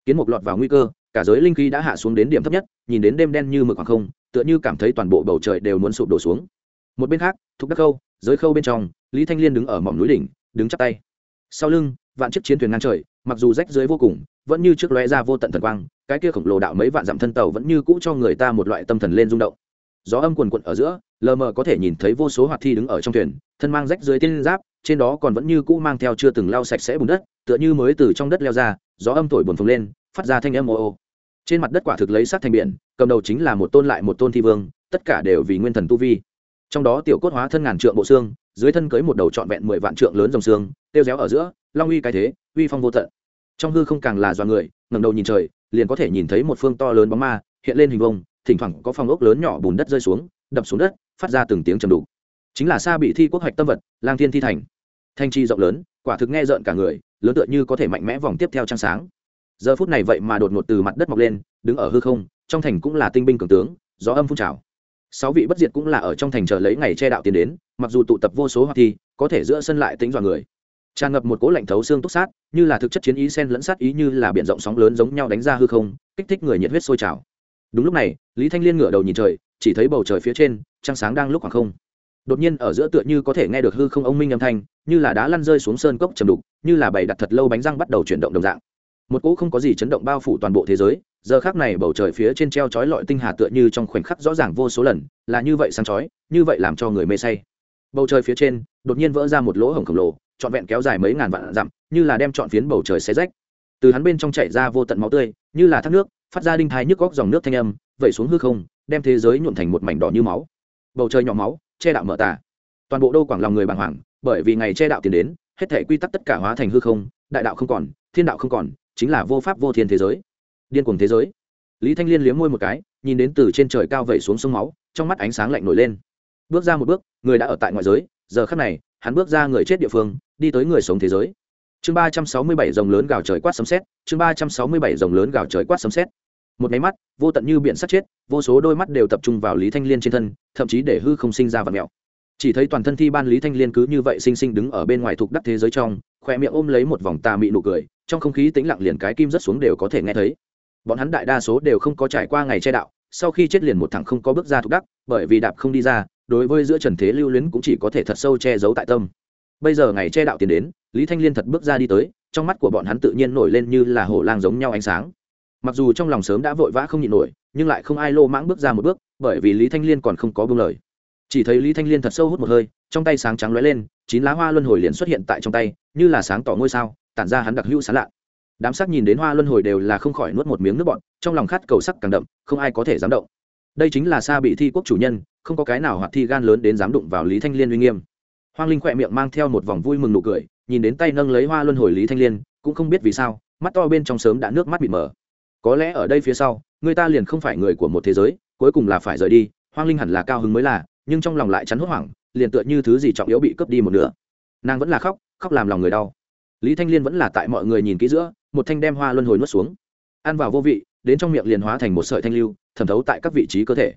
Kiến mục lọt vào nguy cơ, cả giới linh khí đã hạ xuống đến điểm thấp nhất, nhìn đến đêm đen như mực hoàng không, tựa như cảm thấy toàn bộ bầu trời đều muốn sụp đổ xuống. Một bên khác, thục đắc khâu, giới khâu bên trong, lý thanh liên đứng ở mỏm núi đỉnh, đứng chắp tay. Sau lưng, vạn chiếc chiến thuyền ngang trời, mặc dù rách dưới vô cùng, vẫn như trước lóe ra vô tận thần quang, cái kia khổng lồ đạo mấy vạn dặm thân tàu vẫn như cũ cho người ta một loại tâm thần lên rung động gió âm quần quận ở giữa, lờ mờ có thể nhìn thấy vô số hoạt thi đứng ở trong thuyền, thân mang rách dưới tiên giáp, trên đó còn vẫn như cũ mang theo chưa từng lau sạch sẽ bùn đất, tựa như mới từ trong đất leo ra, gió âm thổi buồn phồng lên, phát ra thanh âm ô ô. Trên mặt đất quả thực lấy sát thành biển, cầm đầu chính là một tôn lại một tôn thi vương, tất cả đều vì nguyên thần tu vi. Trong đó tiểu cốt hóa thân ngàn trượng bộ xương, dưới thân cưới một đầu trọn vẹn mười vạn trượng lớn dòng xương, tiêu réo ở giữa, long uy cái thế, uy phong vô tận. Trong hư không càng là do người, ngẩng đầu nhìn trời, liền có thể nhìn thấy một phương to lớn bóng ma, hiện lên hình vông thỉnh thoảng có phong ốc lớn nhỏ bùn đất rơi xuống, đập xuống đất, phát ra từng tiếng trầm đục. Chính là xa bị thi quốc hoạch tâm vật, lang thiên thi thành. Thanh chi rộng lớn, quả thực nghe rợn cả người, lớn tựa như có thể mạnh mẽ vòng tiếp theo trăng sáng. Giờ phút này vậy mà đột ngột từ mặt đất mọc lên, đứng ở hư không, trong thành cũng là tinh binh cường tướng, gió âm phun trào. Sáu vị bất diệt cũng là ở trong thành chờ lấy ngày che đạo tiến đến, mặc dù tụ tập vô số hoặc thi, có thể giữa sân lại tính dọa người. Tràn ngập một cố lạnh thấu xương túc sát, như là thực chất chiến ý sen lẫn sát ý như là biển rộng sóng lớn giống nhau đánh ra hư không, kích thích người nhiệt huyết sôi trào đúng lúc này, lý thanh liên ngửa đầu nhìn trời, chỉ thấy bầu trời phía trên, trăng sáng đang lúc khoảng không. Đột nhiên ở giữa tựa như có thể nghe được hư không ông minh âm thanh, như là đá lăn rơi xuống sơn cốc trầm đục, như là bày đặt thật lâu bánh răng bắt đầu chuyển động đồng dạng. Một cỗ không có gì chấn động bao phủ toàn bộ thế giới, giờ khác này bầu trời phía trên treo chói lọi tinh hà tựa như trong khoảnh khắc rõ ràng vô số lần, là như vậy sáng chói, như vậy làm cho người mê say. Bầu trời phía trên, đột nhiên vỡ ra một lỗ hổng khổng lồ, trọn vẹn kéo dài mấy ngàn vạn dặm, như là đem trọn phiến bầu trời xé rách. Từ hắn bên trong chảy ra vô tận máu tươi, như là thác nước phát ra đinh thái nhức góc dòng nước thanh âm, vẩy xuống hư không, đem thế giới nhuộn thành một mảnh đỏ như máu. Bầu trời nhỏ máu, che đạo mở tà. Toàn bộ đô quảng lòng người bàng hoàng, bởi vì ngày che đạo tiến đến, hết thể quy tắc tất cả hóa thành hư không, đại đạo không còn, thiên đạo không còn, chính là vô pháp vô thiên thế giới. Điên cuồng thế giới. Lý thanh liên liếm môi một cái, nhìn đến từ trên trời cao vẩy xuống sông máu, trong mắt ánh sáng lạnh nổi lên. Bước ra một bước, người đã ở tại ngoại giới, giờ khắc này, hắn bước ra người chết địa phương, đi tới người sống thế giới chương ba trăm sáu mươi bảy dòng lớn gào trời quát sấm xét chương ba trăm sáu mươi bảy dòng lớn gào trời quát sấm xét một máy mắt, vô tận như biển sắt chết, vô số đôi mắt đều tập trung vào lý thanh liên trên thân, thậm chí để hư không sinh ra vật mẹo. Chỉ thấy toàn thân thi ban lý thanh liên cứ như vậy xinh xinh đứng ở bên ngoài thuộc đắc thế giới trong khoe miệng ôm lấy một vòng tà mị nụ cười, trong không khí tĩnh lặng liền cái kim rất xuống đều có thể nghe thấy. Bọn hắn đại đa số đều không có trải qua ngày che đạo, sau khi chết liền một thằng không có bước ra thuộc đắc, bởi vì đạp không đi ra, đối với giữa trần thế lưu luyến cũng chỉ có thể thật sâu che giấu tại tâm bây giờ ngày che đạo tiền đến, lý thanh liên thật bước ra đi tới, trong mắt của bọn hắn tự nhiên nổi lên như là hổ lang giống nhau ánh sáng. Mặc dù trong lòng sớm đã vội vã không nhịn nổi, nhưng lại không ai lô mãng bước ra một bước, bởi vì lý thanh liên còn không có bưng lời. Chỉ thấy lý thanh liên thật sâu hút một hơi, trong tay sáng trắng lóe lên, chín lá hoa luân hồi liền xuất hiện tại trong tay, như là sáng tỏ ngôi sao, tản ra hắn đặc hữu sán lạ. Đám sắc nhìn đến hoa luân hồi đều là không khỏi nuốt một miếng nước bọn trong lòng khát cầu sắc càng đậm, không ai có thể dám động. Đây chính là xa bị thi quốc chủ nhân, không có cái nào hoạt thi gan lớn đến dám đụng vào lý thanh liên uy nghiêm hoang linh khỏe miệng mang theo một vòng vui mừng nụ cười, nhìn đến tay nâng lấy hoa luân hồi lý thanh liên, cũng không biết vì sao, mắt to bên trong sớm đã nước mắt bị mở có lẽ ở đây phía sau, người ta liền không phải người của một thế giới, cuối cùng là phải rời đi, hoang linh hẳn là cao hứng mới là, nhưng trong lòng lại chắn hốt hoảng, liền tựa như thứ gì trọng yếu bị cướp đi một nửa. Nàng vẫn là khóc khóc làm lòng người đau. Lý thanh liên vẫn là tại mọi người nhìn kỹ giữa, một thanh đem hoa luân hồi nuốt xuống. Ăn vào vô vị, đến trong miệng liền hóa thành một sợi thanh lưu, thẩm thấu tại các vị trí cơ thể.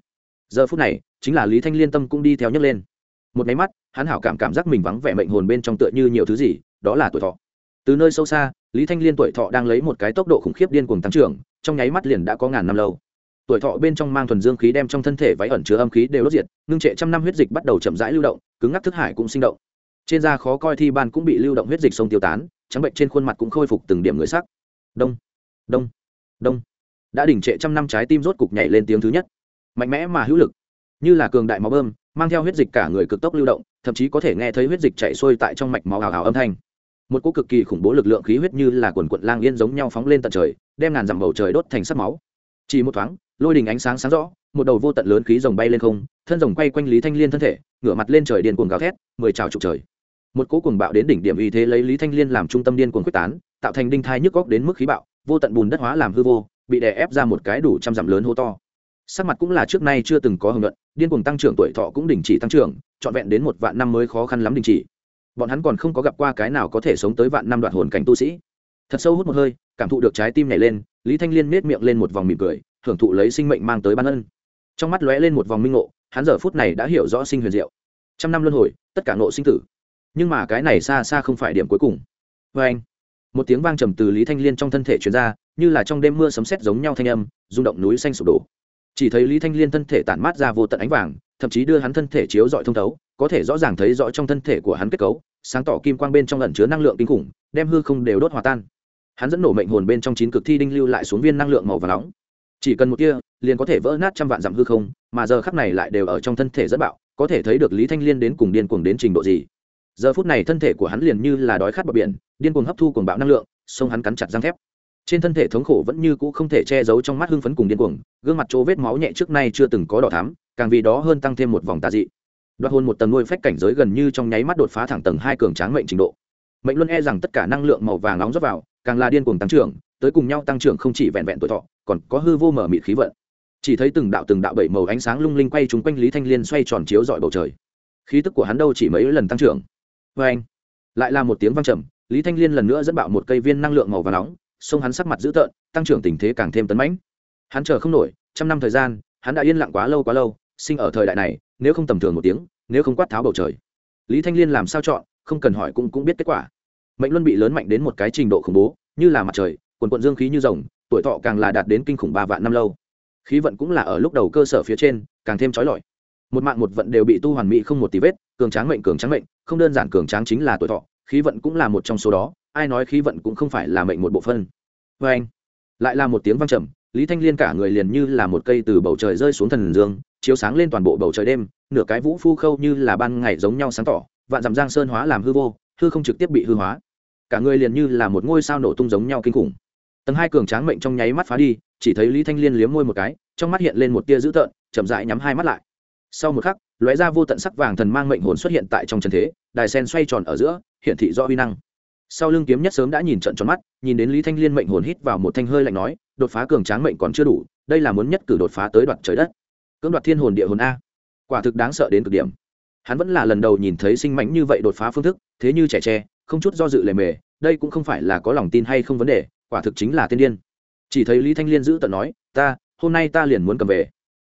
Giờ phút này, chính là lý thanh liên tâm cũng đi theo nhấc lên một máy mắt, hắn hảo cảm cảm giác mình vắng vẻ mệnh hồn bên trong tựa như nhiều thứ gì, đó là tuổi thọ. Từ nơi sâu xa, lý thanh liên tuổi thọ đang lấy một cái tốc độ khủng khiếp điên cuồng tăng trưởng, trong nháy mắt liền đã có ngàn năm lâu. Tuổi thọ bên trong mang thuần dương khí đem trong thân thể váy ẩn chứa âm khí đều đốt diệt, ngưng trệ trăm năm huyết dịch bắt đầu chậm rãi lưu động, cứng ngắc thức hải cũng sinh động. Trên da khó coi thi ban cũng bị lưu động huyết dịch sông tiêu tán, trắng bệnh trên khuôn mặt cũng khôi phục từng điểm người sắc. Đông đông đông. Đã đỉnh trệ trăm năm trái tim rốt cục nhảy lên tiếng thứ nhất. Mạnh mẽ mà hữu lực, như là cường đại máu bơm mang theo huyết dịch cả người cực tốc lưu động, thậm chí có thể nghe thấy huyết dịch chạy xuôi tại trong mạch máu hào hào âm thanh. Một cỗ cực kỳ khủng bố lực lượng khí huyết như là quần quận lang yên giống nhau phóng lên tận trời, đem ngàn dặm bầu trời đốt thành sắc máu. Chỉ một thoáng, lôi đình ánh sáng sáng rõ, một đầu vô tận lớn khí rồng bay lên không, thân rồng quay quanh lý thanh liên thân thể, ngửa mặt lên trời điên cuồng gào thét, mười trào trục trời. Một cỗ cuồng bạo đến đỉnh điểm uy thế lấy lý thanh liên làm trung tâm điên cuồng quyết tán, tạo thành đinh thai nhức góc đến mức khí bạo, vô tận bùn đất hóa làm hư vô, bị đè ép ra một cái đủ trăm dặm lớn hô to sắc mặt cũng là trước nay chưa từng có hưởng luận, điên cuồng tăng trưởng tuổi thọ cũng đình chỉ tăng trưởng, trọn vẹn đến một vạn năm mới khó khăn lắm đình chỉ. Bọn hắn còn không có gặp qua cái nào có thể sống tới vạn năm đoạn hồn cảnh tu sĩ. Thật sâu hút một hơi, cảm thụ được trái tim nhảy lên, lý thanh liên nết miệng lên một vòng mỉm cười, hưởng thụ lấy sinh mệnh mang tới ban ân. Trong mắt lóe lên một vòng minh ngộ, hắn giờ phút này đã hiểu rõ sinh huyền diệu. Trăm năm luân hồi, tất cả nộ sinh tử. Nhưng mà cái này xa xa không phải điểm cuối cùng. Vê anh, một tiếng vang trầm từ lý thanh liên trong thân thể truyền ra, như là trong đêm mưa sấm sét giống nhau thanh âm, rung động núi xanh sụp đổ chỉ thấy lý thanh liên thân thể tản mát ra vô tận ánh vàng, thậm chí đưa hắn thân thể chiếu dọi thông thấu, có thể rõ ràng thấy rõ trong thân thể của hắn kết cấu, sáng tỏ kim quang bên trong lẩn chứa năng lượng kinh khủng, đem hư không đều đốt hòa tan. Hắn dẫn nổ mệnh hồn bên trong chín cực thi đinh lưu lại xuống viên năng lượng màu và nóng. Chỉ cần một tia, liền có thể vỡ nát trăm vạn dặm hư không, mà giờ khắc này lại đều ở trong thân thể rất bạo, có thể thấy được lý thanh liên đến cùng điên cuồng đến trình độ gì. Giờ phút này thân thể của hắn liền như là đói khát bờ biển, điên cuồng hấp thu cuồng bạo năng lượng, sông hắn cắn chặt răng thép trên thân thể thống khổ vẫn như cũ không thể che giấu trong mắt hưng phấn cùng điên cuồng, gương mặt chỗ vết máu nhẹ trước nay chưa từng có đỏ thắm, càng vì đó hơn tăng thêm một vòng tà dị. Đoạt hôn một tầng nuôi phách cảnh giới gần như trong nháy mắt đột phá thẳng tầng hai cường tráng mệnh trình độ. Mệnh luôn e rằng tất cả năng lượng màu vàng nóng rót vào, càng là điên cuồng tăng trưởng, tới cùng nhau tăng trưởng không chỉ vẹn vẹn tuổi thọ, còn có hư vô mở mịt khí vận. Chỉ thấy từng đạo từng đạo bảy màu ánh sáng lung linh quay trúng quanh lý thanh liên xoay tròn chiếu dọi bầu trời. Khí tức của hắn đâu chỉ mấy lần tăng trưởng. Vê anh lại là một tiếng vang trầm, lý thanh liên lần nữa dẫn bạo một cây viên năng lượng màu vàng nóng sông hắn sắc mặt dữ tợn, tăng trưởng tình thế càng thêm tấn mãnh. Hắn chờ không nổi, trăm năm thời gian, hắn đã yên lặng quá lâu quá lâu, sinh ở thời đại này, nếu không tầm thường một tiếng, nếu không quát tháo bầu trời. Lý thanh liên làm sao chọn, không cần hỏi cũng cũng biết kết quả. Mệnh luân bị lớn mạnh đến một cái trình độ khủng bố, như là mặt trời, quần quận dương khí như rồng, tuổi thọ càng là đạt đến kinh khủng ba vạn năm lâu. Khí vận cũng là ở lúc đầu cơ sở phía trên, càng thêm trói lọi. Một mạng một vận đều bị tu hoàn mỹ không một tí vết, cường tráng mệnh cường tráng mệnh, không đơn giản cường tráng chính là tuổi thọ, khí vận cũng là một trong số đó ai nói khí vận cũng không phải là mệnh một bộ phân vê anh, lại là một tiếng vang trầm, lý thanh liên cả người liền như là một cây từ bầu trời rơi xuống thần dương, chiếu sáng lên toàn bộ bầu trời đêm, nửa cái vũ phu khâu như là ban ngày giống nhau sáng tỏ, vạn dặm giang sơn hóa làm hư vô, hư không trực tiếp bị hư hóa. Cả người liền như là một ngôi sao nổ tung giống nhau kinh khủng. Tầng hai cường tráng mệnh trong nháy mắt phá đi, chỉ thấy lý thanh liên liếm môi một cái, trong mắt hiện lên một tia dữ tợn, chậm rãi nhắm hai mắt lại. Sau một khắc, lóe ra vô tận sắc vàng thần mang mệnh hồn xuất hiện tại trong trần thế, đài sen xoay tròn ở giữa hiện thị do uy năng sau lưng kiếm nhất sớm đã nhìn trận tròn mắt, nhìn đến lý thanh liên mệnh hồn hít vào một thanh hơi lạnh nói, đột phá cường tráng mệnh còn chưa đủ, đây là muốn nhất cử đột phá tới đoạt trời đất. Cưỡng đoạt thiên hồn địa hồn a. Quả thực đáng sợ đến cực điểm. Hắn vẫn là lần đầu nhìn thấy sinh mãnh như vậy đột phá phương thức, thế như trẻ tre, không chút do dự lề mề, đây cũng không phải là có lòng tin hay không vấn đề, quả thực chính là tiên điên. Chỉ thấy lý thanh liên giữ tận nói, ta, hôm nay ta liền muốn cầm về.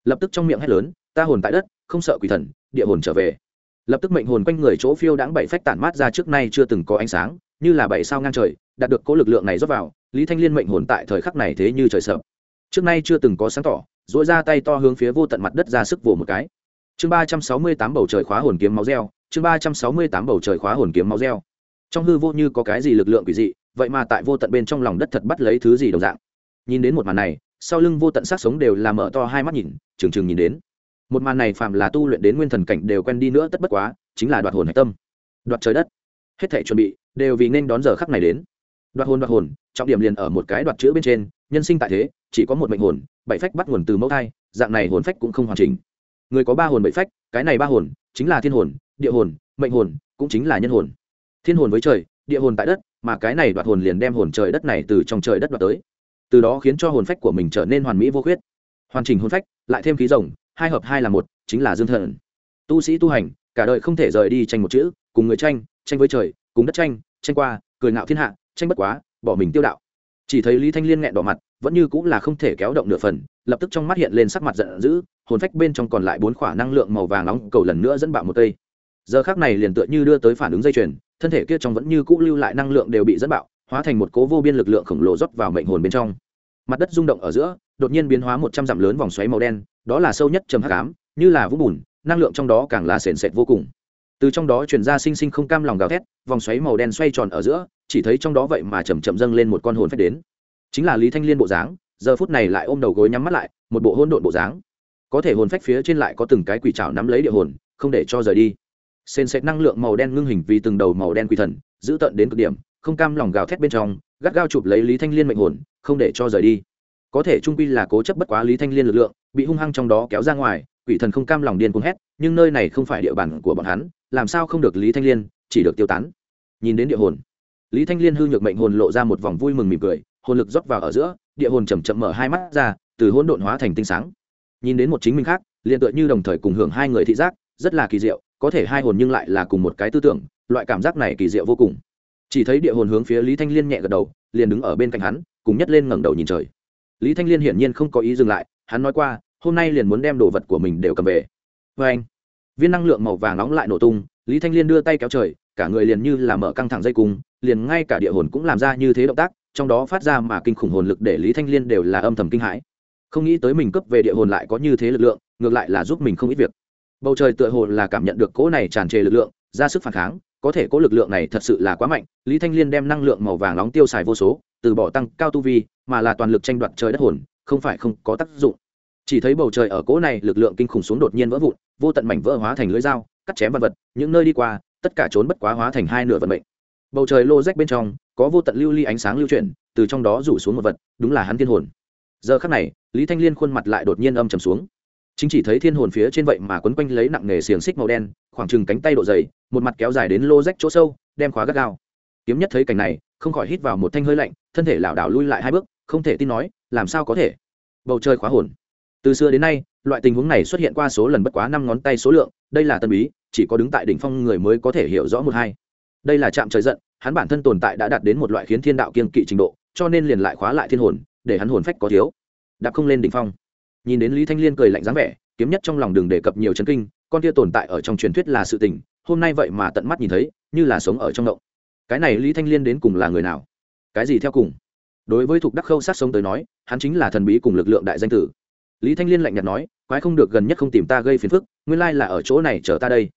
Lập tức trong miệng hét lớn, ta hồn tại đất, không sợ quỷ thần, địa hồn trở về. Lập tức mệnh hồn quanh người chỗ phiêu đãng bảy phách tản mát ra trước nay chưa từng có ánh sáng như là bảy sao ngang trời, đạt được cố lực lượng này rót vào, lý thanh liên mệnh hồn tại thời khắc này thế như trời sợ. Trước nay chưa từng có sáng tỏ dỗi ra tay to hướng phía vô tận mặt đất ra sức vồ một cái. Chương ba trăm sáu mươi tám bầu trời khóa hồn kiếm máu reo chương ba trăm sáu mươi tám bầu trời khóa hồn kiếm máu reo trong hư vô như có cái gì lực lượng quỷ dị, vậy mà tại vô tận bên trong lòng đất thật bắt lấy thứ gì đồng dạng. Nhìn đến một màn này, sau lưng vô tận sát sống đều làm mở to hai mắt nhìn, trừng trừng nhìn đến. Một màn này phạm là tu luyện đến nguyên thần cảnh đều quen đi nữa tất bất quá, chính là đoạt hồn hạch tâm. Đoạt trời đất hết thể chuẩn bị, đều vì nên đón giờ khắc này đến. Đoạt hồn đoạt hồn, trọng điểm liền ở một cái đoạt chữ bên trên, nhân sinh tại thế, chỉ có một mệnh hồn, bảy phách bắt nguồn từ mẫu thai, dạng này hồn phách cũng không hoàn chỉnh. Người có ba hồn bảy phách, cái này ba hồn, chính là thiên hồn, địa hồn, mệnh hồn, cũng chính là nhân hồn. Thiên hồn với trời, địa hồn tại đất, mà cái này đoạt hồn liền đem hồn trời đất này từ trong trời đất đoạt tới. Từ đó khiến cho hồn phách của mình trở nên hoàn mỹ vô khuyết. Hoàn chỉnh hồn phách, lại thêm khí rồng, hai hợp hai là một, chính là dương thần. Tu sĩ tu hành, cả đời không thể rời đi tranh một chữ, cùng người tranh tranh với trời, cùng đất tranh tranh qua, cười ngạo thiên hạ, tranh bất quá, bỏ mình tiêu đạo. Chỉ thấy lý thanh liên nghẹn đỏ mặt, vẫn như cũng là không thể kéo động nửa phần, lập tức trong mắt hiện lên sắc mặt giận dữ, hồn phách bên trong còn lại bốn khỏa năng lượng màu vàng nóng cầu lần nữa dẫn bạo một cây. Giờ khác này liền tựa như đưa tới phản ứng dây chuyền, thân thể kia trong vẫn như cũ lưu lại năng lượng đều bị dẫn bạo, hóa thành một cố vô biên lực lượng khổng lồ rót vào mệnh hồn bên trong. Mặt đất rung động ở giữa, đột nhiên biến hóa một trăm dặm lớn vòng xoáy màu đen, đó là sâu nhất trầm hắc ám, như là vũng bùn, năng lượng trong đó càng là sền sệt vô cùng từ trong đó chuyển ra sinh sinh không cam lòng gào thét, vòng xoáy màu đen xoay tròn ở giữa, chỉ thấy trong đó vậy mà chầm chậm dâng lên một con hồn phách đến. Chính là lý thanh liên bộ dáng, giờ phút này lại ôm đầu gối nhắm mắt lại, một bộ hôn độn bộ dáng. Có thể hồn phách phía trên lại có từng cái quỷ trào nắm lấy địa hồn, không để cho rời đi. Sền sệt năng lượng màu đen ngưng hình vì từng đầu màu đen quỷ thần, giữ tận đến cực điểm, không cam lòng gào thét bên trong, gắt gao chụp lấy lý thanh liên mệnh hồn, không để cho rời đi. Có thể trung quy là cố chấp bất quá lý thanh liên lực lượng, bị hung hăng trong đó kéo ra ngoài, quỷ thần không cam lòng điên cuồng hét, nhưng nơi này không phải địa bàn của bọn hắn làm sao không được lý thanh liên, chỉ được tiêu tán. Nhìn đến địa hồn, lý thanh liên hư nhược mệnh hồn lộ ra một vòng vui mừng mỉm cười, hồn lực rót vào ở giữa, địa hồn chầm chậm mở hai mắt ra, từ hỗn độn hóa thành tinh sáng. Nhìn đến một chính mình khác, liền tựa như đồng thời cùng hưởng hai người thị giác, rất là kỳ diệu, có thể hai hồn nhưng lại là cùng một cái tư tưởng, loại cảm giác này kỳ diệu vô cùng. Chỉ thấy địa hồn hướng phía lý thanh liên nhẹ gật đầu, liền đứng ở bên cạnh hắn, cùng nhất lên ngẩng đầu nhìn trời. Lý thanh liên hiển nhiên không có ý dừng lại, hắn nói qua, hôm nay liền muốn đem đồ vật của mình đều cầm về. Vê anh viên năng lượng màu vàng nóng lại nổ tung, lý thanh liên đưa tay kéo trời, cả người liền như là mở căng thẳng dây cung, liền ngay cả địa hồn cũng làm ra như thế động tác, trong đó phát ra mà kinh khủng hồn lực để lý thanh liên đều là âm thầm kinh hãi. Không nghĩ tới mình cấp về địa hồn lại có như thế lực lượng, ngược lại là giúp mình không ít việc. Bầu trời tựa hồ là cảm nhận được cỗ này tràn trề lực lượng, ra sức phản kháng, có thể cỗ lực lượng này thật sự là quá mạnh, lý thanh liên đem năng lượng màu vàng nóng tiêu xài vô số, từ bỏ tăng cao tu vi, mà là toàn lực tranh đoạt trời đất hồn, không phải không có tác dụng chỉ thấy bầu trời ở cỗ này, lực lượng kinh khủng xuống đột nhiên vỡ vụn, vô tận mảnh vỡ hóa thành lưới dao, cắt chém vật vật, những nơi đi qua, tất cả trốn bất quá hóa thành hai nửa vận mệnh. Bầu trời lô rách bên trong, có vô tận lưu ly ánh sáng lưu chuyển, từ trong đó rủ xuống một vật, đúng là hắn thiên hồn. Giờ khắc này, lý thanh liên khuôn mặt lại đột nhiên âm trầm xuống. Chính chỉ thấy thiên hồn phía trên vậy mà quấn quanh lấy nặng nghề xiềng xích màu đen, khoảng chừng cánh tay độ dày, một mặt kéo dài đến lô rách chỗ sâu, đem khóa gắt gao. Kiếm nhất thấy cảnh này, không khỏi hít vào một thanh hơi lạnh, thân thể lảo đảo lui lại hai bước, không thể tin nói, làm sao có thể. Bầu trời khóa hồn từ xưa đến nay, loại tình huống này xuất hiện qua số lần bất quá năm ngón tay số lượng, đây là tân bí, chỉ có đứng tại đỉnh phong người mới có thể hiểu rõ một hai. Đây là chạm trời giận, hắn bản thân tồn tại đã đạt đến một loại khiến thiên đạo kiên kỵ trình độ, cho nên liền lại khóa lại thiên hồn, để hắn hồn phách có thiếu. Đạp không lên đỉnh phong. Nhìn đến lý thanh liên cười lạnh dáng vẻ, kiếm nhất trong lòng đường đề cập nhiều chấn kinh, con kia tồn tại ở trong truyền thuyết là sự tình, hôm nay vậy mà tận mắt nhìn thấy, như là sống ở trong động. Cái này lý thanh liên đến cùng là người nào? Cái gì theo cùng? Đối với thuộc đắc khâu sát sống tới nói, hắn chính là thần bí cùng lực lượng đại danh tử lý thanh liên lạnh nhạt nói, quái không được gần nhất không tìm ta gây phiền phức, nguyên lai là ở chỗ này chờ ta đây.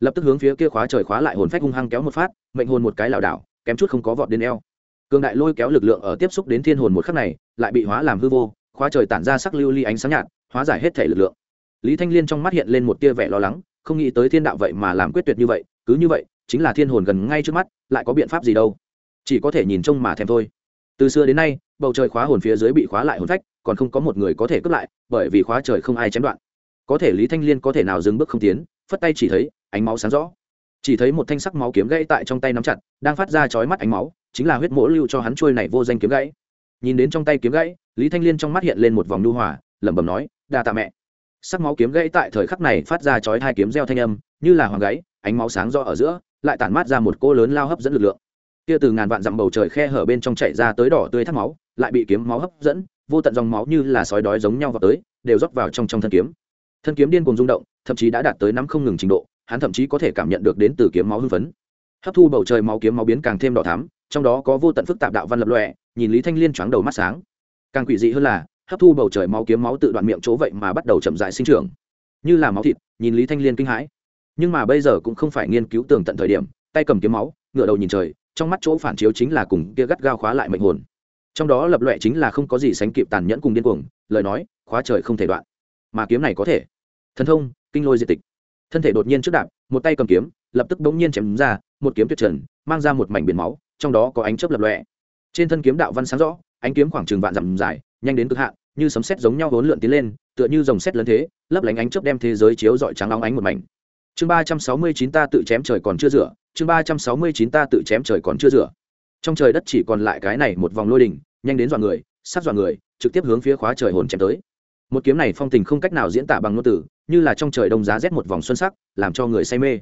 Lập tức hướng phía kia khóa trời khóa lại hồn phách hung hăng kéo một phát, mệnh hồn một cái lảo đảo, kém chút không có vọt đến eo. Cường đại lôi kéo lực lượng ở tiếp xúc đến thiên hồn một khắc này, lại bị hóa làm hư vô, khóa trời tản ra sắc lưu ly ánh sáng nhạt, hóa giải hết thể lực lượng. Lý thanh liên trong mắt hiện lên một tia vẻ lo lắng, không nghĩ tới thiên đạo vậy mà làm quyết tuyệt như vậy, cứ như vậy, chính là thiên hồn gần ngay trước mắt, lại có biện pháp gì đâu. Chỉ có thể nhìn trông mà thèm thôi. Từ xưa đến nay, bầu trời khóa hồn phía dưới bị khóa lại hồn phách còn không có một người có thể cướp lại, bởi vì khóa trời không ai chém đoạn. Có thể lý thanh liên có thể nào dừng bước không tiến, phất tay chỉ thấy, ánh máu sáng rõ. Chỉ thấy một thanh sắc máu kiếm gãy tại trong tay nắm chặt, đang phát ra chói mắt ánh máu, chính là huyết mỗ lưu cho hắn trôi này vô danh kiếm gãy. Nhìn đến trong tay kiếm gãy, lý thanh liên trong mắt hiện lên một vòng nhu hòa, lẩm bẩm nói, đa tạ mẹ. Sắc máu kiếm gãy tại thời khắc này phát ra chói hai kiếm reo thanh âm, như là hoàng gáy ánh máu sáng rõ ở giữa, lại tản mát ra một cô lớn lao hấp dẫn lực lượng. Kia từ ngàn vạn dặm bầu trời khe hở bên trong chạy ra tới đỏ tươi thác máu, lại bị kiếm máu hấp dẫn vô tận dòng máu như là sói đói giống nhau vào tới, đều rót vào trong trong thân kiếm. Thân kiếm điên cuồng rung động, thậm chí đã đạt tới năm không ngừng trình độ, hắn thậm chí có thể cảm nhận được đến từ kiếm máu hưng phấn. Hấp thu bầu trời máu kiếm máu biến càng thêm đỏ thắm, trong đó có vô tận phức tạp đạo văn lập lòe, nhìn lý thanh liên choáng đầu mắt sáng. Càng quỷ dị hơn là, hấp thu bầu trời máu kiếm máu tự đoạn miệng chỗ vậy mà bắt đầu chậm dại sinh trưởng. Như là máu thịt, nhìn lý thanh liên kinh hãi. Nhưng mà bây giờ cũng không phải nghiên cứu tường tận thời điểm, tay cầm kiếm máu ngựa đầu nhìn trời, trong mắt chỗ phản chiếu chính là cùng kia gắt gao khóa lại mệnh hồn trong đó lập loẹ chính là không có gì sánh kịp tàn nhẫn cùng điên cuồng, lời nói, khóa trời không thể đoạn. Mà kiếm này có thể. Thần thông, kinh lôi diệt tịch. Thân thể đột nhiên trước đạp, một tay cầm kiếm, lập tức bỗng nhiên chém ra, một kiếm tuyệt trần, mang ra một mảnh biển máu, trong đó có ánh chớp lập lọe trên thân kiếm đạo văn sáng rõ, ánh kiếm khoảng chừng vạn dặm dài, nhanh đến cực hạn, như sấm sét giống nhau vốn lượn tiến lên, tựa như dòng sét lớn thế, lấp lánh ánh chớp đem thế giới chiếu rọi trắng óng ánh một mảnh. Chương ba trăm sáu mươi chín ta tự chém trời còn chưa rửa, chương ba trăm sáu mươi chín ta tự chém trời còn chưa rửa trong trời đất chỉ còn lại cái này một vòng lôi đỉnh, nhanh đến dọa người, sát dọa người, trực tiếp hướng phía khóa trời hồn chém tới. Một kiếm này phong tình không cách nào diễn tả bằng ngôn từ, như là trong trời đông giá rét một vòng xuân sắc, làm cho người say mê.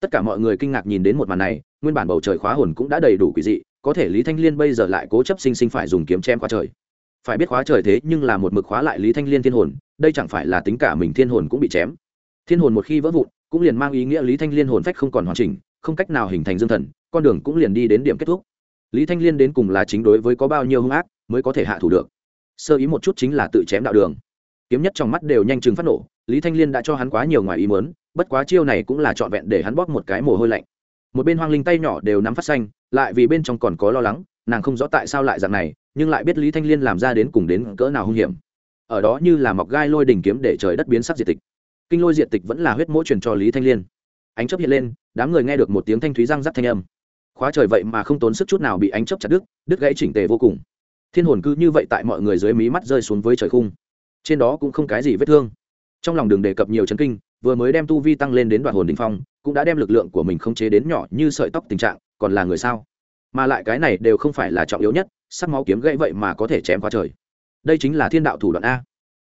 Tất cả mọi người kinh ngạc nhìn đến một màn này, nguyên bản bầu trời khóa hồn cũng đã đầy đủ quỷ dị, có thể lý thanh liên bây giờ lại cố chấp sinh sinh phải dùng kiếm chém qua trời. Phải biết khóa trời thế nhưng là một mực khóa lại lý thanh liên thiên hồn, đây chẳng phải là tính cả mình thiên hồn cũng bị chém. Thiên hồn một khi vỡ vụn, cũng liền mang ý nghĩa lý thanh liên hồn phách không còn hoàn chỉnh, không cách nào hình thành dương thần, con đường cũng liền đi đến điểm kết thúc lý thanh liên đến cùng là chính đối với có bao nhiêu hung ác mới có thể hạ thủ được. Sơ ý một chút chính là tự chém đạo đường. Kiếm nhất trong mắt đều nhanh chừng phát nổ, lý thanh liên đã cho hắn quá nhiều ngoài ý mớn bất quá chiêu này cũng là trọn vẹn để hắn bóp một cái mồ hôi lạnh. Một bên hoang linh tay nhỏ đều nắm phát xanh, lại vì bên trong còn có lo lắng, nàng không rõ tại sao lại dạng này, nhưng lại biết lý thanh liên làm ra đến cùng đến cỡ nào hung hiểm. Ở đó như là mọc gai lôi đỉnh kiếm để trời đất biến sắc diệt tịch. Kinh lôi diệt tịch vẫn là huyết mỗi truyền cho lý thanh liên. Ánh chấp hiện lên, đám người nghe được một tiếng thanh thúy răng rắc thanh âm khóa trời vậy mà không tốn sức chút nào bị ánh chấp chặt đứt đứt gãy chỉnh tề vô cùng. Thiên hồn cứ như vậy tại mọi người dưới mí mắt rơi xuống với trời khung. Trên đó cũng không cái gì vết thương. Trong lòng đường đề cập nhiều chấn kinh, vừa mới đem tu vi tăng lên đến đoạn hồn đình phong, cũng đã đem lực lượng của mình không chế đến nhỏ như sợi tóc tình trạng, còn là người sao? Mà lại cái này đều không phải là trọng yếu nhất, sắc máu kiếm gãy vậy mà có thể chém qua trời. Đây chính là thiên đạo thủ đoạn a.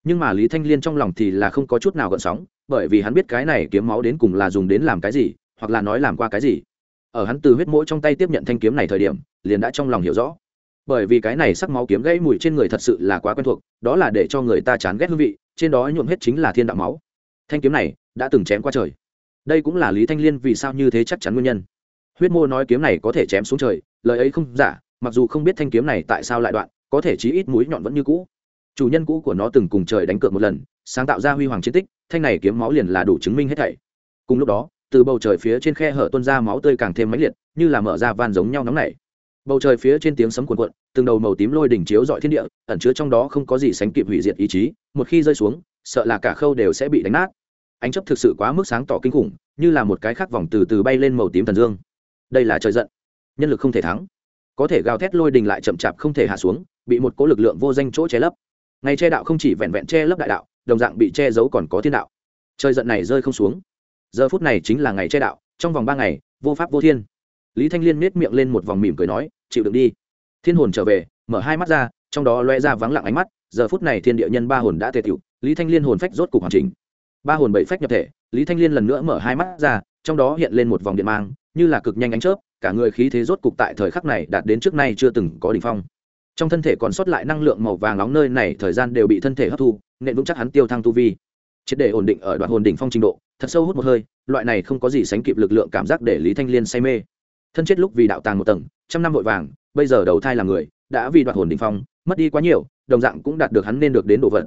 Nhưng mà lý thanh liên trong lòng thì là không có chút nào gợn sóng, bởi vì hắn biết cái này kiếm máu đến cùng là dùng đến làm cái gì, hoặc là nói làm qua cái gì ở hắn từ huyết mỗi trong tay tiếp nhận thanh kiếm này thời điểm, liền đã trong lòng hiểu rõ. Bởi vì cái này sắc máu kiếm gãy mùi trên người thật sự là quá quen thuộc, đó là để cho người ta chán ghét hương vị, trên đó nhuộm hết chính là thiên đạo máu. Thanh kiếm này đã từng chém qua trời. Đây cũng là lý thanh liên vì sao như thế chắc chắn nguyên nhân. Huyết mô nói kiếm này có thể chém xuống trời, lời ấy không giả, mặc dù không biết thanh kiếm này tại sao lại đoạn, có thể chí ít mũi nhọn vẫn như cũ. Chủ nhân cũ của nó từng cùng trời đánh cược một lần, sáng tạo ra huy hoàng chiến tích, thanh này kiếm máu liền là đủ chứng minh hết thảy. Cùng lúc đó từ bầu trời phía trên khe hở tuôn ra máu tươi càng thêm mãnh liệt, như là mở ra van giống nhau nóng nảy. Bầu trời phía trên tiếng sấm cuồn cuộn, từng đầu màu tím lôi đỉnh chiếu dọi thiên địa, ẩn chứa trong đó không có gì sánh kịp hủy diệt ý chí, một khi rơi xuống, sợ là cả khâu đều sẽ bị đánh nát. Ánh chấp thực sự quá mức sáng tỏ kinh khủng, như là một cái khắc vòng từ từ bay lên màu tím thần dương. Đây là trời giận. Nhân lực không thể thắng. Có thể gào thét lôi đình lại chậm chạp không thể hạ xuống, bị một cỗ lực lượng vô danh chỗ che lấp. Ngày che đạo không chỉ vẹn vẹn che lấp đại đạo, đồng dạng bị che giấu còn có thiên đạo. Trời giận này rơi không xuống giờ phút này chính là ngày che đạo, trong vòng ba ngày, vô pháp vô thiên. Lý thanh liên nết miệng lên một vòng mỉm cười nói, chịu đựng đi. Thiên hồn trở về, mở hai mắt ra, trong đó loe ra vắng lặng ánh mắt, giờ phút này thiên địa nhân ba hồn đã tề tiểu lý thanh liên hồn phách rốt cục hoàn chỉnh. Ba hồn bảy phách nhập thể, lý thanh liên lần nữa mở hai mắt ra, trong đó hiện lên một vòng điện mang, như là cực nhanh ánh chớp, cả người khí thế rốt cục tại thời khắc này đạt đến trước nay chưa từng có đỉnh phong. Trong thân thể còn sót lại năng lượng màu vàng nóng nơi này, thời gian đều bị thân thể hấp thu nên vững chắc hắn tiêu thăng tu vi triệt để ổn định ở đoạn hồn đỉnh phong trình độ, thật sâu hút một hơi, loại này không có gì sánh kịp lực lượng cảm giác để lý thanh liên say mê. Thân chết lúc vì đạo tàng một tầng, trăm năm vội vàng, bây giờ đầu thai là người, đã vì đoạn hồn đỉnh phong, mất đi quá nhiều, đồng dạng cũng đạt được hắn nên được đến độ vận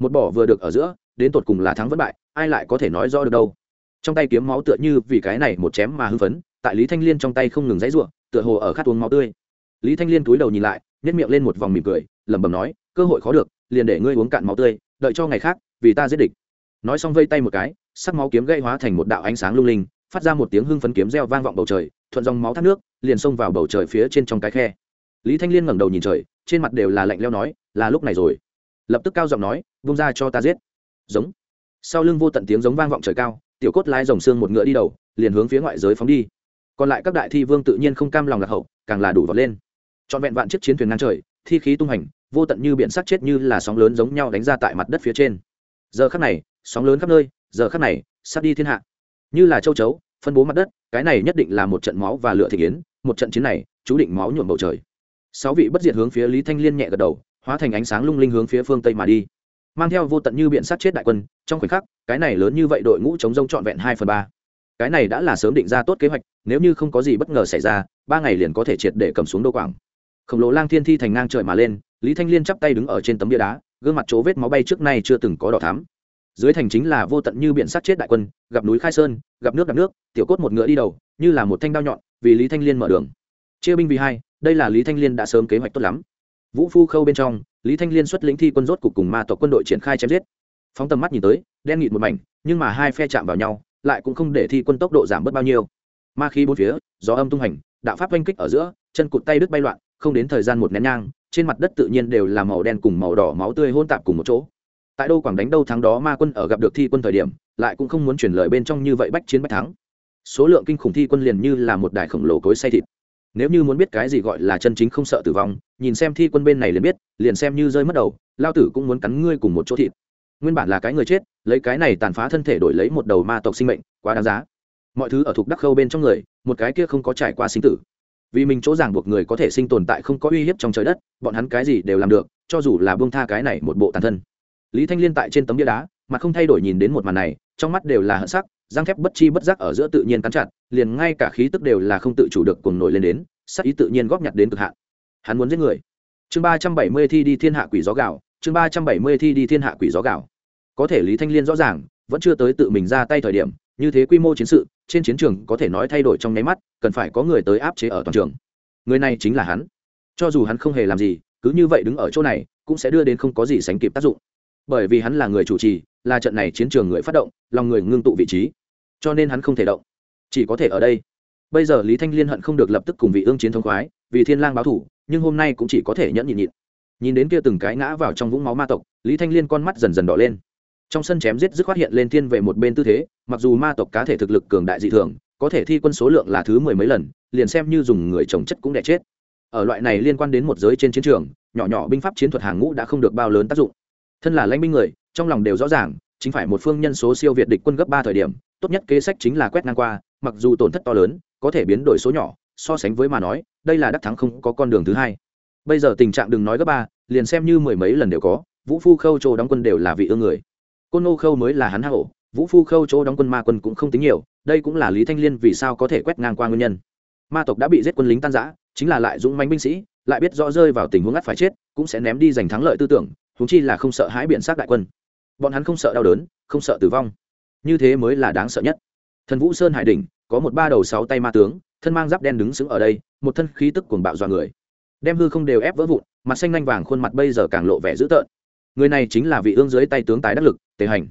một bỏ vừa được ở giữa, đến tột cùng là thắng vất bại, ai lại có thể nói rõ được đâu. Trong tay kiếm máu tựa như vì cái này một chém mà hưng phấn, tại lý thanh liên trong tay không ngừng dãy ruộng tựa hồ ở khát uống máu tươi. Lý thanh liên túi đầu nhìn lại nhét miệng lên một vòng mỉm cười, lẩm bẩm nói, cơ hội khó được, liền để ngươi uống cạn máu tươi, đợi cho ngày khác, vì ta giết địch nói xong vây tay một cái, sắc máu kiếm gây hóa thành một đạo ánh sáng lung linh, phát ra một tiếng hưng phấn kiếm reo vang vọng bầu trời, thuận dòng máu thác nước, liền xông vào bầu trời phía trên trong cái khe. Lý thanh liên ngẩng đầu nhìn trời, trên mặt đều là lạnh leo nói, là lúc này rồi. Lập tức cao giọng nói vung ra cho ta giết. Giống. Sau lưng vô tận tiếng giống vang vọng trời cao, tiểu cốt lái dòng xương một ngựa đi đầu, liền hướng phía ngoại giới phóng đi. Còn lại các đại thi vương tự nhiên không cam lòng lạc hậu, càng là đủ vọt lên. Trọn vẹn vạn chiếc chiến thuyền ngang trời, thi khí tung hành vô tận như biển sắc chết như là sóng lớn giống nhau đánh ra tại mặt đất phía trên. Giờ khắc này sóng lớn khắp nơi, giờ khắc này, sắp đi thiên hạ. Như là châu chấu, phân bố mặt đất, cái này nhất định là một trận máu và lửa thị kiến, một trận chiến này, chú định máu nhuộm bầu trời. Sáu vị bất diệt hướng phía lý thanh liên nhẹ gật đầu, hóa thành ánh sáng lung linh hướng phía phương tây mà đi. Mang theo vô tận như biện sát chết đại quân, trong khoảnh khắc, cái này lớn như vậy đội ngũ chống rông trọn vẹn hai phần ba. Cái này đã là sớm định ra tốt kế hoạch, nếu như không có gì bất ngờ xảy ra, ba ngày liền có thể triệt để cầm xuống đô quảng. Khổng lồ lang thiên thi thành ngang trời mà lên, lý thanh liên chắp tay đứng ở trên tấm bia đá, gương mặt chỗ vết máu bay trước nay chưa từng có đỏ thắm dưới thành chính là vô tận như biển sát chết đại quân, gặp núi khai sơn, gặp nước gặp nước, tiểu cốt một ngựa đi đầu, như là một thanh đao nhọn, vì lý thanh liên mở đường. Chia binh vì hai, đây là lý thanh liên đã sớm kế hoạch tốt lắm. Vũ phu khâu bên trong, lý thanh liên xuất lĩnh thi quân rốt cục cùng ma tộc quân đội triển khai chém giết. Phóng tầm mắt nhìn tới, đen nghịt một mảnh, nhưng mà hai phe chạm vào nhau, lại cũng không để thi quân tốc độ giảm bớt bao nhiêu. Ma khí bốn phía, gió âm tung hành, đạo pháp oanh kích ở giữa, chân cụt tay đứt bay loạn, không đến thời gian một nén nhang, trên mặt đất tự nhiên đều là màu đen cùng màu đỏ máu tươi hôn tạp cùng một chỗ tại đâu quảng đánh đâu thắng đó ma quân ở gặp được thi quân thời điểm, lại cũng không muốn chuyển lời bên trong như vậy bách chiến bách thắng. Số lượng kinh khủng thi quân liền như là một đài khổng lồ cối say thịt. Nếu như muốn biết cái gì gọi là chân chính không sợ tử vong, nhìn xem thi quân bên này liền biết, liền xem như rơi mất đầu, lao tử cũng muốn cắn ngươi cùng một chỗ thịt. Nguyên bản là cái người chết, lấy cái này tàn phá thân thể đổi lấy một đầu ma tộc sinh mệnh, quá đáng giá. Mọi thứ ở thuộc đắc khâu bên trong người, một cái kia không có trải qua sinh tử. Vì mình chỗ ràng buộc người có thể sinh tồn tại không có uy hiếp trong trời đất, bọn hắn cái gì đều làm được, cho dù là buông tha cái này một bộ tàn thân lý thanh liên tại trên tấm bia đá, mà không thay đổi nhìn đến một màn này, trong mắt đều là hận sắc, răng thép bất chi bất giác ở giữa tự nhiên cắn chặt, liền ngay cả khí tức đều là không tự chủ được cùng nổi lên đến, sắc ý tự nhiên góp nhặt đến cực hạn. Hắn muốn giết người. Chương ba trăm bảy mươi thi đi thiên hạ quỷ gió gạo chương ba trăm bảy mươi thi đi thiên hạ quỷ gió gạo có thể lý thanh liên rõ ràng, vẫn chưa tới tự mình ra tay thời điểm, như thế quy mô chiến sự, trên chiến trường có thể nói thay đổi trong nháy mắt, cần phải có người tới áp chế ở toàn trường. Người này chính là hắn. Cho dù hắn không hề làm gì, cứ như vậy đứng ở chỗ này, cũng sẽ đưa đến không có gì sánh kịp tác dụng bởi vì hắn là người chủ trì, là trận này chiến trường người phát động, lòng người ngưng tụ vị trí. Cho nên hắn không thể động. Chỉ có thể ở đây. Bây giờ lý thanh liên hận không được lập tức cùng vị ương chiến thống khoái, vì thiên lang báo thủ, nhưng hôm nay cũng chỉ có thể nhẫn nhịn nhịn. Nhìn đến kia từng cái ngã vào trong vũng máu ma tộc, lý thanh liên con mắt dần dần đỏ lên. Trong sân chém giết dứt khoát hiện lên thiên về một bên tư thế, mặc dù ma tộc cá thể thực lực cường đại dị thường, có thể thi quân số lượng là thứ mười mấy lần, liền xem như dùng người trồng chất cũng đẻ chết. Ở loại này liên quan đến một giới trên chiến trường, nhỏ nhỏ binh pháp chiến thuật hàng ngũ đã không được bao lớn tác dụng thân là lãnh binh người, trong lòng đều rõ ràng, chính phải một phương nhân số siêu việt địch quân gấp ba thời điểm, tốt nhất kế sách chính là quét ngang qua, mặc dù tổn thất to lớn, có thể biến đổi số nhỏ, so sánh với mà nói, đây là đắc thắng không có con đường thứ hai. Bây giờ tình trạng đừng nói gấp ba, liền xem như mười mấy lần đều có, vũ phu khâu chỗ đóng quân đều là vị ương người. Côn nô khâu mới là hắn hạ hổ vũ phu khâu chỗ đóng quân ma quân cũng không tính nhiều, đây cũng là lý thanh liên vì sao có thể quét ngang qua nguyên nhân. Ma tộc đã bị giết quân lính tan giã chính là lại dũng manh binh sĩ, lại biết rõ rơi vào tình huống ngắt phải chết, cũng sẽ ném đi giành thắng lợi tư tưởng thúng chi là không sợ hãi biện sát đại quân. Bọn hắn không sợ đau đớn, không sợ tử vong. Như thế mới là đáng sợ nhất. Thần vũ sơn hải đỉnh, có một ba đầu sáu tay ma tướng, thân mang giáp đen đứng sững ở đây, một thân khí tức cuồng bạo dọa người. Đem hư không đều ép vỡ vụn, mặt xanh lanh vàng khuôn mặt bây giờ càng lộ vẻ dữ tợn. Người này chính là vị ương dưới tay tướng tài đắc lực, tề hành.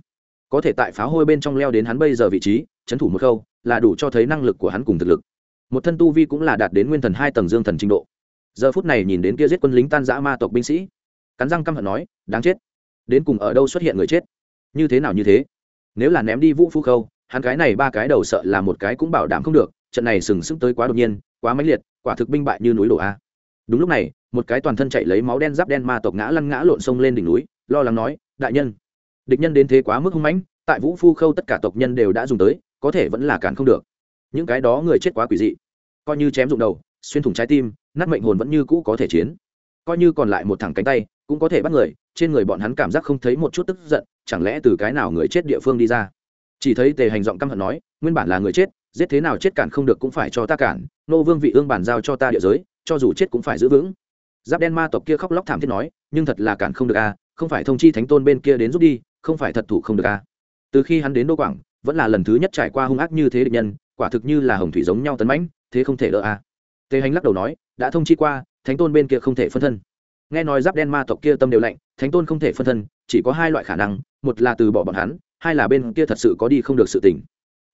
Có thể tại pháo hôi bên trong leo đến hắn bây giờ vị trí trấn thủ một khâu, là đủ cho thấy năng lực của hắn cùng thực lực. Một thân tu vi cũng là đạt đến nguyên thần hai tầng dương thần trình độ. Giờ phút này nhìn đến kia giết quân lính tan giã ma tộc binh sĩ cắn răng căm hận nói, đáng chết. Đến cùng ở đâu xuất hiện người chết? Như thế nào như thế? Nếu là ném đi vũ phu khâu, hắn cái này ba cái đầu sợ là một cái cũng bảo đảm không được, trận này sừng sững tới quá đột nhiên, quá mãnh liệt, quả thực binh bại như núi đổ a. Đúng lúc này, một cái toàn thân chạy lấy máu đen giáp đen ma tộc ngã lăn ngã lộn sông lên đỉnh núi, lo lắng nói, đại nhân, địch nhân đến thế quá mức hung mãnh, tại vũ phu khâu tất cả tộc nhân đều đã dùng tới, có thể vẫn là cản không được. Những cái đó người chết quá quỷ dị. Coi như chém dụng đầu, xuyên thủng trái tim, nát mệnh hồn vẫn như cũ có thể chiến. Coi như còn lại một thẳng cánh tay cũng có thể bắt người trên người bọn hắn cảm giác không thấy một chút tức giận chẳng lẽ từ cái nào người chết địa phương đi ra chỉ thấy tề hành giọng căm hận nói nguyên bản là người chết giết thế nào chết cản không được cũng phải cho ta cản nô vương vị ương bản giao cho ta địa giới cho dù chết cũng phải giữ vững giáp đen ma tộc kia khóc lóc thảm thiết nói nhưng thật là cản không được a à, không phải thông chi thánh tôn bên kia đến giúp đi không phải thật thủ không được a à. từ khi hắn đến đô quảng vẫn là lần thứ nhất trải qua hung ác như thế địch nhân quả thực như là hồng thủy giống nhau tấn mãnh thế không thể đỡ a à. tề hành lắc đầu nói đã thông chi qua thánh tôn bên kia không thể phân thân nghe nói giáp đen ma tộc kia tâm đều lạnh, thánh tôn không thể phân thân, chỉ có hai loại khả năng, một là từ bỏ bọn hắn, hai là bên kia thật sự có đi không được sự tỉnh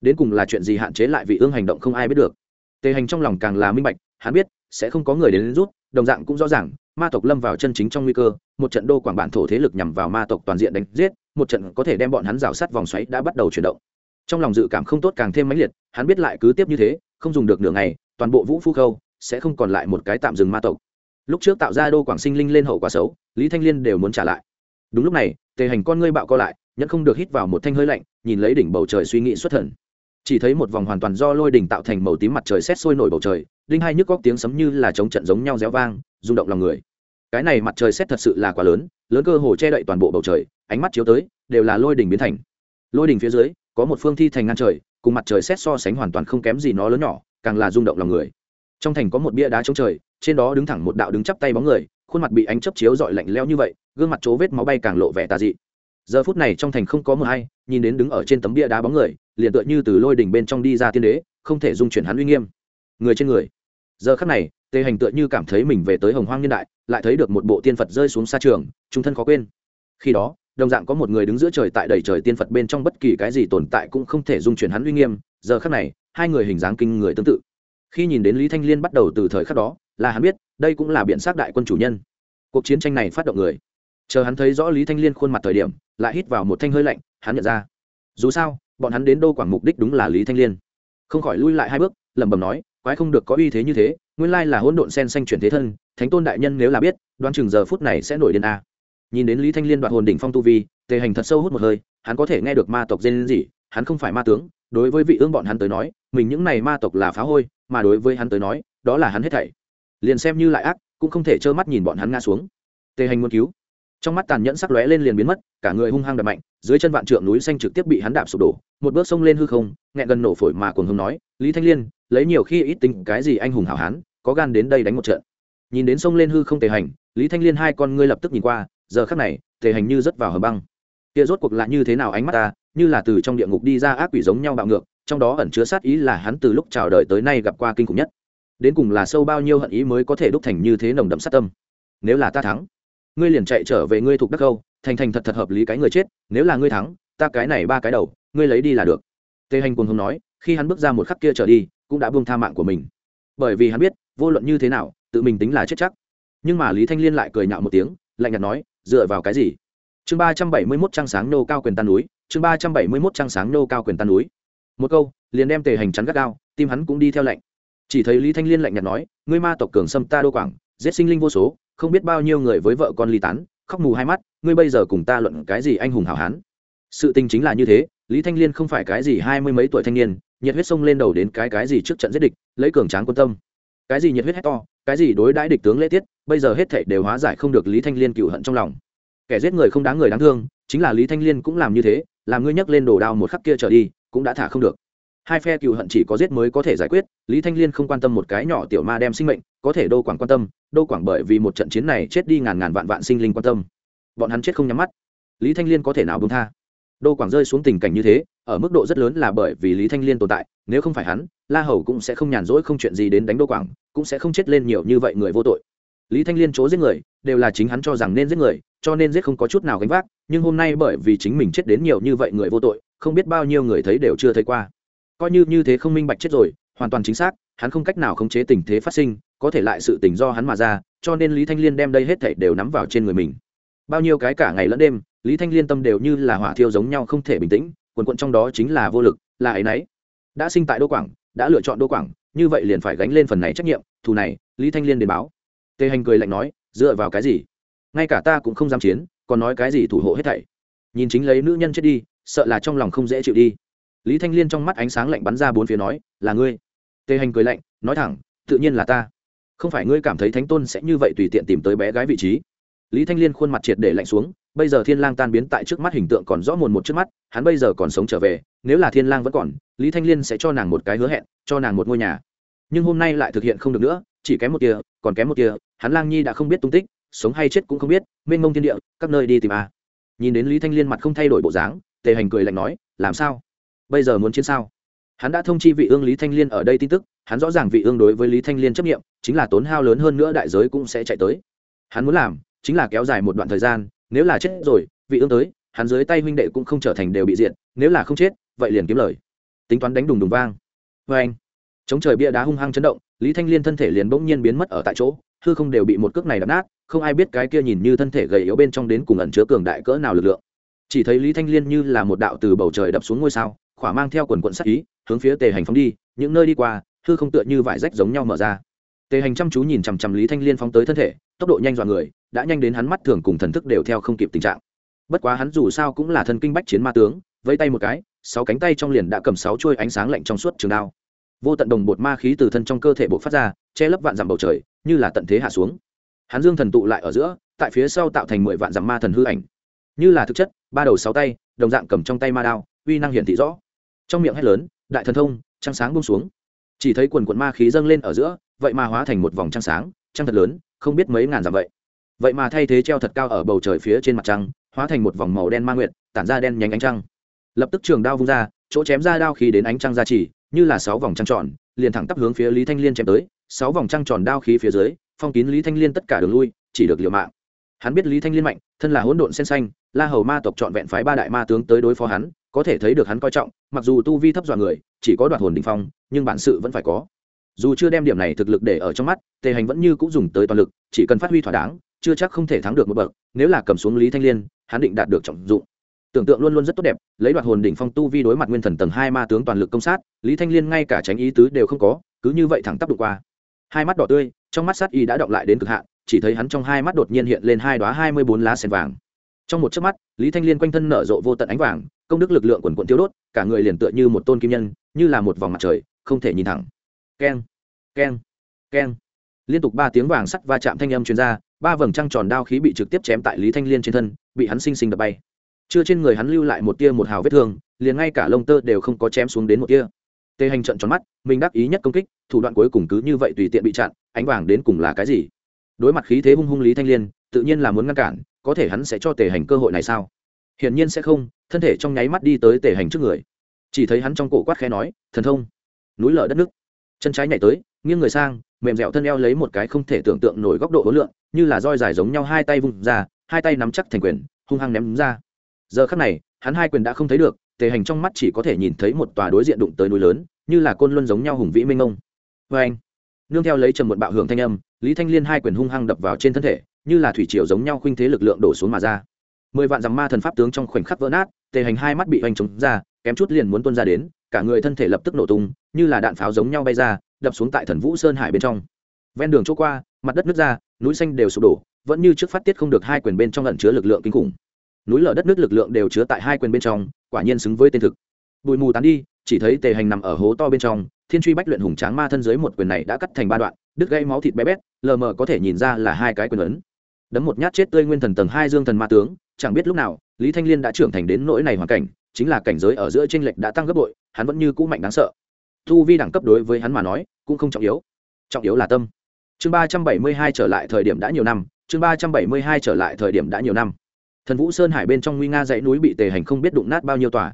đến cùng là chuyện gì hạn chế lại vị ương hành động không ai biết được. Tề hành trong lòng càng là minh bạch, hắn biết, sẽ không có người đến rút, đồng dạng cũng rõ ràng, ma tộc lâm vào chân chính trong nguy cơ, một trận đô quảng bản thổ thế lực nhằm vào ma tộc toàn diện đánh giết, một trận có thể đem bọn hắn rào sát vòng xoáy đã bắt đầu chuyển động. Trong lòng dự cảm không tốt càng thêm mãnh liệt, hắn biết lại cứ tiếp như thế, không dùng được nửa ngày, toàn bộ vũ phu khâu sẽ không còn lại một cái tạm dừng ma tộc lúc trước tạo ra đô quảng sinh linh lên hậu quả xấu, lý thanh liên đều muốn trả lại. Đúng lúc này, tề hành con ngươi bạo co lại, nhẫn không được hít vào một thanh hơi lạnh, nhìn lấy đỉnh bầu trời suy nghĩ xuất thần. Chỉ thấy một vòng hoàn toàn do lôi đỉnh tạo thành màu tím mặt trời xét sôi nổi bầu trời, đinh hai nhức góc tiếng sấm như là chống trận giống nhau réo vang, rung động lòng người. Cái này mặt trời xét thật sự là quá lớn lớn cơ hồ che đậy toàn bộ bầu trời, ánh mắt chiếu tới, đều là lôi đỉnh biến thành. Lôi đỉnh phía dưới, có một phương thi thành ngăn trời, cùng mặt trời xét so sánh hoàn toàn không kém gì nó lớn nhỏ, càng là rung động lòng người. Trong thành có một bia đá trống trời trên đó đứng thẳng một đạo đứng chắp tay bóng người, khuôn mặt bị ánh chấp chiếu dọi lạnh leo như vậy, gương mặt chỗ vết máu bay càng lộ vẻ tà dị. Giờ phút này trong thành không có mờ hay, nhìn đến đứng ở trên tấm bia đá bóng người, liền tựa như từ lôi đỉnh bên trong đi ra tiên đế, không thể dung chuyển hắn uy nghiêm. Người trên người. Giờ khắc này, tề hành tựa như cảm thấy mình về tới hồng hoang niên đại, lại thấy được một bộ tiên phật rơi xuống xa trường, trung thân khó quên. Khi đó, đồng dạng có một người đứng giữa trời tại đầy trời tiên phật bên trong bất kỳ cái gì tồn tại cũng không thể dung chuyển hắn uy nghiêm. Giờ khắc này, hai người hình dáng kinh người tương tự. Khi nhìn đến lý thanh liên bắt đầu từ thời khắc đó là hắn biết, đây cũng là biện xác đại quân chủ nhân. Cuộc chiến tranh này phát động người. Chờ hắn thấy rõ lý thanh liên khuôn mặt thời điểm, lại hít vào một thanh hơi lạnh, hắn nhận ra. Dù sao, bọn hắn đến đô quảng mục đích đúng là lý thanh liên. Không khỏi lui lại hai bước, lẩm bẩm nói, quái không được có uy thế như thế, nguyên lai là hỗn độn sen xanh chuyển thế thân, thánh tôn đại nhân nếu là biết, đoán chừng giờ phút này sẽ nổi điên a. Nhìn đến lý thanh liên đoạt hồn đỉnh phong tu vi, tề hành thật sâu hút một hơi, hắn có thể nghe được ma tộc dên gì hắn không phải ma tướng, đối với vị ương bọn hắn tới nói, mình những này ma tộc là phá hôi, mà đối với hắn tới nói, đó là hắn hết thảy liền xem như lại ác, cũng không thể trơ mắt nhìn bọn hắn ngã xuống. Tề hành muốn cứu. Trong mắt tàn nhẫn sắc lóe lên liền biến mất, cả người hung hăng đập mạnh, dưới chân vạn trượng núi xanh trực tiếp bị hắn đạp sụp đổ, một bước sông lên hư không, nghẹn gần nổ phổi mà cuồng hùng nói, lý thanh liên, lấy nhiều khi ít tính, cái gì anh hùng hảo hán, có gan đến đây đánh một trận. Nhìn đến sông lên hư không tề hành, lý thanh liên hai con ngươi lập tức nhìn qua, giờ khắc này, tề hành như rớt vào hầm băng. Kia rốt cuộc lại như thế nào ánh mắt ta, như là từ trong địa ngục đi ra ác quỷ giống nhau bạo ngược, trong đó ẩn chứa sát ý là hắn từ lúc chào đời tới nay gặp qua kinh khủng nhất đến cùng là sâu bao nhiêu hận ý mới có thể đúc thành như thế nồng đậm sát tâm? Nếu là ta thắng, ngươi liền chạy trở về ngươi thuộc đắc câu thành thành thật thật hợp lý cái người chết, nếu là ngươi thắng, ta cái này ba cái đầu, ngươi lấy đi là được. Tề hành cùng hùng nói, khi hắn bước ra một khắc kia trở đi, cũng đã buông tha mạng của mình. Bởi vì hắn biết, vô luận như thế nào, tự mình tính là chết chắc. Nhưng mà lý thanh liên lại cười nhạo một tiếng, lạnh nhạt nói, dựa vào cái gì? Chương ba trăm bảy mươi mốt trăng sáng nô cao quyền tan núi, chương ba trăm bảy mươi mốt trăng sáng nô cao quyền tan núi. Một câu, liền đem tề hành chắn gắt gao, tim hắn cũng đi theo lệnh chỉ thấy lý thanh liên lạnh nhạt nói, ngươi ma tộc cường xâm ta đô quảng, giết sinh linh vô số, không biết bao nhiêu người với vợ con ly tán, khóc mù hai mắt, ngươi bây giờ cùng ta luận cái gì anh hùng hảo hán? Sự tình chính là như thế, lý thanh liên không phải cái gì hai mươi mấy tuổi thanh niên, nhiệt huyết sông lên đầu đến cái cái gì trước trận giết địch, lấy cường tráng quân tâm. Cái gì nhiệt huyết hét to, cái gì đối đãi địch tướng lễ tiết, bây giờ hết thảy đều hóa giải không được lý thanh liên cựu hận trong lòng. Kẻ giết người không đáng người đáng thương, chính là lý thanh liên cũng làm như thế, làm ngươi nhấc lên đồ đao một khắc kia trở đi, cũng đã thả không được hai phe cựu hận chỉ có giết mới có thể giải quyết, lý thanh liên không quan tâm một cái nhỏ tiểu ma đem sinh mệnh, có thể đô quảng quan tâm, đô quảng bởi vì một trận chiến này chết đi ngàn ngàn vạn vạn sinh linh quan tâm. Bọn hắn chết không nhắm mắt. Lý thanh liên có thể nào bông tha? Đô quảng rơi xuống tình cảnh như thế, ở mức độ rất lớn là bởi vì lý thanh liên tồn tại, nếu không phải hắn, la hầu cũng sẽ không nhàn rỗi không chuyện gì đến đánh đô quảng, cũng sẽ không chết lên nhiều như vậy người vô tội. Lý thanh liên chỗ giết người, đều là chính hắn cho rằng nên giết người, cho nên giết không có chút nào gánh vác, nhưng hôm nay bởi vì chính mình chết đến nhiều như vậy người vô tội, không biết bao nhiêu người thấy đều chưa thấy qua coi như như thế không minh bạch chết rồi, hoàn toàn chính xác, hắn không cách nào khống chế tình thế phát sinh, có thể lại sự tình do hắn mà ra, cho nên lý thanh liên đem đây hết thảy đều nắm vào trên người mình. Bao nhiêu cái cả ngày lẫn đêm, lý thanh liên tâm đều như là hỏa thiêu giống nhau không thể bình tĩnh, quần quận trong đó chính là vô lực, là ấy nấy. Đã sinh tại đô quảng, đã lựa chọn đô quảng, như vậy liền phải gánh lên phần này trách nhiệm, thù này, lý thanh liên đến báo. Tề hành cười lạnh nói, dựa vào cái gì? Ngay cả ta cũng không dám chiến, còn nói cái gì thủ hộ hết thảy. Nhìn chính lấy nữ nhân chết đi, sợ là trong lòng không dễ chịu đi lý thanh liên trong mắt ánh sáng lạnh bắn ra bốn phía nói, là ngươi. Tề hành cười lạnh, nói thẳng, tự nhiên là ta. Không phải ngươi cảm thấy thánh tôn sẽ như vậy tùy tiện tìm tới bé gái vị trí? Lý thanh liên khuôn mặt triệt để lạnh xuống, bây giờ thiên lang tan biến tại trước mắt hình tượng còn rõ mồn một trước mắt, hắn bây giờ còn sống trở về, nếu là thiên lang vẫn còn, lý thanh liên sẽ cho nàng một cái hứa hẹn, cho nàng một ngôi nhà. Nhưng hôm nay lại thực hiện không được nữa, chỉ kém một kia, còn kém một kia, hắn lang nhi đã không biết tung tích, sống hay chết cũng không biết, mênh mông thiên địa, các nơi đi tìm a. Nhìn đến lý thanh liên mặt không thay đổi bộ dáng, tề hành cười lạnh nói, làm sao? Bây giờ muốn chiến sao? Hắn đã thông chi vị ương lý thanh liên ở đây tin tức, hắn rõ ràng vị ương đối với lý thanh liên chấp nghiệm chính là tốn hao lớn hơn nữa đại giới cũng sẽ chạy tới. Hắn muốn làm chính là kéo dài một đoạn thời gian, nếu là chết rồi, vị ương tới, hắn dưới tay huynh đệ cũng không trở thành đều bị diện nếu là không chết, vậy liền kiếm lời. Tính toán đánh đùng đùng vang. Vê anh, chống trời bia đá hung hăng chấn động, lý thanh liên thân thể liền bỗng nhiên biến mất ở tại chỗ, hư không đều bị một cước này đập nát, không ai biết cái kia nhìn như thân thể gầy yếu bên trong đến cùng ẩn chứa cường đại cỡ nào lực lượng. Chỉ thấy lý thanh liên như là một đạo từ bầu trời đập xuống ngôi sao khỏa mang theo quần quận sắc ý, hướng phía tề hành phóng đi, những nơi đi qua, hư không tựa như vải rách giống nhau mở ra. Tề hành chăm chú nhìn chằm chằm lý thanh liên phóng tới thân thể, tốc độ nhanh dọa người, đã nhanh đến hắn mắt thường cùng thần thức đều theo không kịp tình trạng. Bất quá hắn dù sao cũng là thân kinh bách chiến ma tướng vây tay một cái, sáu cánh tay trong liền đã cầm sáu chuôi ánh sáng lạnh trong suốt trường đao. Vô tận đồng bột ma khí từ thân trong cơ thể bộc phát ra, che lấp vạn dặm bầu trời, như là tận thế hạ xuống. Hắn dương thần tụ lại ở giữa, tại phía sau tạo thành mười vạn dặm ma thần hư ảnh. Như là thực chất, ba đầu sáu tay, đồng dạng cầm trong tay ma đao, uy năng hiển thị rõ trong miệng hét lớn, đại thần thông, trăng sáng bông xuống. Chỉ thấy quần quận ma khí dâng lên ở giữa, vậy mà hóa thành một vòng trăng sáng, trăng thật lớn, không biết mấy ngàn dặm vậy. Vậy mà thay thế treo thật cao ở bầu trời phía trên mặt trăng, hóa thành một vòng màu đen ma nguyệt, tản ra đen nhánh ánh trăng. Lập tức trường đao vung ra, chỗ chém ra đao khí đến ánh trăng ra chỉ, như là sáu vòng trăng tròn, liền thẳng tắp hướng phía lý thanh liên chém tới, sáu vòng trăng tròn đao khí phía dưới, phong kín lý thanh liên tất cả đường lui, chỉ được liều mạng. Hắn biết lý thanh liên mạnh, thân là hỗn độn sen xanh, la hầu ma tộc trọn vẹn phái ba đại ma tướng tới đối phó hắn có thể thấy được hắn coi trọng, mặc dù tu vi thấp dọa người, chỉ có đoạt hồn đình phong, nhưng bản sự vẫn phải có. Dù chưa đem điểm này thực lực để ở trong mắt, tề hành vẫn như cũng dùng tới toàn lực, chỉ cần phát huy thỏa đáng, chưa chắc không thể thắng được một bậc, nếu là cầm xuống lý thanh liên, hắn định đạt được trọng dụng. Tưởng tượng luôn luôn rất tốt đẹp, lấy đoạt hồn đỉnh phong tu vi đối mặt nguyên thần tầng hai ma tướng toàn lực công sát, lý thanh liên ngay cả tránh ý tứ đều không có, cứ như vậy thẳng tắp đụng qua. Hai mắt đỏ tươi, trong mắt sát y đã động lại đến cực hạn, chỉ thấy hắn trong hai mắt đột nhiên hiện lên hai đoá hai mươi bốn lá sen vàng trong một chớp mắt, lý thanh liên quanh thân nở rộ vô tận ánh vàng, công đức lực lượng quần quận tiêu đốt, cả người liền tựa như một tôn kim nhân, như là một vòng mặt trời, không thể nhìn thẳng. Keng keng keng. Liên tục ba tiếng vàng sắt va chạm thanh âm chuyên r a ba vầng trăng tròn đao khí bị trực tiếp chém tại lý thanh liên trên thân, bị hắn sinh sinh đập bay. Chưa trên người hắn lưu lại một tia một hào vết thương, liền ngay cả lông tơ đều không có chém xuống đến một tia. Tê hành trận tròn mắt, mình đắc ý nhất công kích, thủ đoạn cuối cùng cứ như vậy tùy tiện bị chặn, ánh vàng đến cùng là cái gì? Đối mặt khí thế hung hung lý thanh liên, tự nhiên là muốn ngăn cản có thể hắn sẽ cho tề hành cơ hội này sao? Hiển nhiên sẽ không, thân thể trong nháy mắt đi tới tề hành trước người. Chỉ thấy hắn trong cổ quát khẽ nói, thần thông, núi lở đất nước. Chân trái nhảy tới, nghiêng người sang, mềm dẻo thân eo lấy một cái không thể tưởng tượng nổi góc độ hối lượng như là roi dài giống nhau hai tay vung ra, hai tay nắm chắc thành quyền, hung hăng ném ra. Giờ khắc này, hắn hai quyền đã không thấy được, tề hành trong mắt chỉ có thể nhìn thấy một tòa đối diện đụng tới núi lớn, như là côn luân giống nhau hùng vĩ minh ông vê vâng. anh nương theo lấy trầm một bạo hưởng thanh âm, lý thanh liên hai quyền hung hăng đập vào trên thân thể như là thủy triều giống nhau khuynh thế lực lượng đổ xuống mà ra. Mười vạn dằm ma thần pháp tướng trong khoảnh khắc vỡ nát, tề hành hai mắt bị hoành trống ra, kém chút liền muốn tuôn ra đến, cả người thân thể lập tức nổ tung, như là đạn pháo giống nhau bay ra, đập xuống tại thần vũ sơn hải bên trong. Ven đường chỗ qua, mặt đất nước ra, núi xanh đều sụp đổ, vẫn như trước phát tiết không được hai quyền bên trong ẩn chứa lực lượng kinh khủng. Núi lở đất nước lực lượng đều chứa tại hai quyền bên trong, quả nhiên xứng với tên thực. Bụi mù tán đi, chỉ thấy tề hành nằm ở hố to bên trong, thiên truy bách luyện hùng tráng ma thân dưới một quyền này đã cắt thành ba đoạn, đứt gây máu thịt bé bét, lờ mờ có thể nhìn ra là hai cái quyền ấn đấm một nhát chết tươi nguyên thần tầng hai dương thần ma tướng, chẳng biết lúc nào, lý thanh liên đã trưởng thành đến nỗi này hoàn cảnh, chính là cảnh giới ở giữa tranh lệch đã tăng gấp bội, hắn vẫn như cũ mạnh đáng sợ. Thu vi đẳng cấp đối với hắn mà nói, cũng không trọng yếu. Trọng yếu là tâm. Chương ba trăm bảy mươi hai trở lại thời điểm đã nhiều năm, chương ba trăm bảy mươi hai trở lại thời điểm đã nhiều năm. Thần vũ sơn hải bên trong nguy nga dãy núi bị tề hành không biết đụng nát bao nhiêu tòa.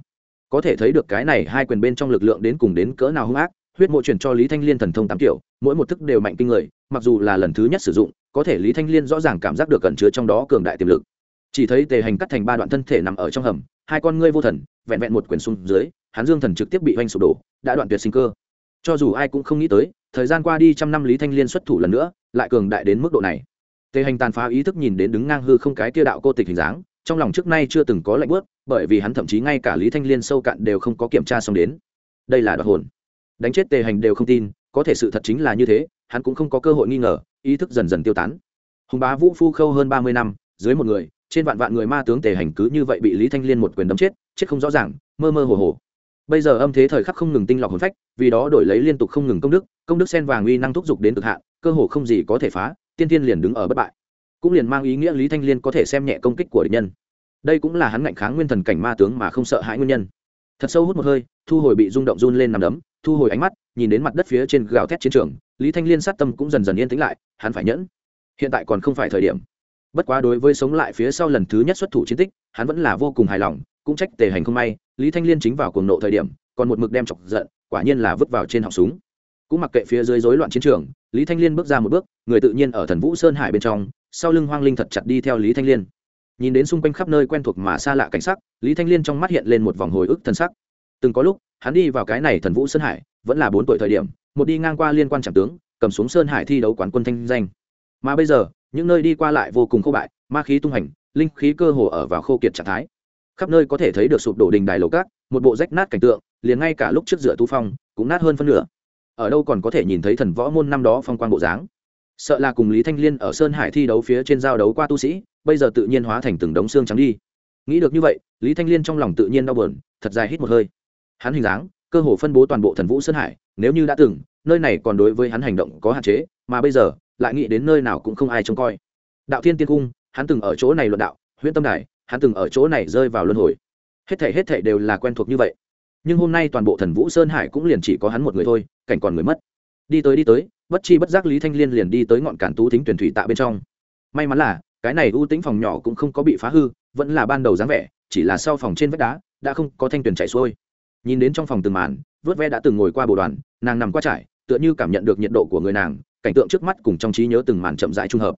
Có thể thấy được cái này hai quyền bên trong lực lượng đến cùng đến cỡ nào hung ác, huyết mộ chuyển cho lý thanh liên thần thông tám kiểu, mỗi một thức đều mạnh kinh người, mặc dù là lần thứ nhất sử dụng có thể lý thanh liên rõ ràng cảm giác được cẩn chứa trong đó cường đại tiềm lực. Chỉ thấy tề hành cắt thành ba đoạn thân thể nằm ở trong hầm, hai con ngươi vô thần, vẹn vẹn một quyền xuống dưới, hắn dương thần trực tiếp bị oanh sụp đổ, đã đoạn tuyệt sinh cơ. Cho dù ai cũng không nghĩ tới, thời gian qua đi trăm năm lý thanh liên xuất thủ lần nữa, lại cường đại đến mức độ này. Tề hành tàn phá ý thức nhìn đến đứng ngang hư không cái kia đạo cô tịch hình dáng, trong lòng trước nay chưa từng có lạnh bớt bởi vì hắn thậm chí ngay cả lý thanh liên sâu cạn đều không có kiểm tra xong đến. Đây là đoạt hồn. Đánh chết tề hành đều không tin có thể sự thật chính là như thế, hắn cũng không có cơ hội nghi ngờ, ý thức dần dần tiêu tán. Hùng bá vũ phu khâu hơn ba mươi năm, dưới một người, trên vạn vạn người ma tướng tề hành cứ như vậy bị lý thanh liên một quyền đấm chết chết không rõ ràng, mơ mơ hồ hồ. Bây giờ âm thế thời khắc không ngừng tinh lọc hồn phách, vì đó đổi lấy liên tục không ngừng công đức công đức sen vàng uy năng thúc giục đến cực hạn, cơ hồ không gì có thể phá, tiên tiên liền đứng ở bất bại. Cũng liền mang ý nghĩa lý thanh liên có thể xem nhẹ công kích của địch nhân. Đây cũng là hắn ngạnh kháng nguyên thần cảnh ma tướng mà không sợ hãi nguyên nhân. Thật sâu hút một hơi, thu hồi bị rung động run lên nằm đấm, thu hồi ánh mắt nhìn đến mặt đất phía trên gào thét chiến trường, lý thanh liên sát tâm cũng dần dần yên tĩnh lại, hắn phải nhẫn. Hiện tại còn không phải thời điểm. Bất quá đối với sống lại phía sau lần thứ nhất xuất thủ chiến tích, hắn vẫn là vô cùng hài lòng, cũng trách tề hành không may, lý thanh liên chính vào cuồng nộ thời điểm, còn một mực đem chọc giận, quả nhiên là vứt vào trên họng súng. Cũng mặc kệ phía dưới rối loạn chiến trường, lý thanh liên bước ra một bước, người tự nhiên ở thần vũ sơn hải bên trong, sau lưng hoang linh thật chặt đi theo lý thanh liên. Nhìn đến xung quanh khắp nơi quen thuộc mà xa lạ cảnh sắc, lý thanh liên trong mắt hiện lên một vòng hồi ức thân sắc. Từng có lúc, hắn đi vào cái này thần vũ sơn hải vẫn là bốn tuổi thời điểm, một đi ngang qua liên quan trạm tướng, cầm xuống sơn hải thi đấu quán quân thanh danh. Mà bây giờ, những nơi đi qua lại vô cùng khô bại, ma khí tung hành, linh khí cơ hồ ở vào khô kiệt trạng thái. Khắp nơi có thể thấy được sụp đổ đình đài lầu cát, một bộ rách nát cảnh tượng, liền ngay cả lúc trước rửa tu phong, cũng nát hơn phân nửa. Ở đâu còn có thể nhìn thấy thần võ môn năm đó phong quang bộ dáng. Sợ là cùng lý thanh liên ở sơn hải thi đấu phía trên giao đấu qua tu sĩ, bây giờ tự nhiên hóa thành từng đống xương trắng đi. Nghĩ được như vậy, lý thanh liên trong lòng tự nhiên đau buồn, thật dài hít một hơi. Hắn hình dáng cơ hồ phân bố toàn bộ thần vũ sơn hải, nếu như đã từng, nơi này còn đối với hắn hành động có hạn chế, mà bây giờ, lại nghĩ đến nơi nào cũng không ai trông coi. Đạo thiên tiên cung, hắn từng ở chỗ này luận đạo huyện tâm đài, hắn từng ở chỗ này rơi vào luân hồi. Hết thể hết thể đều là quen thuộc như vậy. Nhưng hôm nay toàn bộ thần vũ sơn hải cũng liền chỉ có hắn một người thôi, cảnh còn người mất. Đi tới đi tới, bất chi bất giác lý thanh liên liền đi tới ngọn cản tú thính tuyển thủy tạ bên trong. May mắn là, cái này ưu tính phòng nhỏ cũng không có bị phá hư, vẫn là ban đầu dáng vẻ, chỉ là sau phòng trên vách đá, đã không có thanh tuyển chạy xuôi nhìn đến trong phòng từng màn, vớt ve đã từng ngồi qua bồ đoàn, nàng nằm qua trải, tựa như cảm nhận được nhiệt độ của người nàng, cảnh tượng trước mắt cùng trong trí nhớ từng màn chậm rãi trung hợp.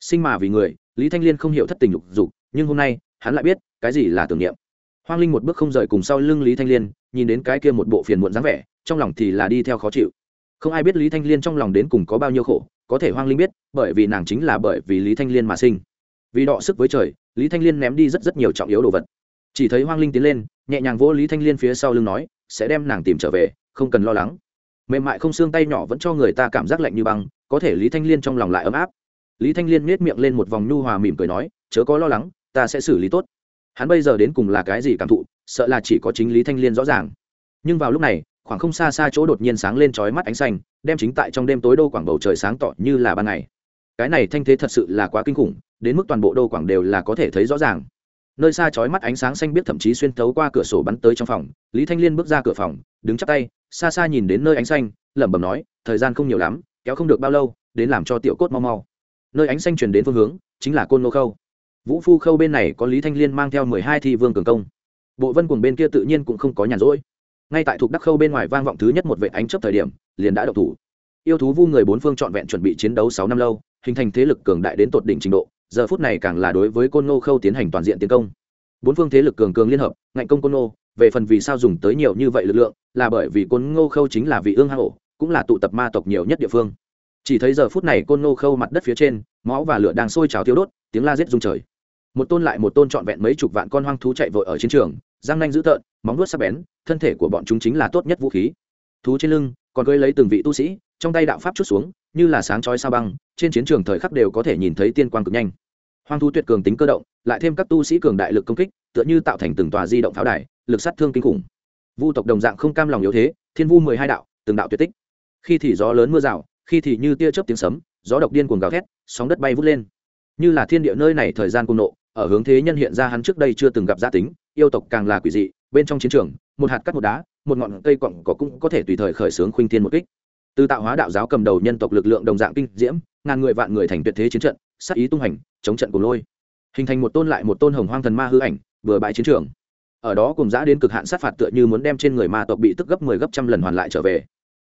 Sinh mà vì người, lý thanh liên không hiểu thất tình lục dục, nhưng hôm nay, hắn lại biết, cái gì là tưởng niệm. Hoang linh một bước không rời cùng sau lưng lý thanh liên, nhìn đến cái kia một bộ phiền muộn dáng vẻ, trong lòng thì là đi theo khó chịu. Không ai biết lý thanh liên trong lòng đến cùng có bao nhiêu khổ, có thể hoang linh biết, bởi vì nàng chính là bởi vì lý thanh liên mà sinh. Vì đọ sức với trời, lý thanh liên ném đi rất rất nhiều trọng yếu đồ vật chỉ thấy hoang linh tiến lên, nhẹ nhàng vỗ lý thanh liên phía sau lưng nói, sẽ đem nàng tìm trở về, không cần lo lắng. Mềm mại không xương tay nhỏ vẫn cho người ta cảm giác lạnh như băng, có thể lý thanh liên trong lòng lại ấm áp. Lý thanh liên nhét miệng lên một vòng nhu hòa mỉm cười nói, chớ có lo lắng, ta sẽ xử lý tốt. Hắn bây giờ đến cùng là cái gì cảm thụ, sợ là chỉ có chính lý thanh liên rõ ràng. Nhưng vào lúc này, khoảng không xa xa chỗ đột nhiên sáng lên trói mắt ánh xanh, đem chính tại trong đêm tối đô quảng bầu trời sáng tỏ như là ban ngày. Cái này thanh thế thật sự là quá kinh khủng, đến mức toàn bộ đô quảng đều là có thể thấy rõ ràng nơi xa chói mắt ánh sáng xanh biết thậm chí xuyên thấu qua cửa sổ bắn tới trong phòng, lý thanh liên bước ra cửa phòng, đứng chắp tay, xa xa nhìn đến nơi ánh xanh, lẩm bẩm nói, thời gian không nhiều lắm, kéo không được bao lâu, đến làm cho tiểu cốt mau mau. Nơi ánh xanh chuyển đến phương hướng, chính là côn nô khâu. Vũ phu khâu bên này có lý thanh liên mang theo mười hai thi vương cường công. Bộ vân cùng bên kia tự nhiên cũng không có nhàn rỗi. Ngay tại thuộc đắc khâu bên ngoài vang vọng thứ nhất một vệ ánh chấp thời điểm, liền đã độc thủ. Yêu thú vu người bốn phương trọn vẹn chuẩn bị chiến đấu sáu năm lâu, hình thành thế lực cường đại đến tột đỉnh trình độ giờ phút này càng là đối với côn ngô khâu tiến hành toàn diện tiến công. Bốn phương thế lực cường cường liên hợp, ngạnh công côn ngô, về phần vì sao dùng tới nhiều như vậy lực lượng, là bởi vì côn ngô khâu chính là vị ương hang ổ, cũng là tụ tập ma tộc nhiều nhất địa phương. Chỉ thấy giờ phút này côn ngô khâu mặt đất phía trên, máu và lửa đang sôi trào thiếu đốt, tiếng la giết rung trời. Một tôn lại một tôn trọn vẹn mấy chục vạn con hoang thú chạy vội ở chiến trường, răng nanh dữ tợn, móng nuốt sắc bén, thân thể của bọn chúng chính là tốt nhất vũ khí. Thú trên lưng, còn gây lấy từng vị tu sĩ, trong tay đạo pháp chút xuống, như là sáng chói sao băng trên chiến trường thời khắc đều có thể nhìn thấy tiên quang cực nhanh. Hoang thú tuyệt cường tính cơ động, lại thêm các tu sĩ cường đại lực công kích, tựa như tạo thành từng tòa di động pháo đài, lực sát thương kinh khủng. Vu tộc đồng dạng không cam lòng yếu thế, thiên vu mười hai đạo, từng đạo tuyệt tích. Khi thì gió lớn mưa rào, khi thì như tia chớp tiếng sấm, gió độc điên cuồng gào thét, sóng đất bay vút lên. Như là thiên địa nơi này thời gian cung nộ, ở hướng thế nhân hiện ra hắn trước đây chưa từng gặp gia tính, yêu tộc càng là quỷ dị, bên trong chiến trường, một hạt cắt một đá, một ngọn cây cọng có cũng có thể tùy thời khởi xướng khuynh thiên một kích từ tạo hóa đạo giáo cầm đầu nhân tộc lực lượng đồng dạng kinh diễm, ngàn người vạn người thành tuyệt thế chiến trận, sát ý tung hành, chống trận cùng lôi. Hình thành một tôn lại một tôn hồng hoang thần ma hư ảnh, vừa bại chiến trường. Ở đó cùng giã đến cực hạn sát phạt tựa như muốn đem trên người ma tộc bị tức gấp mười 10 gấp trăm lần hoàn lại trở về.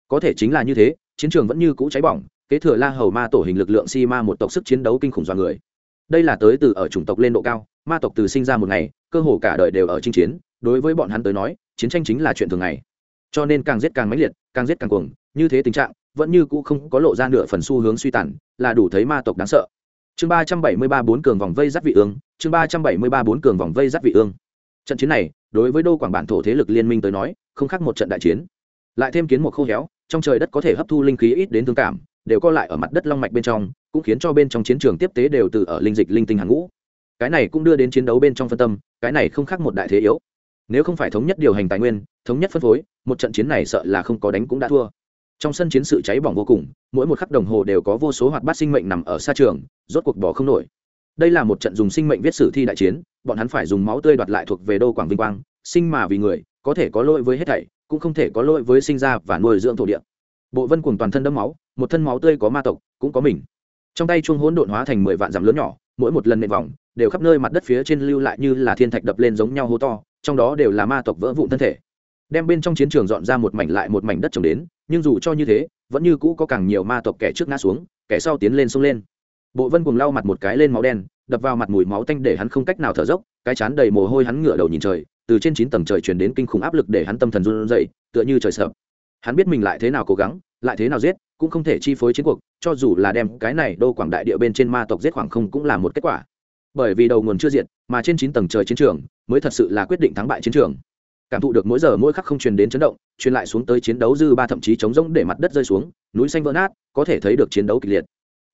Có thể chính là như thế, chiến trường vẫn như cũ cháy bỏng, kế thừa la hầu ma tổ hình lực lượng si ma một tộc sức chiến đấu kinh khủng dọa người. Đây là tới từ ở chủng tộc lên độ cao, ma tộc từ sinh ra một ngày, cơ hồ cả đời đều ở chinh chiến. Đối với bọn hắn tới nói, chiến tranh chính là chuyện thường ngày. Cho nên càng giết càng mãnh liệt, càng giết càng cuồng như thế tình trạng, vẫn như cũ không có lộ ra nửa phần xu hướng suy tàn, là đủ thấy ma tộc đáng sợ. Chương ba trăm bảy mươi ba bốn cường vòng vây giáp vị ương, chương ba trăm bảy mươi ba bốn cường vòng vây giáp vị ương. Trận chiến này, đối với đô quảng bản thổ thế lực liên minh tới nói, không khác một trận đại chiến. Lại thêm kiến một khô héo, trong trời đất có thể hấp thu linh khí ít đến thương cảm, đều co lại ở mặt đất long mạch bên trong, cũng khiến cho bên trong chiến trường tiếp tế đều từ ở linh dịch linh tinh hàng ngũ. Cái này cũng đưa đến chiến đấu bên trong phân tâm, cái này không khác một đại thế yếu. Nếu không phải thống nhất điều hành tài nguyên, thống nhất phân phối, một trận chiến này sợ là không có đánh cũng đã thua trong sân chiến sự cháy bỏng vô cùng, mỗi một khắc đồng hồ đều có vô số hoạt bát sinh mệnh nằm ở xa trường, rốt cuộc bỏ không nổi. Đây là một trận dùng sinh mệnh viết sử thi đại chiến, bọn hắn phải dùng máu tươi đoạt lại thuộc về đô quảng vinh quang, sinh mà vì người, có thể có lỗi với hết thảy, cũng không thể có lỗi với sinh ra và nuôi dưỡng thổ địa. Bộ vân cùng toàn thân đẫm máu, một thân máu tươi có ma tộc, cũng có mình. Trong tay chuông hỗn độn hóa thành mười vạn dặm lớn nhỏ, mỗi một lần nện vòng, đều khắp nơi mặt đất phía trên lưu lại như là thiên thạch đập lên giống nhau hố to, trong đó đều là ma tộc vỡ vụn thân thể đem bên trong chiến trường dọn ra một mảnh lại một mảnh đất trồng đến, nhưng dù cho như thế, vẫn như cũ có càng nhiều ma tộc kẻ trước ngã xuống, kẻ sau tiến lên xông lên. Bộ vân cùng lau mặt một cái lên máu đen, đập vào mặt mùi máu tanh để hắn không cách nào thở dốc, cái chán đầy mồ hôi hắn ngửa đầu nhìn trời, từ trên chín tầng trời truyền đến kinh khủng áp lực để hắn tâm thần run rẩy, tựa như trời sập hắn biết mình lại thế nào cố gắng, lại thế nào giết, cũng không thể chi phối chiến cuộc, cho dù là đem cái này đô quảng đại địa bên trên ma tộc giết khoảng không cũng là một kết quả. Bởi vì đầu nguồn chưa diệt, mà trên chín tầng trời chiến trường mới thật sự là quyết định thắng bại chiến trường cảm thụ được mỗi giờ mỗi khắc không truyền đến chấn động, truyền lại xuống tới chiến đấu dư ba thậm chí chống rỗng để mặt đất rơi xuống, núi xanh vỡ nát, có thể thấy được chiến đấu kịch liệt.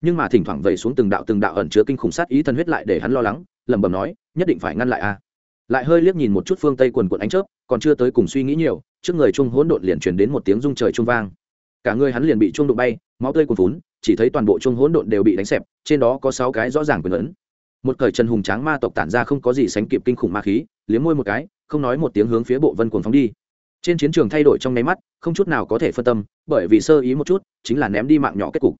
Nhưng mà thỉnh thoảng vẩy xuống từng đạo từng đạo ẩn chứa kinh khủng sát ý thân huyết lại để hắn lo lắng, lẩm bẩm nói, nhất định phải ngăn lại a. Lại hơi liếc nhìn một chút phương tây quần quận ánh chớp, còn chưa tới cùng suy nghĩ nhiều, trước người trung hỗn độn liền truyền đến một tiếng rung trời trung vang. Cả người hắn liền bị chuông đụng bay, máu tươi cuồn phún chỉ thấy toàn bộ chuông hỗn độn đều bị đánh xẹp, trên đó có sáu cái rõ ràng quyền ấn. Một cởi chân hùng tráng ma tộc tản ra không có gì sánh kịp kinh khủng ma khí liếm môi một cái, không nói một tiếng hướng phía bộ vân cuồng phóng đi. Trên chiến trường thay đổi trong nháy mắt, không chút nào có thể phân tâm, bởi vì sơ ý một chút, chính là ném đi mạng nhỏ kết cục.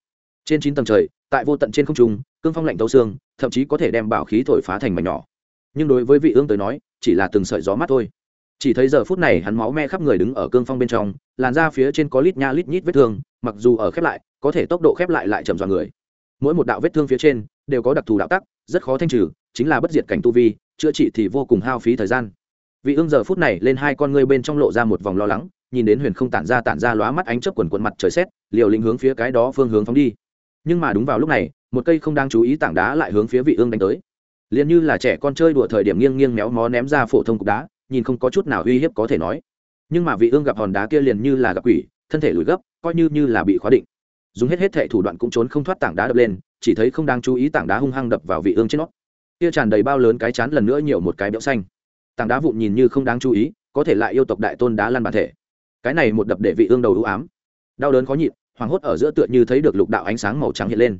Trên chín tầng trời, tại vô tận trên không trung, cương phong lạnh tấu xương, thậm chí có thể đem bảo khí thổi phá thành mảnh nhỏ. Nhưng đối với vị ương tới nói, chỉ là từng sợi gió mắt thôi. Chỉ thấy giờ phút này hắn máu me khắp người đứng ở cương phong bên trong, làn da phía trên có lít nha lít nhít vết thương, mặc dù ở khép lại, có thể tốc độ khép lại lại chậm dọa người. Mỗi một đạo vết thương phía trên, đều có đặc thù đạo tắc, rất khó thanh trừ, chính là bất diệt cảnh tu vi chữa trị thì vô cùng hao phí thời gian. Vị ương giờ phút này lên hai con ngươi bên trong lộ ra một vòng lo lắng, nhìn đến huyền không tản ra tản ra lóa mắt ánh chớp quần quần mặt trời xét, liều lĩnh hướng phía cái đó phương hướng phóng đi. Nhưng mà đúng vào lúc này, một cây không đáng chú ý tảng đá lại hướng phía vị ương đánh tới. Liền như là trẻ con chơi đùa thời điểm nghiêng nghiêng méo mó ném ra phổ thông cục đá, nhìn không có chút nào uy hiếp có thể nói. Nhưng mà vị ương gặp hòn đá kia liền như là gặp quỷ, thân thể lùi gấp, coi như như là bị khóa định. Dùng hết hết thệ thủ đoạn cũng trốn không thoát tảng đá đập lên, chỉ thấy không đáng chú ý tảng đá hung hăng đập vào vị ương trên nó kia tràn đầy bao lớn cái chán lần nữa nhiều một cái béo xanh. Tảng đá vụn nhìn như không đáng chú ý, có thể lại yêu tộc đại tôn đá lăn bản thể. Cái này một đập để vị ương đầu ưu ám. Đau đớn khó nhịn hoảng hốt ở giữa tựa như thấy được lục đạo ánh sáng màu trắng hiện lên.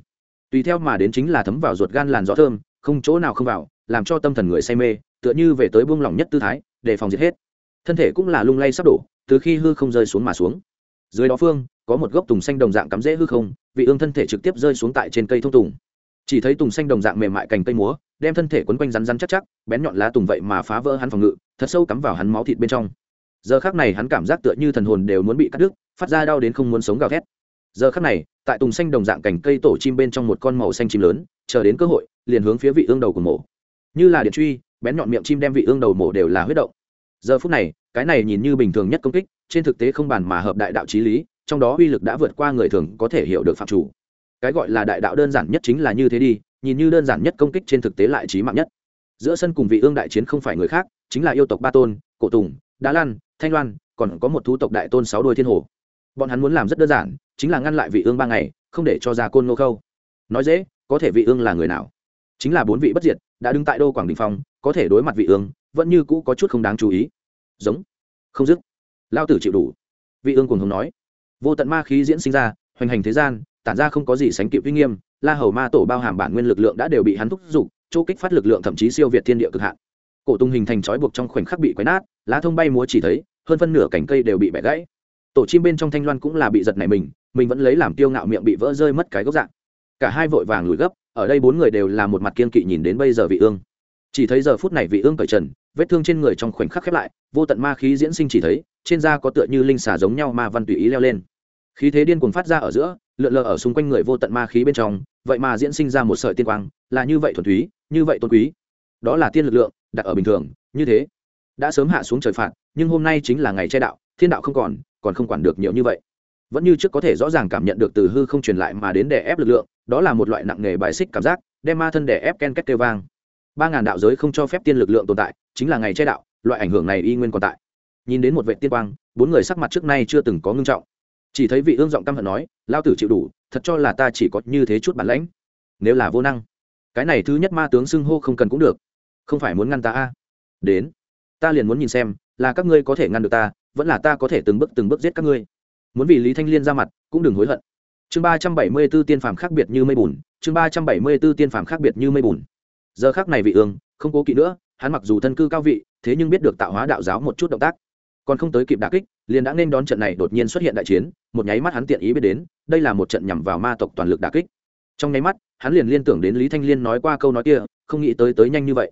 Tùy theo mà đến chính là thấm vào ruột gan làn gió thơm, không chỗ nào không vào, làm cho tâm thần người say mê, tựa như về tới buông lỏng nhất tư thái, để phòng diệt hết. Thân thể cũng là lung lay sắp đổ, từ khi hư không rơi xuống mà xuống. Dưới đó phương, có một gốc tùng xanh đồng dạng cắm rễ hư không, vị ương thân thể trực tiếp rơi xuống tại trên cây thông tùng. Chỉ thấy tùng xanh đồng dạng mềm mại cành cây múa đem thân thể quấn quanh rắn rắn chắc chắc, bén nhọn lá tùng vậy mà phá vỡ hắn phòng ngự, thật sâu cắm vào hắn máu thịt bên trong. Giờ khác này hắn cảm giác tựa như thần hồn đều muốn bị cắt đứt, phát ra đau đến không muốn sống gào thét. Giờ khác này, tại tùng xanh đồng dạng cành cây tổ chim bên trong một con màu xanh chim lớn, chờ đến cơ hội, liền hướng phía vị ương đầu của mổ. Như là điện truy, bén nhọn miệng chim đem vị ương đầu mổ đều là huyết động. Giờ phút này, cái này nhìn như bình thường nhất công kích, trên thực tế không bàn mà hợp đại đạo trí lý, trong đó uy lực đã vượt qua người thường có thể hiểu được phạm chủ. Cái gọi là đại đạo đơn giản nhất chính là như thế đi nhìn như đơn giản nhất công kích trên thực tế lại trí mạng nhất. Giữa sân cùng vị ương đại chiến không phải người khác, chính là yêu tộc ba tôn, cổ tùng đá lan, thanh loan, còn có một thú tộc đại tôn sáu đôi thiên hồ. Bọn hắn muốn làm rất đơn giản, chính là ngăn lại vị ương ba ngày, không để cho ra côn ngô khâu. Nói dễ, có thể vị ương là người nào? Chính là bốn vị bất diệt, đã đứng tại đô quảng đình phong, có thể đối mặt vị ương, vẫn như cũ có chút không đáng chú ý. Giống. Không dứt. Lao tử chịu đủ. Vị ương cùng hồng nói. Vô tận ma khí diễn sinh ra, hoành hành thế gian, tản ra không có gì sánh kịp uy nghiêm la hầu ma tổ bao hàm bản nguyên lực lượng đã đều bị hắn thúc giục, chỗ kích phát lực lượng thậm chí siêu việt thiên địa cực hạn. Cổ tung hình thành trói buộc trong khoảnh khắc bị quấy nát, lá thông bay múa chỉ thấy, hơn phân nửa cành cây đều bị bẻ gãy. Tổ chim bên trong thanh loan cũng là bị giật này mình mình vẫn lấy làm tiêu ngạo miệng bị vỡ rơi mất cái gốc dạng. Cả hai vội vàng lùi gấp, ở đây bốn người đều là một mặt kiên kỵ nhìn đến bây giờ vị ương. Chỉ thấy giờ phút này vị ương cởi trần, vết thương trên người trong khoảnh khắc khép lại, vô tận ma khí diễn sinh chỉ thấy, trên da có tựa như linh xà giống nhau ma văn tùy ý leo lên. Khí thế điên cuồng phát ra ở giữa lượn lờ ở xung quanh người vô tận ma khí bên trong, vậy mà diễn sinh ra một sợi tiên quang, là như vậy thuần túy, như vậy tôn quý. Đó là tiên lực lượng, đặt ở bình thường, như thế. Đã sớm hạ xuống trời phạt, nhưng hôm nay chính là ngày che đạo, thiên đạo không còn còn không quản được nhiều như vậy. Vẫn như trước có thể rõ ràng cảm nhận được từ hư không truyền lại mà đến đè ép lực lượng, đó là một loại nặng nghề bài xích cảm giác, đem ma thân đè ép ken két kêu vang. Ba ngàn đạo giới không cho phép tiên lực lượng tồn tại, chính là ngày che đạo, loại ảnh hưởng này y nguyên còn tại. Nhìn đến một vệ tiên quang, bốn người sắc mặt trước nay chưa từng có ngưng trọng chỉ thấy vị ương giọng căm hận nói lao tử chịu đủ, thật cho là ta chỉ có như thế chút bản lãnh. Nếu là vô năng, cái này thứ nhất ma tướng xưng hô không cần cũng được. Không phải muốn ngăn ta a? Đến, ta liền muốn nhìn xem, là các ngươi có thể ngăn được ta, vẫn là ta có thể từng bước từng bước giết các ngươi. Muốn vì lý thanh liên ra mặt, cũng đừng hối hận. Chương ba trăm bảy mươi b ố tiên phàm khác biệt như mây bùn, chương ba trăm bảy mươi b ố tiên phàm khác biệt như mây bùn. Giờ khác này vị ương, không cố kỵ nữa, hắn mặc dù thân cư cao vị, thế nhưng biết được tạo hóa đạo giáo một chút động tác còn không tới kịp đà kích, liền đã nên đón trận này đột nhiên xuất hiện đại chiến, một nháy mắt hắn tiện ý biết đến, đây là một trận nhằm vào ma tộc toàn lực đà kích. Trong nháy mắt, hắn liền liên tưởng đến lý thanh liên nói qua câu nói kia, không nghĩ tới tới nhanh như vậy.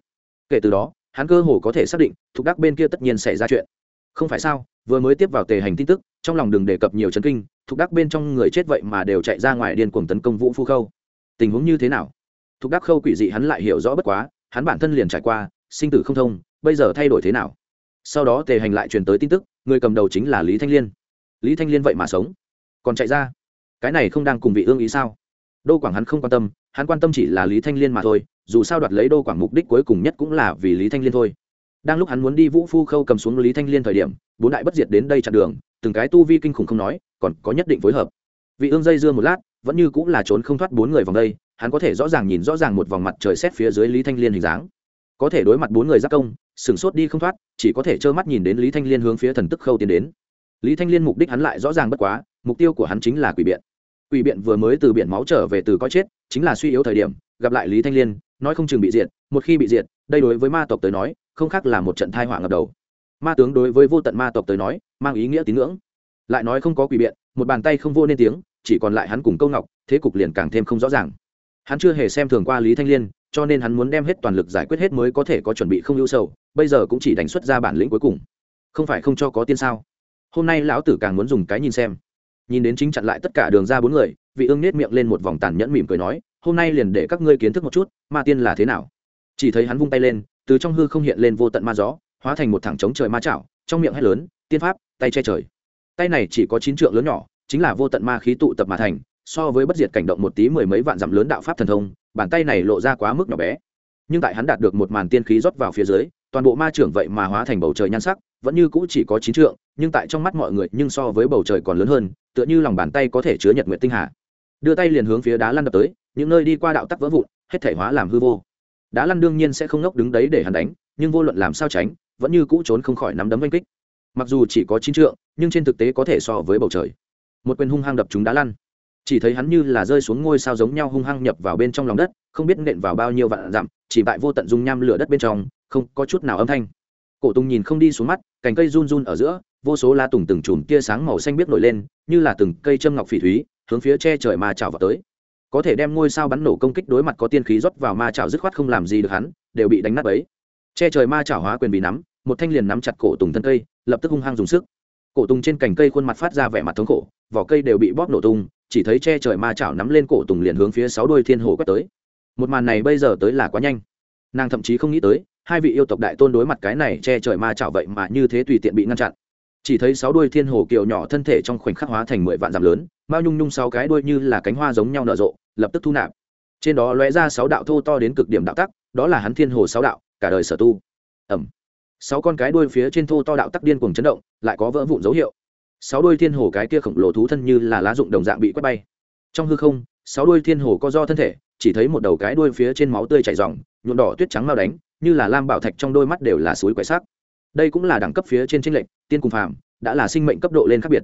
Kể từ đó, hắn cơ hồ có thể xác định, thuộc đắc bên kia tất nhiên xảy ra chuyện. Không phải sao, vừa mới tiếp vào tề hành tin tức, trong lòng đừng đề cập nhiều chấn kinh, thuộc đắc bên trong người chết vậy mà đều chạy ra ngoài điên cuồng tấn công vũ phu khâu. Tình huống như thế nào? Thuộc đắc khâu quỷ dị hắn lại hiểu rõ bất quá, hắn bản thân liền trải qua, sinh tử không thông, bây giờ thay đổi thế nào? Sau đó tề hành lại truyền tới tin tức, người cầm đầu chính là lý thanh liên. Lý thanh liên vậy mà sống. Còn chạy ra. Cái này không đang cùng vị ương ý sao? Đô quảng hắn không quan tâm, hắn quan tâm chỉ là lý thanh liên mà thôi, dù sao đoạt lấy đô quảng mục đích cuối cùng nhất cũng là vì lý thanh liên thôi. Đang lúc hắn muốn đi vũ phu khâu cầm xuống lý thanh liên thời điểm, bốn đại bất diệt đến đây chặn đường, từng cái tu vi kinh khủng không nói, còn có nhất định phối hợp. Vị ương dây dưa một lát, vẫn như cũng là trốn không thoát bốn người vòng đây, hắn có thể rõ ràng nhìn rõ ràng một vòng mặt trời xét phía dưới lý thanh liên hình dáng. Có thể đối mặt bốn người giác công sửng sốt đi không thoát, chỉ có thể trơ mắt nhìn đến lý thanh liên hướng phía thần tức khâu tiến đến. Lý thanh liên mục đích hắn lại rõ ràng bất quá, mục tiêu của hắn chính là quỷ biện. Quỷ biện vừa mới từ biển máu trở về từ coi chết, chính là suy yếu thời điểm, gặp lại lý thanh liên, nói không chừng bị diệt, một khi bị diệt, đây đối với ma tộc tới nói, không khác là một trận thai họa ngập đầu. Ma tướng đối với vô tận ma tộc tới nói, mang ý nghĩa tín ngưỡng. Lại nói không có quỷ biện, một bàn tay không vô nên tiếng, chỉ còn lại hắn cùng câu ngọc, thế cục liền càng thêm không rõ ràng. Hắn chưa hề xem thường qua lý thanh liên cho nên hắn muốn đem hết toàn lực giải quyết hết mới có thể có chuẩn bị không ưu sầu, bây giờ cũng chỉ đánh xuất ra bản lĩnh cuối cùng. Không phải không cho có tiên sao? Hôm nay lão tử càng muốn dùng cái nhìn xem. Nhìn đến chính chặn lại tất cả đường ra bốn người, vị ương nết miệng lên một vòng tàn nhẫn mỉm cười nói, hôm nay liền để các ngươi kiến thức một chút, ma tiên là thế nào? Chỉ thấy hắn vung tay lên, từ trong hư không hiện lên vô tận ma gió, hóa thành một thẳng trống trời ma chảo, trong miệng hét lớn, tiên pháp, tay che trời. Tay này chỉ có chín trượng lớn nhỏ, chính là vô tận ma khí tụ tập mà thành, so với bất diệt cảnh động một tí mười mấy vạn dặm lớn đạo pháp thần thông bàn tay này lộ ra quá mức nhỏ bé. Nhưng tại hắn đạt được một màn tiên khí rót vào phía dưới, toàn bộ ma trưởng vậy mà hóa thành bầu trời nhan sắc, vẫn như cũ chỉ có chín trượng, nhưng tại trong mắt mọi người nhưng so với bầu trời còn lớn hơn, tựa như lòng bàn tay có thể chứa nhật nguyện tinh hà. Đưa tay liền hướng phía đá lăn đập tới, những nơi đi qua đạo tắc vỡ vụn, hết thể hóa làm hư vô. Đá lăn đương nhiên sẽ không ngốc đứng đấy để hắn đánh, nhưng vô luận làm sao tránh, vẫn như cũ trốn không khỏi nắm đấm oanh kích. Mặc dù chỉ có chín trượng, nhưng trên thực tế có thể so với bầu trời. Một quyền hung hăng đập chúng đá lăn chỉ thấy hắn như là rơi xuống ngôi sao giống nhau hung hăng nhập vào bên trong lòng đất, không biết nện vào bao nhiêu vạn dặm, chỉ tại vô tận dung nham lửa đất bên trong, không có chút nào âm thanh. Cổ tùng nhìn không đi xuống mắt, cành cây run run ở giữa, vô số la tùng từng chùm tia sáng màu xanh biết nổi lên, như là từng cây châm ngọc phỉ thúy, hướng phía che trời ma trào vào tới. Có thể đem ngôi sao bắn nổ công kích đối mặt có tiên khí rót vào ma trào dứt khoát không làm gì được hắn, đều bị đánh nát ấy che trời ma trào hóa quyền bị nắm, một thanh liền nắm chặt cổ tùng thân cây, lập tức hung hăng dùng sức. Cổ tùng trên cành cây khuôn mặt phát ra vẻ mặt thống khổ, vỏ cây đều bị bóp nổ tung chỉ thấy che trời ma chảo nắm lên cổ tùng liền hướng phía sáu đôi thiên hồ quét tới. Một màn này bây giờ tới là quá nhanh. Nàng thậm chí không nghĩ tới, hai vị yêu tộc đại tôn đối mặt cái này che trời ma chảo vậy mà như thế tùy tiện bị ngăn chặn. Chỉ thấy sáu đuôi thiên hồ kiều nhỏ thân thể trong khoảnh khắc hóa thành mười vạn dặm lớn, mao nhung nhung sáu cái đuôi như là cánh hoa giống nhau nở rộ, lập tức thu nạp. Trên đó lóe ra sáu đạo thô to đến cực điểm đạo tắc, đó là hắn thiên hồ sáu đạo, cả đời sở tu. Ẩm. Sáu con cái đuôi phía trên thô to đạo tắc điên cuồng chấn động, lại có vỡ vụn dấu hiệu sáu đôi thiên hồ cái kia khổng lồ thú thân như là lá dụng đồng dạng bị quét bay. Trong hư không, sáu đôi thiên hồ có do thân thể, chỉ thấy một đầu cái đuôi phía trên máu tươi chảy ròng, nhuộm đỏ tuyết trắng mau đánh, như là lam bảo thạch trong đôi mắt đều là suối quậy sắc. Đây cũng là đẳng cấp phía trên tranh lệnh tiên cùng phàm, đã là sinh mệnh cấp độ lên khác biệt.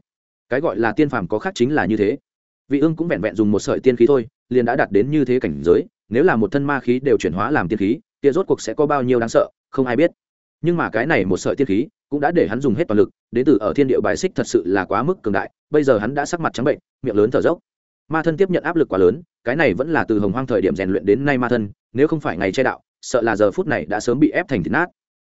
Cái gọi là tiên phàm có khác chính là như thế. Vị ương cũng vẹn vẹn dùng một sợi tiên khí thôi, liền đã đạt đến như thế cảnh giới, nếu là một thân ma khí đều chuyển hóa làm tiên khí, kia rốt cuộc sẽ có bao nhiêu đáng sợ, không ai biết nhưng mà cái này một sợi tiên khí cũng đã để hắn dùng hết toàn lực, đến từ ở thiên địa bài xích thật sự là quá mức cường đại, bây giờ hắn đã sắc mặt trắng bệnh, miệng lớn thở dốc. Ma thân tiếp nhận áp lực quá lớn, cái này vẫn là từ hồng hoang thời điểm rèn luyện đến nay ma thân, nếu không phải ngày che đạo, sợ là giờ phút này đã sớm bị ép thành thịt nát.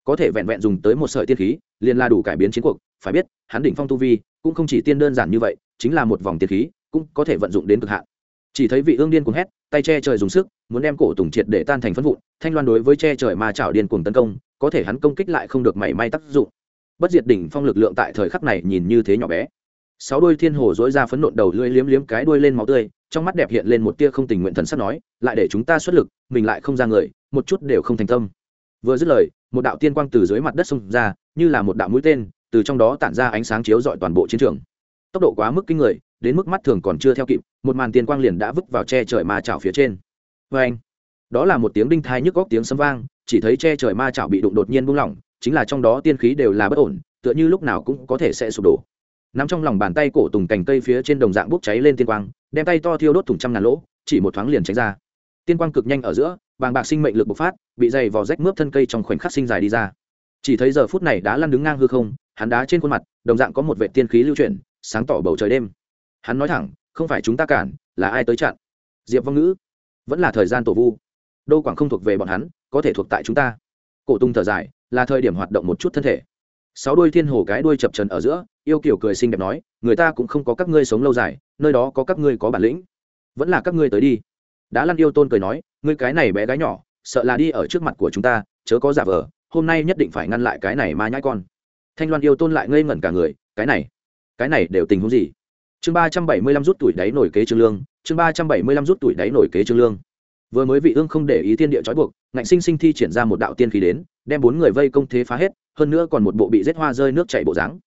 Có thể vẹn vẹn dùng tới một sợi tiên khí, liền là đủ cải biến chiến cuộc, phải biết, hắn đỉnh phong tu vi cũng không chỉ tiên đơn giản như vậy, chính là một vòng tiên khí cũng có thể vận dụng đến cực hạn. Chỉ thấy vị ương điên cuồng hét, tay che trời dùng sức, muốn đem cổ tùng triệt để tan thành phân vụn, thanh loan đối với che trời ma chảo điên cuồng tấn công có thể hắn công kích lại không được mảy may tác dụng. Bất diệt đỉnh phong lực lượng tại thời khắc này nhìn như thế nhỏ bé. Sáu đôi thiên hồ dỗi ra phấn nộn đầu lưỡi liếm liếm cái đuôi lên máu tươi, trong mắt đẹp hiện lên một tia không tình nguyện thần sắc nói, lại để chúng ta xuất lực, mình lại không ra người, một chút đều không thành tâm. Vừa dứt lời, một đạo tiên quang từ dưới mặt đất xông ra, như là một đạo mũi tên, từ trong đó tản ra ánh sáng chiếu rọi toàn bộ chiến trường. Tốc độ quá mức kinh người, đến mức mắt thường còn chưa theo kịp, một màn tiên quang liền đã vứt vào che trời mà chảo phía trên. Vê anh đó là một tiếng đinh thai nhức góc tiếng sấm vang chỉ thấy che trời ma chảo bị đụng đột nhiên buông lỏng, chính là trong đó tiên khí đều là bất ổn, tựa như lúc nào cũng có thể sẽ sụp đổ. Nắm trong lòng bàn tay cổ tùng cành cây phía trên đồng dạng bốc cháy lên tiên quang, đem tay to thiêu đốt thùng trăm ngàn lỗ, chỉ một thoáng liền tránh ra. Tiên quang cực nhanh ở giữa, bàng bạc sinh mệnh lực bộc phát, bị dày vò rách mướp thân cây trong khoảnh khắc sinh dài đi ra. Chỉ thấy giờ phút này đã lăn đứng ngang hư không, hắn đá trên khuôn mặt, đồng dạng có một vệ tiên khí lưu chuyển, sáng tỏ bầu trời đêm. Hắn nói thẳng, không phải chúng ta cản, là ai tới chặn? Diệp vong ngữ, vẫn là thời gian tổ vu. Đô quảng không thuộc về bọn hắn có thể thuộc tại chúng ta. Cổ tung thở dài, là thời điểm hoạt động một chút thân thể. Sáu đuôi thiên hồ cái đuôi chập trần ở giữa, yêu kiểu cười xinh đẹp nói, người ta cũng không có các ngươi sống lâu dài, nơi đó có các ngươi có bản lĩnh. Vẫn là các ngươi tới đi. Đã lăn yêu tôn cười nói, ngươi cái này bé gái nhỏ, sợ là đi ở trước mặt của chúng ta, chớ có giả vờ, hôm nay nhất định phải ngăn lại cái này mà nhãi con. Thanh loan yêu tôn lại ngây ngẩn cả người, cái này cái này đều tình huống gì? Chương ba trăm bảy mươi lăm rút tuổi đáy nổi kế trương lương, chương ba trăm bảy mươi lăm rút tuổi đáy nổi kế trương lương vừa mới vị ương không để ý thiên địa trói buộc, ngạnh sinh sinh thi triển ra một đạo tiên khí đến, đem bốn người vây công thế phá hết, hơn nữa còn một bộ bị rết hoa rơi nước chảy bộ dáng.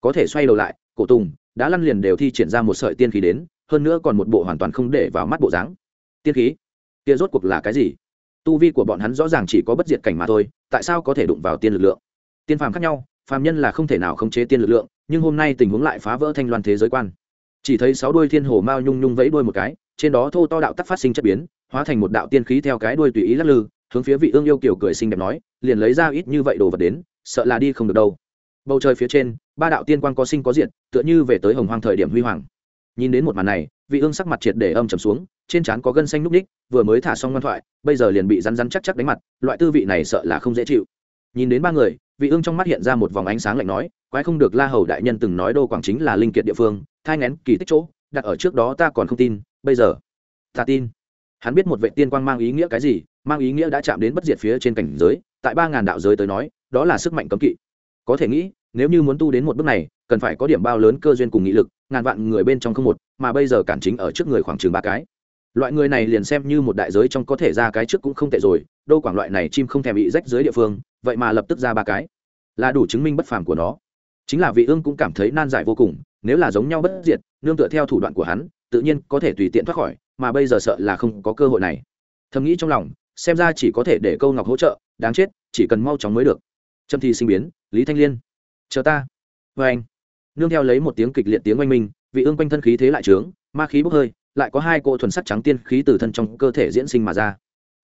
Có thể xoay đầu lại, cổ tùng đã lăn liền đều thi triển ra một sợi tiên khí đến, hơn nữa còn một bộ hoàn toàn không để vào mắt bộ dáng. Tiên khí? Kia rốt cuộc là cái gì? Tu vi của bọn hắn rõ ràng chỉ có bất diệt cảnh mà thôi, tại sao có thể đụng vào tiên lực lượng? Tiên phàm khác nhau, phàm nhân là không thể nào khống chế tiên lực lượng, nhưng hôm nay tình huống lại phá vỡ thanh loan thế giới quan. Chỉ thấy sáu đuôi thiên hồ mao nhung nhung vẫy đuôi một cái trên đó thô to đạo tắc phát sinh chất biến, hóa thành một đạo tiên khí theo cái đuôi tùy ý lắc lư, hướng phía vị ương yêu kiểu cười xinh đẹp nói, liền lấy ra ít như vậy đồ vật đến, sợ là đi không được đâu. Bầu trời phía trên, ba đạo tiên quan có sinh có diện tựa như về tới hồng hoang thời điểm huy hoàng. Nhìn đến một màn này, vị ương sắc mặt triệt để âm trầm xuống, trên trán có gân xanh núc ních, vừa mới thả xong ngoan thoại, bây giờ liền bị rắn rắn chắc chắc đánh mặt, loại tư vị này sợ là không dễ chịu. Nhìn đến ba người, vị ương trong mắt hiện ra một vòng ánh sáng lạnh nói, quái không được la hầu đại nhân từng nói đô quảng chính là linh kiệt địa phương, thai ngén kỳ tích chỗ, đặt ở trước đó ta còn không tin bây giờ, ta tin. Hắn biết một vệ tiên quang mang ý nghĩa cái gì, mang ý nghĩa đã chạm đến bất diệt phía trên cảnh giới, tại ba ngàn đạo giới tới nói, đó là sức mạnh cấm kỵ. Có thể nghĩ, nếu như muốn tu đến một bước này, cần phải có điểm bao lớn cơ duyên cùng nghị lực, ngàn vạn người bên trong không một, mà bây giờ cản chính ở trước người khoảng chừng ba cái. Loại người này liền xem như một đại giới trong có thể ra cái trước cũng không tệ rồi, đô quảng loại này chim không thèm bị rách dưới địa phương, vậy mà lập tức ra ba cái. Là đủ chứng minh bất phàm của nó. Chính là vị ương cũng cảm thấy nan giải vô cùng, nếu là giống nhau bất diệt, nương tựa theo thủ đoạn của hắn tự nhiên có thể tùy tiện thoát khỏi, mà bây giờ sợ là không có cơ hội này. Thầm nghĩ trong lòng, xem ra chỉ có thể để câu ngọc hỗ trợ, đáng chết, chỉ cần mau chóng mới được. Trâm thi sinh biến, lý thanh liên. Chờ ta. Vê anh. Nương theo lấy một tiếng kịch liệt tiếng oanh minh, vị ương quanh thân khí thế lại trướng, ma khí bốc hơi, lại có hai cỗ thuần sắc trắng tiên khí từ thân trong cơ thể diễn sinh mà ra.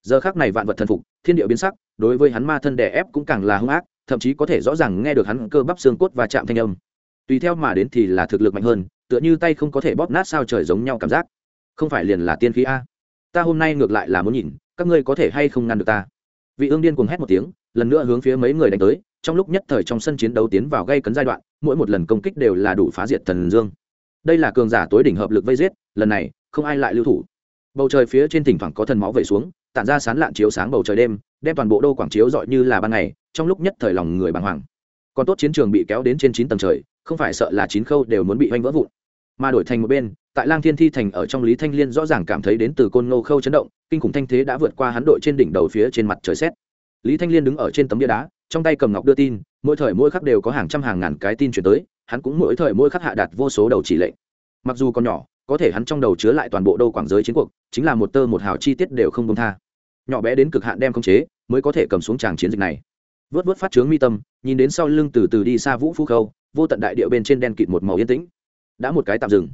Giờ khác này vạn vật thần phục, thiên địa biến sắc, đối với hắn ma thân đè ép cũng càng là hung ác, thậm chí có thể rõ ràng nghe được hắn cơ bắp xương cốt và chạm thanh âm. Tùy theo mà đến thì là thực lực mạnh hơn tựa như tay không có thể bóp nát sao trời giống nhau cảm giác. Không phải liền là tiên khí a? Ta hôm nay ngược lại là muốn nhìn, các ngươi có thể hay không ngăn được ta? Vị ương điên cuồng hét một tiếng, lần nữa hướng phía mấy người đánh tới, trong lúc nhất thời trong sân chiến đấu tiến vào gây cấn giai đoạn, mỗi một lần công kích đều là đủ phá diệt thần dương. Đây là cường giả tối đỉnh hợp lực vây giết, lần này, không ai lại lưu thủ. Bầu trời phía trên thỉnh thoảng có thần máu vẩy xuống, tản ra sán lạn chiếu sáng bầu trời đêm, đem toàn bộ đô quảng chiếu dọi như là ban ngày, trong lúc nhất thời lòng người bàng hoàng. Còn tốt chiến trường bị kéo đến trên chín tầng trời không phải sợ là chín khâu đều muốn bị oanh vỡ vụn. Mà đổi thành một bên, tại lang thiên thi thành ở trong lý thanh liên rõ ràng cảm thấy đến từ côn ngô khâu chấn động, kinh khủng thanh thế đã vượt qua hắn đội trên đỉnh đầu phía trên mặt trời xét. Lý thanh liên đứng ở trên tấm bia đá, trong tay cầm ngọc đưa tin, mỗi thời mỗi khắc đều có hàng trăm hàng ngàn cái tin chuyển tới, hắn cũng mỗi thời mỗi khắc hạ đạt vô số đầu chỉ lệnh. Mặc dù còn nhỏ, có thể hắn trong đầu chứa lại toàn bộ đâu quảng giới chiến cuộc, chính là một tơ một hào chi tiết đều không công tha. Nhỏ bé đến cực hạn đem khống chế, mới có thể cầm xuống tràng chiến dịch này. Vớt vớt phát trướng mi tâm, nhìn đến sau lưng từ từ đi xa vũ phu khâu vô tận đại địa bên trên đen kịt một màu yên tĩnh. Đã một cái tạm dừng.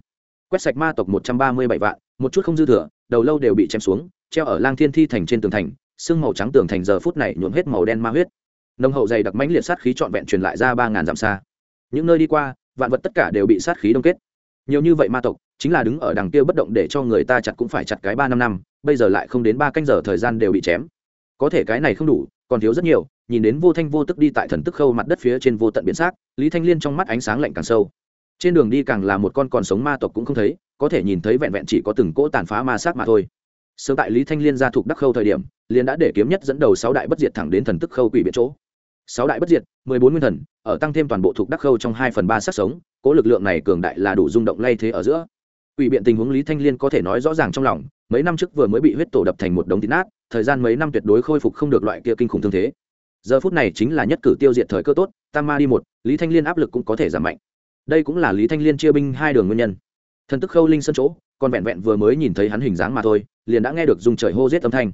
Quét sạch ma tộc một trăm ba mươi bảy vạn, một chút không dư thừa, đầu lâu đều bị chém xuống, treo ở lang thiên thi thành trên tường thành sương màu trắng tường thành giờ phút này nhuộm hết màu đen ma huyết. Nông hậu dày đặc mãnh liệt sát khí trọn vẹn truyền lại ra ba ngàn dặm xa. Những nơi đi qua, vạn vật tất cả đều bị sát khí đông kết. Nhiều như vậy ma tộc, chính là đứng ở đằng kia bất động để cho người ta chặt cũng phải chặt cái ba năm năm, bây giờ lại không đến ba canh giờ thời gian đều bị chém. Có thể cái này không đủ còn thiếu rất nhiều nhìn đến vô thanh vô tức đi tại thần tức khâu mặt đất phía trên vô tận biển xác lý thanh liên trong mắt ánh sáng lạnh càng sâu. Trên đường đi càng là một con còn sống ma tộc cũng không thấy có thể nhìn thấy vẹn vẹn chỉ có từng cỗ tàn phá ma sát mà thôi. Sớm tại lý thanh liên gia thuộc đắc khâu thời điểm liền đã để kiếm nhất dẫn đầu sáu đại bất diệt thẳng đến thần tức khâu quỷ biệt chỗ. Sáu đại bất diệt mười bốn nguyên thần ở tăng thêm toàn bộ thuộc đắc khâu trong hai phần ba sát sống cố lực lượng này cường đại là đủ rung động lay thế ở giữa. Quỷ biện tình huống Lý Thanh Liên có thể nói rõ ràng trong lòng, mấy năm trước vừa mới bị huyết tổ đập thành một đống thịt nát, thời gian mấy năm tuyệt đối khôi phục không được loại kia kinh khủng thương thế. Giờ phút này chính là nhất cử tiêu diệt thời cơ tốt, Tam Ma đi một, Lý Thanh Liên áp lực cũng có thể giảm mạnh. Đây cũng là Lý Thanh Liên chia binh hai đường nguyên nhân. Thần tức khâu linh sân chỗ, còn vẹn vẹn vừa mới nhìn thấy hắn hình dáng mà thôi, liền đã nghe được dùng trời hô giết âm thanh.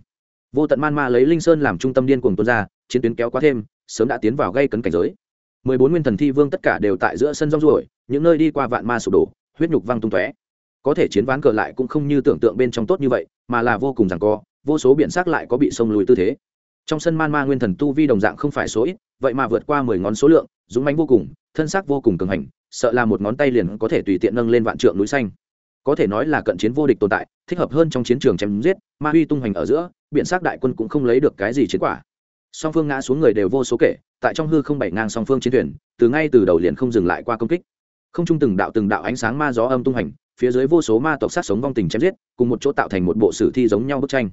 Vô tận man ma lấy linh sơn làm trung tâm điên cuồng tuôn ra, chiến tuyến kéo quá thêm, sớm đã tiến vào gây cấn cảnh giới. mười bốn nguyên thần thi vương tất cả đều tại giữa sân rong ruổi, những nơi đi qua vạn ma sụp đổ, huyết nhục văng tung tóe có thể chiến ván cờ lại cũng không như tưởng tượng bên trong tốt như vậy, mà là vô cùng rằng co, vô số biện xác lại có bị sông lùi tư thế. Trong sân man ma nguyên thần tu vi đồng dạng không phải số ít, vậy mà vượt qua mười ngón số lượng, dũng mánh vô cùng, thân xác vô cùng cường hành, sợ là một ngón tay liền có thể tùy tiện nâng lên vạn trượng núi xanh. Có thể nói là cận chiến vô địch tồn tại, thích hợp hơn trong chiến trường chém giết, ma huy tung hoành ở giữa biện xác đại quân cũng không lấy được cái gì chiến quả. Song phương ngã xuống người đều vô số kể, tại trong hư không bảy ngang song phương chiến thuyền, từ ngay từ đầu liền không dừng lại qua công kích. Không chung từng đạo từng đạo ánh sáng ma gió âm tung hành phía dưới vô số ma tộc sát sống vong tình chém giết, cùng một chỗ tạo thành một bộ sử thi giống nhau bức tranh.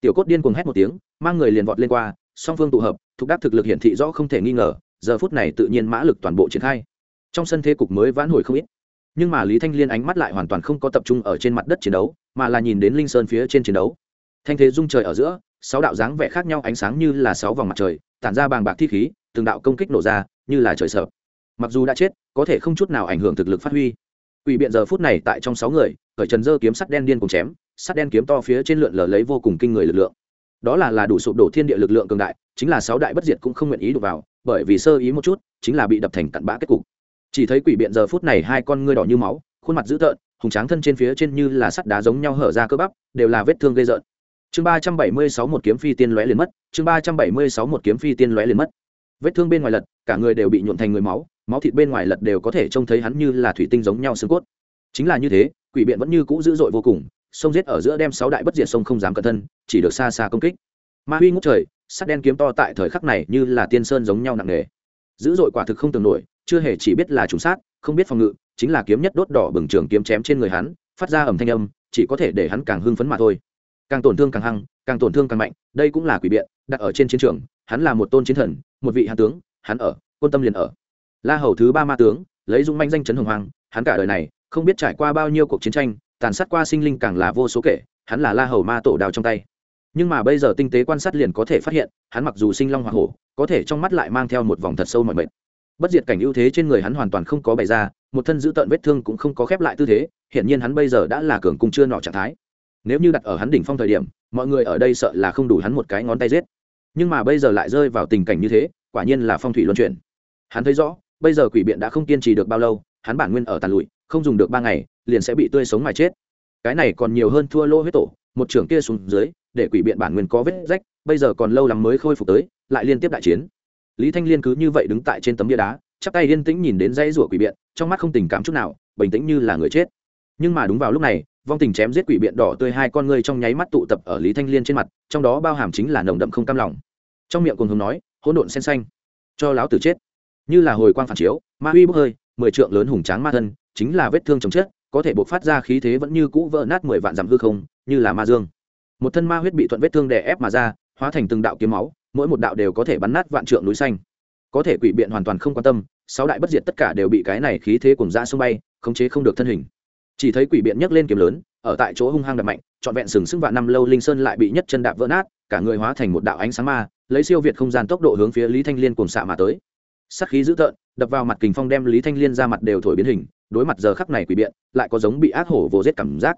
Tiểu cốt điên cuồng hét một tiếng, mang người liền vọt lên qua, song phương tụ hợp thúc đắc thực lực hiển thị rõ không thể nghi ngờ, giờ phút này tự nhiên mã lực toàn bộ triển khai. Trong sân thế cục mới vãn hồi không ít. Nhưng mà lý thanh liên ánh mắt lại hoàn toàn không có tập trung ở trên mặt đất chiến đấu, mà là nhìn đến linh sơn phía trên chiến đấu. Thanh thế dung trời ở giữa, sáu đạo dáng vẻ khác nhau ánh sáng như là sáu vòng mặt trời, tản ra bàng bạc thi khí, từng đạo công kích nổ ra, như là trời sợ. Mặc dù đã chết, có thể không chút nào ảnh hưởng thực lực phát huy. Quỷ biện giờ phút này tại trong sáu người, khởi trần dơ kiếm sắt đen điên cùng chém, sắt đen kiếm to phía trên lượn lờ lấy vô cùng kinh người lực lượng. Đó là là đủ sụp đổ thiên địa lực lượng cường đại, chính là sáu đại bất diệt cũng không nguyện ý đụng vào, bởi vì sơ ý một chút, chính là bị đập thành cặn bã kết cục. Chỉ thấy quỷ biện giờ phút này hai con ngươi đỏ như máu, khuôn mặt dữ tợn, hùng tráng thân trên phía trên như là sắt đá giống nhau hở ra cơ bắp, đều là vết thương gây rợn. Chương ba trăm bảy mươi sáu một kiếm phi tiên lóe liền mất, chương ba trăm bảy mươi sáu một kiếm phi tiên lóe liền mất. Vết thương bên ngoài lật, cả người đều bị nhuộn thành người máu, máu thịt bên ngoài lật đều có thể trông thấy hắn như là thủy tinh giống nhau xương cốt. Chính là như thế, quỷ biện vẫn như cũ dữ dội vô cùng, sông giết ở giữa đem sáu đại bất diệt sông không dám cẩn thân, chỉ được xa xa công kích. Ma huy ngút trời, sắt đen kiếm to tại thời khắc này như là tiên sơn giống nhau nặng nề. Dữ dội quả thực không tưởng nổi, chưa hề chỉ biết là trùng sát, không biết phòng ngự, chính là kiếm nhất đốt đỏ bừng trường kiếm chém trên người hắn, phát ra ẩm thanh âm, chỉ có thể để hắn càng hưng phấn mà thôi. Càng tổn thương càng hăng, càng tổn thương càng mạnh, đây cũng là quỷ biện, đặt ở trên chiến trường, hắn là một tôn chiến thần, một vị hạ tướng, hắn ở, quân tâm liền ở la hầu thứ ba ma tướng, lấy dung manh danh chấn hồng hoàng, hắn cả đời này không biết trải qua bao nhiêu cuộc chiến tranh, tàn sát qua sinh linh càng là vô số kể, hắn là la hầu ma tổ đào trong tay. Nhưng mà bây giờ tinh tế quan sát liền có thể phát hiện, hắn mặc dù sinh long hoa hổ, có thể trong mắt lại mang theo một vòng thật sâu mọi mệt. Bất diệt cảnh ưu thế trên người hắn hoàn toàn không có bày ra, một thân giữ tợn vết thương cũng không có khép lại tư thế hiện nhiên hắn bây giờ đã là cường cung chưa nọ trạng thái. Nếu như đặt ở hắn đỉnh phong thời điểm, mọi người ở đây sợ là không đủ hắn một cái ngón tay giết. Nhưng mà bây giờ lại rơi vào tình cảnh như thế, quả nhiên là phong thủy luân chuyển. Hắn thấy rõ bây giờ quỷ biện đã không kiên trì được bao lâu, hắn bản nguyên ở tàn lụi, không dùng được ba ngày, liền sẽ bị tươi sống mà chết. Cái này còn nhiều hơn thua lô huyết tổ, một trưởng kia xuống dưới, để quỷ biện bản nguyên có vết rách, bây giờ còn lâu lắm mới khôi phục tới, lại liên tiếp đại chiến. Lý thanh liên cứ như vậy đứng tại trên tấm bia đá, chắp tay yên tĩnh nhìn đến dãy rủa quỷ biện, trong mắt không tình cảm chút nào, bình tĩnh như là người chết. Nhưng mà đúng vào lúc này, vong tình chém giết quỷ biện đỏ tươi hai con ngươi trong nháy mắt tụ tập ở lý thanh liên trên mặt, trong đó bao hàm chính là nồng đậm không cam lòng. Trong miệng cùng hùng nói, hỗn độn sen xanh, cho láo tử chết như là hồi quang phản chiếu, ma uy bốc hơi, mười trượng lớn hùng tráng ma thân, chính là vết thương chồng chết, có thể buộc phát ra khí thế vẫn như cũ vỡ nát mười vạn dặm hư không, như là ma dương. Một thân ma huyết bị thuận vết thương đè ép mà ra, hóa thành từng đạo kiếm máu, mỗi một đạo đều có thể bắn nát vạn trượng núi xanh. Có thể quỷ biện hoàn toàn không quan tâm, sáu đại bất diệt tất cả đều bị cái này khí thế cùng ra sông bay, khống chế không được thân hình. Chỉ thấy quỷ biện nhấc lên kiếm lớn, ở tại chỗ hung hăng đập mạnh, trọn vẹn sừng sững vạn năm lâu linh sơn lại bị nhất chân đạp vỡ nát, cả người hóa thành một đạo ánh sáng ma, lấy siêu việt không gian tốc độ hướng phía lý thanh liên cùng xạ mà tới sắc khí dữ tợn, đập vào mặt kình phong đem lý thanh liên ra mặt đều thổi biến hình, đối mặt giờ khắc này quỷ biện, lại có giống bị ác hổ vồ giết cảm giác.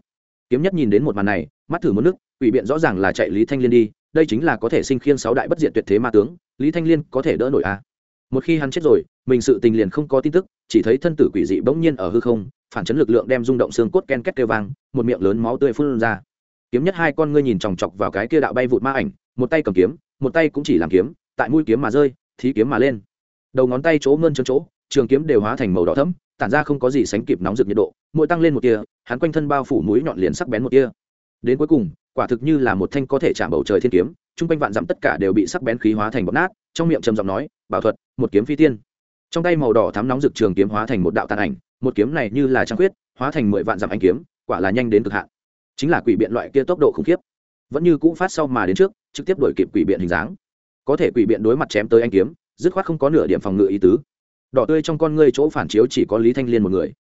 Kiếm nhất nhìn đến một màn này, mắt thử mất nước, quỷ biện rõ ràng là chạy lý thanh liên đi, đây chính là có thể sinh khiên sáu đại bất diệt tuyệt thế ma tướng, lý thanh liên có thể đỡ nổi a à. một khi hắn chết rồi, mình sự tình liền không có tin tức, chỉ thấy thân tử quỷ dị bỗng nhiên ở hư không, phản chấn lực lượng đem rung động xương cốt ken két kêu vang, một miệng lớn máu tươi phun ra. Kiếm nhất hai con ngươi nhìn chòng chọc vào cái kia đạo bay vụt ma ảnh, một tay cầm kiếm, một tay cũng chỉ làm kiếm, tại mũi kiếm mà rơi, thí kiếm mà lên đầu ngón tay chỗ mơn chân chỗ, trường kiếm đều hóa thành màu đỏ thẫm, tản ra không có gì sánh kịp nóng rực nhiệt độ, mỗi tăng lên một tia, hắn quanh thân bao phủ mũi nhọn liền sắc bén một tia. Đến cuối cùng, quả thực như là một thanh có thể chạm bầu trời thiên kiếm, chung quanh vạn dặm tất cả đều bị sắc bén khí hóa thành bọc nát, trong miệng trầm giọng nói, bảo thuật, một kiếm phi tiên. Trong tay màu đỏ thắm nóng rực trường kiếm hóa thành một đạo tàn ảnh, một kiếm này như là trăng khuyết, hóa thành mười vạn dặm anh kiếm, quả là nhanh đến cực hạn. Chính là quỷ biện loại kia tốc độ khủng khiếp. Vẫn như cũ phát sau mà đến trước, trực tiếp đổi kịp quỷ biện hình dáng. Có thể quỷ biện đối mặt chém tới anh kiếm dứt khoát không có nửa điểm phòng ngự ý tứ. Đỏ tươi trong con ngươi chỗ phản chiếu chỉ có lý thanh liên một người.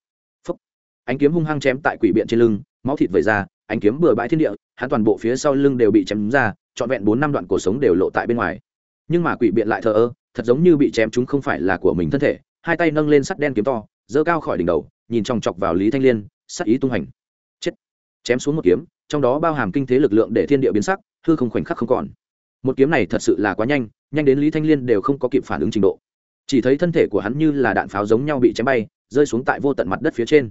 Phấp, ánh kiếm hung hăng chém tại quỷ biện trên lưng máu thịt vẩy ra ánh kiếm bừa bãi thiên địa hắn toàn bộ phía sau lưng đều bị chém ra trọn vẹn bốn năm đoạn cổ sống đều lộ tại bên ngoài. Nhưng mà quỷ biện lại thờ ơ thật giống như bị chém chúng không phải là của mình thân thể hai tay nâng lên sắt đen kiếm to giơ cao khỏi đỉnh đầu nhìn chòng chọc vào lý thanh liên sắc ý tung hành. Chết. Chém xuống một kiếm trong đó bao hàm kinh thế lực lượng để thiên địa biến sắc hư không khoảnh khắc không còn một kiếm này thật sự là quá nhanh nhanh đến lý thanh liên đều không có kịp phản ứng trình độ. Chỉ thấy thân thể của hắn như là đạn pháo giống nhau bị chém bay, rơi xuống tại vô tận mặt đất phía trên.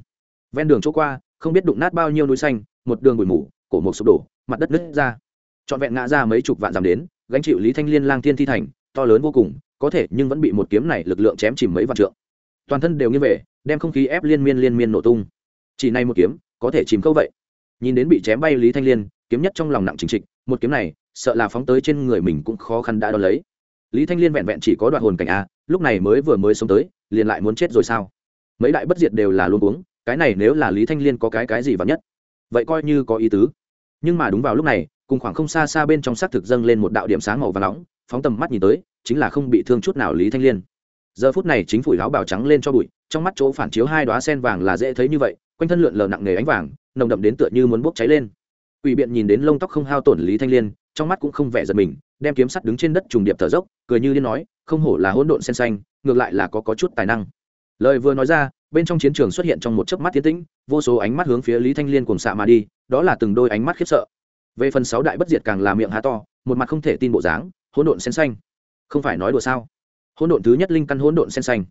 Ven đường chỗ qua, không biết đụng nát bao nhiêu núi xanh, một đường bụi mù, cổ một sụp đổ, mặt đất nứt ra. Trọn vẹn ngã ra mấy chục vạn dặm đến, gánh chịu lý thanh liên lang thiên thi thành, to lớn vô cùng, có thể nhưng vẫn bị một kiếm này lực lượng chém chìm mấy vạn trượng. Toàn thân đều như về, đem không khí ép liên miên liên miên nổ tung. Chỉ này một kiếm, có thể chìm câu vậy. Nhìn đến bị chém bay lý thanh liên, kiếm nhất trong lòng nặng chính trịch, một kiếm này sợ là phóng tới trên người mình cũng khó khăn đã đo lấy. Lý thanh liên vẹn vẹn chỉ có đoạn hồn cảnh a, lúc này mới vừa mới sống tới, liền lại muốn chết rồi sao? Mấy đại bất diệt đều là luôn uống, cái này nếu là lý thanh liên có cái cái gì vắn nhất, vậy coi như có ý tứ. Nhưng mà đúng vào lúc này, cùng khoảng không xa xa bên trong xác thực dâng lên một đạo điểm sáng màu và nóng, phóng tầm mắt nhìn tới, chính là không bị thương chút nào lý thanh liên. Giờ phút này chính phủ áo bào trắng lên cho bụi, trong mắt chỗ phản chiếu hai đoá sen vàng là dễ thấy như vậy, quanh thân lượn lờ nặng nề ánh vàng, nồng đậm đến tựa như muốn bốc cháy lên. Quỷ biện nhìn đến lông tóc không hao tổn Lý Thanh Liên, trong mắt cũng không vẻ giật mình, đem kiếm sắt đứng trên đất trùng điệp thở dốc, cười như liên nói, không hổ là hỗn độn sen xanh, ngược lại là có có chút tài năng. Lời vừa nói ra, bên trong chiến trường xuất hiện trong một chớp mắt tiến tĩnh, vô số ánh mắt hướng phía Lý Thanh Liên cùng xạ mà đi, đó là từng đôi ánh mắt khiếp sợ. Về phần sáu đại bất diệt càng là miệng há to, một mặt không thể tin bộ dáng, hỗn độn sen xanh. Không phải nói đùa sao? Hỗn độn thứ nhất linh căn hỗn độn sen xanh.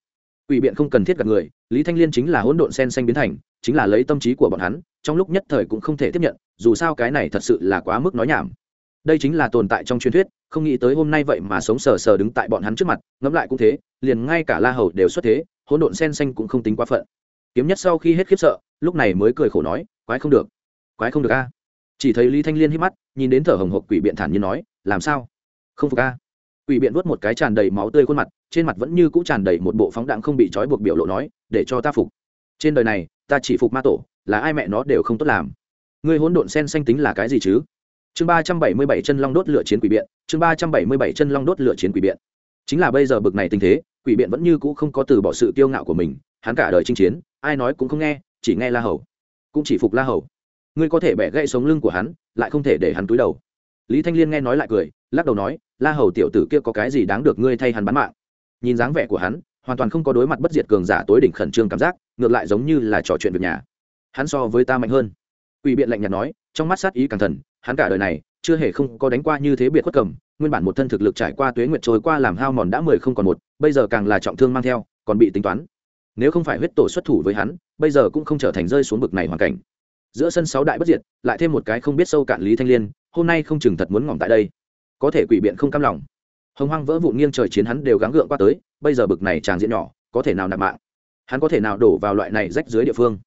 Quỷ biện không cần thiết gặp người, Lý Thanh Liên chính là hỗn độn sen xanh biến thành, chính là lấy tâm trí của bọn hắn, trong lúc nhất thời cũng không thể tiếp nhận, dù sao cái này thật sự là quá mức nói nhảm. Đây chính là tồn tại trong truyền thuyết không nghĩ tới hôm nay vậy mà sống sờ sờ đứng tại bọn hắn trước mặt ngẫm lại cũng thế liền ngay cả la hầu đều xuất thế hỗn độn sen xanh cũng không tính quá phận. Kiếm nhất sau khi hết khiếp sợ lúc này mới cười khổ nói quái không được quái không được a. Chỉ thấy lý thanh liên hít mắt nhìn đến thở hồng hộc quỷ biện thản như nói làm sao? Không phục a? Quỷ biện vuốt một cái tràn đầy máu tươi khuôn mặt trên mặt vẫn như cũ tràn đầy một bộ phóng đạn không bị trói buộc biểu lộ nói để cho ta phục. Trên đời này ta chỉ phục ma tổ là ai mẹ nó đều không tốt làm. Ngươi hỗn độn sen xanh tính là cái gì chứ? Chương ba trăm bảy mươi bảy chân long đốt lửa chiến quỷ biện, chương ba trăm bảy mươi bảy chân long đốt lửa chiến quỷ biện. Chính là bây giờ bực này tình thế, quỷ biện vẫn như cũ không có từ bỏ sự kiêu ngạo của mình, hắn cả đời chinh chiến, ai nói cũng không nghe, chỉ nghe la hầu, cũng chỉ phục la hầu. Ngươi có thể bẻ gãy sống lưng của hắn, lại không thể để hắn túi đầu. Lý thanh liên nghe nói lại cười, lắc đầu nói, la hầu tiểu tử kia có cái gì đáng được ngươi thay hắn bán mạng? Nhìn dáng vẻ của hắn, hoàn toàn không có đối mặt bất diệt cường giả tối đỉnh khẩn trương cảm giác, ngược lại giống như là trò chuyện việc nhà hắn so với ta mạnh hơn Quỷ biện lạnh nhạt nói, trong mắt sát ý càng thần, hắn cả đời này chưa hề không có đánh qua như thế biệt khuất cầm, nguyên bản một thân thực lực trải qua tuế nguyệt trôi qua làm hao mòn đã mười không còn một, bây giờ càng là trọng thương mang theo, còn bị tính toán. Nếu không phải huyết tổ xuất thủ với hắn, bây giờ cũng không trở thành rơi xuống bực này hoàn cảnh. Giữa sân sáu đại bất diệt, lại thêm một cái không biết sâu cạn Lý Thanh Liên, hôm nay không chừng thật muốn ngỏm tại đây. Có thể quỷ biện không cam lòng. Hồng Hoang vỡ vụn nghiêng trời chiến hắn đều gắng gượng qua tới, bây giờ bực này chàng diện nhỏ, có thể nào nạp mạng? Hắn có thể nào đổ vào loại này rách dưới địa phương?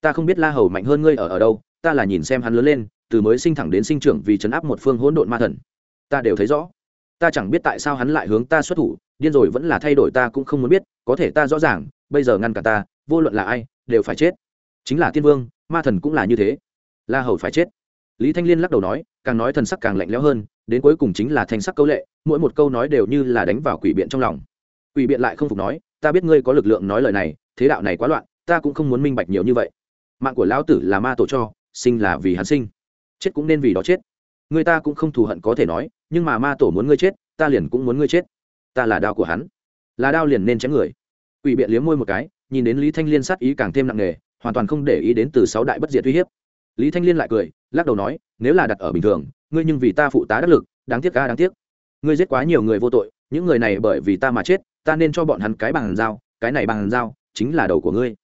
Ta không biết la hầu mạnh hơn ngươi ở ở đâu, ta là nhìn xem hắn lớn lên, từ mới sinh thẳng đến sinh trưởng vì chấn áp một phương hỗn độn ma thần. Ta đều thấy rõ. Ta chẳng biết tại sao hắn lại hướng ta xuất thủ, điên rồi vẫn là thay đổi ta cũng không muốn biết, có thể ta rõ ràng, bây giờ ngăn cả ta, vô luận là ai, đều phải chết. Chính là tiên vương, ma thần cũng là như thế. La hầu phải chết. Lý thanh liên lắc đầu nói, càng nói thần sắc càng lạnh lẽo hơn, đến cuối cùng chính là thanh sắc câu lệ, mỗi một câu nói đều như là đánh vào quỷ biện trong lòng. Quỷ biện lại không phục nói, ta biết ngươi có lực lượng nói lời này, thế đạo này quá loạn, ta cũng không muốn minh bạch nhiều như vậy mạng của lão tử là ma tổ cho, sinh là vì hắn sinh. Chết cũng nên vì đó chết. Người ta cũng không thù hận có thể nói, nhưng mà ma tổ muốn ngươi chết, ta liền cũng muốn ngươi chết. Ta là đao của hắn. Là đao liền nên chém người. Quỷ biện liếm môi một cái, nhìn đến lý thanh liên sát ý càng thêm nặng nề, hoàn toàn không để ý đến từ sáu đại bất diệt uy hiếp. Lý thanh liên lại cười, lắc đầu nói, nếu là đặt ở bình thường, ngươi nhưng vì ta phụ tá đắc lực, đáng tiếc ca đáng tiếc. Ngươi giết quá nhiều người vô tội, những người này bởi vì ta mà chết, ta nên cho bọn hắn cái bằng dao cái này bằng dao chính là đầu của ngươi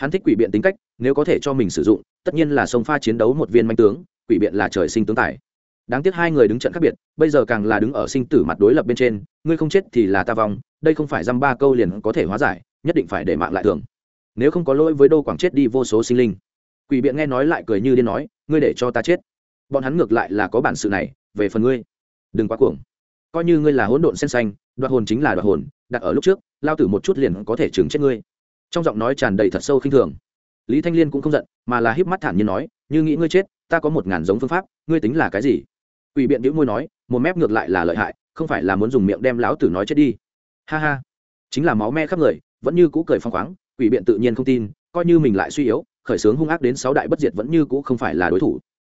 hắn thích quỷ biện tính cách, nếu có thể cho mình sử dụng, tất nhiên là sông pha chiến đấu một viên manh tướng, quỷ biện là trời sinh tướng tài. Đáng tiếc hai người đứng trận khác biệt, bây giờ càng là đứng ở sinh tử mặt đối lập bên trên, ngươi không chết thì là ta vong, đây không phải dăm ba câu liền có thể hóa giải, nhất định phải để mạng lại thường. Nếu không có lỗi với đô quảng chết đi vô số sinh linh. Quỷ biện nghe nói lại cười như điên nói, ngươi để cho ta chết. Bọn hắn ngược lại là có bản sự này, về phần ngươi. Đừng quá cuồng. Coi như ngươi là hỗn độn sen xanh, đoạt hồn chính là đoạt hồn, đặt ở lúc trước, lao tử một chút liền có thể chừng chết ngươi trong giọng nói tràn đầy thật sâu khinh thường. Lý thanh liên cũng không giận, mà là híp mắt thản nhiên nói, như nghĩ ngươi chết, ta có một ngàn giống phương pháp, ngươi tính là cái gì? Ủy biện đĩu môi nói, một mép ngược lại là lợi hại, không phải là muốn dùng miệng đem lão tử nói chết đi. Ha ha. Chính là máu me khắp người, vẫn như cũ cười phong khoáng, quỷ biện tự nhiên không tin, coi như mình lại suy yếu, khởi sướng hung ác đến sáu đại bất diệt vẫn như cũ không phải là đối thủ.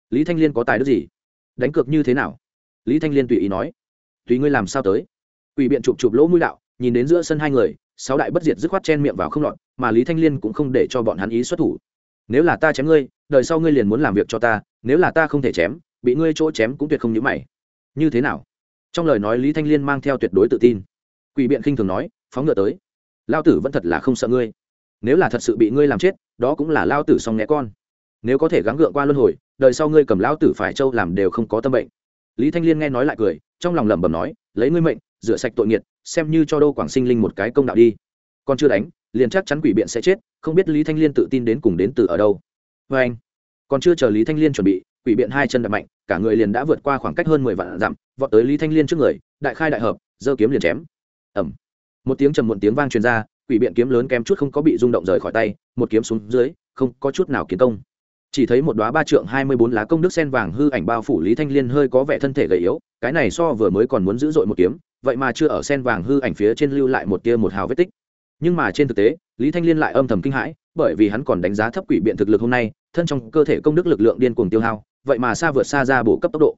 Lý thanh liên có tài đức gì? Đánh cược như thế nào? Lý thanh liên tùy ý nói, tùy ngươi làm sao tới. Quỷ biện chụp chụp lỗ mũi đạo, nhìn đến giữa sân hai người sáu đại bất diệt dứt khoát chen miệng vào không lọt, mà lý thanh liên cũng không để cho bọn hắn ý xuất thủ. Nếu là ta chém ngươi, đời sau ngươi liền muốn làm việc cho ta, nếu là ta không thể chém, bị ngươi chỗ chém cũng tuyệt không nhữ mày. Như thế nào? Trong lời nói lý thanh liên mang theo tuyệt đối tự tin. Quỷ biện khinh thường nói, phóng ngựa tới. Lao tử vẫn thật là không sợ ngươi. Nếu là thật sự bị ngươi làm chết, đó cũng là lao tử xong nghe con. Nếu có thể gắng gượng qua luân hồi, đời sau ngươi cầm lao tử phải trâu làm đều không có tâm bệnh. Lý thanh liên nghe nói lại cười, trong lòng lẩm bẩm nói, lấy ngươi mệnh rửa sạch tội nghiệt, xem như cho đô quảng sinh linh một cái công đạo đi. Còn chưa đánh, liền chắc chắn quỷ biện sẽ chết, không biết lý thanh liên tự tin đến cùng đến từ ở đâu. Vê anh, còn chưa chờ lý thanh liên chuẩn bị, quỷ biện hai chân đập mạnh, cả người liền đã vượt qua khoảng cách hơn mười vạn dặm, vọt tới lý thanh liên trước người, đại khai đại hợp, giơ kiếm liền chém. Ẩm một tiếng trầm muộn tiếng vang truyền ra, quỷ biện kiếm lớn kém chút không có bị rung động rời khỏi tay, một kiếm xuống dưới, không có chút nào kiến công chỉ thấy một đoá ba trượng hai mươi bốn lá công đức sen vàng hư ảnh bao phủ lý thanh liên hơi có vẻ thân thể gầy yếu, cái này so vừa mới còn muốn giữ dội một kiếm, vậy mà chưa ở sen vàng hư ảnh phía trên lưu lại một tia một hào vết tích. Nhưng mà trên thực tế, lý thanh liên lại âm thầm kinh hãi, bởi vì hắn còn đánh giá thấp quỷ biện thực lực hôm nay, thân trong cơ thể công đức lực lượng điên cuồng tiêu hao, vậy mà xa vượt xa ra bổ cấp tốc độ.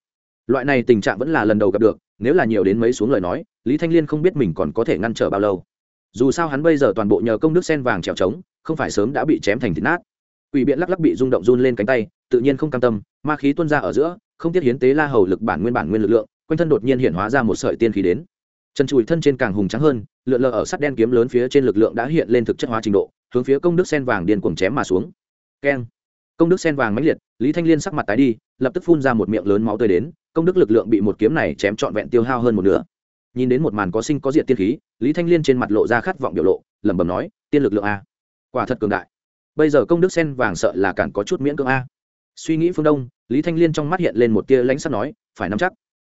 Loại này tình trạng vẫn là lần đầu gặp được, nếu là nhiều đến mấy xuống lời nói, lý thanh liên không biết mình còn có thể ngăn trở bao lâu. Dù sao hắn bây giờ toàn bộ nhờ công đức sen vàng trèo trống, không phải sớm đã bị chém thành thịt nát quỷ biện lắc lắc bị rung động run lên cánh tay, tự nhiên không cam tâm, ma khí tuôn ra ở giữa, không tiết hiến tế la hầu lực bản nguyên bản nguyên lực lượng, quanh thân đột nhiên hiện hóa ra một sợi tiên khí đến. Chân chùi thân trên càng hùng trắng hơn, lượn lờ ở sắt đen kiếm lớn phía trên lực lượng đã hiện lên thực chất hóa trình độ, hướng phía công đức sen vàng điên cuồng chém mà xuống. Keng. Công đức sen vàng mãnh liệt, lý thanh liên sắc mặt tái đi, lập tức phun ra một miệng lớn máu tươi đến, công đức lực lượng bị một kiếm này chém trọn vẹn tiêu hao hơn một nửa. Nhìn đến một màn có sinh có diệt tiên khí, lý thanh liên trên mặt lộ ra khát vọng biểu lộ, lẩm bẩm nói, tiên lực lượng a, quả thật cường đại bây giờ công đức sen vàng sợ là cản có chút miễn cưỡng a. Suy nghĩ phương đông, lý thanh liên trong mắt hiện lên một tia lãnh sắt nói, phải nắm chắc.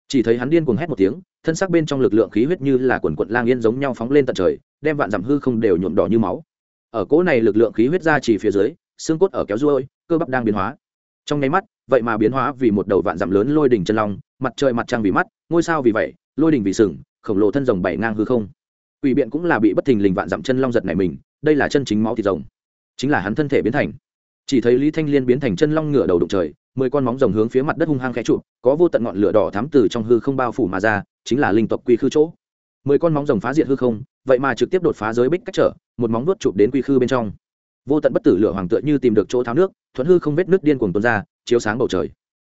Chỉ thấy hắn điên cuồng hét một tiếng, thân xác bên trong lực lượng khí huyết như là quần quận lang yên giống nhau phóng lên tận trời, đem vạn dặm hư không đều nhuộm đỏ như máu. Ở cỗ này lực lượng khí huyết ra chỉ phía dưới, xương cốt ở kéo ruôi, cơ bắp đang biến hóa. Trong nháy mắt, vậy mà biến hóa vì một đầu vạn dặm lớn lôi đỉnh chân long, mặt trời mặt trăng vì mắt, ngôi sao vì vậy, lôi đỉnh vì sừng, khổng lồ thân rồng bảy ngang hư không. Ủy biện cũng là bị bất thình lình vạn dặm chân long giật này mình, đây là chân chính máu thịt rồng chính là hắn thân thể biến thành. Chỉ thấy lý thanh liên biến thành chân long ngựa đầu đụng trời, mười con móng rồng hướng phía mặt đất hung hăng khẽ trụ có vô tận ngọn lửa đỏ thắm từ trong hư không bao phủ mà ra, chính là linh tộc quy khư chỗ. Mười con móng rồng phá diệt hư không, vậy mà trực tiếp đột phá giới bích cách trở, một móng nuốt chụp đến quy khư bên trong. Vô tận bất tử lửa hoàng tựa như tìm được chỗ tháo nước, thuận hư không vết nước điên cuồng tuôn ra, chiếu sáng bầu trời.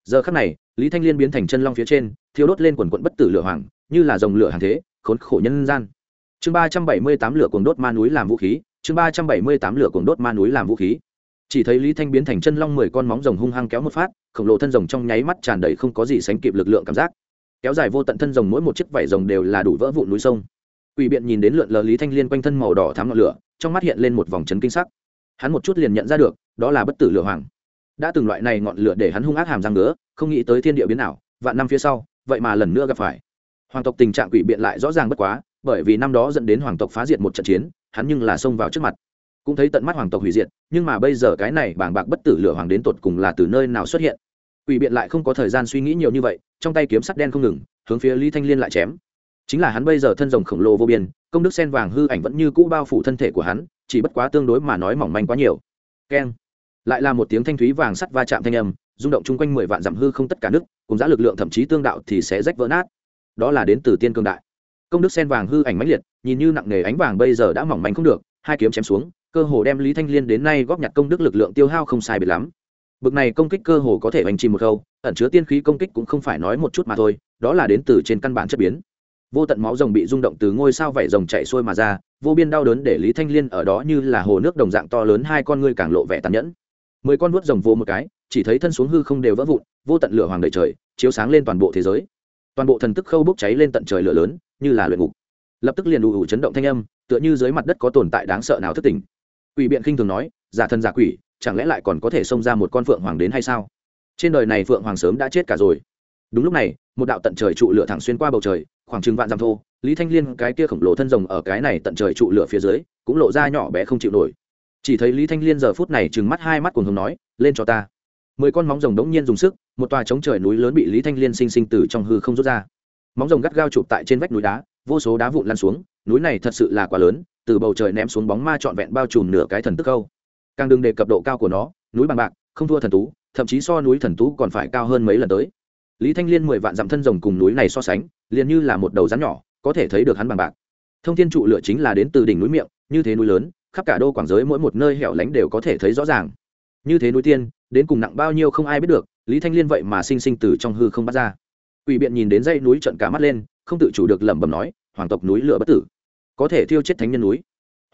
Giờ khắc này, lý thanh liên biến thành chân long phía trên, thiêu đốt lên quần quận bất tử lửa hoàng, như là dòng lửa hàng thế, khốn khổ nhân gian. Chương ba trăm bảy mươi tám lửa cuồng đốt ma núi làm vũ khí chương ba trăm bảy mươi tám lửa cuồng đốt ma núi làm vũ khí chỉ thấy lý thanh biến thành chân long mười con móng rồng hung hăng kéo một phát khổng lồ thân rồng trong nháy mắt tràn đầy không có gì sánh kịp lực lượng cảm giác kéo dài vô tận thân rồng mỗi một chiếc vảy rồng đều là đủ vỡ vụn núi sông Quỷ biện nhìn đến lượn lờ Lý Thanh Liên quanh thân màu đỏ thắm ngọn lửa, trong mắt hiện lên một vòng chấn kinh sắc. Hắn một chút liền nhận ra được, đó là bất tử lửa hoàng. Đã từng loại này ngọn lửa để hắn hung ác hàm răng ngứa, không nghĩ tới thiên địa biến ảo, vạn năm phía sau, vậy mà lần nữa gặp phải. Hoàng tộc tình trạng quỷ biện lại rõ ràng bất quá, bởi vì năm đó dẫn đến hoàng tộc phá diệt một trận chiến, hắn nhưng là xông vào trước mặt. Cũng thấy tận mắt hoàng tộc hủy diệt, nhưng mà bây giờ cái này bảng bạc bất tử lửa hoàng đến tột cùng là từ nơi nào xuất hiện. Quỷ biện lại không có thời gian suy nghĩ nhiều như vậy, trong tay kiếm sắt đen không ngừng, hướng phía Lý Thanh Liên lại chém. Chính là hắn bây giờ thân rồng khổng lồ vô biên công đức sen vàng hư ảnh vẫn như cũ bao phủ thân thể của hắn chỉ bất quá tương đối mà nói mỏng manh quá nhiều. Keng. Lại là một tiếng thanh thúy vàng sắt va chạm thanh âm rung động chung quanh mười vạn dặm hư không tất cả nước cùng giá lực lượng thậm chí tương đạo thì sẽ rách vỡ nát. Đó là đến từ tiên cương đại công đức sen vàng hư ảnh mãnh liệt, nhìn như nặng nề ánh vàng bây giờ đã mỏng manh không được, hai kiếm chém xuống, cơ hồ đem lý thanh liên đến nay góp nhặt công đức lực lượng tiêu hao không sai biệt lắm. Bực này công kích cơ hồ có thể hành trì một câu ẩn chứa tiên khí công kích cũng không phải nói một chút mà thôi, đó là đến từ trên căn bản chất biến. Vô tận máu rồng bị rung động từ ngôi sao vảy rồng chạy xuôi mà ra, vô biên đau đớn để lý thanh liên ở đó như là hồ nước đồng dạng to lớn hai con ngươi càng lộ vẻ tàn nhẫn. Mười con vuốt rồng vô một cái, chỉ thấy thân xuống hư không đều vỡ vụn, vô tận lửa hoàng đầy trời, chiếu sáng lên toàn bộ thế giới. Toàn bộ thần tức khâu bốc cháy lên tận trời lửa lớn như là luyện ngục. Lập tức liền đủ ủ chấn động thanh âm, tựa như dưới mặt đất có tồn tại đáng sợ nào thất tình quỷ biện khinh thường nói, giả thân giả quỷ, chẳng lẽ lại còn có thể xông ra một con phượng hoàng đến hay sao? Trên đời này phượng hoàng sớm đã chết cả rồi. Đúng lúc này, một đạo tận trời trụ lửa thẳng xuyên qua bầu trời, khoảng chừng vạn dặm thô, lý thanh liên cái kia khổng lồ thân rồng ở cái này tận trời trụ lửa phía dưới, cũng lộ ra nhỏ bé không chịu nổi. Chỉ thấy lý thanh liên giờ phút này trừng mắt hai mắt cùng hồng nói, lên cho ta. Mười con móng rồng đống nhiên dùng sức, một tòa chống trời núi lớn bị lý thanh liên sinh sinh từ trong hư không rút ra móng rồng gắt gao chụp tại trên vách núi đá, vô số đá vụn lăn xuống, núi này thật sự là quá lớn, từ bầu trời ném xuống bóng ma trọn vẹn bao trùm nửa cái thần tức câu. Càng đừng đề cập độ cao của nó, núi bằng bạc, không thua thần tú, thậm chí so núi thần tú còn phải cao hơn mấy lần tới. Lý thanh liên mười vạn dặm thân rồng cùng núi này so sánh, liền như là một đầu rắn nhỏ, có thể thấy được hắn bằng bạc. Thông thiên trụ lửa chính là đến từ đỉnh núi miệng, như thế núi lớn, khắp cả đô quảng giới mỗi một nơi hẻo lánh đều có thể thấy rõ ràng. Như thế núi tiên, đến cùng nặng bao nhiêu không ai biết được, lý thanh liên vậy mà sinh sinh từ trong hư không bắt ra. Quỷ biện nhìn đến dây núi trận cả mắt lên, không tự chủ được lẩm bẩm nói, hoàng tộc núi lửa bất tử, có thể thiêu chết thánh nhân núi.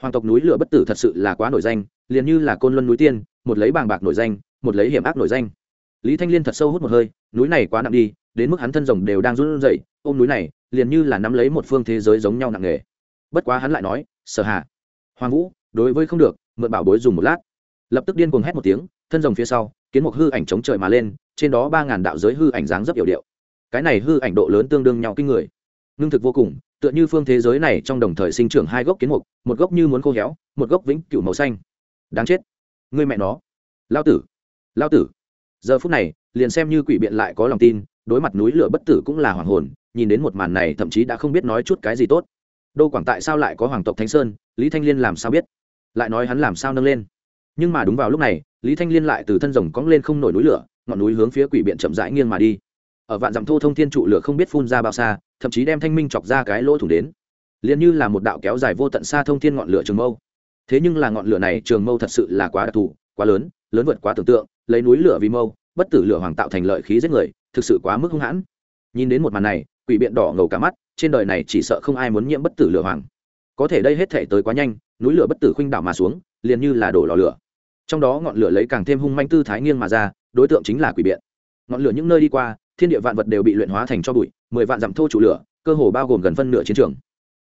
Hoàng tộc núi lửa bất tử thật sự là quá nổi danh, liền như là côn luân núi tiên, một lấy bàng bạc nổi danh, một lấy hiểm ác nổi danh. Lý thanh liên thật sâu hút một hơi, núi này quá nặng đi, đến mức hắn thân rồng đều đang run rẩy, ôm núi này, liền như là nắm lấy một phương thế giới giống nhau nặng nề. Bất quá hắn lại nói, sở hạ hoàng vũ, đối với không được, mượn bảo bối dùng một lát. Lập tức điên cuồng hét một tiếng, thân rồng phía sau, kiến một hư ảnh chống trời mà lên, trên đó ba ngàn đạo giới hư ảnh dáng rất yểu điệu cái này hư ảnh độ lớn tương đương nhau kinh người. Ngưng thực vô cùng, tựa như phương thế giới này trong đồng thời sinh trưởng hai gốc kiến mục, một gốc như muốn khô héo, một gốc vĩnh cửu màu xanh. Đáng chết. Người mẹ nó. Lao tử. Lao tử. Giờ phút này, liền xem như quỷ biện lại có lòng tin, đối mặt núi lửa bất tử cũng là hoàng hồn, nhìn đến một màn này thậm chí đã không biết nói chút cái gì tốt. Đô quảng tại sao lại có hoàng tộc thánh sơn, lý thanh liên làm sao biết? Lại nói hắn làm sao nâng lên? Nhưng mà đúng vào lúc này, lý thanh liên lại từ thân rồng cóng lên không nổi núi lửa, ngọn núi hướng phía quỷ biện chậm rãi nghiêng mà đi ở vạn dặm thô thông thiên trụ lửa không biết phun ra bao xa, thậm chí đem thanh minh chọc ra cái lỗ thủ đến. Liền như là một đạo kéo dài vô tận xa thông thiên ngọn lửa trường mâu. Thế nhưng là ngọn lửa này trường mâu thật sự là quá đặc thù, quá lớn lớn vượt quá tưởng tượng, lấy núi lửa vì mâu, bất tử lửa hoàng tạo thành lợi khí giết người, thực sự quá mức hung hãn. Nhìn đến một màn này, quỷ biện đỏ ngầu cả mắt, trên đời này chỉ sợ không ai muốn nhiễm bất tử lửa hoàng. Có thể đây hết thể tới quá nhanh, núi lửa bất tử khuynh đảo mà xuống, liền như là đổ lò lửa. Trong đó ngọn lửa lấy càng thêm hung manh tư thái nghiêng mà ra, đối tượng chính là quỷ biện. Ngọn lửa những nơi đi qua thiên địa vạn vật đều bị luyện hóa thành cho bụi, mười vạn dặm thô trụ lửa, cơ hồ bao gồm gần phân nửa chiến trường.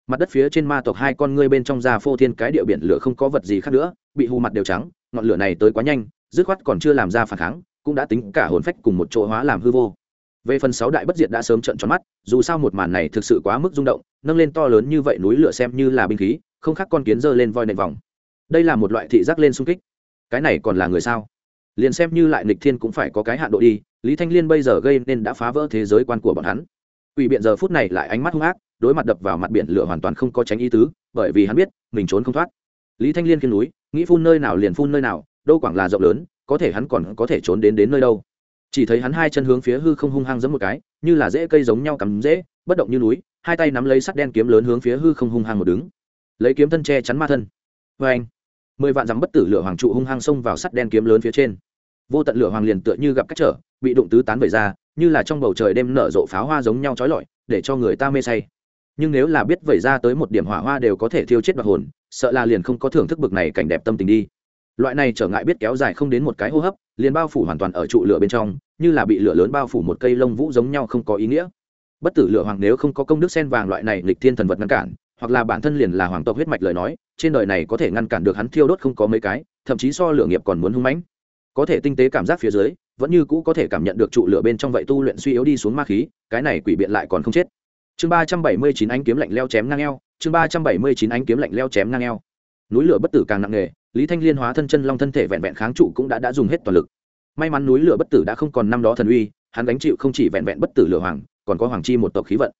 Mặt đất phía trên ma tộc hai con ngươi bên trong da phô thiên cái địa biển lửa không có vật gì khác nữa, bị hù mặt đều trắng, ngọn lửa này tới quá nhanh, dứt khoát còn chưa làm ra phản kháng, cũng đã tính cả hồn phách cùng một chỗ hóa làm hư vô. Về phần sáu đại bất diệt đã sớm trận tròn mắt, dù sao một màn này thực sự quá mức rung động, nâng lên to lớn như vậy núi lửa xem như là binh khí, không khác con kiến dơ lên voi nền vòng. Đây là một loại thị giác lên xung kích. Cái này còn là người sao? Liền xem như lại nịch thiên cũng phải có cái hạn độ đi, lý thanh liên bây giờ gây nên đã phá vỡ thế giới quan của bọn hắn. Ủy biện giờ phút này lại ánh mắt hung ác, đối mặt đập vào mặt biển lửa hoàn toàn không có tránh ý tứ, bởi vì hắn biết, mình trốn không thoát. Lý thanh liên khiên núi, nghĩ phun nơi nào liền phun nơi nào, đâu quảng là rộng lớn, có thể hắn còn có thể trốn đến đến nơi đâu. Chỉ thấy hắn hai chân hướng phía hư không hung hăng giống một cái, như là dễ cây giống nhau cắm dễ bất động như núi, hai tay nắm lấy sắt đen kiếm lớn hướng phía hư không hung hăng một đứng. Lấy kiếm thân che chắn ma thân. Vê anh mười vạn dặm bất tử lửa hoàng trụ hung hăng xông vào sắt đen kiếm lớn phía trên. Vô tận lửa hoàng liền tựa như gặp cách trở, bị đụng tứ tán vẩy ra, như là trong bầu trời đêm nở rộ pháo hoa giống nhau trói lọi, để cho người ta mê say. Nhưng nếu là biết vẩy ra tới một điểm hỏa hoa đều có thể thiêu chết bạc hồn, sợ là liền không có thưởng thức bực này cảnh đẹp tâm tình đi. Loại này trở ngại biết kéo dài không đến một cái hô hấp, liền bao phủ hoàn toàn ở trụ lửa bên trong, như là bị lửa lớn bao phủ một cây lông vũ giống nhau không có ý nghĩa. Bất tử lửa hoàng nếu không có công đức sen vàng loại này lịch thiên thần vật ngăn cản hoặc là bản thân liền là hoàng tộc huyết mạch lời nói, trên đời này có thể ngăn cản được hắn thiêu đốt không có mấy cái, thậm chí so lửa nghiệp còn muốn hung mãnh. Có thể tinh tế cảm giác phía dưới, vẫn như cũ có thể cảm nhận được trụ lửa bên trong vậy tu luyện suy yếu đi xuống ma khí, cái này quỷ biện lại còn không chết. Chương ba trăm bảy mươi chín ánh kiếm lạnh leo chém ngang eo, chương ba trăm bảy mươi chín ánh kiếm lạnh leo chém ngang eo. Núi lửa bất tử càng nặng nề, lý thanh liên hóa thân chân long thân thể vẹn vẹn kháng trụ cũng đã đã dùng hết toàn lực. May mắn núi lửa bất tử đã không còn năm đó thần uy, hắn gánh chịu không chỉ vẹn vẹn bất tử lửa hoàng, còn có hoàng chi một tộc khí vận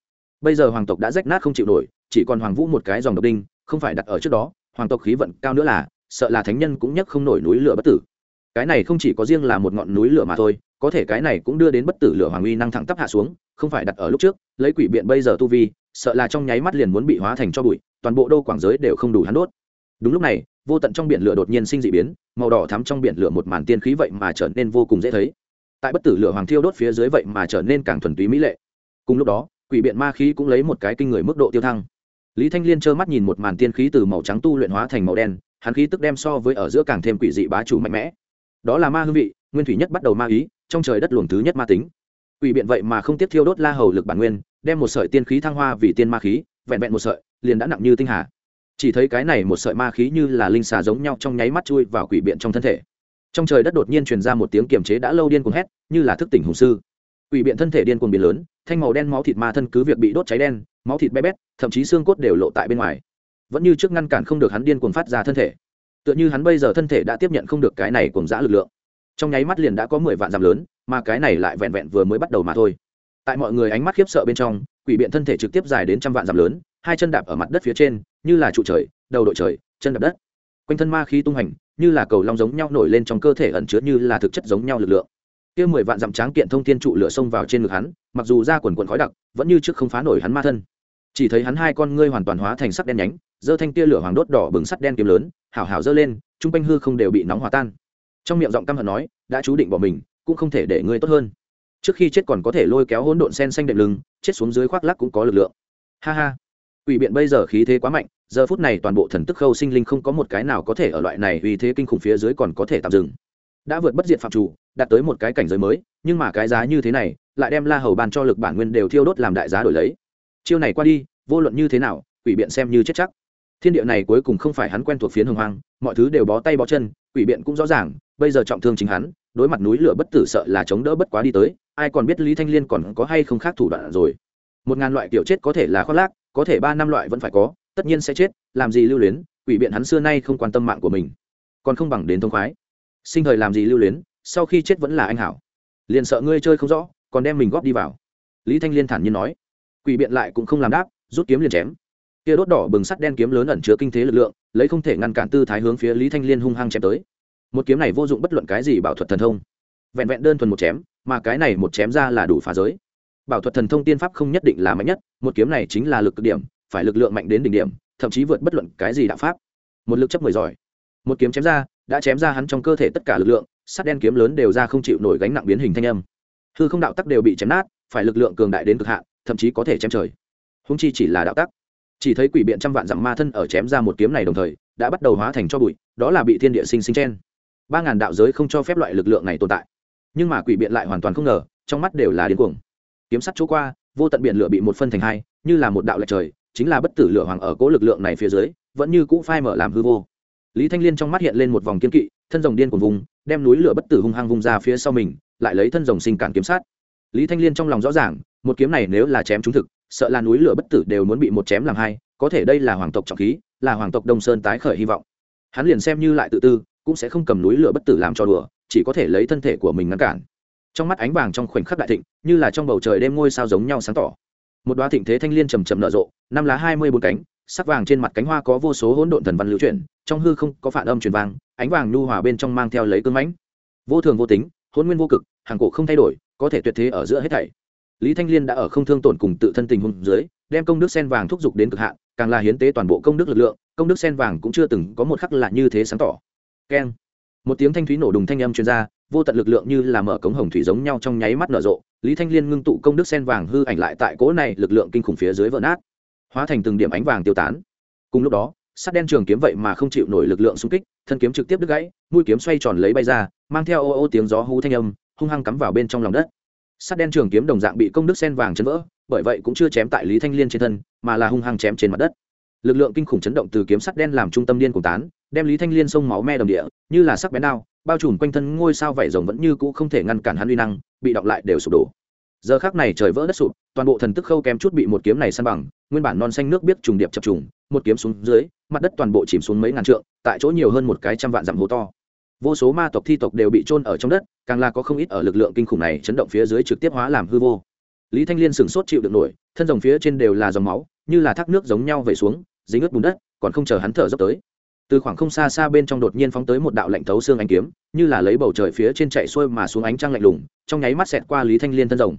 bây giờ hoàng tộc đã rách nát không chịu nổi, chỉ còn hoàng vũ một cái dòng độc đinh, không phải đặt ở trước đó, hoàng tộc khí vận cao nữa là, sợ là thánh nhân cũng nhấc không nổi núi lửa bất tử. Cái này không chỉ có riêng là một ngọn núi lửa mà thôi, có thể cái này cũng đưa đến bất tử lửa hoàng uy năng thẳng tắp hạ xuống, không phải đặt ở lúc trước, lấy quỷ biện bây giờ tu vi, sợ là trong nháy mắt liền muốn bị hóa thành cho bụi, toàn bộ đô quảng giới đều không đủ hắn đốt. Đúng lúc này, vô tận trong biển lửa đột nhiên sinh dị biến, màu đỏ thắm trong biển lửa một màn tiên khí vậy mà trở nên vô cùng dễ thấy. Tại bất tử lửa hoàng thiêu đốt phía dưới vậy mà trở nên càng thuần túy mỹ lệ. Cùng lúc đó quỷ biện ma khí cũng lấy một cái kinh người mức độ tiêu thăng. Lý thanh liên trơ mắt nhìn một màn tiên khí từ màu trắng tu luyện hóa thành màu đen, hắn khí tức đem so với ở giữa càng thêm quỷ dị bá chủ mạnh mẽ. Đó là ma hương vị, nguyên thủy nhất bắt đầu ma ý, trong trời đất luồng thứ nhất ma tính. Quỷ biện vậy mà không tiếp thiêu đốt la hầu lực bản nguyên, đem một sợi tiên khí thăng hoa vì tiên ma khí, vẹn vẹn một sợi, liền đã nặng như tinh hà. Chỉ thấy cái này một sợi ma khí như là linh xà giống nhau trong nháy mắt chui vào quỷ biện trong thân thể. Trong trời đất đột nhiên truyền ra một tiếng kiềm chế đã lâu điên cuồng hét, như là thức tỉnh hùng sư. Quỷ biện thân thể điên cuồng biến lớn thanh màu đen máu thịt ma thân cứ việc bị đốt cháy đen, máu thịt bé bét, thậm chí xương cốt đều lộ tại bên ngoài. Vẫn như trước ngăn cản không được hắn điên cuồng phát ra thân thể. Tựa như hắn bây giờ thân thể đã tiếp nhận không được cái này cùng giã lực lượng. Trong nháy mắt liền đã có mười vạn dặm lớn, mà cái này lại vẹn vẹn vừa mới bắt đầu mà thôi. Tại mọi người ánh mắt khiếp sợ bên trong, quỷ biện thân thể trực tiếp dài đến trăm vạn dặm lớn, hai chân đạp ở mặt đất phía trên, như là trụ trời, đầu đội trời, chân đạp đất. Quanh thân ma khí tung hành, như là cầu long giống nhau nổi lên trong cơ thể ẩn chứa như là thực chất giống nhau lực lượng kia mười vạn dặm tráng kiện thông thiên trụ lửa xông vào trên ngực hắn, mặc dù ra quần quần khói đặc, vẫn như trước không phá nổi hắn ma thân. Chỉ thấy hắn hai con ngươi hoàn toàn hóa thành sắc đen nhánh, giơ thanh tia lửa hoàng đốt đỏ bừng sắt đen kiếm lớn, hảo hảo dơ lên, trung quanh hư không đều bị nóng hòa tan. Trong miệng giọng căm hận nói, đã chú định bỏ mình, cũng không thể để ngươi tốt hơn. Trước khi chết còn có thể lôi kéo hỗn độn sen xanh đệm lưng, chết xuống dưới khoác lắc cũng có lực lượng. Ha ha. Ủy biện bây giờ khí thế quá mạnh, giờ phút này toàn bộ thần tức khâu sinh linh không có một cái nào có thể ở loại này uy thế kinh khủng phía dưới còn có thể tạm dừng đã vượt bất diệt phạm chủ, đạt tới một cái cảnh giới mới, nhưng mà cái giá như thế này, lại đem la hầu ban cho lực bản nguyên đều thiêu đốt làm đại giá đổi lấy. Chiêu này qua đi, vô luận như thế nào, quỷ biện xem như chết chắc. Thiên địa này cuối cùng không phải hắn quen thuộc phiến hồng hoang, mọi thứ đều bó tay bó chân, quỷ biện cũng rõ ràng, bây giờ trọng thương chính hắn, đối mặt núi lửa bất tử sợ là chống đỡ bất quá đi tới, ai còn biết lý thanh liên còn có hay không khác thủ đoạn rồi. Một ngàn loại kiểu chết có thể là khoác lác, có thể ba năm loại vẫn phải có, tất nhiên sẽ chết, làm gì lưu luyến, quỷ biện hắn xưa nay không quan tâm mạng của mình. Còn không bằng đến thông khoái sinh thời làm gì lưu luyến, sau khi chết vẫn là anh hảo. Liền sợ ngươi chơi không rõ, còn đem mình góp đi vào. Lý thanh liên thản nhiên nói. Quỷ biện lại cũng không làm đáp, rút kiếm liền chém. Kia đốt đỏ bừng sắt đen kiếm lớn ẩn chứa kinh thế lực lượng, lấy không thể ngăn cản tư thái hướng phía lý thanh liên hung hăng chém tới. Một kiếm này vô dụng bất luận cái gì bảo thuật thần thông. Vẹn vẹn đơn thuần một chém, mà cái này một chém ra là đủ phá giới. Bảo thuật thần thông tiên pháp không nhất định là mạnh nhất, một kiếm này chính là lực cực điểm, phải lực lượng mạnh đến đỉnh điểm, thậm chí vượt bất luận cái gì đạo pháp. Một lực chấp mười giỏi. Một kiếm chém ra đã chém ra hắn trong cơ thể tất cả lực lượng, sắt đen kiếm lớn đều ra không chịu nổi gánh nặng biến hình thanh âm. Hư không đạo tắc đều bị chém nát, phải lực lượng cường đại đến cực hạn, thậm chí có thể chém trời. Húng chi chỉ là đạo tắc. Chỉ thấy quỷ biện trăm vạn dặm ma thân ở chém ra một kiếm này đồng thời, đã bắt đầu hóa thành cho bụi, đó là bị thiên địa sinh sinh chen. Ba ngàn đạo giới không cho phép loại lực lượng này tồn tại. Nhưng mà quỷ biện lại hoàn toàn không ngờ, trong mắt đều là điên cuồng. Kiếm sắt chỗ qua, vô tận biển lửa bị một phân thành hai, như là một đạo lệch trời, chính là bất tử lửa hoàng ở cố lực lượng này phía dưới, vẫn như cũ phai mở làm hư vô lý thanh liên trong mắt hiện lên một vòng kiên kỵ, thân rồng điên của vùng, đem núi lửa bất tử hung hăng vung ra phía sau mình, lại lấy thân rồng sinh cản kiếm sát. Lý thanh liên trong lòng rõ ràng, một kiếm này nếu là chém trúng thực, sợ là núi lửa bất tử đều muốn bị một chém làm hai, có thể đây là hoàng tộc trọng khí, là hoàng tộc đông sơn tái khởi hy vọng. Hắn liền xem như lại tự tư, cũng sẽ không cầm núi lửa bất tử làm cho đùa, chỉ có thể lấy thân thể của mình ngăn cản. Trong mắt ánh vàng trong khoảnh khắc đại thịnh, như là trong bầu trời đêm ngôi sao giống nhau sáng tỏ. Một đoá thịnh thế thanh liên trầm trầm nở rộ, năm lá hai mươi bốn cánh sắc vàng trên mặt cánh hoa có vô số hỗn độn thần văn lưu chuyển, trong hư không có phản âm truyền vang, ánh vàng nhu hòa bên trong mang theo lấy cơn mãnh. Vô thường vô tính hôn nguyên vô cực, hàng cổ không thay đổi, có thể tuyệt thế ở giữa hết thảy. Lý thanh liên đã ở không thương tổn cùng tự thân tình huống dưới, đem công đức sen vàng thúc giục đến cực hạn, càng là hiến tế toàn bộ công đức lực lượng, công đức sen vàng cũng chưa từng có một khắc lạ như thế sáng tỏ. Keng. Một tiếng thanh thúy nổ đùng thanh âm truyền ra, vô tận lực lượng như là mở cống hồng thủy giống nhau trong nháy mắt nở rộ, lý thanh liên ngưng tụ công đức sen vàng hư ảnh lại tại cỗ này lực lượng kinh khủng phía dưới vỡ nát hóa thành từng điểm ánh vàng tiêu tán. Cùng lúc đó, sắt đen trường kiếm vậy mà không chịu nổi lực lượng xung kích, thân kiếm trực tiếp đứt gãy, mũi kiếm xoay tròn lấy bay ra, mang theo ô ô tiếng gió hú thanh âm, hung hăng cắm vào bên trong lòng đất. Sắt đen trường kiếm đồng dạng bị công đức sen vàng chấn vỡ, bởi vậy cũng chưa chém tại lý thanh liên trên thân, mà là hung hăng chém trên mặt đất. Lực lượng kinh khủng chấn động từ kiếm sắt đen làm trung tâm điên cùng tán, đem lý thanh liên sông máu me đồng địa, như là sắc bén đao, bao trùm quanh thân ngôi sao vảy rồng vẫn như cũ không thể ngăn cản hắn uy năng, bị động lại đều sụp đổ giờ khác này trời vỡ đất sụp, toàn bộ thần tức khâu kém chút bị một kiếm này săn bằng, nguyên bản non xanh nước biết trùng điệp chập trùng, một kiếm xuống dưới, mặt đất toàn bộ chìm xuống mấy ngàn trượng, tại chỗ nhiều hơn một cái trăm vạn dặm hố to. Vô số ma tộc thi tộc đều bị trôn ở trong đất, càng là có không ít ở lực lượng kinh khủng này chấn động phía dưới trực tiếp hóa làm hư vô. Lý thanh liên sửng sốt chịu được nổi, thân dòng phía trên đều là dòng máu, như là thác nước giống nhau về xuống, dính ướt bùn đất, còn không chờ hắn thở dốc tới. Từ khoảng không xa xa bên trong đột nhiên phóng tới một đạo lạnh thấu xương ánh kiếm, như là lấy bầu trời phía trên chạy xuôi mà xuống ánh trăng lạnh lùng, trong nháy mắt xẹt qua lý thanh liên thân rồng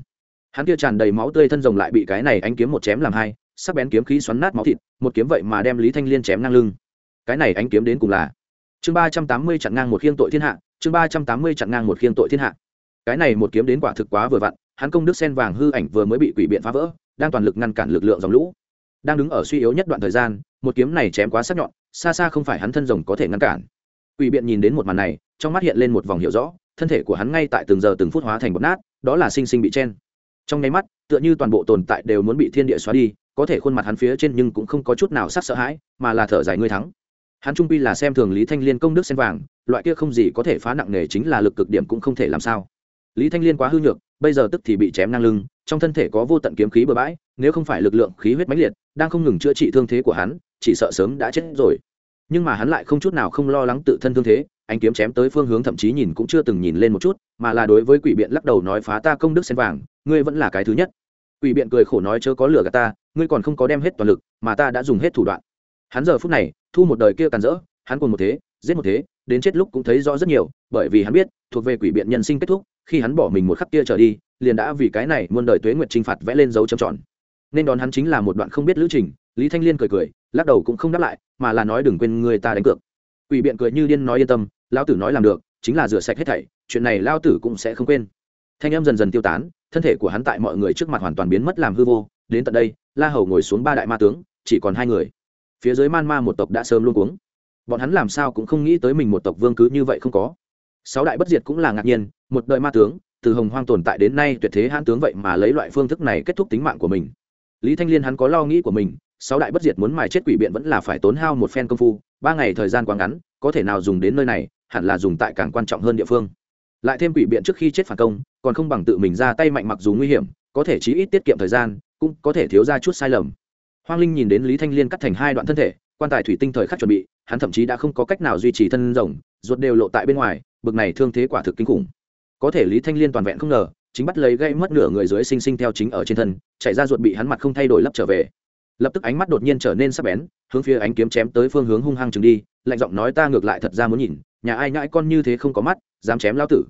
hắn kia tràn đầy máu tươi thân rồng lại bị cái này ánh kiếm một chém làm hai, sắc bén kiếm khí xoắn nát máu thịt, một kiếm vậy mà đem lý thanh liên chém ngang lưng. Cái này ánh kiếm đến cùng là chương ba trăm tám mươi chặn ngang một khiên tội thiên hạ, chương ba trăm tám mươi chặn ngang một khiên tội thiên hạ. Cái này một kiếm đến quả thực quá vừa vặn, hắn công đức sen vàng hư ảnh vừa mới bị quỷ biện phá vỡ, đang toàn lực ngăn cản lực lượng dòng lũ. Đang đứng ở suy yếu nhất đoạn thời gian, một kiếm này chém quá sắc nhọn, xa xa không phải hắn thân rồng có thể ngăn cản. Quỷ biện nhìn đến một màn này, trong mắt hiện lên một vòng hiểu rõ, thân thể của hắn ngay tại từng giờ từng phút hóa thành bột nát, đó là sinh sinh bị chen trong nháy mắt, tựa như toàn bộ tồn tại đều muốn bị thiên địa xóa đi, có thể khuôn mặt hắn phía trên nhưng cũng không có chút nào sắc sợ hãi, mà là thở dài ngươi thắng. Hắn trung pi là xem thường lý thanh liên công đức sen vàng, loại kia không gì có thể phá nặng nề chính là lực cực điểm cũng không thể làm sao. Lý thanh liên quá hư nhược, bây giờ tức thì bị chém ngang lưng, trong thân thể có vô tận kiếm khí bừa bãi, nếu không phải lực lượng khí huyết mãnh liệt, đang không ngừng chữa trị thương thế của hắn, chỉ sợ sớm đã chết rồi. Nhưng mà hắn lại không chút nào không lo lắng tự thân thương thế anh kiếm chém tới phương hướng thậm chí nhìn cũng chưa từng nhìn lên một chút, mà là đối với quỷ biện lắc đầu nói phá ta công đức sen vàng, ngươi vẫn là cái thứ nhất. Quỷ biện cười khổ nói chớ có lửa gạt ta, ngươi còn không có đem hết toàn lực, mà ta đã dùng hết thủ đoạn. Hắn giờ phút này, thu một đời kia càn rỡ, hắn còn một thế, giết một thế, đến chết lúc cũng thấy rõ rất nhiều, bởi vì hắn biết, thuộc về quỷ biện nhân sinh kết thúc, khi hắn bỏ mình một khắc kia trở đi, liền đã vì cái này muôn đời tuế nguyệt trinh phạt vẽ lên dấu trầm tròn. Nên đón hắn chính là một đoạn không biết lữ trình, lý thanh liên cười cười, lắc đầu cũng không đáp lại, mà là nói đừng quên người ta đánh cược quỷ biện cười như điên nói yên tâm, lão tử nói làm được, chính là rửa sạch hết thảy, chuyện này lao tử cũng sẽ không quên. Thanh em dần dần tiêu tán, thân thể của hắn tại mọi người trước mặt hoàn toàn biến mất làm hư vô, đến tận đây, la hầu ngồi xuống ba đại ma tướng, chỉ còn hai người. Phía dưới man ma một tộc đã sớm luôn cuống. Bọn hắn làm sao cũng không nghĩ tới mình một tộc vương cứ như vậy không có. Sáu đại bất diệt cũng là ngạc nhiên, một đời ma tướng, từ hồng hoang tồn tại đến nay tuyệt thế hãn tướng vậy mà lấy loại phương thức này kết thúc tính mạng của mình. Lý thanh liên hắn có lo nghĩ của mình sáu đại bất diệt muốn mài chết quỷ biện vẫn là phải tốn hao một phen công phu, ba ngày thời gian quá ngắn, có thể nào dùng đến nơi này, hẳn là dùng tại càng quan trọng hơn địa phương. Lại thêm quỷ biện trước khi chết phản công, còn không bằng tự mình ra tay mạnh mặc dù nguy hiểm, có thể chí ít tiết kiệm thời gian, cũng có thể thiếu ra chút sai lầm. Hoang linh nhìn đến lý thanh liên cắt thành hai đoạn thân thể, quan tài thủy tinh thời khắc chuẩn bị, hắn thậm chí đã không có cách nào duy trì thân rồng, ruột đều lộ tại bên ngoài, bực này thương thế quả thực kinh khủng. Có thể lý thanh liên toàn vẹn không ngờ, chính bắt lấy gây mất nửa người dưới sinh sinh theo chính ở trên thân, chạy ra ruột bị hắn mặt không thay đổi lấp trở về lập tức ánh mắt đột nhiên trở nên sắc bén, hướng phía ánh kiếm chém tới phương hướng hung hăng chừng đi, lạnh giọng nói ta ngược lại thật ra muốn nhìn, nhà ai nhãi con như thế không có mắt, dám chém lao tử.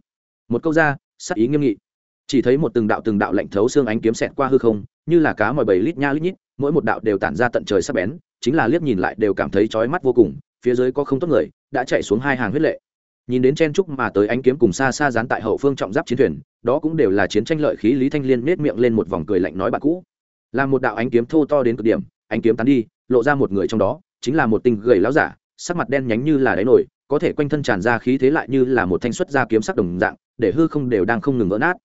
Một câu ra sắc ý nghiêm nghị. Chỉ thấy một từng đạo từng đạo lạnh thấu xương ánh kiếm xẹt qua hư không, như là cá mòi bầy lít nha lít nhít, mỗi một đạo đều tản ra tận trời sắc bén, chính là liếc nhìn lại đều cảm thấy chói mắt vô cùng, phía dưới có không tốt người, đã chạy xuống hai hàng huyết lệ. Nhìn đến chen trúc mà tới ánh kiếm cùng xa xa dán tại hậu phương trọng giáp chiến thuyền, đó cũng đều là chiến tranh lợi khí lý thanh liên nết miệng lên một vòng cười lạnh nói bạn cũ là một đạo ánh kiếm thô to đến cực điểm, ánh kiếm tán đi, lộ ra một người trong đó, chính là một tinh gầy láo giả, sắc mặt đen nhánh như là đáy nổi có thể quanh thân tràn ra khí thế lại như là một thanh xuất ra kiếm sắc đồng dạng, để hư không đều đang không ngừng vỡ nát.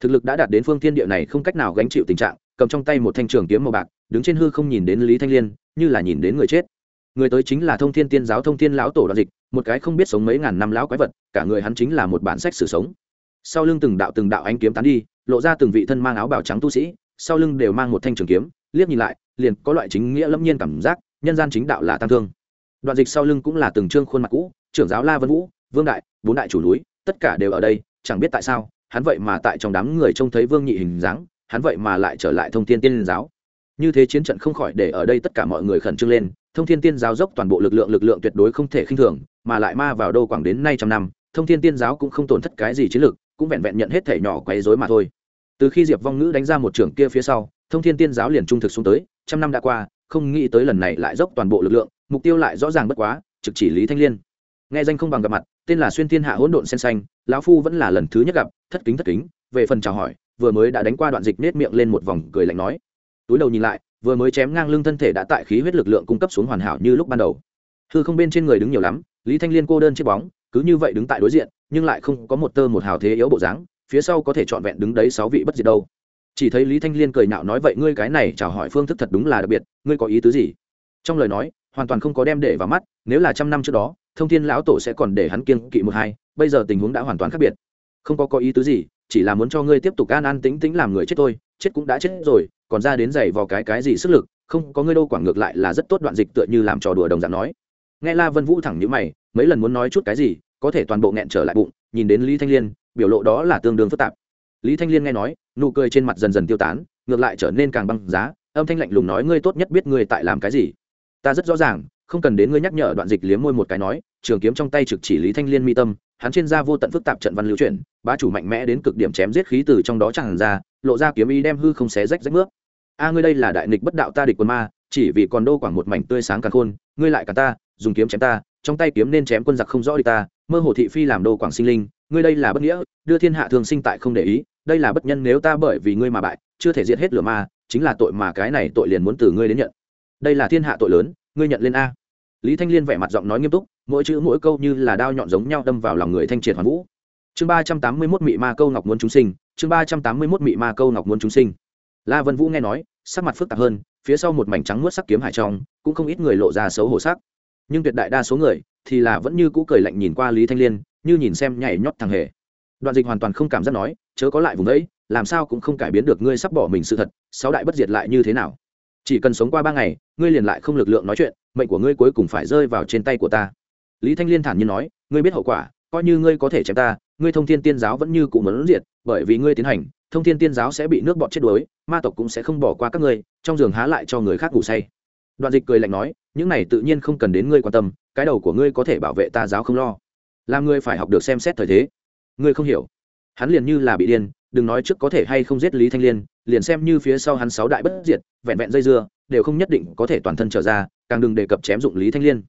Thực lực đã đạt đến phương thiên địa này không cách nào gánh chịu tình trạng, cầm trong tay một thanh trường kiếm màu bạc, đứng trên hư không nhìn đến lý thanh liên, như là nhìn đến người chết. Người tới chính là thông thiên tiên giáo thông thiên lão tổ đoạn dịch, một cái không biết sống mấy ngàn năm lão quái vật, cả người hắn chính là một bản sách sử sống. Sau lưng từng đạo từng đạo ánh kiếm tán đi, lộ ra từng vị thân mang áo bào trắng tu sĩ sau lưng đều mang một thanh trường kiếm, liếc nhìn lại, liền có loại chính nghĩa lâm nhiên cảm giác, nhân gian chính đạo là tăng thương. Đoạn dịch sau lưng cũng là từng trương khuôn mặt cũ, trưởng giáo la vân vũ, vương đại, bốn đại chủ núi, tất cả đều ở đây, chẳng biết tại sao, hắn vậy mà tại trong đám người trông thấy vương nhị hình dáng, hắn vậy mà lại trở lại thông thiên tiên giáo. Như thế chiến trận không khỏi để ở đây tất cả mọi người khẩn trương lên, thông thiên tiên giáo dốc toàn bộ lực lượng lực lượng tuyệt đối không thể khinh thường, mà lại ma vào đâu quảng đến nay trăm năm, thông thiên tiên giáo cũng không tổn thất cái gì chiến lược cũng vẹn vẹn nhận hết thể nhỏ quấy rối mà thôi từ khi diệp vong ngữ đánh ra một trưởng kia phía sau, thông thiên tiên giáo liền trung thực xuống tới, trăm năm đã qua, không nghĩ tới lần này lại dốc toàn bộ lực lượng, mục tiêu lại rõ ràng bất quá, trực chỉ lý thanh liên. Nghe danh không bằng gặp mặt, tên là xuyên thiên hạ hỗn độn sen xanh, lão phu vẫn là lần thứ nhất gặp, thất kính thất kính, về phần chào hỏi, vừa mới đã đánh qua đoạn dịch nết miệng lên một vòng cười lạnh nói. Túi đầu nhìn lại, vừa mới chém ngang lưng thân thể đã tại khí huyết lực lượng cung cấp xuống hoàn hảo như lúc ban đầu. Thư không bên trên người đứng nhiều lắm, lý thanh liên cô đơn chiếc bóng, cứ như vậy đứng tại đối diện, nhưng lại không có một tơ một hào thế yếu bộ dáng phía sau có thể trọn vẹn đứng đấy sáu vị bất diệt đâu. Chỉ thấy lý thanh liên cười nhạo nói, vậy ngươi cái này chào hỏi phương thức thật đúng là đặc biệt, ngươi có ý tứ gì? Trong lời nói, hoàn toàn không có đem để vào mắt, nếu là trăm năm trước đó, thông thiên lão tổ sẽ còn để hắn kiêng kỵ một hai, bây giờ tình huống đã hoàn toàn khác biệt. Không có có ý tứ gì, chỉ là muốn cho ngươi tiếp tục an an tính tính làm người chết thôi, chết cũng đã chết rồi, còn ra đến giày vào cái cái gì sức lực, không có ngươi đâu quảng ngược lại là rất tốt đoạn dịch tựa như làm trò đùa đồng dạng nói. Nghe la vân vũ thẳng như mày, mấy lần muốn nói chút cái gì, có thể toàn bộ nghẹn trở lại bụng, nhìn đến lý thanh liên biểu lộ đó là tương đương phức tạp. Lý thanh liên nghe nói, nụ cười trên mặt dần dần tiêu tán, ngược lại trở nên càng băng giá, âm thanh lạnh lùng nói, ngươi tốt nhất biết ngươi tại làm cái gì. Ta rất rõ ràng, không cần đến ngươi nhắc nhở đoạn dịch liếm môi một cái nói, trường kiếm trong tay trực chỉ lý thanh liên mi tâm, hắn trên da vô tận phức tạp trận văn lưu chuyển, bá chủ mạnh mẽ đến cực điểm chém giết khí từ trong đó chẳng ra, lộ ra kiếm ý đem hư không xé rách rách nước. A, ngươi đây là đại nghịch bất đạo ta địch quân ma, chỉ vì còn đô quảng một mảnh tươi sáng càng khôn, ngươi lại cả ta, dùng kiếm chém ta, trong tay kiếm nên chém quân giặc không rõ đi ta, mơ hồ thị phi làm đô quảng sinh linh ngươi đây là bất nghĩa, đưa thiên hạ thường sinh tại không để ý, đây là bất nhân nếu ta bởi vì ngươi mà bại, chưa thể diệt hết lửa ma, chính là tội mà cái này tội liền muốn từ ngươi đến nhận. Đây là thiên hạ tội lớn, ngươi nhận lên a. Lý thanh liên vẻ mặt giọng nói nghiêm túc, mỗi chữ mỗi câu như là đao nhọn giống nhau đâm vào lòng người thanh triệt hoàn vũ. Chương ba trăm tám mươi mốt mị ma câu ngọc muốn chúng sinh, chương ba trăm tám mươi mốt mị ma câu ngọc muốn chúng sinh. La vân vũ nghe nói, sắc mặt phức tạp hơn, phía sau một mảnh trắng muốt sắc kiếm hải trong, cũng không ít người lộ ra xấu hổ sắc. Nhưng tuyệt đại đa số người thì là vẫn như cũ cười lạnh nhìn qua lý thanh liên như nhìn xem nhảy nhót thằng hề. Đoạn dịch hoàn toàn không cảm giác nói, chớ có lại vùng ấy, làm sao cũng không cải biến được ngươi sắp bỏ mình sự thật, sáu đại bất diệt lại như thế nào? Chỉ cần sống qua ba ngày, ngươi liền lại không lực lượng nói chuyện, mệnh của ngươi cuối cùng phải rơi vào trên tay của ta. Lý thanh liên thản nhiên nói, ngươi biết hậu quả, coi như ngươi có thể chém ta, ngươi thông thiên tiên giáo vẫn như cụ muốn diệt, bởi vì ngươi tiến hành, thông thiên tiên giáo sẽ bị nước bọt chết đuối, ma tộc cũng sẽ không bỏ qua các ngươi, trong giường há lại cho người khác ngủ say. Đoạn dịch cười lạnh nói, những này tự nhiên không cần đến ngươi quan tâm, cái đầu của ngươi có thể bảo vệ ta giáo không lo làm ngươi phải học được xem xét thời thế. Ngươi không hiểu. Hắn liền như là bị điên, đừng nói trước có thể hay không giết lý thanh liên, liền xem như phía sau hắn sáu đại bất diệt, vẹn vẹn dây dưa, đều không nhất định có thể toàn thân trở ra, càng đừng đề cập chém dụng lý thanh liên.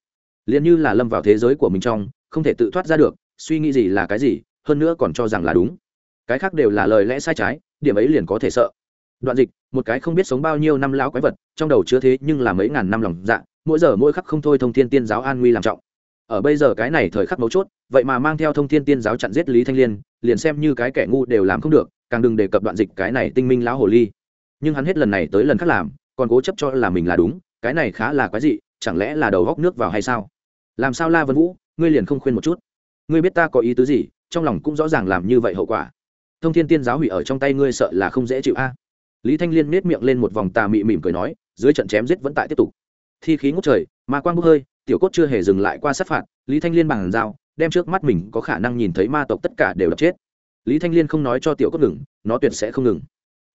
Liền như là lâm vào thế giới của mình trong, không thể tự thoát ra được, suy nghĩ gì là cái gì, hơn nữa còn cho rằng là đúng. Cái khác đều là lời lẽ sai trái, điểm ấy liền có thể sợ. Đoạn dịch, một cái không biết sống bao nhiêu năm lão quái vật, trong đầu chứa thế nhưng là mấy ngàn năm lòng dạ mỗi giờ mỗi khắc không thôi thông thiên tiên giáo an nguy làm trọng ở bây giờ cái này thời khắc mấu chốt, vậy mà mang theo thông thiên tiên giáo chặn giết lý thanh liên, liền xem như cái kẻ ngu đều làm không được, càng đừng đề cập đoạn dịch cái này tinh minh lão hồ ly. Nhưng hắn hết lần này tới lần khác làm, còn cố chấp cho là mình là đúng, cái này khá là quái dị, chẳng lẽ là đầu góc nước vào hay sao? Làm sao la vân vũ, ngươi liền không khuyên một chút? Ngươi biết ta có ý tứ gì, trong lòng cũng rõ ràng làm như vậy hậu quả. Thông thiên tiên giáo hủy ở trong tay ngươi sợ là không dễ chịu a. Lý thanh liên nết miệng lên một vòng tà mị mỉm cười nói, dưới trận chém giết vẫn tại tiếp tục. Thi khí ngốc trời mà quang bốc hơi tiểu cốt chưa hề dừng lại qua sát phạt, lý thanh liên bằng dao, đem trước mắt mình có khả năng nhìn thấy ma tộc tất cả đều đập chết. Lý thanh liên không nói cho tiểu cốt ngừng, nó tuyệt sẽ không ngừng.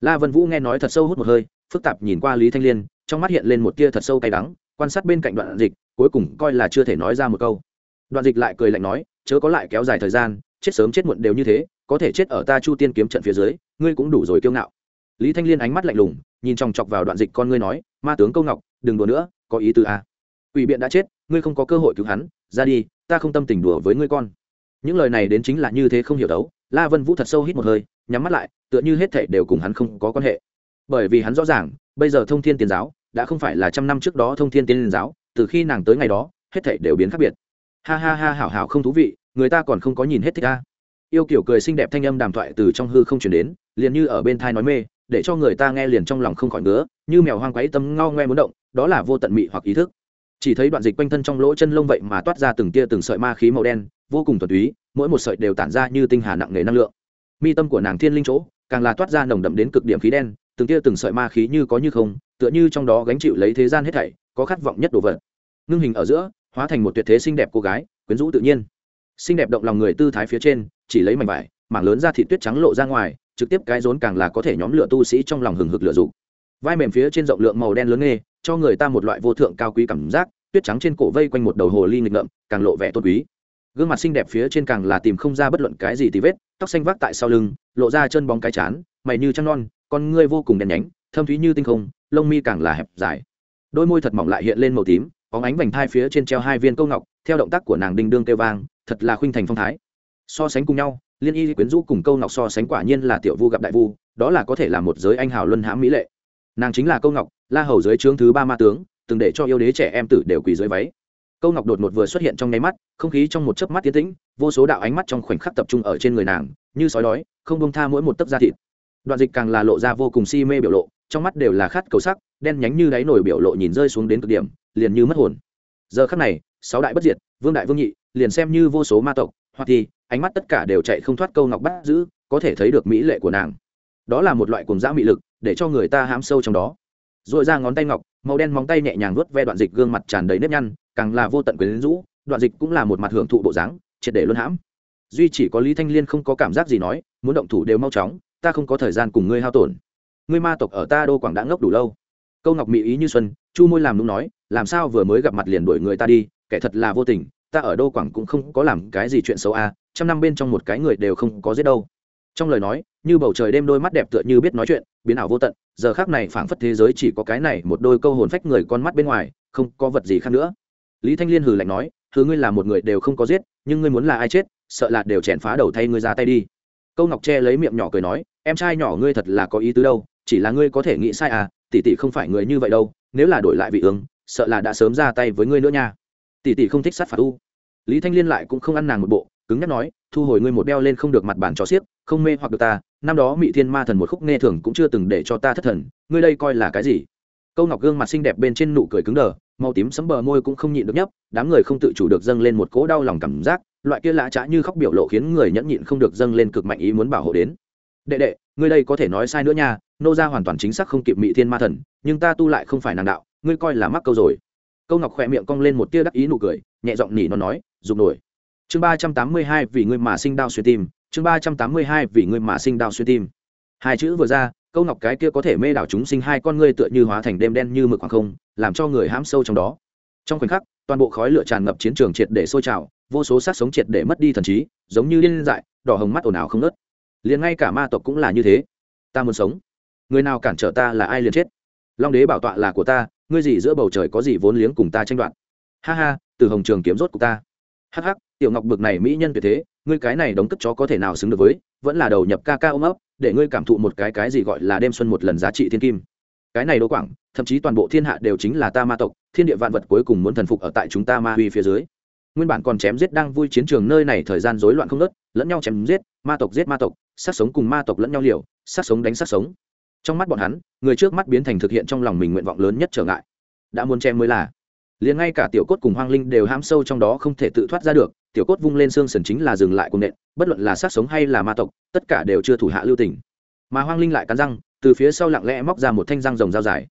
La vân vũ nghe nói thật sâu hút một hơi, phức tạp nhìn qua lý thanh liên, trong mắt hiện lên một tia thật sâu cay đắng, quan sát bên cạnh đoạn dịch, cuối cùng coi là chưa thể nói ra một câu. Đoạn dịch lại cười lạnh nói, chớ có lại kéo dài thời gian, chết sớm chết muộn đều như thế, có thể chết ở ta chu tiên kiếm trận phía dưới, ngươi cũng đủ rồi kiêu ngạo. Lý thanh liên ánh mắt lạnh lùng, nhìn chòng chọc vào đoạn dịch con ngươi nói, ma tướng câu ngọc, đừng đùa nữa, có ý tư a à? Quỷ biện đã chết, ngươi không có cơ hội cứu hắn, ra đi, ta không tâm tình đùa với ngươi con. Những lời này đến chính là như thế không hiểu đấu, la vân vũ thật sâu hít một hơi, nhắm mắt lại, tựa như hết thảy đều cùng hắn không có quan hệ. Bởi vì hắn rõ ràng, bây giờ thông thiên tiền giáo đã không phải là trăm năm trước đó thông thiên tiên giáo, từ khi nàng tới ngày đó, hết thảy đều biến khác biệt. Ha ha ha, hảo hảo không thú vị, người ta còn không có nhìn hết thích a. yêu kiểu cười xinh đẹp thanh âm đàm thoại từ trong hư không chuyển đến, liền như ở bên thai nói mê, để cho người ta nghe liền trong lòng không khỏi ngứa, như mèo hoang quấy tâm ngao ngoe muốn động, đó là vô tận mị hoặc ý thức chỉ thấy đoạn dịch quanh thân trong lỗ chân lông vậy mà toát ra từng tia từng sợi ma khí màu đen, vô cùng thuần túy, mỗi một sợi đều tản ra như tinh hà nặng nề năng lượng. Mi tâm của nàng thiên linh chỗ, càng là toát ra nồng đậm đến cực điểm khí đen, từng tia từng sợi ma khí như có như không, tựa như trong đó gánh chịu lấy thế gian hết thảy, có khát vọng nhất đồ vật. Ngưng hình ở giữa, hóa thành một tuyệt thế xinh đẹp cô gái, quyến rũ tự nhiên. Xinh đẹp động lòng người tư thái phía trên, chỉ lấy mảnh vải, mảng lớn ra thị tuyết trắng lộ ra ngoài, trực tiếp cái rốn càng là có thể nhóm lửa tu sĩ trong lòng hừng hực lửa dục. Vai mềm phía trên rộng lượng màu đen lớn nghe cho người ta một loại vô thượng cao quý cảm giác, tuyết trắng trên cổ vây quanh một đầu hồ ly nghịch ngợm, càng lộ vẻ tôn quý. Gương mặt xinh đẹp phía trên càng là tìm không ra bất luận cái gì tì vết, tóc xanh vác tại sau lưng, lộ ra chân bóng cái chán, mày như trăng non, con ngươi vô cùng đen nhánh, thâm thúy như tinh không, lông mi càng là hẹp dài. Đôi môi thật mỏng lại hiện lên màu tím, bóng ánh vành thai phía trên treo hai viên câu ngọc, theo động tác của nàng đinh đương kêu vang, thật là khuynh thành phong thái. So sánh cùng nhau, liên y quyến rũ cùng câu ngọc so sánh quả nhiên là tiểu vu gặp đại vu, đó là có thể là một giới anh hào luân hãm mỹ lệ nàng chính là câu ngọc, la hầu dưới trướng thứ ba ma tướng, từng để cho yêu đế trẻ em tử đều quỳ dưới váy. Câu ngọc đột ngột vừa xuất hiện trong nháy mắt, không khí trong một chớp mắt tiến tĩnh, vô số đạo ánh mắt trong khoảnh khắc tập trung ở trên người nàng, như sói đói, không bông tha mỗi một tấc da thịt. Đoạn dịch càng là lộ ra vô cùng si mê biểu lộ, trong mắt đều là khát cầu sắc, đen nhánh như đáy nổi biểu lộ nhìn rơi xuống đến cực điểm, liền như mất hồn. Giờ khắc này, sáu đại bất diệt, vương đại vương nhị, liền xem như vô số ma tộc, hoặc thì, ánh mắt tất cả đều chạy không thoát câu ngọc bắt giữ, có thể thấy được mỹ lệ của nàng. Đó là một loại cùng dã mị lực để cho người ta hám sâu trong đó. Dội ra ngón tay ngọc, màu đen móng tay nhẹ nhàng vớt ve đoạn dịch gương mặt tràn đầy nếp nhăn, càng là vô tận quyến rũ, đoạn dịch cũng là một mặt hưởng thụ bộ dáng, triệt để luân hãm. Duy chỉ có lý thanh liên không có cảm giác gì nói, muốn động thủ đều mau chóng, ta không có thời gian cùng ngươi hao tổn. Ngươi ma tộc ở ta đô quảng đã ngốc đủ lâu. Câu ngọc mỹ ý như xuân, chu môi làm đúng nói, làm sao vừa mới gặp mặt liền đuổi người ta đi, kẻ thật là vô tình, ta ở đô quảng cũng không có làm cái gì chuyện xấu a, trăm năm bên trong một cái người đều không có giết đâu. Trong lời nói như bầu trời đêm đôi mắt đẹp tựa như biết nói chuyện, biến ảo vô tận, giờ khác này phảng phất thế giới chỉ có cái này một đôi câu hồn phách người con mắt bên ngoài, không có vật gì khác nữa. Lý thanh liên hừ lạnh nói thứ ngươi là một người đều không có giết, nhưng ngươi muốn là ai chết, sợ là đều chèn phá đầu thay ngươi ra tay đi. Câu ngọc tre lấy miệng nhỏ cười nói, em trai nhỏ ngươi thật là có ý tứ đâu, chỉ là ngươi có thể nghĩ sai à tỷ tỷ không phải người như vậy đâu, nếu là đổi lại vị ương, sợ là đã sớm ra tay với ngươi nữa nha. Tỷ tỷ không thích sát phạt u. Lý thanh liên lại cũng không ăn nàng một bộ, cứng nhắc nói, thu hồi ngươi một đeo lên không được mặt bàn cho xiếc, không mê hoặc được ta năm đó mị thiên ma thần một khúc nghe thường cũng chưa từng để cho ta thất thần, ngươi đây coi là cái gì? Câu ngọc gương mặt xinh đẹp bên trên nụ cười cứng đờ, màu tím sấm bờ môi cũng không nhịn được nhấp, đám người không tự chủ được dâng lên một cỗ đau lòng cảm giác, loại kia lã trá như khóc biểu lộ khiến người nhẫn nhịn không được dâng lên cực mạnh ý muốn bảo hộ đến. Đệ đệ, ngươi đây có thể nói sai nữa nha, nô ra hoàn toàn chính xác không kịp mị thiên ma thần, nhưng ta tu lại không phải nàng đạo, ngươi coi là mắc câu rồi. Câu ngọc khỏe miệng cong lên một tia đắc ý nụ cười, nhẹ giọng nỉ nó nói dùng nổi. Chương ba trăm tám mươi hai vì ngươi mà sinh đau xuyên tim chương ba trăm tám mươi hai vì ngươi mà sinh đau xuyên tim. Hai chữ vừa ra, câu ngọc cái kia có thể mê đảo chúng sinh hai con ngươi tựa như hóa thành đêm đen như mực khoảng không, làm cho người hãm sâu trong đó. Trong khoảnh khắc, toàn bộ khói lửa tràn ngập chiến trường triệt để sôi trào, vô số sát sống triệt để mất đi thần trí, giống như liên dại, đỏ hồng mắt ồn ào không nớt liền ngay cả ma tộc cũng là như thế. Ta muốn sống. Người nào cản trở ta là ai liền chết. Long đế bảo tọa là của ta, ngươi gì giữa bầu trời có gì vốn liếng cùng ta tranh đoạt. Ha ha, từ hồng trường kiếm rốt của ta. Hắc hắc, tiểu ngọc bực này mỹ nhân tuyệt thế ngươi cái này đóng cất chó có thể nào xứng được với, vẫn là đầu nhập ca ca ôm ấp, để ngươi cảm thụ một cái cái gì gọi là đêm xuân một lần giá trị thiên kim. Cái này đỗ quảng, thậm chí toàn bộ thiên hạ đều chính là ta ma tộc, thiên địa vạn vật cuối cùng muốn thần phục ở tại chúng ta ma huy phía dưới. Nguyên bản còn chém giết đang vui chiến trường nơi này thời gian rối loạn không nớt lẫn nhau chém giết, ma tộc giết ma tộc, sát sống cùng ma tộc lẫn nhau liều, sát sống đánh sát sống. Trong mắt bọn hắn, người trước mắt biến thành thực hiện trong lòng mình nguyện vọng lớn nhất trở ngại. Đã muốn chém mới là. Liền ngay cả tiểu cốt cùng hoang linh đều ham sâu trong đó không thể tự thoát ra được tiểu cốt vung lên xương sườn chính là dừng lại cùng nện, bất luận là sát sống hay là ma tộc, tất cả đều chưa thủ hạ lưu tình. Mà hoang linh lại cắn răng, từ phía sau lặng lẽ móc ra một thanh răng rồng dao dài.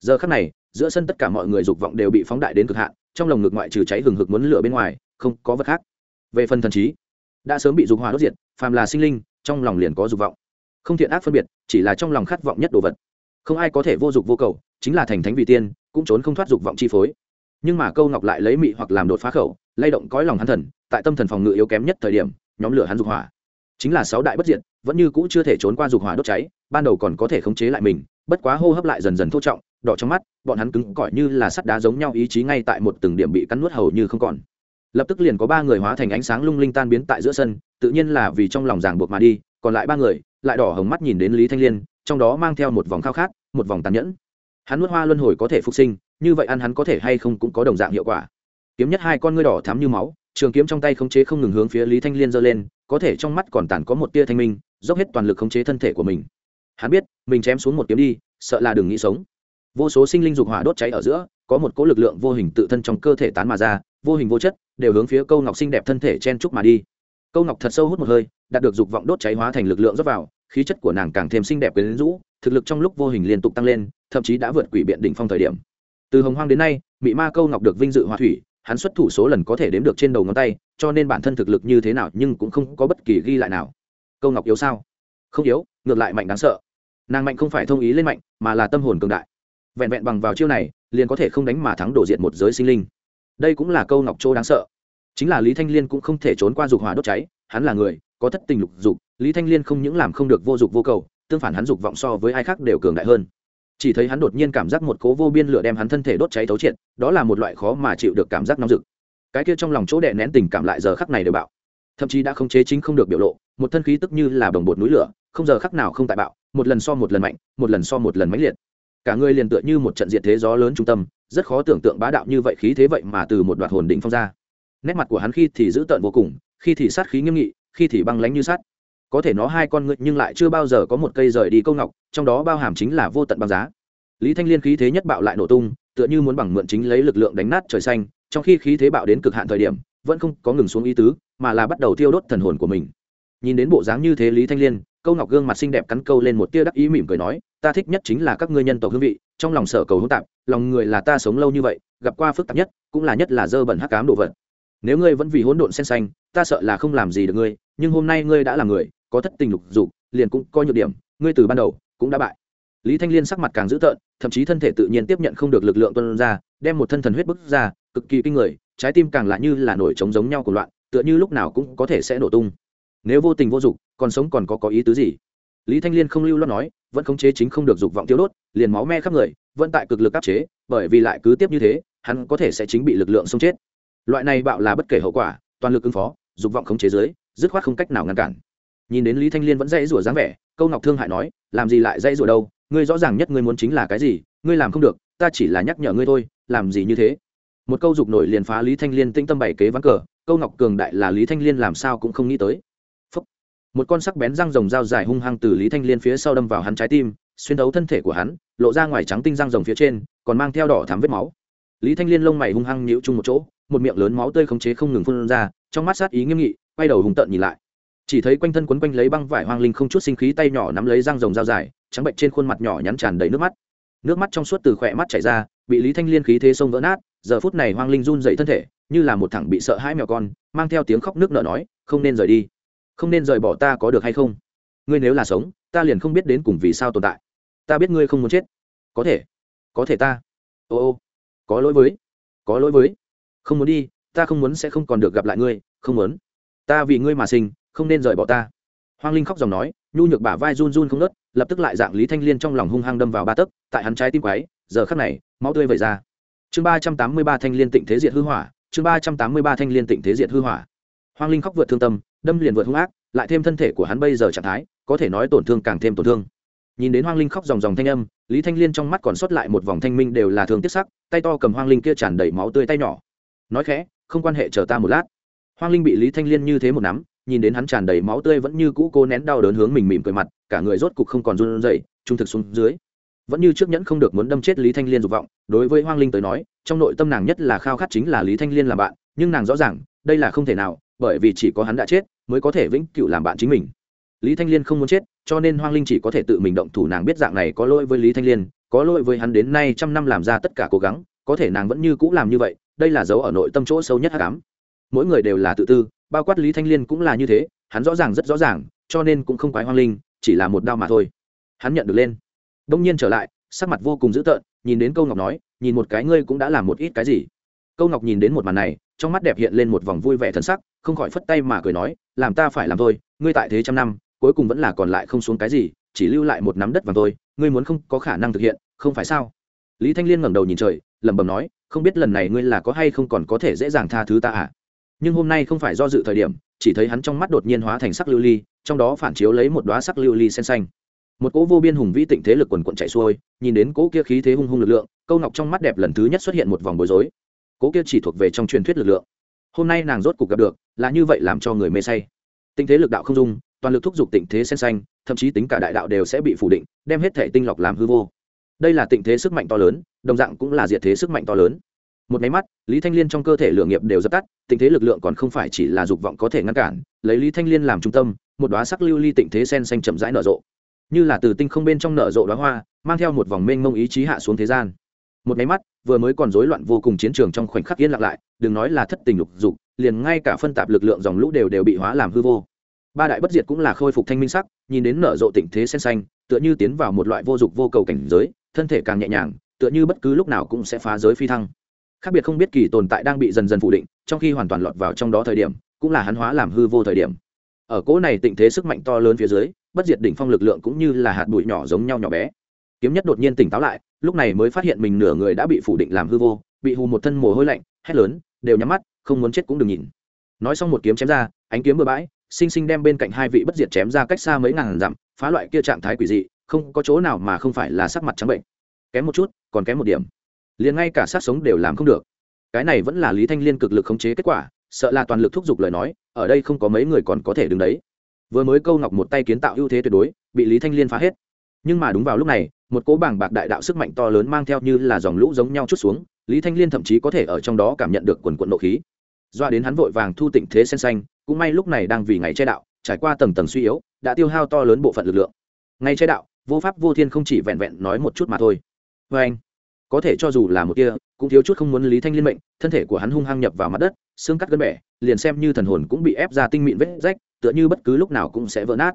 Giờ khắc này, giữa sân tất cả mọi người dục vọng đều bị phóng đại đến cực hạn, trong lồng ngực ngoại trừ cháy hừng hực muốn lửa bên ngoài, không có vật khác. Về phần thần trí, đã sớm bị dục hỏa đốt diệt, phàm là sinh linh, trong lòng liền có dục vọng. Không thiện ác phân biệt, chỉ là trong lòng khát vọng nhất đồ vật. Không ai có thể vô dục vô cầu, chính là thành thánh vị tiên, cũng trốn không thoát dục vọng chi phối. Nhưng mà câu ngọc lại lấy mị hoặc làm đột phá khẩu lay động cõi lòng hắn thần, tại tâm thần phòng ngự yếu kém nhất thời điểm, nhóm lửa hắn dục hỏa. Chính là sáu đại bất diệt, vẫn như cũ chưa thể trốn qua dục hỏa đốt cháy, ban đầu còn có thể khống chế lại mình, bất quá hô hấp lại dần dần thô trọng, đỏ trong mắt, bọn hắn cứng cỏi như là sắt đá giống nhau ý chí ngay tại một từng điểm bị cắn nuốt hầu như không còn. Lập tức liền có ba người hóa thành ánh sáng lung linh tan biến tại giữa sân, tự nhiên là vì trong lòng ràng buộc mà đi, còn lại ba người, lại đỏ hồng mắt nhìn đến lý thanh liên, trong đó mang theo một vòng khao khát, một vòng tàn nhẫn. Hắn nuốt hoa luân hồi có thể phục sinh, như vậy ăn hắn có thể hay không cũng có đồng dạng hiệu quả kiếm nhất hai con ngươi đỏ thắm như máu, trường kiếm trong tay khống chế không ngừng hướng phía lý thanh liên giơ lên, có thể trong mắt còn tàn có một tia thanh minh, dốc hết toàn lực khống chế thân thể của mình. Hắn biết, mình chém xuống một kiếm đi, sợ là đừng nghĩ sống. Vô số sinh linh dục hỏa đốt cháy ở giữa, có một cỗ lực lượng vô hình tự thân trong cơ thể tán mà ra, vô hình vô chất, đều hướng phía câu ngọc xinh đẹp thân thể chen trúc mà đi. Câu ngọc thật sâu hút một hơi, đạt được dục vọng đốt cháy hóa thành lực lượng rót vào, khí chất của nàng càng thêm xinh đẹp quyến rũ, thực lực trong lúc vô hình liên tục tăng lên, thậm chí đã vượt quỷ biện đỉnh phong thời điểm. Từ hồng hoang đến nay, Mị ma câu ngọc được vinh dự hòa thủy hắn xuất thủ số lần có thể đếm được trên đầu ngón tay, cho nên bản thân thực lực như thế nào nhưng cũng không có bất kỳ ghi lại nào. Câu ngọc yếu sao? Không yếu, ngược lại mạnh đáng sợ. Nàng mạnh không phải thông ý lên mạnh, mà là tâm hồn cường đại. Vẹn vẹn bằng vào chiêu này, liền có thể không đánh mà thắng đổ diện một giới sinh linh. Đây cũng là câu ngọc châu đáng sợ. Chính là lý thanh liên cũng không thể trốn qua dục hỏa đốt cháy, hắn là người, có thất tình lục dục, lý thanh liên không những làm không được vô dục vô cầu, tương phản hắn dục vọng so với ai khác đều cường đại hơn chỉ thấy hắn đột nhiên cảm giác một cố vô biên lửa đem hắn thân thể đốt cháy thấu triệt, đó là một loại khó mà chịu được cảm giác nóng rực. Cái kia trong lòng chỗ đè nén tình cảm lại giờ khắc này đều bạo. Thậm chí đã không chế chính không được biểu lộ, một thân khí tức như là đồng bột núi lửa, không giờ khắc nào không tại bạo, một lần so một lần mạnh, một lần so một lần mãnh liệt. Cả người liền tựa như một trận diệt thế gió lớn trung tâm, rất khó tưởng tượng bá đạo như vậy khí thế vậy mà từ một đoạt hồn đỉnh phong ra. Nét mặt của hắn khi thì dữ tợn vô cùng, khi thì sát khí nghiêm nghị, khi thì băng lánh như sắt có thể nó hai con ngựa nhưng lại chưa bao giờ có một cây rời đi câu ngọc, trong đó bao hàm chính là vô tận băng giá. Lý thanh liên khí thế nhất bạo lại nổ tung, tựa như muốn bằng mượn chính lấy lực lượng đánh nát trời xanh, trong khi khí thế bạo đến cực hạn thời điểm, vẫn không có ngừng xuống ý tứ, mà là bắt đầu thiêu đốt thần hồn của mình. Nhìn đến bộ dáng như thế lý thanh liên, câu ngọc gương mặt xinh đẹp cắn câu lên một tia đắc ý mỉm cười nói, ta thích nhất chính là các ngươi nhân tộc hương vị, trong lòng sở cầu hỗn tạp, lòng người là ta sống lâu như vậy, gặp qua phức tạp nhất, cũng là nhất là dơ bẩn hắc cám đồ vật. Nếu ngươi vẫn vì hỗn độn sen xanh, ta sợ là không làm gì được ngươi, nhưng hôm nay ngươi đã là người có thất tình lục dục, liền cũng coi nhược điểm, ngươi từ ban đầu cũng đã bại. Lý thanh liên sắc mặt càng dữ tợn, thậm chí thân thể tự nhiên tiếp nhận không được lực lượng tuân ra, đem một thân thần huyết bức ra, cực kỳ kinh người, trái tim càng lạ như là nổi trống giống nhau của loạn, tựa như lúc nào cũng có thể sẽ nổ tung. Nếu vô tình vô dụng còn sống còn có có ý tứ gì? Lý thanh liên không lưu lo nói, vẫn khống chế chính không được dục vọng tiêu đốt, liền máu me khắp người, vẫn tại cực lực áp chế, bởi vì lại cứ tiếp như thế, hắn có thể sẽ chính bị lực lượng xông chết. Loại này bạo là bất kể hậu quả, toàn lực ứng phó, dục vọng khống chế dưới, dứt khoát không cách nào ngăn cản nhìn đến lý thanh liên vẫn dãy rủa dáng vẻ, câu ngọc thương hại nói, làm gì lại dãy rủa đâu? Ngươi rõ ràng nhất ngươi muốn chính là cái gì, ngươi làm không được, ta chỉ là nhắc nhở ngươi thôi, làm gì như thế? Một câu dục nổi liền phá lý thanh liên tĩnh tâm bảy kế ván cờ, câu ngọc cường đại là lý thanh liên làm sao cũng không nghĩ tới. Phúc. một con sắc bén răng rồng dao dài hung hăng từ lý thanh liên phía sau đâm vào hắn trái tim, xuyên đấu thân thể của hắn, lộ ra ngoài trắng tinh răng rồng phía trên, còn mang theo đỏ thám vết máu. Lý thanh liên lông mày hung hăng nhịu chung một chỗ, một miệng lớn máu tươi khống chế không ngừng phun ra, trong mắt sát ý nghiêm nghị, quay đầu hùng tợn nhìn lại chỉ thấy quanh thân quấn quanh lấy băng vải hoang linh không chút sinh khí tay nhỏ nắm lấy răng rồng dao dài, trắng bệnh trên khuôn mặt nhỏ nhắn tràn đầy nước mắt. Nước mắt trong suốt từ khỏe mắt chảy ra, bị lý thanh liên khí thế sông vỡ nát, giờ phút này hoang linh run dậy thân thể, như là một thằng bị sợ hãi mèo con, mang theo tiếng khóc nước nợ nói, không nên rời đi. Không nên rời bỏ ta có được hay không? Ngươi nếu là sống, ta liền không biết đến cùng vì sao tồn tại. Ta biết ngươi không muốn chết. Có thể. Có thể ta. Ô ô. Có lỗi với. Có lỗi với. Không muốn đi, ta không muốn sẽ không còn được gặp lại ngươi. Không muốn. Ta vì ngươi mà sinh không nên rời bỏ ta. Hoang linh khóc dòng nói, nhu nhược bả vai run run không nớt lập tức lại dạng lý thanh liên trong lòng hung hăng đâm vào ba tấc, tại hắn trái tim quái, giờ khắc này, máu tươi vẩy ra. Chương ba trăm tám mươi ba thanh liên tịnh thế diệt hư hỏa, chương ba trăm tám mươi ba thanh liên tịnh thế diệt hư hỏa. Hoang linh khóc vượt thương tâm, đâm liền vượt hung ác, lại thêm thân thể của hắn bây giờ trạng thái, có thể nói tổn thương càng thêm tổn thương. Nhìn đến hoang linh khóc dòng dòng thanh âm, lý thanh liên trong mắt còn sót lại một vòng thanh minh đều là thương tiếc sắc, tay to cầm hoang linh kia tràn đầy máu tươi tay nhỏ. Nói khẽ, không quan hệ, chờ ta một lát hoang linh bị lý thanh liên như thế một nắm, nhìn đến hắn tràn đầy máu tươi vẫn như cũ cô nén đau đớn hướng mình mỉm cười mặt, cả người rốt cục không còn run rẩy, trung thực xuống dưới. Vẫn như trước nhẫn không được muốn đâm chết lý thanh liên dục vọng, đối với hoang linh tới nói, trong nội tâm nàng nhất là khao khát chính là lý thanh liên làm bạn, nhưng nàng rõ ràng, đây là không thể nào, bởi vì chỉ có hắn đã chết, mới có thể vĩnh cửu làm bạn chính mình. Lý thanh liên không muốn chết, cho nên hoang linh chỉ có thể tự mình động thủ, nàng biết dạng này có lỗi với lý thanh liên, có lỗi với hắn đến nay trăm năm làm ra tất cả cố gắng, có thể nàng vẫn như cũ làm như vậy, đây là dấu ở nội tâm chỗ sâu nhất hát cám mỗi người đều là tự tư, bao quát lý thanh liên cũng là như thế, hắn rõ ràng rất rõ ràng, cho nên cũng không quái hoang linh, chỉ là một đau mà thôi. Hắn nhận được lên. Đông nhiên trở lại, sắc mặt vô cùng dữ tợn, nhìn đến câu ngọc nói, nhìn một cái ngươi cũng đã làm một ít cái gì? Câu ngọc nhìn đến một màn này, trong mắt đẹp hiện lên một vòng vui vẻ thân sắc, không khỏi phất tay mà cười nói, làm ta phải làm thôi, ngươi tại thế trăm năm, cuối cùng vẫn là còn lại không xuống cái gì, chỉ lưu lại một nắm đất vàng thôi, ngươi muốn không có khả năng thực hiện, không phải sao? Lý thanh liên ngẩng đầu nhìn trời, lẩm bẩm nói, không biết lần này ngươi là có hay không còn có thể dễ dàng tha thứ ta à? Nhưng hôm nay không phải do dự thời điểm, chỉ thấy hắn trong mắt đột nhiên hóa thành sắc lưu ly, trong đó phản chiếu lấy một đoá sắc lưu ly sen xanh. Một cỗ vô biên hùng vĩ tịnh thế lực quần quận chạy xuôi, nhìn đến cỗ kia khí thế hung hung lực lượng, câu ngọc trong mắt đẹp lần thứ nhất xuất hiện một vòng bối rối. Cỗ kia chỉ thuộc về trong truyền thuyết lực lượng. Hôm nay nàng rốt cục gặp được, là như vậy làm cho người mê say. Tịnh thế lực đạo không dung, toàn lực thúc giục tịnh thế sen xanh, thậm chí tính cả đại đạo đều sẽ bị phủ định, đem hết thể tinh lọc làm hư vô. Đây là tịnh thế sức mạnh to lớn, đồng dạng cũng là diệt thế sức mạnh to lớn một máy mắt, lý thanh liên trong cơ thể lượng nghiệp đều dập tắt, tình thế lực lượng còn không phải chỉ là dục vọng có thể ngăn cản, lấy lý thanh liên làm trung tâm, một đoá sắc lưu ly tịnh thế sen xanh chậm rãi nở rộ. Như là từ tinh không bên trong nở rộ đoá hoa, mang theo một vòng mênh mông ý chí hạ xuống thế gian. Một máy mắt, vừa mới còn rối loạn vô cùng chiến trường trong khoảnh khắc yên lặng lại, đừng nói là thất tình lục dục, liền ngay cả phân tạp lực lượng dòng lũ đều đều bị hóa làm hư vô. Ba đại bất diệt cũng là khôi phục thanh minh sắc, nhìn đến nở rộ tịnh thế sen xanh, tựa như tiến vào một loại vô dục vô cầu cảnh giới, thân thể càng nhẹ nhàng, tựa như bất cứ lúc nào cũng sẽ phá giới phi thăng khác biệt không biết kỳ tồn tại đang bị dần dần phủ định, trong khi hoàn toàn lọt vào trong đó thời điểm, cũng là hắn hóa làm hư vô thời điểm. Ở cỗ này tịnh thế sức mạnh to lớn phía dưới, bất diệt đỉnh phong lực lượng cũng như là hạt bụi nhỏ giống nhau nhỏ bé. Kiếm nhất đột nhiên tỉnh táo lại, lúc này mới phát hiện mình nửa người đã bị phủ định làm hư vô, bị hù một thân mồ hôi lạnh, hét lớn, đều nhắm mắt, không muốn chết cũng đừng nhìn. Nói xong một kiếm chém ra, ánh kiếm bừa bãi, sinh sinh đem bên cạnh hai vị bất diệt chém ra cách xa mấy ngàn dặm, phá loại kia trạng thái quỷ dị, không có chỗ nào mà không phải là sắc mặt trắng bệnh. Kém một chút, còn kém một điểm liền ngay cả sát sống đều làm không được. Cái này vẫn là lý thanh liên cực lực khống chế kết quả, sợ là toàn lực thúc giục lời nói, ở đây không có mấy người còn có thể đứng đấy. Vừa mới câu ngọc một tay kiến tạo ưu thế tuyệt đối, bị lý thanh liên phá hết. Nhưng mà đúng vào lúc này, một cỗ bảng bạc đại đạo sức mạnh to lớn mang theo như là dòng lũ giống nhau chút xuống, lý thanh liên thậm chí có thể ở trong đó cảm nhận được quần quận nộ khí. Doa đến hắn vội vàng thu tịnh thế sen xanh, cũng may lúc này đang vì ngày che đạo, trải qua tầng tầng suy yếu, đã tiêu hao to lớn bộ phận lực lượng. Ngay che đạo, vô pháp vô thiên không chỉ vẹn vẹn nói một chút mà thôi. Vê anh có thể cho dù là một kia cũng thiếu chút không muốn lý thanh liên mệnh, thân thể của hắn hung hăng nhập vào mặt đất, xương cắt gân bẻ, liền xem như thần hồn cũng bị ép ra tinh mịn vết rách, tựa như bất cứ lúc nào cũng sẽ vỡ nát.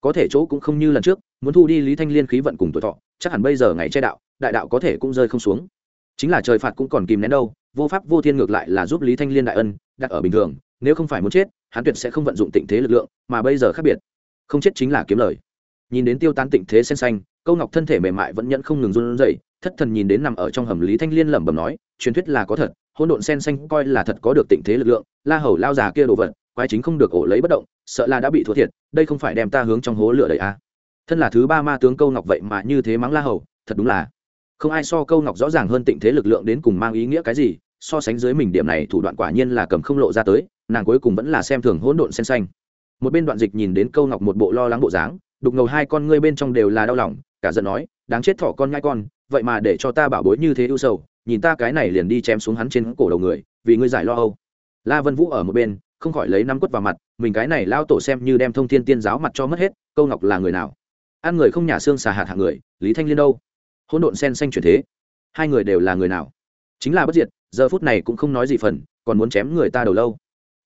Có thể chỗ cũng không như lần trước, muốn thu đi lý thanh liên khí vận cùng tuổi thọ, chắc hẳn bây giờ ngày che đạo, đại đạo có thể cũng rơi không xuống. Chính là trời phạt cũng còn kìm nén đâu, vô pháp vô thiên ngược lại là giúp lý thanh liên đại ân, đặt ở bình thường, nếu không phải muốn chết, hắn tuyệt sẽ không vận dụng tịnh thế lực lượng, mà bây giờ khác biệt. Không chết chính là kiếm lời. Nhìn đến tiêu tan tịnh thế sen xanh câu ngọc thân thể mềm mại vẫn nhẫn không ngừng run rẩy, thất thần nhìn đến nằm ở trong hầm lý thanh liên lẩm bẩm nói, truyền thuyết là có thật hôn độn sen xanh coi là thật có được tịnh thế lực lượng, la hầu lao già kia đồ vật, quái chính không được ổ lấy bất động, sợ là đã bị thua thiệt, đây không phải đem ta hướng trong hố lửa đầy à. thân là thứ ba ma tướng câu ngọc vậy mà như thế mắng la hầu, thật đúng là không ai so câu ngọc rõ ràng hơn tịnh thế lực lượng đến cùng mang ý nghĩa cái gì, so sánh dưới mình điểm này thủ đoạn quả nhiên là cầm không lộ ra tới, nàng cuối cùng vẫn là xem thường hỗn độn sen xanh một bên đoạn dịch nhìn đến câu ngọc một bộ lo lắng bộ dáng, đục ngầu hai con ngươi bên trong đều là đau lòng cả giận nói, đáng chết thỏ con ngai con, vậy mà để cho ta bảo bối như thế ưu sầu, nhìn ta cái này liền đi chém xuống hắn trên cổ đầu người, vì ngươi giải lo âu. La vân vũ ở một bên, không khỏi lấy năm quất vào mặt, mình cái này lao tổ xem như đem thông thiên tiên giáo mặt cho mất hết, câu ngọc là người nào? Ăn người không nhà xương xà hạt hạng người, lý thanh liên đâu? Hỗn độn sen xanh chuyển thế, hai người đều là người nào? Chính là bất diệt, giờ phút này cũng không nói gì phần, còn muốn chém người ta đầu lâu.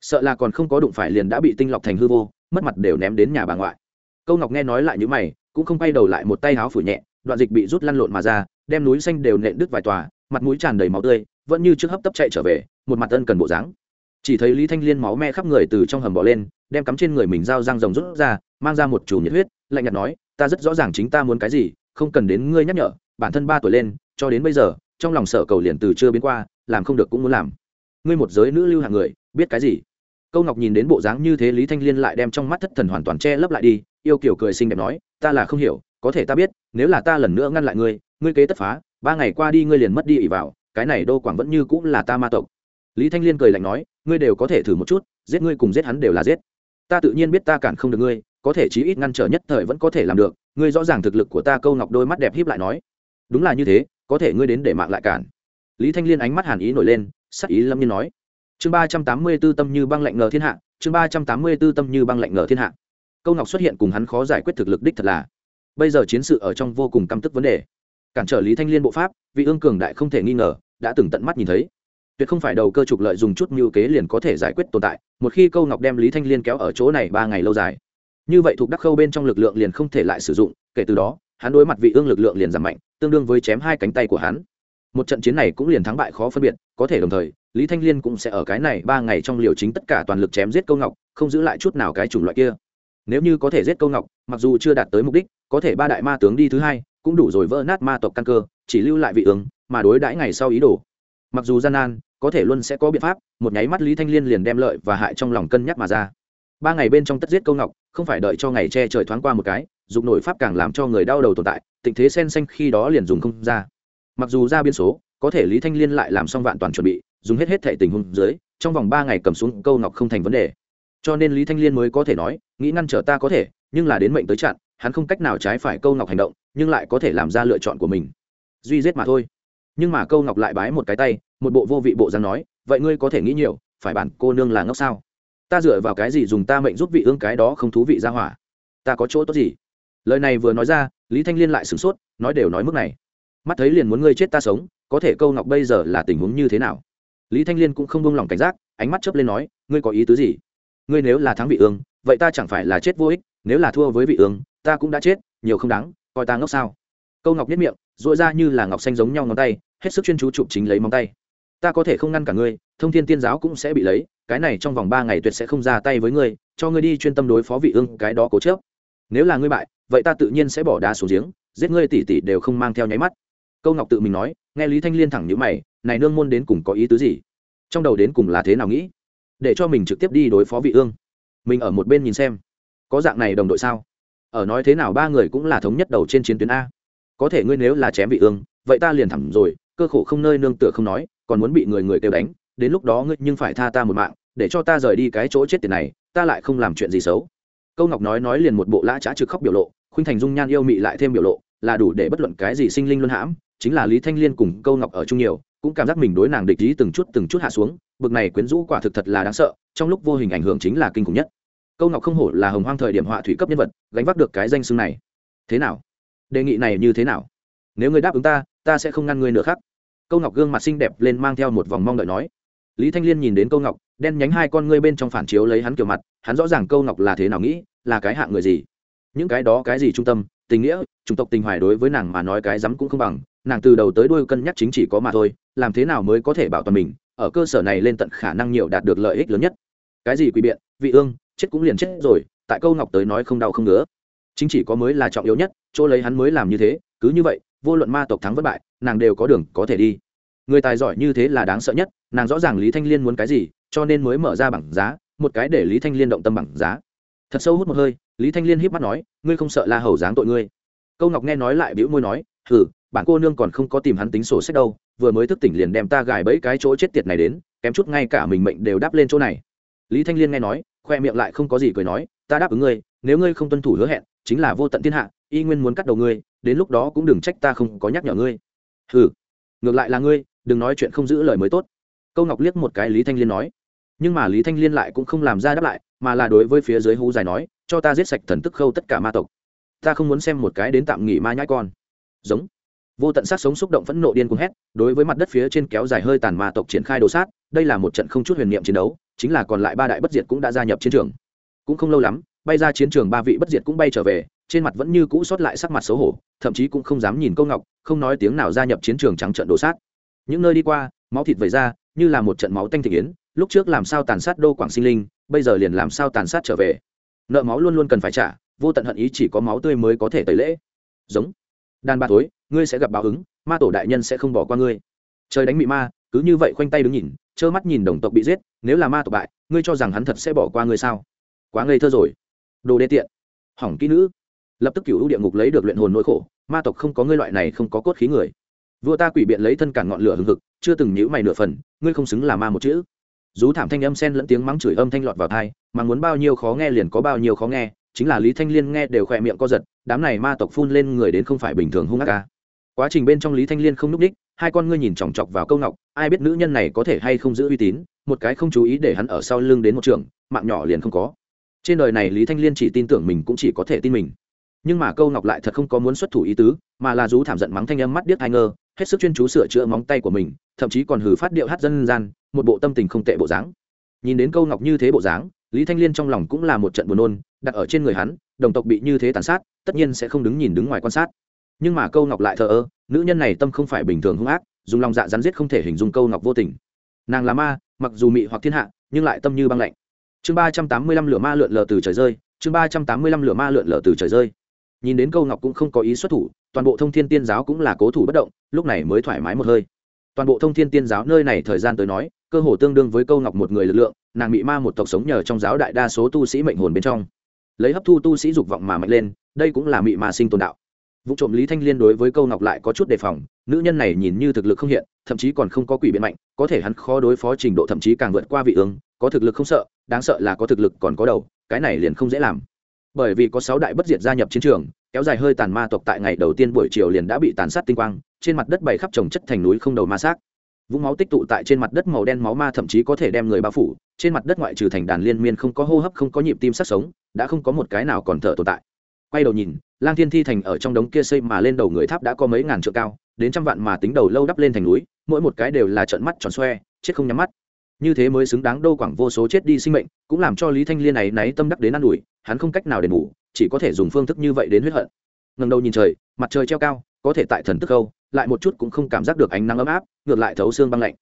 Sợ là còn không có đụng phải liền đã bị tinh lọc thành hư vô, mất mặt đều ném đến nhà bà ngoại. Câu ngọc nghe nói lại như mày cũng không quay đầu lại một tay háo phủ nhẹ, đoạn dịch bị rút lăn lộn mà ra, đem núi xanh đều nện đứt vài tòa, mặt mũi tràn đầy máu tươi, vẫn như trước hấp tấp chạy trở về, một mặt ân cần bộ dáng. Chỉ thấy lý thanh liên máu me khắp người từ trong hầm bỏ lên, đem cắm trên người mình dao răng rồng rút ra, mang ra một chùm nhiệt huyết, lạnh nhạt nói, ta rất rõ ràng chính ta muốn cái gì, không cần đến ngươi nhắc nhở, bản thân ba tuổi lên, cho đến bây giờ, trong lòng sở cầu liền từ chưa biến qua, làm không được cũng muốn làm. Ngươi một giới nữ lưu hạng người, biết cái gì? Câu ngọc nhìn đến bộ dáng như thế lý thanh liên lại đem trong mắt thất thần hoàn toàn che lấp lại đi, yêu kiểu cười xinh đẹp nói, ta là không hiểu, có thể ta biết, nếu là ta lần nữa ngăn lại ngươi ngươi kế tất phá, ba ngày qua đi ngươi liền mất đi ỉ vào, cái này đô quảng vẫn như cũng là ta ma tộc. Lý thanh liên cười lạnh nói, ngươi đều có thể thử một chút, giết ngươi cùng giết hắn đều là giết. Ta tự nhiên biết ta cản không được ngươi, có thể chí ít ngăn trở nhất thời vẫn có thể làm được, ngươi rõ ràng thực lực của ta câu ngọc đôi mắt đẹp hiếp lại nói. Đúng là như thế, có thể ngươi đến để mạng lại cản. Lý thanh liên ánh mắt hàn ý nổi lên, sắc ý lâm nhiên nói chương ba trăm tám mươi b ố tâm như băng lạnh ngờ thiên hạ, chương ba trăm tám mươi b ố tâm như băng lạnh ngờ thiên hạ. Câu ngọc xuất hiện cùng hắn khó giải quyết thực lực đích thật là, bây giờ chiến sự ở trong vô cùng căm tức vấn đề. Cản trở lý thanh liên bộ pháp, vị ương cường đại không thể nghi ngờ, đã từng tận mắt nhìn thấy. Tuyệt không phải đầu cơ trục lợi dùng chút mưu kế liền có thể giải quyết tồn tại, một khi câu ngọc đem lý thanh liên kéo ở chỗ này ba ngày lâu dài. Như vậy thuộc đắc khâu bên trong lực lượng liền không thể lại sử dụng, kể từ đó, hắn đối mặt vị ương lực lượng liền giảm mạnh, tương đương với chém hai cánh tay của hắn. Một trận chiến này cũng liền thắng bại khó phân biệt, có thể đồng thời lý thanh liên cũng sẽ ở cái này ba ngày trong liều chính tất cả toàn lực chém giết câu ngọc, không giữ lại chút nào cái chủng loại kia. Nếu như có thể giết câu ngọc, mặc dù chưa đạt tới mục đích, có thể ba đại ma tướng đi thứ hai, cũng đủ rồi vỡ nát ma tộc căn cơ, chỉ lưu lại vị ứng, mà đối đãi ngày sau ý đồ. Mặc dù gian nan, có thể luôn sẽ có biện pháp, một nháy mắt lý thanh liên liền đem lợi và hại trong lòng cân nhắc mà ra. Ba ngày bên trong tất giết câu ngọc, không phải đợi cho ngày che trời thoáng qua một cái dùng nổi pháp càng làm cho người đau đầu tồn tại tình thế sen xanh khi đó liền dùng không ra. Mặc dù ra biên số, có thể lý thanh liên lại làm xong vạn toàn chuẩn bị dùng hết hết thể tình huống dưới, trong vòng ba ngày cầm xuống câu ngọc không thành vấn đề. Cho nên lý thanh liên mới có thể nói, nghĩ ngăn trở ta có thể, nhưng là đến mệnh tới chặn, hắn không cách nào trái phải câu ngọc hành động, nhưng lại có thể làm ra lựa chọn của mình. Duy giết mà thôi. Nhưng mà câu ngọc lại bái một cái tay, một bộ vô vị bộ dáng nói, vậy ngươi có thể nghĩ nhiều, phải bản cô nương là ngốc sao? Ta dựa vào cái gì dùng ta mệnh giúp vị ương cái đó không thú vị ra hỏa? Ta có chỗ tốt gì? Lời này vừa nói ra, lý thanh liên lại sửng sốt, nói đều nói mức này. Mắt thấy liền muốn ngươi chết ta sống, có thể câu ngọc bây giờ là tình huống như thế nào? Lý thanh liên cũng không buông lỏng cảnh giác, ánh mắt chớp lên nói, ngươi có ý tứ gì? Ngươi nếu là thắng vị ương, vậy ta chẳng phải là chết vô ích, nếu là thua với vị ương, ta cũng đã chết, nhiều không đáng, coi ta ngốc sao? Câu ngọc nhất miệng dội ra như là ngọc xanh giống nhau ngón tay, hết sức chuyên chú chụp chính lấy móng tay. Ta có thể không ngăn cả ngươi, thông thiên tiên giáo cũng sẽ bị lấy, cái này trong vòng ba ngày tuyệt sẽ không ra tay với ngươi, cho ngươi đi chuyên tâm đối phó vị ương, cái đó cố chớp nếu là ngươi bại, vậy ta tự nhiên sẽ bỏ đá xuống giếng, giết ngươi tỷ tỷ đều không mang theo nháy mắt câu ngọc tự mình nói, nghe lý thanh liên thẳng nhữ mày, này nương môn đến cùng có ý tứ gì? Trong đầu đến cùng là thế nào nghĩ? Để cho mình trực tiếp đi đối phó vị ương. Mình ở một bên nhìn xem. Có dạng này đồng đội sao? Ở nói thế nào ba người cũng là thống nhất đầu trên chiến tuyến a. Có thể ngươi nếu là chém vị ương, vậy ta liền thẳng rồi, cơ khổ không nơi nương tựa không nói, còn muốn bị người người kêu đánh, đến lúc đó ngươi nhưng phải tha ta một mạng, để cho ta rời đi cái chỗ chết tiền này, ta lại không làm chuyện gì xấu. Câu ngọc nói nói liền một bộ lã trá trực khóc biểu lộ, khuynh thành dung nhan yêu mị lại thêm biểu lộ, là đủ để bất luận cái gì sinh linh luân hãm chính là lý thanh liên cùng câu ngọc ở chung nhiều, cũng cảm giác mình đối nàng địch ý từng chút từng chút hạ xuống, bực này quyến rũ quả thực thật là đáng sợ, trong lúc vô hình ảnh hưởng chính là kinh khủng nhất. Câu ngọc không hổ là hồng hoang thời điểm họa thủy cấp nhân vật, gánh vác được cái danh xưng này. Thế nào? Đề nghị này như thế nào? Nếu ngươi đáp ứng ta ta sẽ không ngăn ngươi nữa khác. Câu ngọc gương mặt xinh đẹp lên mang theo một vòng mong đợi nói. Lý thanh liên nhìn đến câu ngọc, đen nhánh hai con ngươi bên trong phản chiếu lấy hắn kiểu mặt, hắn rõ ràng câu ngọc là thế nào nghĩ, là cái hạng người gì. Những cái đó cái gì trung tâm, tình nghĩa, chủng tộc tình hoài đối với nàng mà nói cái rắm cũng không bằng nàng từ đầu tới đuôi cân nhắc chính chỉ có mà thôi, làm thế nào mới có thể bảo toàn mình, ở cơ sở này lên tận khả năng nhiều đạt được lợi ích lớn nhất. Cái gì quỷ biện, vị ương, chết cũng liền chết rồi, tại câu ngọc tới nói không đau không ngứa. Chính chỉ có mới là trọng yếu nhất, chỗ lấy hắn mới làm như thế, cứ như vậy, vô luận ma tộc thắng vất bại, nàng đều có đường có thể đi. Người tài giỏi như thế là đáng sợ nhất, nàng rõ ràng lý thanh liên muốn cái gì, cho nên mới mở ra bảng giá, một cái để lý thanh liên động tâm bảng giá. Thật sâu hút một hơi, lý thanh liên híp mắt nói, ngươi không sợ la hầu dáng tội ngươi? Câu ngọc nghe nói lại bĩu môi nói, hừ bản cô nương còn không có tìm hắn tính sổ sách đâu, vừa mới thức tỉnh liền đem ta gài bẫy cái chỗ chết tiệt này đến, kém chút ngay cả mình mệnh đều đáp lên chỗ này. Lý thanh liên nghe nói, khoe miệng lại không có gì cười nói, ta đáp ứng ngươi, nếu ngươi không tuân thủ hứa hẹn, chính là vô tận thiên hạ, y nguyên muốn cắt đầu ngươi, đến lúc đó cũng đừng trách ta không có nhắc nhở ngươi. Hừ, ngược lại là ngươi, đừng nói chuyện không giữ lời mới tốt. Câu ngọc liếc một cái lý thanh liên nói. Nhưng mà lý thanh liên lại cũng không làm ra đáp lại, mà là đối với phía dưới hú dài nói, cho ta giết sạch thần tức khâu tất cả ma tộc. Ta không muốn xem một cái đến tạm nghỉ ma nhãi con. Giống vô tận sát sống xúc động phẫn nộ điên cuồng hét, đối với mặt đất phía trên kéo dài hơi tàn ma tộc triển khai đồ sát, đây là một trận không chút huyền niệm chiến đấu, chính là còn lại ba đại bất diệt cũng đã gia nhập chiến trường. Cũng không lâu lắm, bay ra chiến trường ba vị bất diệt cũng bay trở về, trên mặt vẫn như cũ sót lại sắc mặt xấu hổ, thậm chí cũng không dám nhìn câu ngọc, không nói tiếng nào gia nhập chiến trường trắng trận đồ sát. Những nơi đi qua, máu thịt vẩy ra, như là một trận máu tanh thị yến, lúc trước làm sao tàn sát đô quảng sinh linh, bây giờ liền làm sao tàn sát trở về. Nợ máu luôn luôn cần phải trả, vô tận hận ý chỉ có máu tươi mới có thể tẩy lễ. Giống. Đàn bà thối ngươi sẽ gặp báo ứng, ma tổ đại nhân sẽ không bỏ qua ngươi. Trời đánh bị ma, cứ như vậy khoanh tay đứng nhìn, trơ mắt nhìn đồng tộc bị giết, nếu là ma tộc bại, ngươi cho rằng hắn thật sẽ bỏ qua ngươi sao? Quá ngây thơ rồi. Đồ đê tiện. Hỏng kỹ nữ. Lập tức cựu địa ngục lấy được luyện hồn nỗi khổ, ma tộc không có ngươi loại này không có cốt khí người. Vua ta quỷ biện lấy thân cản ngọn lửa hừng hực, chưa từng nhữ mày nửa phần, ngươi không xứng là ma một chữ. Rú thảm thanh âm sen lẫn tiếng mắng chửi âm thanh lọt vào thai mà muốn bao nhiêu khó nghe liền có bao nhiêu khó nghe, chính là lý thanh liên nghe đều khỏe miệng co giật, đám này ma tộc phun lên người đến không phải bình thường hung ác ca quá trình bên trong lý thanh liên không núp đích hai con ngươi nhìn chòng chọc vào câu ngọc, ai biết nữ nhân này có thể hay không giữ uy tín, một cái không chú ý để hắn ở sau lưng đến một trường, mạng nhỏ liền không có. Trên đời này lý thanh liên chỉ tin tưởng mình cũng chỉ có thể tin mình. Nhưng mà câu ngọc lại thật không có muốn xuất thủ ý tứ, mà là rú thảm giận mắng thanh âm mắt điếc hai ngơ, hết sức chuyên chú sửa chữa móng tay của mình, thậm chí còn hừ phát điệu hát dân gian, một bộ tâm tình không tệ bộ dáng. Nhìn đến câu ngọc như thế bộ dáng, lý thanh liên trong lòng cũng là một trận buồn nôn, đặt ở trên người hắn, đồng tộc bị như thế tàn sát, tất nhiên sẽ không đứng nhìn đứng ngoài quan sát nhưng mà câu ngọc lại thờ ơ, nữ nhân này tâm không phải bình thường hung ác, dùng lòng dạ rắn giết không thể hình dung câu ngọc vô tình. Nàng là ma, mặc dù mị hoặc thiên hạ, nhưng lại tâm như băng lạnh. Chương ba trăm tám mươi lăm lửa ma lượn lờ từ trời rơi, chương ba trăm tám mươi lăm lửa ma lượn lờ từ trời rơi. Nhìn đến câu ngọc cũng không có ý xuất thủ, toàn bộ thông thiên tiên giáo cũng là cố thủ bất động, lúc này mới thoải mái một hơi. Toàn bộ thông thiên tiên giáo nơi này thời gian tới nói, cơ hồ tương đương với câu ngọc một người lực lượng, nàng bị ma một tộc sống nhờ trong giáo đại đa số tu sĩ mệnh hồn bên trong. Lấy hấp thu tu sĩ dục vọng mà mạnh lên, đây cũng là mị ma sinh tồn đạo vụ trộm lý thanh liên đối với câu ngọc lại có chút đề phòng, nữ nhân này nhìn như thực lực không hiện, thậm chí còn không có quỷ biện mạnh, có thể hắn khó đối phó trình độ thậm chí càng vượt qua vị ương, có thực lực không sợ, đáng sợ là có thực lực còn có đầu, cái này liền không dễ làm. Bởi vì có sáu đại bất diệt gia nhập chiến trường, kéo dài hơi tàn ma tộc tại ngày đầu tiên buổi chiều liền đã bị tàn sát tinh quang, trên mặt đất bày khắp trồng chất thành núi không đầu ma xác. Vũng máu tích tụ tại trên mặt đất màu đen máu ma thậm chí có thể đem người bao phủ, trên mặt đất ngoại trừ thành đàn liên miên không có hô hấp không có nhịp tim sát sống, đã không có một cái nào còn thở tồn tại quay đầu nhìn lang thiên thi thành ở trong đống kia xây mà lên đầu người tháp đã có mấy ngàn trượng cao đến trăm vạn mà tính đầu lâu đắp lên thành núi mỗi một cái đều là trận mắt tròn xoe chết không nhắm mắt. Như thế mới xứng đáng đô quảng vô số chết đi sinh mệnh cũng làm cho lý thanh liên này náy tâm đắc đến ă n ủi hắn không cách nào để ngủ, chỉ có thể dùng phương thức như vậy đến huyết hận. Ngần đầu nhìn trời mặt trời treo cao có thể tại thần tức câu lại một chút cũng không cảm giác được ánh nắng ấm áp ngược lại thấu xương băng lạnh.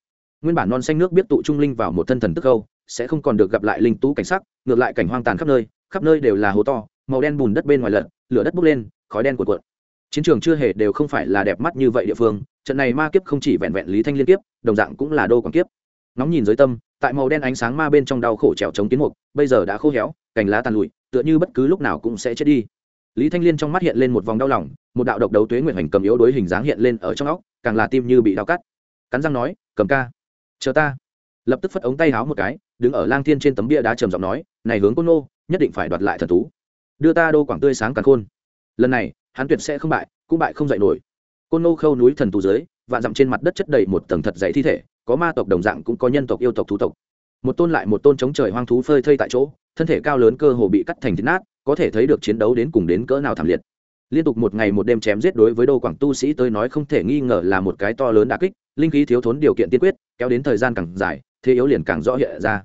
Nguyên bản non xanh nước biết tụ trung linh vào một thân thần tức câu sẽ không còn được gặp lại linh tú cảnh sắc ngược lại cảnh hoang tàn khắp nơi khắp nơi đều là hố to màu đen bùn đất bên ngoài lật, lửa đất bốc lên, khói đen cuộn cuộn. Chiến trường chưa hề đều không phải là đẹp mắt như vậy địa phương, trận này ma kiếp không chỉ vẹn vẹn lý thanh liên kiếp, đồng dạng cũng là đô quảng kiếp. Nóng nhìn dưới tâm, tại màu đen ánh sáng ma bên trong đau khổ trèo chống tiến mục, bây giờ đã khô héo, cành lá tàn lụi, tựa như bất cứ lúc nào cũng sẽ chết đi. Lý thanh liên trong mắt hiện lên một vòng đau lòng, một đạo độc đấu tuế nguyện hành cầm yếu đối hình dáng hiện lên ở trong óc, càng là tim như bị đau cắt. Cắn răng nói, cầm ca, chờ ta. Lập tức phất ống tay háo một cái, đứng ở lang thiên trên tấm bia đá trầm giọng nói, này hướng côn nô nhất định phải đoạt lại thần tú đưa ta đô quảng tươi sáng càng khôn. Lần này, hắn tuyệt sẽ không bại, cũng bại không dậy nổi. Côn nô khâu núi thần tù dưới, vạn dặm trên mặt đất chất đầy một tầng thật dày thi thể, có ma tộc đồng dạng cũng có nhân tộc, yêu tộc, thú tộc. Một tôn lại một tôn chống trời hoang thú phơi thây tại chỗ, thân thể cao lớn cơ hồ bị cắt thành thịt nát, có thể thấy được chiến đấu đến cùng đến cỡ nào thảm liệt. Liên tục một ngày một đêm chém giết đối với đô quảng tu sĩ tới nói không thể nghi ngờ là một cái to lớn đà kích, linh khí thiếu thốn điều kiện tiên quyết, kéo đến thời gian càng dài, thế yếu liền càng rõ hiện ra.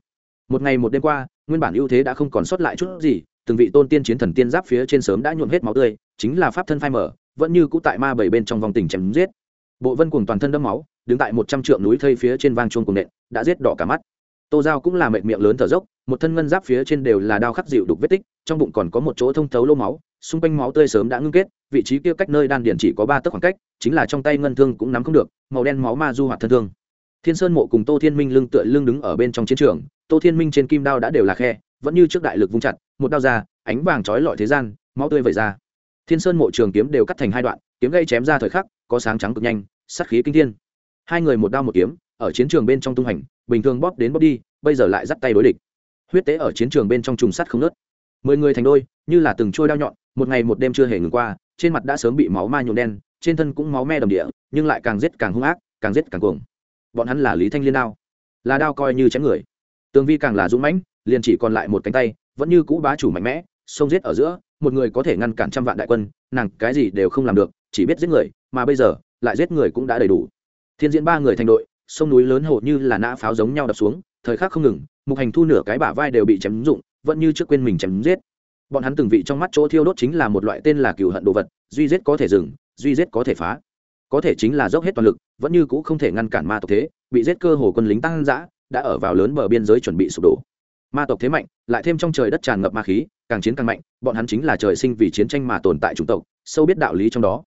Một ngày một đêm qua, nguyên bản ưu thế đã không còn sót lại chút gì từng vị tôn tiên chiến thần tiên giáp phía trên sớm đã nhuộm hết máu tươi, chính là pháp thân phai mở vẫn như cũ tại ma bảy bên trong vòng tình chém giết. Bộ vân cùng toàn thân đẫm máu, đứng tại một trăm trượng núi thây phía trên vang chuông cùng nện, đã giết đỏ cả mắt. Tô giao cũng là mệt miệng lớn thở dốc, một thân ngân giáp phía trên đều là đao khắc dịu đục vết tích, trong bụng còn có một chỗ thông thấu lô máu, xung quanh máu tươi sớm đã ngưng kết, vị trí kia cách nơi đan điện chỉ có ba tấc khoảng cách, chính là trong tay ngân thương cũng nắm không được, màu đen máu ma du hoạt thân thương. Thiên sơn mộ cùng tô thiên minh lưng tựa lưng đứng ở bên trong chiến trường, tô thiên minh trên kim đao đã đều là khe, vẫn như trước đại lực vung chặt một đao ra, ánh vàng trói lọi thế gian, máu tươi vẩy ra. Thiên sơn mộ trường kiếm đều cắt thành hai đoạn, kiếm gây chém ra thời khắc, có sáng trắng cực nhanh sắt khí kinh thiên. Hai người một đao một kiếm, ở chiến trường bên trong tung hành, bình thường bóp đến bóp đi, bây giờ lại dắt tay đối địch. Huyết tế ở chiến trường bên trong trùng sắt không nớt mười người thành đôi, như là từng trôi đao nhọn, một ngày một đêm chưa hề ngừng qua, trên mặt đã sớm bị máu ma nhuộm đen, trên thân cũng máu me đầm địa, nhưng lại càng giết càng hung ác, càng giết càng cuồng. Bọn hắn là lý thanh liên đao, là đao coi như chém người. Tường vi càng là dũng mãnh, liền chỉ còn lại một cánh tay vẫn như cũ bá chủ mạnh mẽ, sông giết ở giữa, một người có thể ngăn cản trăm vạn đại quân, nàng cái gì đều không làm được, chỉ biết giết người, mà bây giờ, lại giết người cũng đã đầy đủ. Thiên diễn ba người thành đội, sông núi lớn hồ như là nã pháo giống nhau đập xuống, thời khắc không ngừng, mục hành thu nửa cái bả vai đều bị chém rụng vẫn như trước quên mình chém giết. Bọn hắn từng vị trong mắt chỗ thiêu đốt chính là một loại tên là cừu hận đồ vật, duy giết có thể dừng, duy giết có thể phá. Có thể chính là dốc hết toàn lực, vẫn như cũ không thể ngăn cản ma tộc thế, bị giết cơ hồ quân lính tăng dã, đã ở vào lớn bờ biên giới chuẩn bị sụp đổ ma tộc thế mạnh, lại thêm trong trời đất tràn ngập ma khí, càng chiến càng mạnh, bọn hắn chính là trời sinh vì chiến tranh mà tồn tại chủng tộc, sâu biết đạo lý trong đó.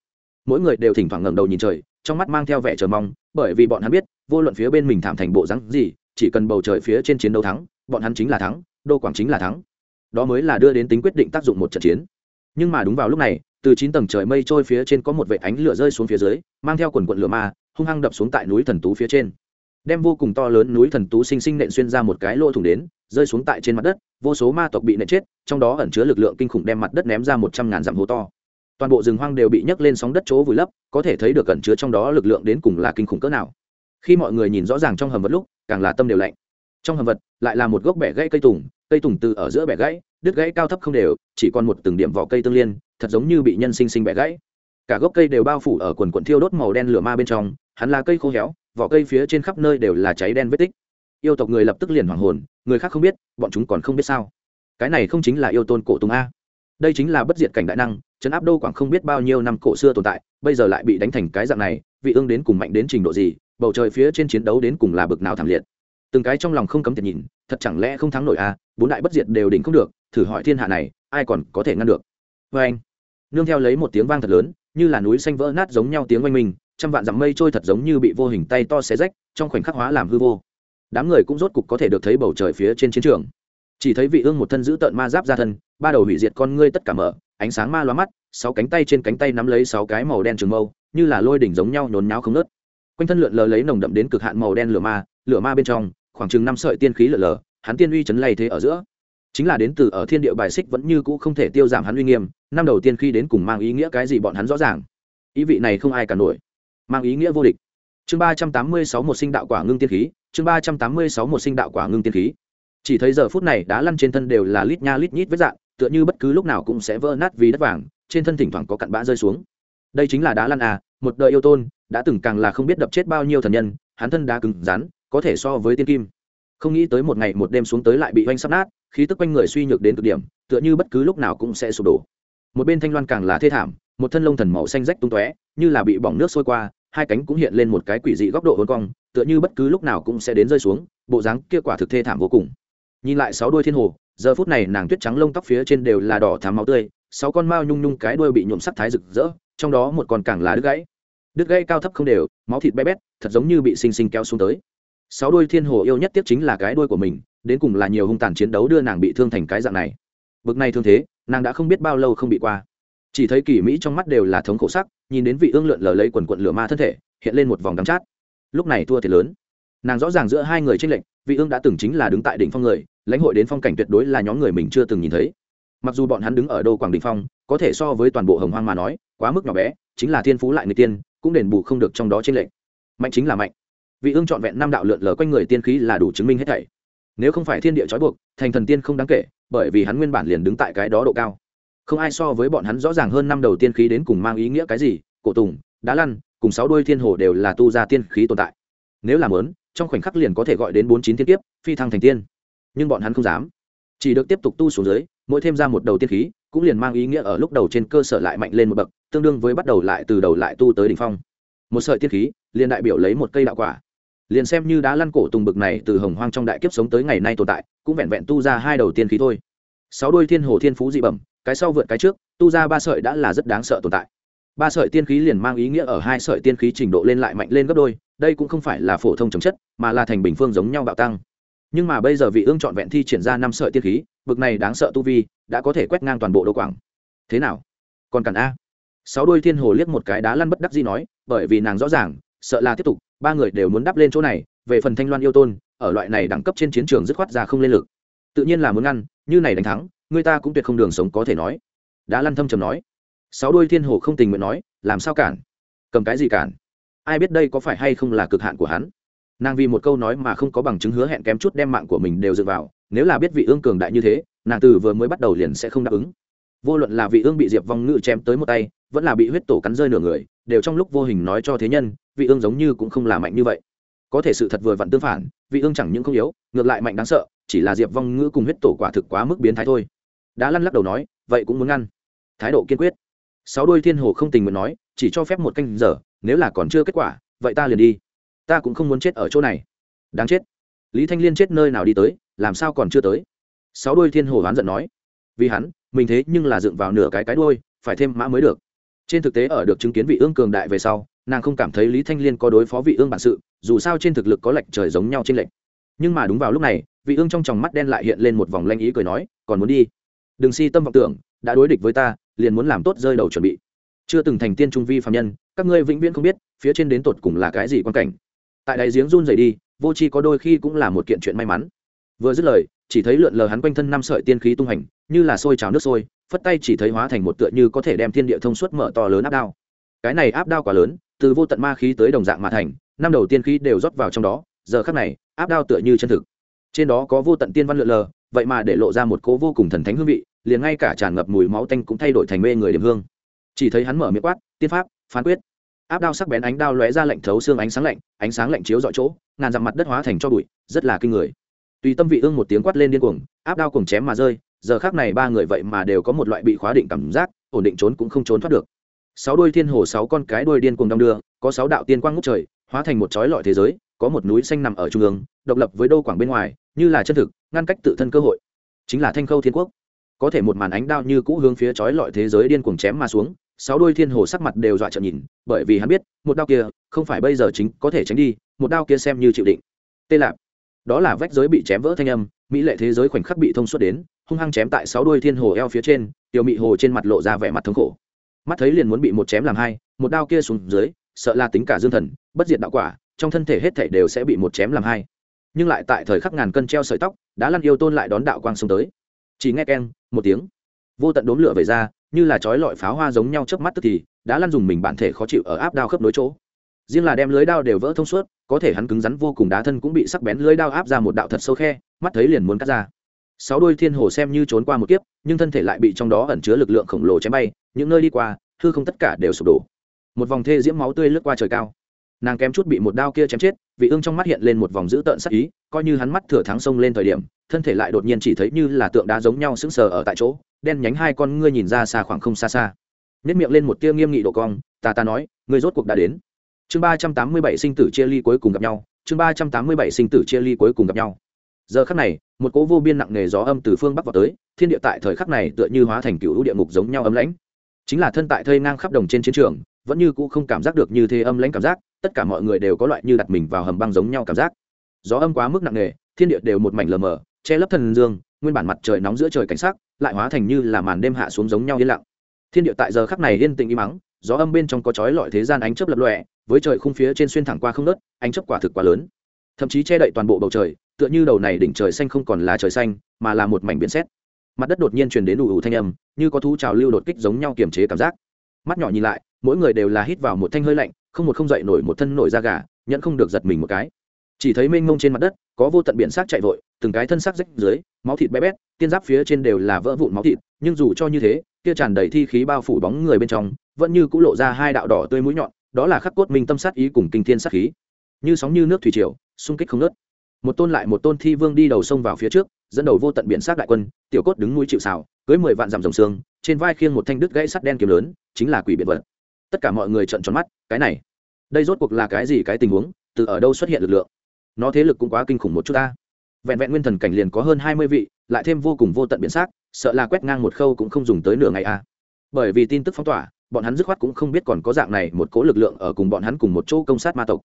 Mỗi người đều thỉnh thoảng ngẩng đầu nhìn trời, trong mắt mang theo vẻ chờ mong, bởi vì bọn hắn biết, vô luận phía bên mình thảm thành bộ rắn gì, chỉ cần bầu trời phía trên chiến đấu thắng, bọn hắn chính là thắng, đô quảng chính là thắng. Đó mới là đưa đến tính quyết định tác dụng một trận chiến. Nhưng mà đúng vào lúc này, từ chín tầng trời mây trôi phía trên có một vệ ánh lửa rơi xuống phía dưới, mang theo quần quận lửa ma, hung hăng đập xuống tại núi thần tú phía trên. Đem vô cùng to lớn núi thần tú sinh sinh nện xuyên ra một cái lỗ thủng đến rơi xuống tại trên mặt đất, vô số ma tộc bị nện chết, trong đó ẩn chứa lực lượng kinh khủng đem mặt đất ném ra một trăm ngàn dặm hố to. Toàn bộ rừng hoang đều bị nhấc lên sóng đất chỗ vùi lấp, có thể thấy được ẩn chứa trong đó lực lượng đến cùng là kinh khủng cỡ nào. Khi mọi người nhìn rõ ràng trong hầm vật lúc, càng là tâm đều lạnh. Trong hầm vật, lại là một gốc bẻ gãy cây tùng cây tùng từ ở giữa bẻ gãy, đứt gãy cao thấp không đều, chỉ còn một từng điểm vỏ cây tương liên, thật giống như bị nhân sinh sinh bẻ gãy. Cả gốc cây đều bao phủ ở quần quần thiêu đốt màu đen lửa ma bên trong, hắn là cây khô héo, vỏ cây phía trên khắp nơi đều là cháy đen vết tích yêu tộc người lập tức liền hoảng hồn, người khác không biết, bọn chúng còn không biết sao. Cái này không chính là yêu tôn cổ tùng a. Đây chính là bất diệt cảnh đại năng, trấn áp đô quảng không biết bao nhiêu năm cổ xưa tồn tại, bây giờ lại bị đánh thành cái dạng này, vị ương đến cùng mạnh đến trình độ gì, bầu trời phía trên chiến đấu đến cùng là bực nào thảm liệt. Từng cái trong lòng không cấm tiệt nhìn, thật chẳng lẽ không thắng nổi a, bốn đại bất diệt đều đỉnh không được, thử hỏi thiên hạ này, ai còn có thể ngăn được? Vê anh. Nương theo lấy một tiếng vang thật lớn, như là núi xanh vỡ nát giống nhau tiếng oanh minh, trăm vạn dặm mây trôi thật giống như bị vô hình tay to xé rách, trong khoảnh khắc hóa làm hư vô đám người cũng rốt cục có thể được thấy bầu trời phía trên chiến trường. Chỉ thấy vị ương một thân giữ tợn ma giáp ra thân, ba đầu hủy diệt con ngươi tất cả mở, ánh sáng ma loa mắt, sáu cánh tay trên cánh tay nắm lấy sáu cái màu đen trường mâu, như là lôi đỉnh giống nhau nhốn nháo không nớt quanh thân lượn lờ lấy nồng đậm đến cực hạn màu đen lửa ma lửa ma bên trong, khoảng chừng năm sợi tiên khí lượn lờ, hắn tiên uy chấn lay thế ở giữa. Chính là đến từ ở thiên địa bài xích vẫn như cũ không thể tiêu giảm hắn uy nghiêm, năm đầu tiên khi đến cùng mang ý nghĩa cái gì bọn hắn rõ ràng. Ý vị này không ai cả nổi. Mang ý nghĩa vô địch. Chương ba trăm tám mươi sáu một sinh đạo quả ngưng tiên khí chương ba trăm tám mươi sáu một sinh đạo quả ngưng tiên khí. Chỉ thấy giờ phút này đá lăn trên thân đều là lít nha lít nhít với dạng, tựa như bất cứ lúc nào cũng sẽ vỡ nát vì đất vàng, trên thân thỉnh thoảng có cặn bã rơi xuống. Đây chính là đá lăn à một đời yêu tôn, đã từng càng là không biết đập chết bao nhiêu thần nhân, hắn thân đá cứng rắn, có thể so với tiên kim. Không nghĩ tới một ngày một đêm xuống tới lại bị oanh sắp nát, khí tức quanh người suy nhược đến cực điểm, tựa như bất cứ lúc nào cũng sẽ sụp đổ. Một bên thanh loan càng là thê thảm, một thân lông thần màu xanh rách tung tóe, như là bị bỏng nước sôi qua hai cánh cũng hiện lên một cái quỷ dị góc độ hôn cong, tựa như bất cứ lúc nào cũng sẽ đến rơi xuống, bộ dáng kia quả thực thê thảm vô cùng. Nhìn lại sáu đuôi thiên hồ, giờ phút này nàng tuyết trắng lông tóc phía trên đều là đỏ thám máu tươi, sáu con mao nhung nhung cái đuôi bị nhuộm sắc thái rực rỡ, trong đó một con càng là đứt gãy. Đứt gãy cao thấp không đều, máu thịt bé bét, thật giống như bị xinh xinh kéo xuống tới. Sáu đuôi thiên hồ yêu nhất tiếp chính là cái đuôi của mình, đến cùng là nhiều hung tàn chiến đấu đưa nàng bị thương thành cái dạng này. Bực này thương thế, nàng đã không biết bao lâu không bị qua chỉ thấy kỳ mỹ trong mắt đều là thống khổ sắc, nhìn đến vị ương lượn lờ lấy quần quận lửa ma thân thể, hiện lên một vòng đắm chát. Lúc này thua thì lớn. Nàng rõ ràng giữa hai người tranh lệch, vị ương đã từng chính là đứng tại đỉnh phong người, lãnh hội đến phong cảnh tuyệt đối là nhóm người mình chưa từng nhìn thấy. Mặc dù bọn hắn đứng ở đô quảng đình phong, có thể so với toàn bộ hồng hoang mà nói, quá mức nhỏ bé, chính là thiên phú lại người tiên, cũng đền bù không được trong đó tranh lệch. Mạnh chính là mạnh. Vị ương trọn vẹn năm đạo lượn lờ quanh người tiên khí là đủ chứng minh hết thảy. Nếu không phải thiên địa trói buộc, thành thần tiên không đáng kể, bởi vì hắn nguyên bản liền đứng tại cái đó độ cao không ai so với bọn hắn rõ ràng hơn năm đầu tiên khí đến cùng mang ý nghĩa cái gì, cổ tùng, đá lăn, cùng sáu đôi thiên hồ đều là tu ra tiên khí tồn tại. Nếu làm lớn, trong khoảnh khắc liền có thể gọi đến bốn chín thiên kiếp, phi thăng thành tiên. Nhưng bọn hắn không dám. Chỉ được tiếp tục tu xuống dưới, mỗi thêm ra một đầu tiên khí, cũng liền mang ý nghĩa ở lúc đầu trên cơ sở lại mạnh lên một bậc, tương đương với bắt đầu lại từ đầu lại tu tới đỉnh phong. Một sợi tiên khí, liền đại biểu lấy một cây đạo quả. Liền xem như đá lăn cổ tùng bực này từ hồng hoang trong đại kiếp sống tới ngày nay tồn tại, cũng vẹn vẹn tu ra hai đầu tiên khí thôi sáu đôi thiên hồ thiên phú dị bẩm, cái sau vượt cái trước, tu ra ba sợi đã là rất đáng sợ tồn tại. Ba sợi tiên khí liền mang ý nghĩa ở hai sợi tiên khí trình độ lên lại mạnh lên gấp đôi, đây cũng không phải là phổ thông chống chất, mà là thành bình phương giống nhau bạo tăng. Nhưng mà bây giờ vị ương trọn vẹn thi triển ra năm sợi tiên khí, bực này đáng sợ tu vi, đã có thể quét ngang toàn bộ đô quảng. Thế nào? Còn cần a. Sáu đôi thiên hồ liếc một cái đá lăn bất đắc gì nói, bởi vì nàng rõ ràng, sợ là tiếp tục, ba người đều muốn đắp lên chỗ này, về phần thanh loan yêu tôn, ở loại này đẳng cấp trên chiến trường dứt khoát ra không lên lực. Tự nhiên là muốn ngăn như này đánh thắng, người ta cũng tuyệt không đường sống có thể nói. Đã lăn thâm trầm nói. Sáu đôi thiên hồ không tình nguyện nói, làm sao cản? Cầm cái gì cản? Ai biết đây có phải hay không là cực hạn của hắn? Nàng vì một câu nói mà không có bằng chứng hứa hẹn kém chút đem mạng của mình đều dựa vào, nếu là biết vị ương cường đại như thế, nàng từ vừa mới bắt đầu liền sẽ không đáp ứng. Vô luận là vị ương bị diệp vong ngự chém tới một tay, vẫn là bị huyết tổ cắn rơi nửa người, đều trong lúc vô hình nói cho thế nhân, vị ương giống như cũng không là mạnh như vậy. Có thể sự thật vừa vặn tương phản vị ương chẳng những không yếu, ngược lại mạnh đáng sợ, chỉ là diệp vong ngữ cùng huyết tổ quả thực quá mức biến thái thôi. Đã lăn lắc đầu nói, vậy cũng muốn ngăn. Thái độ kiên quyết. Sáu đôi thiên hồ không tình nguyện nói, chỉ cho phép một canh giờ, nếu là còn chưa kết quả, vậy ta liền đi. Ta cũng không muốn chết ở chỗ này. Đáng chết. Lý thanh liên chết nơi nào đi tới, làm sao còn chưa tới? Sáu đôi thiên hồ oán giận nói. Vì hắn, mình thế nhưng là dựng vào nửa cái cái đôi phải thêm mã mới được. Trên thực tế ở được chứng kiến vị ương cường đại về sau nàng không cảm thấy lý thanh liên có đối phó vị ương bản sự, dù sao trên thực lực có lệnh trời giống nhau trên lệnh nhưng mà đúng vào lúc này, vị ương trong tròng mắt đen lại hiện lên một vòng lanh ý cười nói, còn muốn đi? Đừng si tâm vọng tưởng, đã đối địch với ta, liền muốn làm tốt rơi đầu chuẩn bị. Chưa từng thành tiên trung vi phạm nhân, các ngươi vĩnh viễn không biết, phía trên đến tột cùng là cái gì quan cảnh. Tại đáy giếng run rẩy đi, vô chi có đôi khi cũng là một kiện chuyện may mắn. Vừa dứt lời, chỉ thấy lượn lờ hắn quanh thân năm sợi tiên khí tung hành, như là sôi trào nước sôi, phất tay chỉ thấy hóa thành một tựa như có thể đem thiên địa thông suốt mở to lớn áp đao. Cái này áp đao quá lớn từ vô tận ma khí tới đồng dạng mà thành, năm đầu tiên khí đều rót vào trong đó, giờ khắc này, áp đao tựa như chân thực. Trên đó có vô tận tiên văn lượn lờ, vậy mà để lộ ra một cố vô cùng thần thánh hương vị, liền ngay cả tràn ngập mùi máu tanh cũng thay đổi thành mê người điểm hương. Chỉ thấy hắn mở miệng quát, tiên pháp, phán quyết. Áp đao sắc bén ánh đao lóe ra lạnh thấu xương ánh sáng lạnh, ánh sáng lạnh chiếu dọi chỗ, ngàn dặm mặt đất hóa thành cho bụi, rất là kinh người. Tùy tâm vị ương một tiếng quát lên điên cuồng, áp đao cùng chém mà rơi, giờ khác này ba người vậy mà đều có một loại bị khóa định cảm giác, ổn định trốn cũng không trốn thoát được sáu đôi thiên hồ, sáu con cái đôi điên cuồng đong đưa, có sáu đạo tiên quang ngút trời, hóa thành một chói lọi thế giới, có một núi xanh nằm ở trung ương, độc lập với đô quảng bên ngoài, như là chân thực, ngăn cách tự thân cơ hội. Chính là thanh khâu thiên quốc. Có thể một màn ánh đao như cũ hướng phía chói lọi thế giới điên cuồng chém mà xuống, sáu đôi thiên hồ sắc mặt đều dọa trợn nhìn, bởi vì hắn biết, một đao kia không phải bây giờ chính có thể tránh đi, một đao kia xem như chịu định tê lạp. Đó là vách giới bị chém vỡ thanh âm, mỹ lệ thế giới khoảnh khắc bị thông suốt đến, hung hăng chém tại sáu đôi thiên hồ eo phía trên, tiểu mị hồ trên mặt lộ ra vẻ mặt thống khổ mắt thấy liền muốn bị một chém làm hai, một đao kia xuống dưới, sợ là tính cả dương thần, bất diệt đạo quả, trong thân thể hết thể đều sẽ bị một chém làm hai. Nhưng lại tại thời khắc ngàn cân treo sợi tóc, đã lăn yêu tôn lại đón đạo quang xông tới. Chỉ nghe keng, một tiếng, vô tận đốm lửa về ra, như là chói lọi pháo hoa giống nhau trước mắt tức thì, đã lăn dùng mình bản thể khó chịu ở áp đao khớp nối chỗ. Riêng là đem lưới đao đều vỡ thông suốt, có thể hắn cứng rắn vô cùng đá thân cũng bị sắc bén lưới đao áp ra một đạo thật sâu khe, mắt thấy liền muốn cắt ra. Sáu đôi thiên hồ xem như trốn qua một kiếp, nhưng thân thể lại bị trong đó ẩn chứa lực lượng khổng lồ chém bay những nơi đi qua, hư không tất cả đều sụp đổ. Một vòng thê diễm máu tươi lướt qua trời cao. Nàng kém chút bị một đao kia chém chết vị ương trong mắt hiện lên một vòng dữ tợn sắc ý, coi như hắn mắt thừa thắng sông lên thời điểm, thân thể lại đột nhiên chỉ thấy như là tượng đá giống nhau sững sờ ở tại chỗ, đen nhánh hai con ngươi nhìn ra xa khoảng không xa xa. Nếp miệng lên một tia nghiêm nghị độ cong, ta ta nói, ngươi rốt cuộc đã đến. Chương ba trăm tám mươi bảy sinh tử chia ly cuối cùng gặp nhau, chương ba trăm tám mươi bảy sinh tử chia ly cuối cùng gặp nhau. Giờ khắc này, một cỗ vô biên nặng nề gió âm từ phương bắc vào tới, thiên địa tại thời khắc này tựa như hóa thành cựu địa ngục giống nhau ấm lãnh chính là thân tại thây ngang khắp đồng trên chiến trường, vẫn như cũ không cảm giác được như thế âm lãnh cảm giác, tất cả mọi người đều có loại như đặt mình vào hầm băng giống nhau cảm giác. Gió âm quá mức nặng nề, thiên địa đều một mảnh lờ mờ, che lấp thần dương, nguyên bản mặt trời nóng giữa trời cảnh sắc, lại hóa thành như là màn đêm hạ xuống giống nhau yên lặng. Thiên địa tại giờ khắc này yên tĩnh im mắng, gió âm bên trong có chói lọi thế gian ánh chớp lập lòe, với trời khung phía trên xuyên thẳng qua không nớt ánh chớp quả thực quá lớn. Thậm chí che đậy toàn bộ bầu trời, tựa như đầu này đỉnh trời xanh không còn là trời xanh, mà là một mảnh biển xét mặt đất đột nhiên truyền đến đủ ủ thanh âm, như có thú trào lưu đột kích giống nhau kiềm chế cảm giác. Mắt nhỏ nhìn lại, mỗi người đều là hít vào một thanh hơi lạnh, không một không dậy nổi một thân nổi da gà, nhẫn không được giật mình một cái. Chỉ thấy mênh mông trên mặt đất, có vô tận biển xác chạy vội, từng cái thân xác rách dưới, máu thịt bé bét, tiên giáp phía trên đều là vỡ vụn máu thịt, nhưng dù cho như thế, kia tràn đầy thi khí bao phủ bóng người bên trong, vẫn như c ũ lộ ra hai đạo đỏ tươi mũi nhọn, đó là khắc cốt minh tâm sát ý cùng kinh thiên sát khí. Như sóng như nước thủy triều, xung kích không nớt một tôn lại một tôn thi vương đi đầu sông vào phía trước dẫn đầu vô tận biển sát đại quân, tiểu cốt đứng núi chịu xào cưới mười vạn dặm dòng xương trên vai khiêng một thanh đứt gãy sắt đen kiếm lớn, chính là quỷ biệt vật. Tất cả mọi người trợn tròn mắt, cái này, đây rốt cuộc là cái gì cái tình huống, từ ở đâu xuất hiện lực lượng? Nó thế lực cũng quá kinh khủng một chút ta. Vẹn vẹn nguyên thần cảnh liền có hơn hai mươi vị, lại thêm vô cùng vô tận biển xác sợ là quét ngang một khâu cũng không dùng tới nửa ngày a à. bởi vì tin tức phong tỏa, bọn hắn dứt khoát cũng không biết còn có dạng này một cố lực lượng ở cùng bọn hắn cùng một chỗ công sát ma tộc.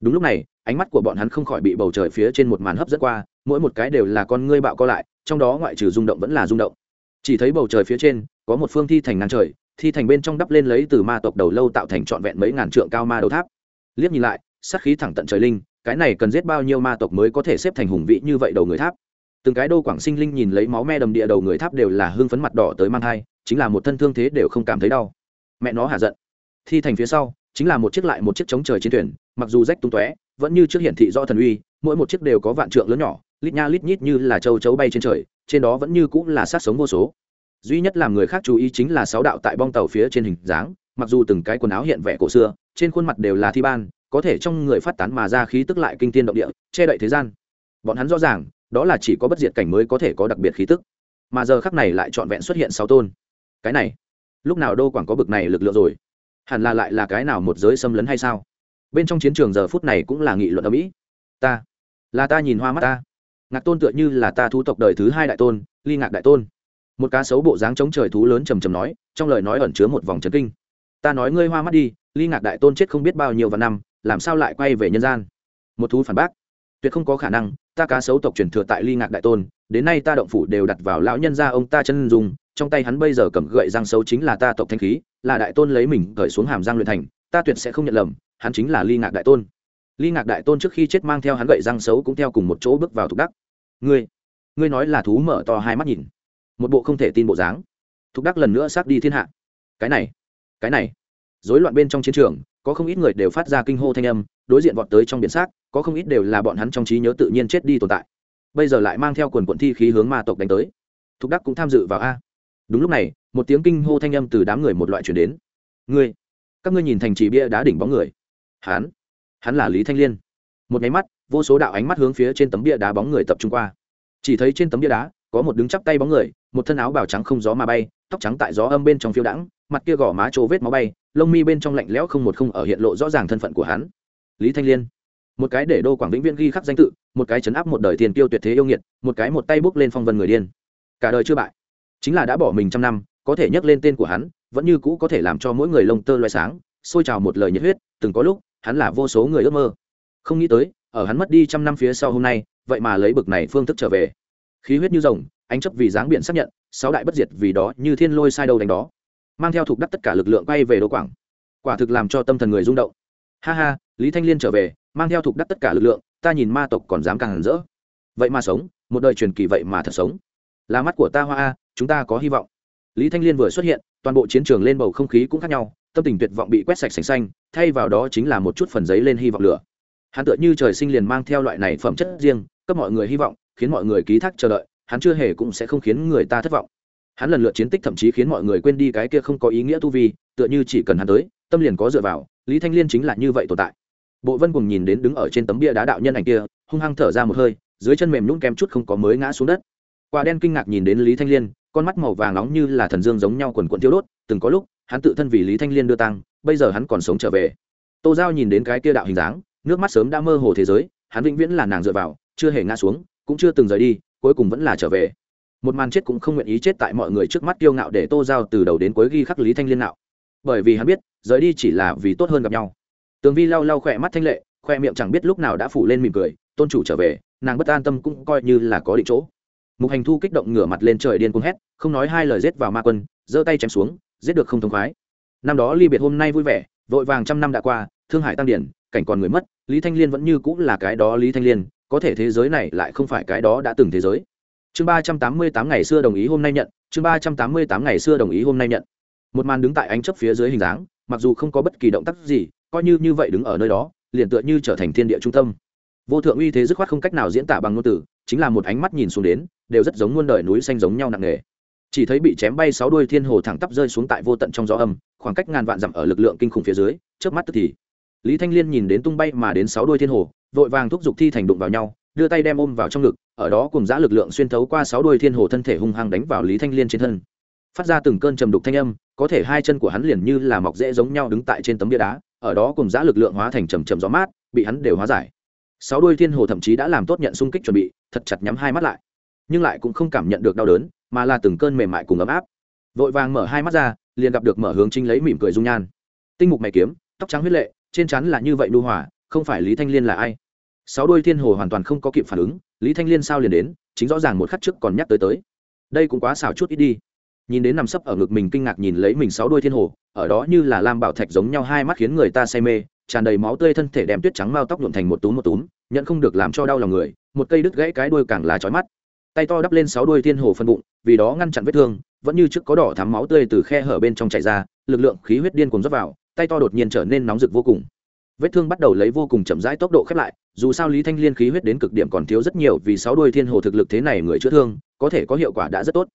Đúng lúc này, ánh mắt của bọn hắn không khỏi bị bầu trời phía trên một màn hấp dẫn qua mỗi một cái đều là con ngươi bạo co lại, trong đó ngoại trừ rung động vẫn là rung động. Chỉ thấy bầu trời phía trên, có một phương thi thành ngang trời, thi thành bên trong đắp lên lấy từ ma tộc đầu lâu tạo thành trọn vẹn mấy ngàn trượng cao ma đầu tháp. Liếc nhìn lại, sát khí thẳng tận trời linh, cái này cần giết bao nhiêu ma tộc mới có thể xếp thành hùng vị như vậy đầu người tháp? Từng cái đô quảng sinh linh nhìn lấy máu me đầm địa đầu người tháp đều là hương phấn mặt đỏ tới mang thai, chính là một thân thương thế đều không cảm thấy đau. Mẹ nó hạ giận. Thi thành phía sau, chính là một chiếc lại một chiếc chống trời chiến thuyền, mặc dù rách tung tóe, vẫn như trước hiển thị do thần uy, mỗi một chiếc đều có vạn trượng lớn nhỏ lít nha lít nhít như là châu chấu bay trên trời, trên đó vẫn như cũng là sát sống vô số. Duy nhất làm người khác chú ý chính là sáu đạo tại bong tàu phía trên hình dáng, mặc dù từng cái quần áo hiện vẻ cổ xưa, trên khuôn mặt đều là thi ban, có thể trong người phát tán mà ra khí tức lại kinh tiên động địa, che đậy thế gian. Bọn hắn rõ ràng, đó là chỉ có bất diệt cảnh mới có thể có đặc biệt khí tức. Mà giờ khắc này lại trọn vẹn xuất hiện sáu tôn. Cái này, lúc nào đô quảng có bực này lực lượng rồi? Hẳn là lại là cái nào một giới xâm lấn hay sao? Bên trong chiến trường giờ phút này cũng là nghị luận ở mỹ ta, là ta nhìn hoa mắt ta ngạc tôn tựa như là ta thú tộc đời thứ hai đại tôn, ly ngạc đại tôn. Một cá sấu bộ dáng chống trời thú lớn trầm trầm nói, trong lời nói ẩn chứa một vòng trấn kinh. Ta nói ngươi hoa mắt đi, ly ngạc đại tôn chết không biết bao nhiêu và năm, làm sao lại quay về nhân gian? Một thú phản bác, tuyệt không có khả năng, ta cá sấu tộc truyền thừa tại ly ngạc đại tôn, đến nay ta động phủ đều đặt vào lão nhân gia ông ta chân dùng trong tay hắn bây giờ cầm gậy răng xấu chính là ta tộc thanh khí, là đại tôn lấy mình cởi xuống hàm răng luyện thành, ta tuyệt sẽ không nhận lầm, hắn chính là ly ngạc đại tôn. Ly ngạc đại tôn trước khi chết mang theo hắn gậy răng xấu cũng theo cùng một chỗ bước vào thục đắc ngươi ngươi nói là thú mở to hai mắt nhìn. Một bộ không thể tin bộ dáng. Thục đắc lần nữa xác đi thiên hạ. Cái này cái này. Dối loạn bên trong chiến trường, có không ít người đều phát ra kinh hô thanh âm, đối diện vọt tới trong biển xác, có không ít đều là bọn hắn trong trí nhớ tự nhiên chết đi tồn tại. Bây giờ lại mang theo quần quận thi khí hướng ma tộc đánh tới. Thục đắc cũng tham dự vào a. Đúng lúc này, một tiếng kinh hô thanh âm từ đám người một loại chuyển đến. Ngươi, các ngươi nhìn thành trì bia đá đỉnh bóng người. Hắn hắn là lý thanh liên một nháy mắt, vô số đạo ánh mắt hướng phía trên tấm bia đá bóng người tập trung qua. Chỉ thấy trên tấm bia đá, có một đứng chắp tay bóng người, một thân áo bào trắng không gió mà bay, tóc trắng tại gió âm bên trong phiêu đãng, mặt kia gò má trô vết máu bay, lông mi bên trong lạnh lẽo không một không ở hiện lộ rõ ràng thân phận của hắn. Lý thanh liên. Một cái để đô quảng vĩnh viễn ghi khắc danh tự, một cái chấn áp một đời tiền tiêu tuyệt thế yêu nghiệt, một cái một tay bước lên phong vân người điên. Cả đời chưa bại. Chính là đã bỏ mình trăm năm, có thể nhắc lên tên của hắn, vẫn như cũ có thể làm cho mỗi người lông tơ loay sáng sôi trào một lời nhiệt huyết, từng có lúc, hắn là vô số người ước mơ không nghĩ tới, ở hắn mất đi trăm năm phía sau hôm nay, vậy mà lấy bực này phương thức trở về. Khí huyết như rồng, ánh chấp vì dáng biển xác nhận, sáu đại bất diệt vì đó như thiên lôi sai đầu đánh đó. Mang theo thuộc đắc tất cả lực lượng quay về đô quảng. Quả thực làm cho tâm thần người rung động. Ha ha, lý thanh liên trở về, mang theo thuộc đắc tất cả lực lượng, ta nhìn ma tộc còn dám càng hẳn rỡ. Vậy mà sống, một đời truyền kỳ vậy mà thật sống. Là mắt của ta hoa a, chúng ta có hy vọng. Lý thanh liên vừa xuất hiện, toàn bộ chiến trường lên bầu không khí cũng khác nhau, tâm tình tuyệt vọng bị quét sạch sành xanh, thay vào đó chính là một chút phần giấy lên hy vọng lửa hắn tựa như trời sinh liền mang theo loại này phẩm chất riêng, cấp mọi người hy vọng, khiến mọi người ký thác chờ đợi, hắn chưa hề cũng sẽ không khiến người ta thất vọng. Hắn lần lượt chiến tích thậm chí khiến mọi người quên đi cái kia không có ý nghĩa tu vi, tựa như chỉ cần hắn tới, tâm liền có dựa vào, lý thanh liên chính là như vậy tồn tại. Bộ vân cùng nhìn đến đứng ở trên tấm bia đá đạo nhân ảnh kia, hung hăng thở ra một hơi, dưới chân mềm nhún kém chút không có mới ngã xuống đất. Quả đen kinh ngạc nhìn đến lý thanh liên, con mắt màu vàng nóng như là thần dương giống nhau quần quận tiêu đốt, từng có lúc, hắn tự thân vì lý thanh liên đưa tăng bây giờ hắn còn sống trở về. Tô giao nhìn đến cái kia đạo hình dáng nước mắt sớm đã mơ hồ thế giới, hắn vĩnh viễn là nàng dựa vào, chưa hề ngã xuống, cũng chưa từng rời đi, cuối cùng vẫn là trở về. Một màn chết cũng không nguyện ý chết tại mọi người trước mắt kiêu ngạo để tô giao từ đầu đến cuối ghi khắc lý thanh liên nạo. Bởi vì hắn biết, rời đi chỉ là vì tốt hơn gặp nhau. Tường vi lau lau khỏe mắt thanh lệ khoe miệng chẳng biết lúc nào đã phủ lên mỉm cười, tôn chủ trở về, nàng bất an tâm cũng coi như là có định chỗ. Mục hành thu kích động ngửa mặt lên trời điên cuồng hét, không nói hai lời giết vào ma quân, giơ tay chém xuống, giết được không thông khoái. Năm đó ly biệt hôm nay vui vẻ, vội vàng trăm năm đã qua, thương hải tăng điển, cảnh còn người mất lý thanh liên vẫn như cũng là cái đó lý thanh liên, có thể thế giới này lại không phải cái đó đã từng thế giới. Chương ba trăm tám mươi tám ngày xưa đồng ý hôm nay nhận, chương ba trăm tám mươi tám ngày xưa đồng ý hôm nay nhận. Một màn đứng tại ánh chấp phía dưới hình dáng, mặc dù không có bất kỳ động tác gì, coi như như vậy đứng ở nơi đó, liền tựa như trở thành thiên địa trung tâm. Vô thượng uy thế dứt khoát không cách nào diễn tả bằng ngôn từ, chính là một ánh mắt nhìn xuống đến, đều rất giống muôn đời núi xanh giống nhau nặng nề. Chỉ thấy bị chém bay sáu đuôi thiên hồ thẳng tắp rơi xuống tại vô tận trong gió âm, khoảng cách ngàn vạn dặm ở lực lượng kinh khủng phía dưới trước mắt tức thì lý thanh liên nhìn đến tung bay mà đến sáu đuôi thiên hồ, vội vàng thúc giục thi thành đụng vào nhau, đưa tay đem ôm vào trong ngực, ở đó cùng giã lực lượng xuyên thấu qua sáu đuôi thiên hồ thân thể hung hăng đánh vào lý thanh liên trên thân. Phát ra từng cơn trầm đục thanh âm, có thể hai chân của hắn liền như là mọc rễ giống nhau đứng tại trên tấm bia đá, ở đó cùng giã lực lượng hóa thành trầm trầm gió mát, bị hắn đều hóa giải. Sáu đuôi thiên hồ thậm chí đã làm tốt nhận xung kích chuẩn bị, thật chặt nhắm hai mắt lại, nhưng lại cũng không cảm nhận được đau đớn, mà là từng cơn mềm mại cùng ấm áp. Vội vàng mở hai mắt ra, liền gặp được mở hướng chính lấy mỉm cười dung nhan. Tinh mục mày kiếm, tóc trắng huyết lệ trên chắn là như vậy lưu hỏa không phải lý thanh liên là ai? Sáu đôi thiên hồ hoàn toàn không có kịp phản ứng, lý thanh liên sao liền đến, chính rõ ràng một khắc trước còn nhắc tới tới. Đây cũng quá xào chút ít đi. Nhìn đến nằm sấp ở ngực mình kinh ngạc nhìn lấy mình sáu đôi thiên hồ, ở đó như là lam bảo thạch giống nhau hai mắt khiến người ta say mê, tràn đầy máu tươi thân thể đem tuyết trắng mau tóc nhuộm thành một túm một túm nhận không được làm cho đau lòng người, một cây đứt gãy cái đuôi càng là chói mắt. Tay to đắp lên sáu đuôi thiên hồ phân bụng, vì đó ngăn chặn vết thương, vẫn như trước có đỏ thắm máu tươi từ khe hở bên trong chảy ra, lực lượng khí huyết điên cuồng dốc vào tay to đột nhiên trở nên nóng rực vô cùng. Vết thương bắt đầu lấy vô cùng chậm rãi tốc độ khép lại, dù sao lý thanh liên khí huyết đến cực điểm còn thiếu rất nhiều vì sáu đuôi thiên hồ thực lực thế này người chữa thương, có thể có hiệu quả đã rất tốt.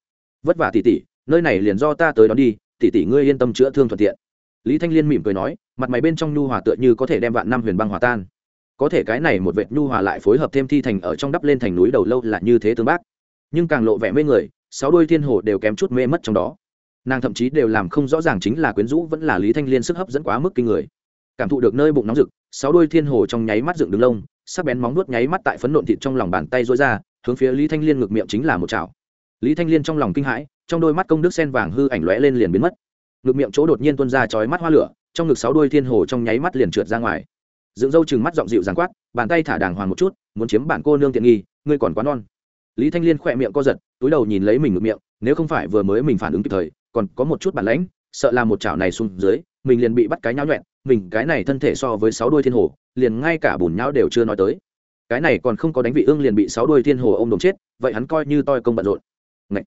Vất vả tỉ tỉ nơi này liền do ta tới đón đi tỉ tỉ ngươi yên tâm chữa thương thuận tiện. Lý thanh liên mỉm cười nói, mặt mày bên trong nhu hòa tựa như có thể đem vạn năm huyền băng hòa tan. Có thể cái này một vệt nhu hòa lại phối hợp thêm thi thành ở trong đắp lên thành núi đầu lâu là như thế tương bác. Nhưng càng lộ vẻ mê người, sáu đôi thiên hồ đều kém chút mê mất trong đó nàng thậm chí đều làm không rõ ràng chính là quyến rũ vẫn là lý thanh liên sức hấp dẫn quá mức kinh người cảm thụ được nơi bụng nóng rực sáu đôi thiên hồ trong nháy mắt dựng đứng lông sắc bén móng nuốt nháy mắt tại phấn nộn thịt trong lòng bàn tay rối ra hướng phía lý thanh liên ngược miệng chính là một chảo lý thanh liên trong lòng kinh hãi trong đôi mắt công đức sen vàng hư ảnh lóe lên liền biến mất ngược miệng chỗ đột nhiên tuôn ra chói mắt hoa lửa trong ngực sáu đôi thiên hồ trong nháy mắt liền trượt ra ngoài dựng râu chừng mắt giọng dịu dàng quát bàn tay thả đàng hoàng một chút muốn chiếm bản cô nương tiện nghi ngươi còn quá non lý thanh liên khỏe miệng co giật túi đầu nhìn lấy mình ngược miệng nếu không phải vừa mới mình phản ứng kịp thời còn có một chút bản lãnh, sợ là một chảo này xuống dưới, mình liền bị bắt cái nháo nhuẹn, mình cái này thân thể so với sáu đôi thiên hồ, liền ngay cả bùn nhão đều chưa nói tới. Cái này còn không có đánh vị ương liền bị sáu đôi thiên hồ ông đồng chết, vậy hắn coi như toi công bận rộn. Ngậy!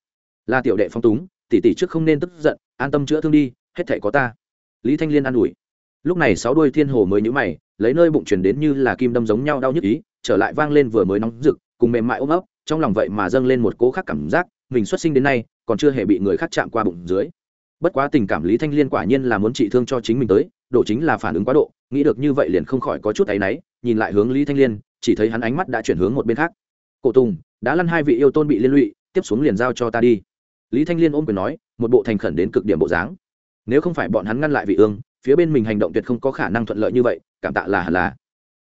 là tiểu đệ phong túng, tỷ tỷ trước không nên tức giận, an tâm chữa thương đi, hết thể có ta. Lý thanh liên an ủi. Lúc này sáu đôi thiên hồ mới nhũ mày, lấy nơi bụng chuyển đến như là kim đâm giống nhau đau nhức ý, trở lại vang lên vừa mới nóng rực, cùng mềm mại ôm ấp, trong lòng vậy mà dâng lên một cố khác cảm giác, mình xuất sinh đến nay còn chưa hề bị người khác chạm qua bụng dưới. Bất quá tình cảm lý thanh liên quả nhiên là muốn trị thương cho chính mình tới độ chính là phản ứng quá độ, nghĩ được như vậy liền không khỏi có chút áy náy, nhìn lại hướng lý thanh liên, chỉ thấy hắn ánh mắt đã chuyển hướng một bên khác. Cổ tùng, đã lăn hai vị yêu tôn bị liên lụy, tiếp xuống liền giao cho ta đi. Lý thanh liên ôm quyền nói, một bộ thành khẩn đến cực điểm bộ dáng. Nếu không phải bọn hắn ngăn lại vị ương, phía bên mình hành động tuyệt không có khả năng thuận lợi như vậy, cảm tạ là hẳn là.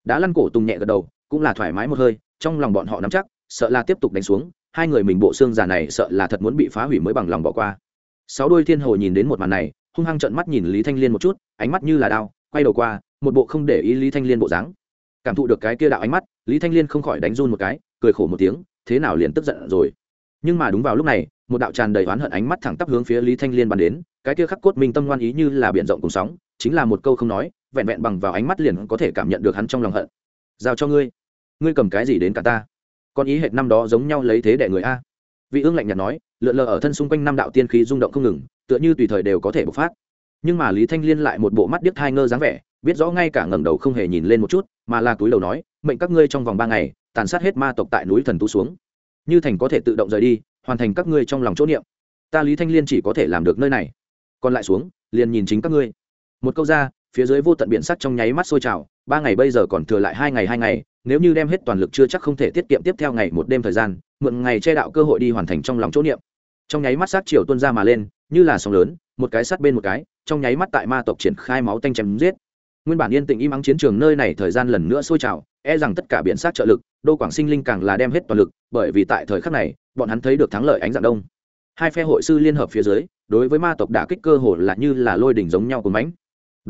Đã lăn cổ tùng nhẹ gật đầu, cũng là thoải mái một hơi, trong lòng bọn họ nắm chắc, sợ là tiếp tục đánh xuống hai người mình bộ xương già này sợ là thật muốn bị phá hủy mới bằng lòng bỏ qua. Sáu đôi thiên hồ nhìn đến một màn này, hung hăng trợn mắt nhìn lý thanh liên một chút, ánh mắt như là đao, quay đầu qua, một bộ không để ý lý thanh liên bộ dáng. Cảm thụ được cái kia đạo ánh mắt, lý thanh liên không khỏi đánh run một cái, cười khổ một tiếng, thế nào liền tức giận rồi. Nhưng mà đúng vào lúc này, một đạo tràn đầy oán hận ánh mắt thẳng tắp hướng phía lý thanh liên bắn đến, cái kia khắc cốt minh tâm ngoan ý như là biển rộng cùng sóng, chính là một câu không nói, vẹn vẹn bằng vào ánh mắt liền có thể cảm nhận được hắn trong lòng hận. Giao cho ngươi. Ngươi cầm cái gì đến cả ta? Con ý hệt năm đó giống nhau lấy thế đẻ người a. Vị ương lạnh nhạt nói, lượn lờ ở thân xung quanh năm đạo tiên khí rung động không ngừng, tựa như tùy thời đều có thể bộc phát. Nhưng mà lý thanh liên lại một bộ mắt điếc thai ngơ dáng vẻ, biết rõ ngay cả ngẩng đầu không hề nhìn lên một chút, mà là túi đầu nói, mệnh các ngươi trong vòng ba ngày, tàn sát hết ma tộc tại núi thần tu xuống. Như thành có thể tự động rời đi, hoàn thành các ngươi trong lòng chỗ niệm. Ta lý thanh liên chỉ có thể làm được nơi này. Còn lại xuống, liền nhìn chính các ngươi. Một câu ra phía dưới vô tận biển sắc trong nháy mắt sôi trào, ba ngày bây giờ còn thừa lại hai ngày hai ngày, nếu như đem hết toàn lực chưa chắc không thể tiết kiệm tiếp theo ngày một đêm thời gian, mượn ngày che đạo cơ hội đi hoàn thành trong lòng chỗ niệm. Trong nháy mắt sát chiều tuôn ra mà lên, như là sóng lớn, một cái sát bên một cái, trong nháy mắt tại ma tộc triển khai máu tanh chém giết. Nguyên bản yên tĩnh im ắng chiến trường nơi này thời gian lần nữa sôi trào e rằng tất cả biển sát trợ lực, đô quảng sinh linh càng là đem hết toàn lực, bởi vì tại thời khắc này, bọn hắn thấy được thắng lợi ánh dạng đông. Hai phe hội sư liên hợp phía dưới, đối với ma tộc đả kích cơ hồ là như là lôi đỉnh giống nhau của mánh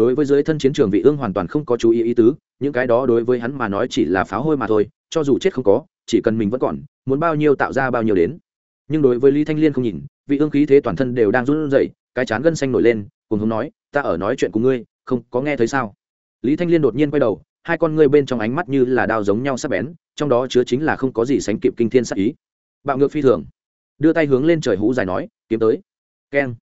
đối với dưới thân chiến trường vị ương hoàn toàn không có chú ý ý tứ, những cái đó đối với hắn mà nói chỉ là pháo hôi mà thôi, cho dù chết không có, chỉ cần mình vẫn còn, muốn bao nhiêu tạo ra bao nhiêu đến. Nhưng đối với lý thanh liên không nhìn, vị ương khí thế toàn thân đều đang run rẩy, cái chán gân xanh nổi lên, cùng hướng nói, ta ở nói chuyện cùng ngươi, không có nghe thấy sao? Lý thanh liên đột nhiên quay đầu, hai con ngươi bên trong ánh mắt như là đao giống nhau sắc bén, trong đó chứa chính là không có gì sánh kịp kinh thiên sắc ý. Bạo ngược phi thường. Đưa tay hướng lên trời hũ dài nói, kiếm tới. Keng.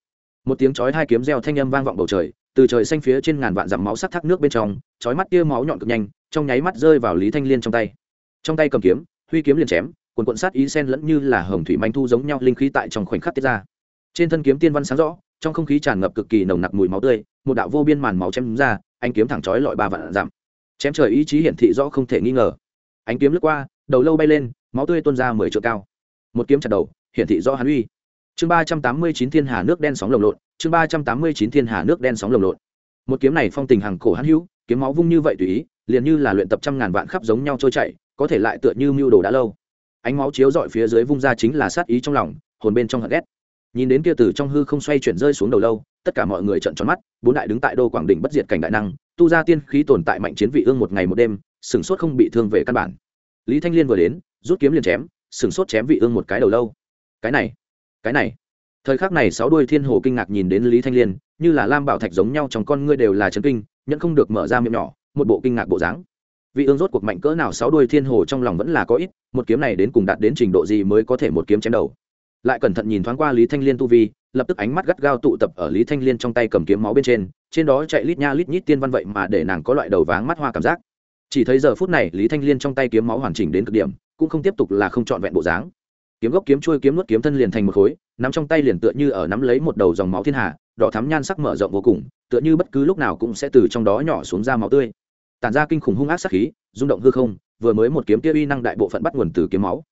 Một tiếng chói hai kiếm reo thanh âm vang vọng bầu trời từ trời xanh phía trên ngàn vạn dặm máu sắc thác nước bên trong trói mắt tia máu nhọn cực nhanh, trong nháy mắt rơi vào lý thanh liên trong tay. Trong tay cầm kiếm, huy kiếm liền chém quần quận sát ý sen lẫn như là hồng thủy manh thu giống nhau linh khí tại trong khoảnh khắc tiết ra. Trên thân kiếm tiên văn sáng rõ, trong không khí tràn ngập cực kỳ nồng nặc mùi máu tươi, một đạo vô biên màn máu chém ra anh kiếm thẳng chói lọi ba vạn dặm. Chém trời ý chí hiển thị rõ không thể nghi ngờ. Ánh kiếm lướt qua, đầu lâu bay lên, máu tươi tuôn ra mười triệu cao. Một kiếm chặt đầu, hiển thị rõ hắn uy. Chương ba trăm tám mươi chín thiên hà nước đen sóng lồng lộn chương ba trăm tám mươi chín thiên hà nước đen sóng lồng lộn. Một kiếm này phong tình hàng cổ hắn hữu, kiếm máu vung như vậy tùy ý, liền như là luyện tập trăm ngàn vạn khắp giống nhau trôi chảy, có thể lại tựa như mưu đồ đã lâu. Ánh máu chiếu dọi phía dưới vung ra chính là sát ý trong lòng, hồn bên trong hận ghét. Nhìn đến kia từ trong hư không xoay chuyển rơi xuống đầu lâu, tất cả mọi người trợn tròn mắt, bốn đại đứng tại đô quảng đỉnh bất diệt cảnh đại năng, tu ra tiên khí tồn tại mạnh chiến vị ương một ngày một đêm sửng sốt không bị thương về căn bản. Lý thanh liên vừa đến, rút kiếm liền chém sửng sốt chém vị ương một cái đầu lâu. Cái này cái này thời khắc này sáu đuôi thiên hồ kinh ngạc nhìn đến lý thanh liên, như là lam bảo thạch giống nhau trong con ngươi đều là chấn kinh, nhẫn không được mở ra miệng nhỏ, một bộ kinh ngạc bộ dáng. Vị ương rốt cuộc mạnh cỡ nào sáu đuôi thiên hồ trong lòng vẫn là có ít, một kiếm này đến cùng đạt đến trình độ gì mới có thể một kiếm chém đầu. Lại cẩn thận nhìn thoáng qua lý thanh liên tu vi, lập tức ánh mắt gắt gao tụ tập ở lý thanh liên trong tay cầm kiếm máu bên trên trên đó chạy lít nha lít nhít tiên văn vậy mà để nàng có loại đầu váng mắt hoa cảm giác. Chỉ thấy giờ phút này lý thanh liên trong tay kiếm máu hoàn chỉnh đến cực điểm, cũng không tiếp tục là không trọn vẹn bộ dáng kiếm gốc kiếm chui kiếm nuốt kiếm thân liền thành một khối, nắm trong tay liền tựa như ở nắm lấy một đầu dòng máu thiên hà, đỏ thắm nhan sắc mở rộng vô cùng, tựa như bất cứ lúc nào cũng sẽ từ trong đó nhỏ xuống ra máu tươi. Tản ra kinh khủng hung ác sắc khí, rung động hư không, vừa mới một kiếm kia uy năng đại bộ phận bắt nguồn từ kiếm máu.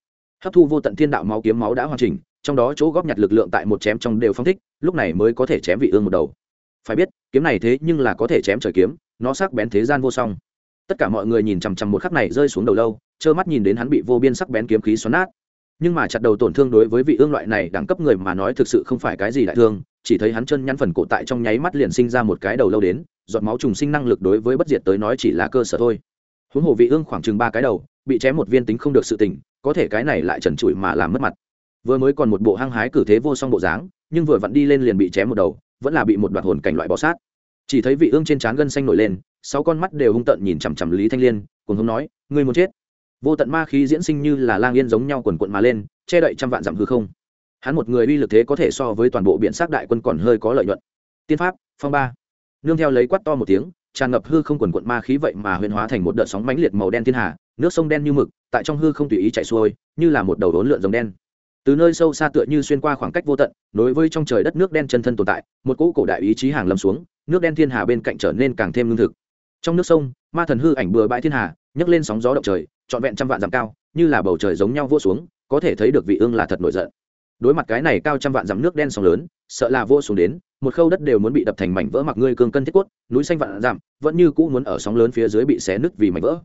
Hấp thu vô tận thiên đạo máu kiếm máu đã hoàn chỉnh, trong đó chỗ góp nhặt lực lượng tại một chém trong đều phong thích, lúc này mới có thể chém vị ương một đầu. Phải biết, kiếm này thế nhưng là có thể chém trời kiếm, nó sắc bén thế gian vô song. Tất cả mọi người nhìn chằm chằm một khắc này rơi xuống đầu lâu, trơ mắt nhìn đến hắn bị vô biên sắc bén kiếm khí xoắn nát nhưng mà chặt đầu tổn thương đối với vị ương loại này đẳng cấp người mà nói thực sự không phải cái gì đại thương chỉ thấy hắn chân nhăn phần cổ tại trong nháy mắt liền sinh ra một cái đầu lâu đến, giọt máu trùng sinh năng lực đối với bất diệt tới nói chỉ là cơ sở thôi. Huống hồ vị ương khoảng chừng ba cái đầu, bị chém một viên tính không được sự tỉnh có thể cái này lại trần trụi mà làm mất mặt. Vừa mới còn một bộ hăng hái cử thế vô song bộ dáng, nhưng vừa vặn đi lên liền bị chém một đầu, vẫn là bị một đoạn hồn cảnh loại bỏ sát. Chỉ thấy vị ương trên trán gân xanh nổi lên, sáu con mắt đều hung tợn nhìn chằm chằm lý thanh liên, cùng hông nói, ngươi muốn chết? Vô tận ma khí diễn sinh như là lang yên giống nhau quần quận mà lên, che đậy trăm vạn dặm hư không. Hắn một người uy lực thế có thể so với toàn bộ biện sát đại quân còn hơi có lợi nhuận. Tiên pháp, phong ba. Nương theo lấy quát to một tiếng, tràn ngập hư không quần quận ma khí vậy mà huyền hóa thành một đợt sóng mãnh liệt màu đen thiên hà, nước sông đen như mực, tại trong hư không tùy ý chạy xuôi, như là một đầu đốn lượn rồng đen. Từ nơi sâu xa tựa như xuyên qua khoảng cách vô tận đối với trong trời đất nước đen chân thân tồn tại, một cỗ cổ đại ý chí hàng lâm xuống, nước đen thiên hà bên cạnh trở nên càng thêm lương thực. Trong nước sông, ma thần hư ảnh bừa bãi thiên hà, nhấc lên sóng gió động trời trọn vẹn trăm vạn dặm cao, như là bầu trời giống nhau vô xuống, có thể thấy được vị ương là thật nổi giận. Đối mặt cái này cao trăm vạn dặm nước đen sóng lớn, sợ là vô xuống đến, một khâu đất đều muốn bị đập thành mảnh vỡ mặc ngươi cương cân thiết quất núi xanh vạn dặm, vẫn như cũ muốn ở sóng lớn phía dưới bị xé nứt vì mảnh vỡ.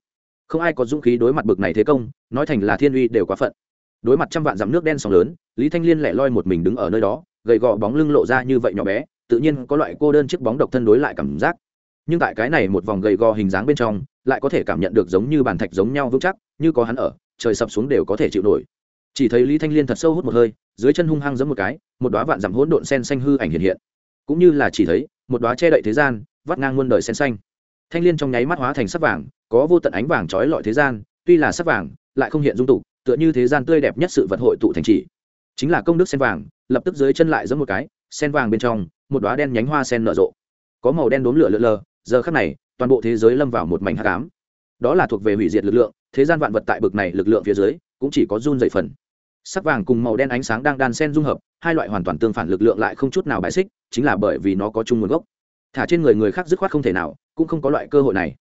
Không ai có dũng khí đối mặt bực này thế công, nói thành là thiên uy đều quá phận. Đối mặt trăm vạn dặm nước đen sóng lớn, lý thanh liên lẻ loi một mình đứng ở nơi đó, gầy gò bóng lưng lộ ra như vậy nhỏ bé, tự nhiên có loại cô đơn chiếc bóng độc thân đối lại cảm giác nhưng tại cái này một vòng gầy gò hình dáng bên trong, lại có thể cảm nhận được giống như bàn thạch giống nhau vững chắc, như có hắn ở, trời sập xuống đều có thể chịu nổi. Chỉ thấy lý thanh liên thật sâu hút một hơi, dưới chân hung hăng giấm một cái, một đoá vạn dặm hỗn độn sen xanh hư ảnh hiện hiện. Cũng như là chỉ thấy, một đoá che đậy thế gian, vắt ngang muôn đời sen xanh. Thanh liên trong nháy mắt hóa thành sắc vàng, có vô tận ánh vàng trói lọi thế gian, tuy là sắc vàng, lại không hiện dung tục, tựa như thế gian tươi đẹp nhất sự vật hội tụ thành chỉ. Chính là công đức sen vàng, lập tức dưới chân lại giấm một cái, sen vàng bên trong, một đoá đen nhánh hoa sen nở rộ. Có màu đen đốm lửa lượn lờ giờ khắc này, toàn bộ thế giới lâm vào một mảnh hắc ám. Đó là thuộc về hủy diệt lực lượng, thế gian vạn vật tại bực này lực lượng phía dưới, cũng chỉ có run dậy phần. Sắc vàng cùng màu đen ánh sáng đang đan sen dung hợp, hai loại hoàn toàn tương phản lực lượng lại không chút nào bãi xích, chính là bởi vì nó có chung nguồn gốc. Thả trên người người khác dứt khoát không thể nào, cũng không có loại cơ hội này.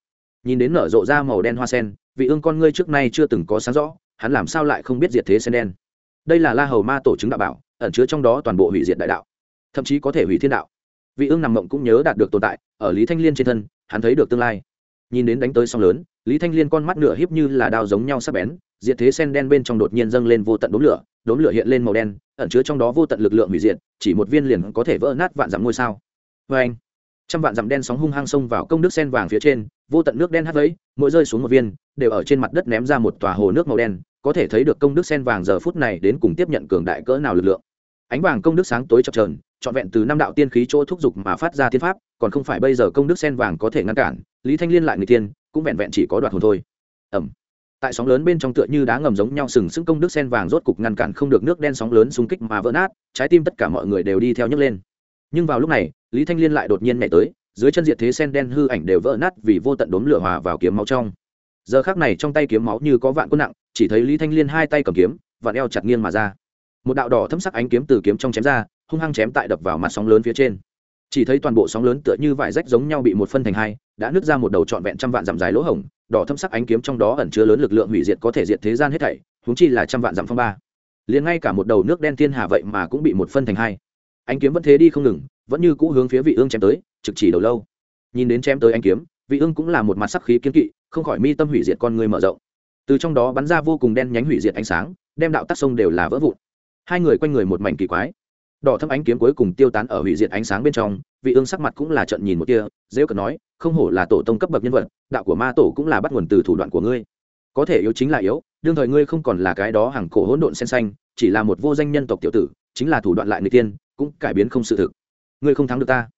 Nhìn đến nở rộ ra màu đen hoa sen, vị ương con ngươi trước nay chưa từng có sáng rõ, hắn làm sao lại không biết diệt thế sen đen? Đây là la hầu ma tổ chứng đạo bảo, ẩn chứa trong đó toàn bộ hủy diệt đại đạo, thậm chí có thể hủy thiên đạo vị ương nằm mộng cũng nhớ đạt được tồn tại, ở lý thanh liên trên thân, hắn thấy được tương lai. Nhìn đến đánh tới song lớn, lý thanh liên con mắt nửa hiếp như là đao giống nhau sắp bén, diệt thế sen đen bên trong đột nhiên dâng lên vô tận đốm lửa đốm lửa hiện lên màu đen, ẩn chứa trong đó vô tận lực lượng hủy diệt, chỉ một viên liền có thể vỡ nát vạn dặm ngôi sao. Vê anh, trăm vạn dặm đen sóng hung hăng xông vào công đức sen vàng phía trên, vô tận nước đen hắt vẫy, mỗi rơi xuống một viên, đều ở trên mặt đất ném ra một tòa hồ nước màu đen, có thể thấy được công đức sen vàng giờ phút này đến cùng tiếp nhận cường đại cỡ nào lực lượng. Ánh vàng công đức sáng tối chập trờn trọn vẹn từ năm đạo tiên khí chỗ thúc giục mà phát ra tiên pháp, còn không phải bây giờ công đức sen vàng có thể ngăn cản, lý thanh liên lại người tiên, cũng vẹn vẹn chỉ có đoạt hồn thôi. Ẩm tại sóng lớn bên trong tựa như đá ngầm giống nhau sừng sững công đức sen vàng rốt cục ngăn cản không được nước đen sóng lớn xung kích mà vỡ nát, trái tim tất cả mọi người đều đi theo nhấc lên. Nhưng vào lúc này, lý thanh liên lại đột nhiên nhảy tới, dưới chân diệt thế sen đen hư ảnh đều vỡ nát vì vô tận đốm lửa hòa vào kiếm máu trong. Giờ khác này trong tay kiếm máu như có vạn quân nặng, chỉ thấy lý thanh liên hai tay cầm kiếm và eo chặt nghiêng mà ra. Một đạo đỏ thâm sắc ánh kiếm từ kiếm trong chém ra hung hăng chém tại đập vào mặt sóng lớn phía trên. Chỉ thấy toàn bộ sóng lớn tựa như vải rách giống nhau bị một phân thành hai, đã nứt ra một đầu trọn vẹn trăm vạn dặm dài lỗ hổng, đỏ thâm sắc ánh kiếm trong đó ẩn chứa lớn lực lượng hủy diệt có thể diệt thế gian hết thảy húng chi là trăm vạn dặm phong ba. Liền ngay cả một đầu nước đen thiên hà vậy mà cũng bị một phân thành hai. Ánh kiếm vẫn thế đi không ngừng, vẫn như cũ hướng phía vị ương chém tới, trực chỉ đầu lâu. Nhìn đến chém tới ánh kiếm, vị ương cũng là một mặt sắc khí kiên kỵ, không khỏi mi tâm hủy diệt con người mở rộng. Từ trong đó bắn ra vô cùng đen nhánh hủy diệt ánh sáng, đem đạo tắc sông đều là vỡ vụn. Hai người quanh người một mảnh kỳ quái đỏ thâm ánh kiếm cuối cùng tiêu tán ở hủy diệt ánh sáng bên trong, vị ương sắc mặt cũng là trận nhìn một kia dễ cờ nói, không hổ là tổ tông cấp bậc nhân vật, đạo của ma tổ cũng là bắt nguồn từ thủ đoạn của ngươi. Có thể yếu chính là yếu, đương thời ngươi không còn là cái đó hàng cổ hỗn độn sen xanh, chỉ là một vô danh nhân tộc tiểu tử, chính là thủ đoạn lại người tiên, cũng cải biến không sự thực. Ngươi không thắng được ta.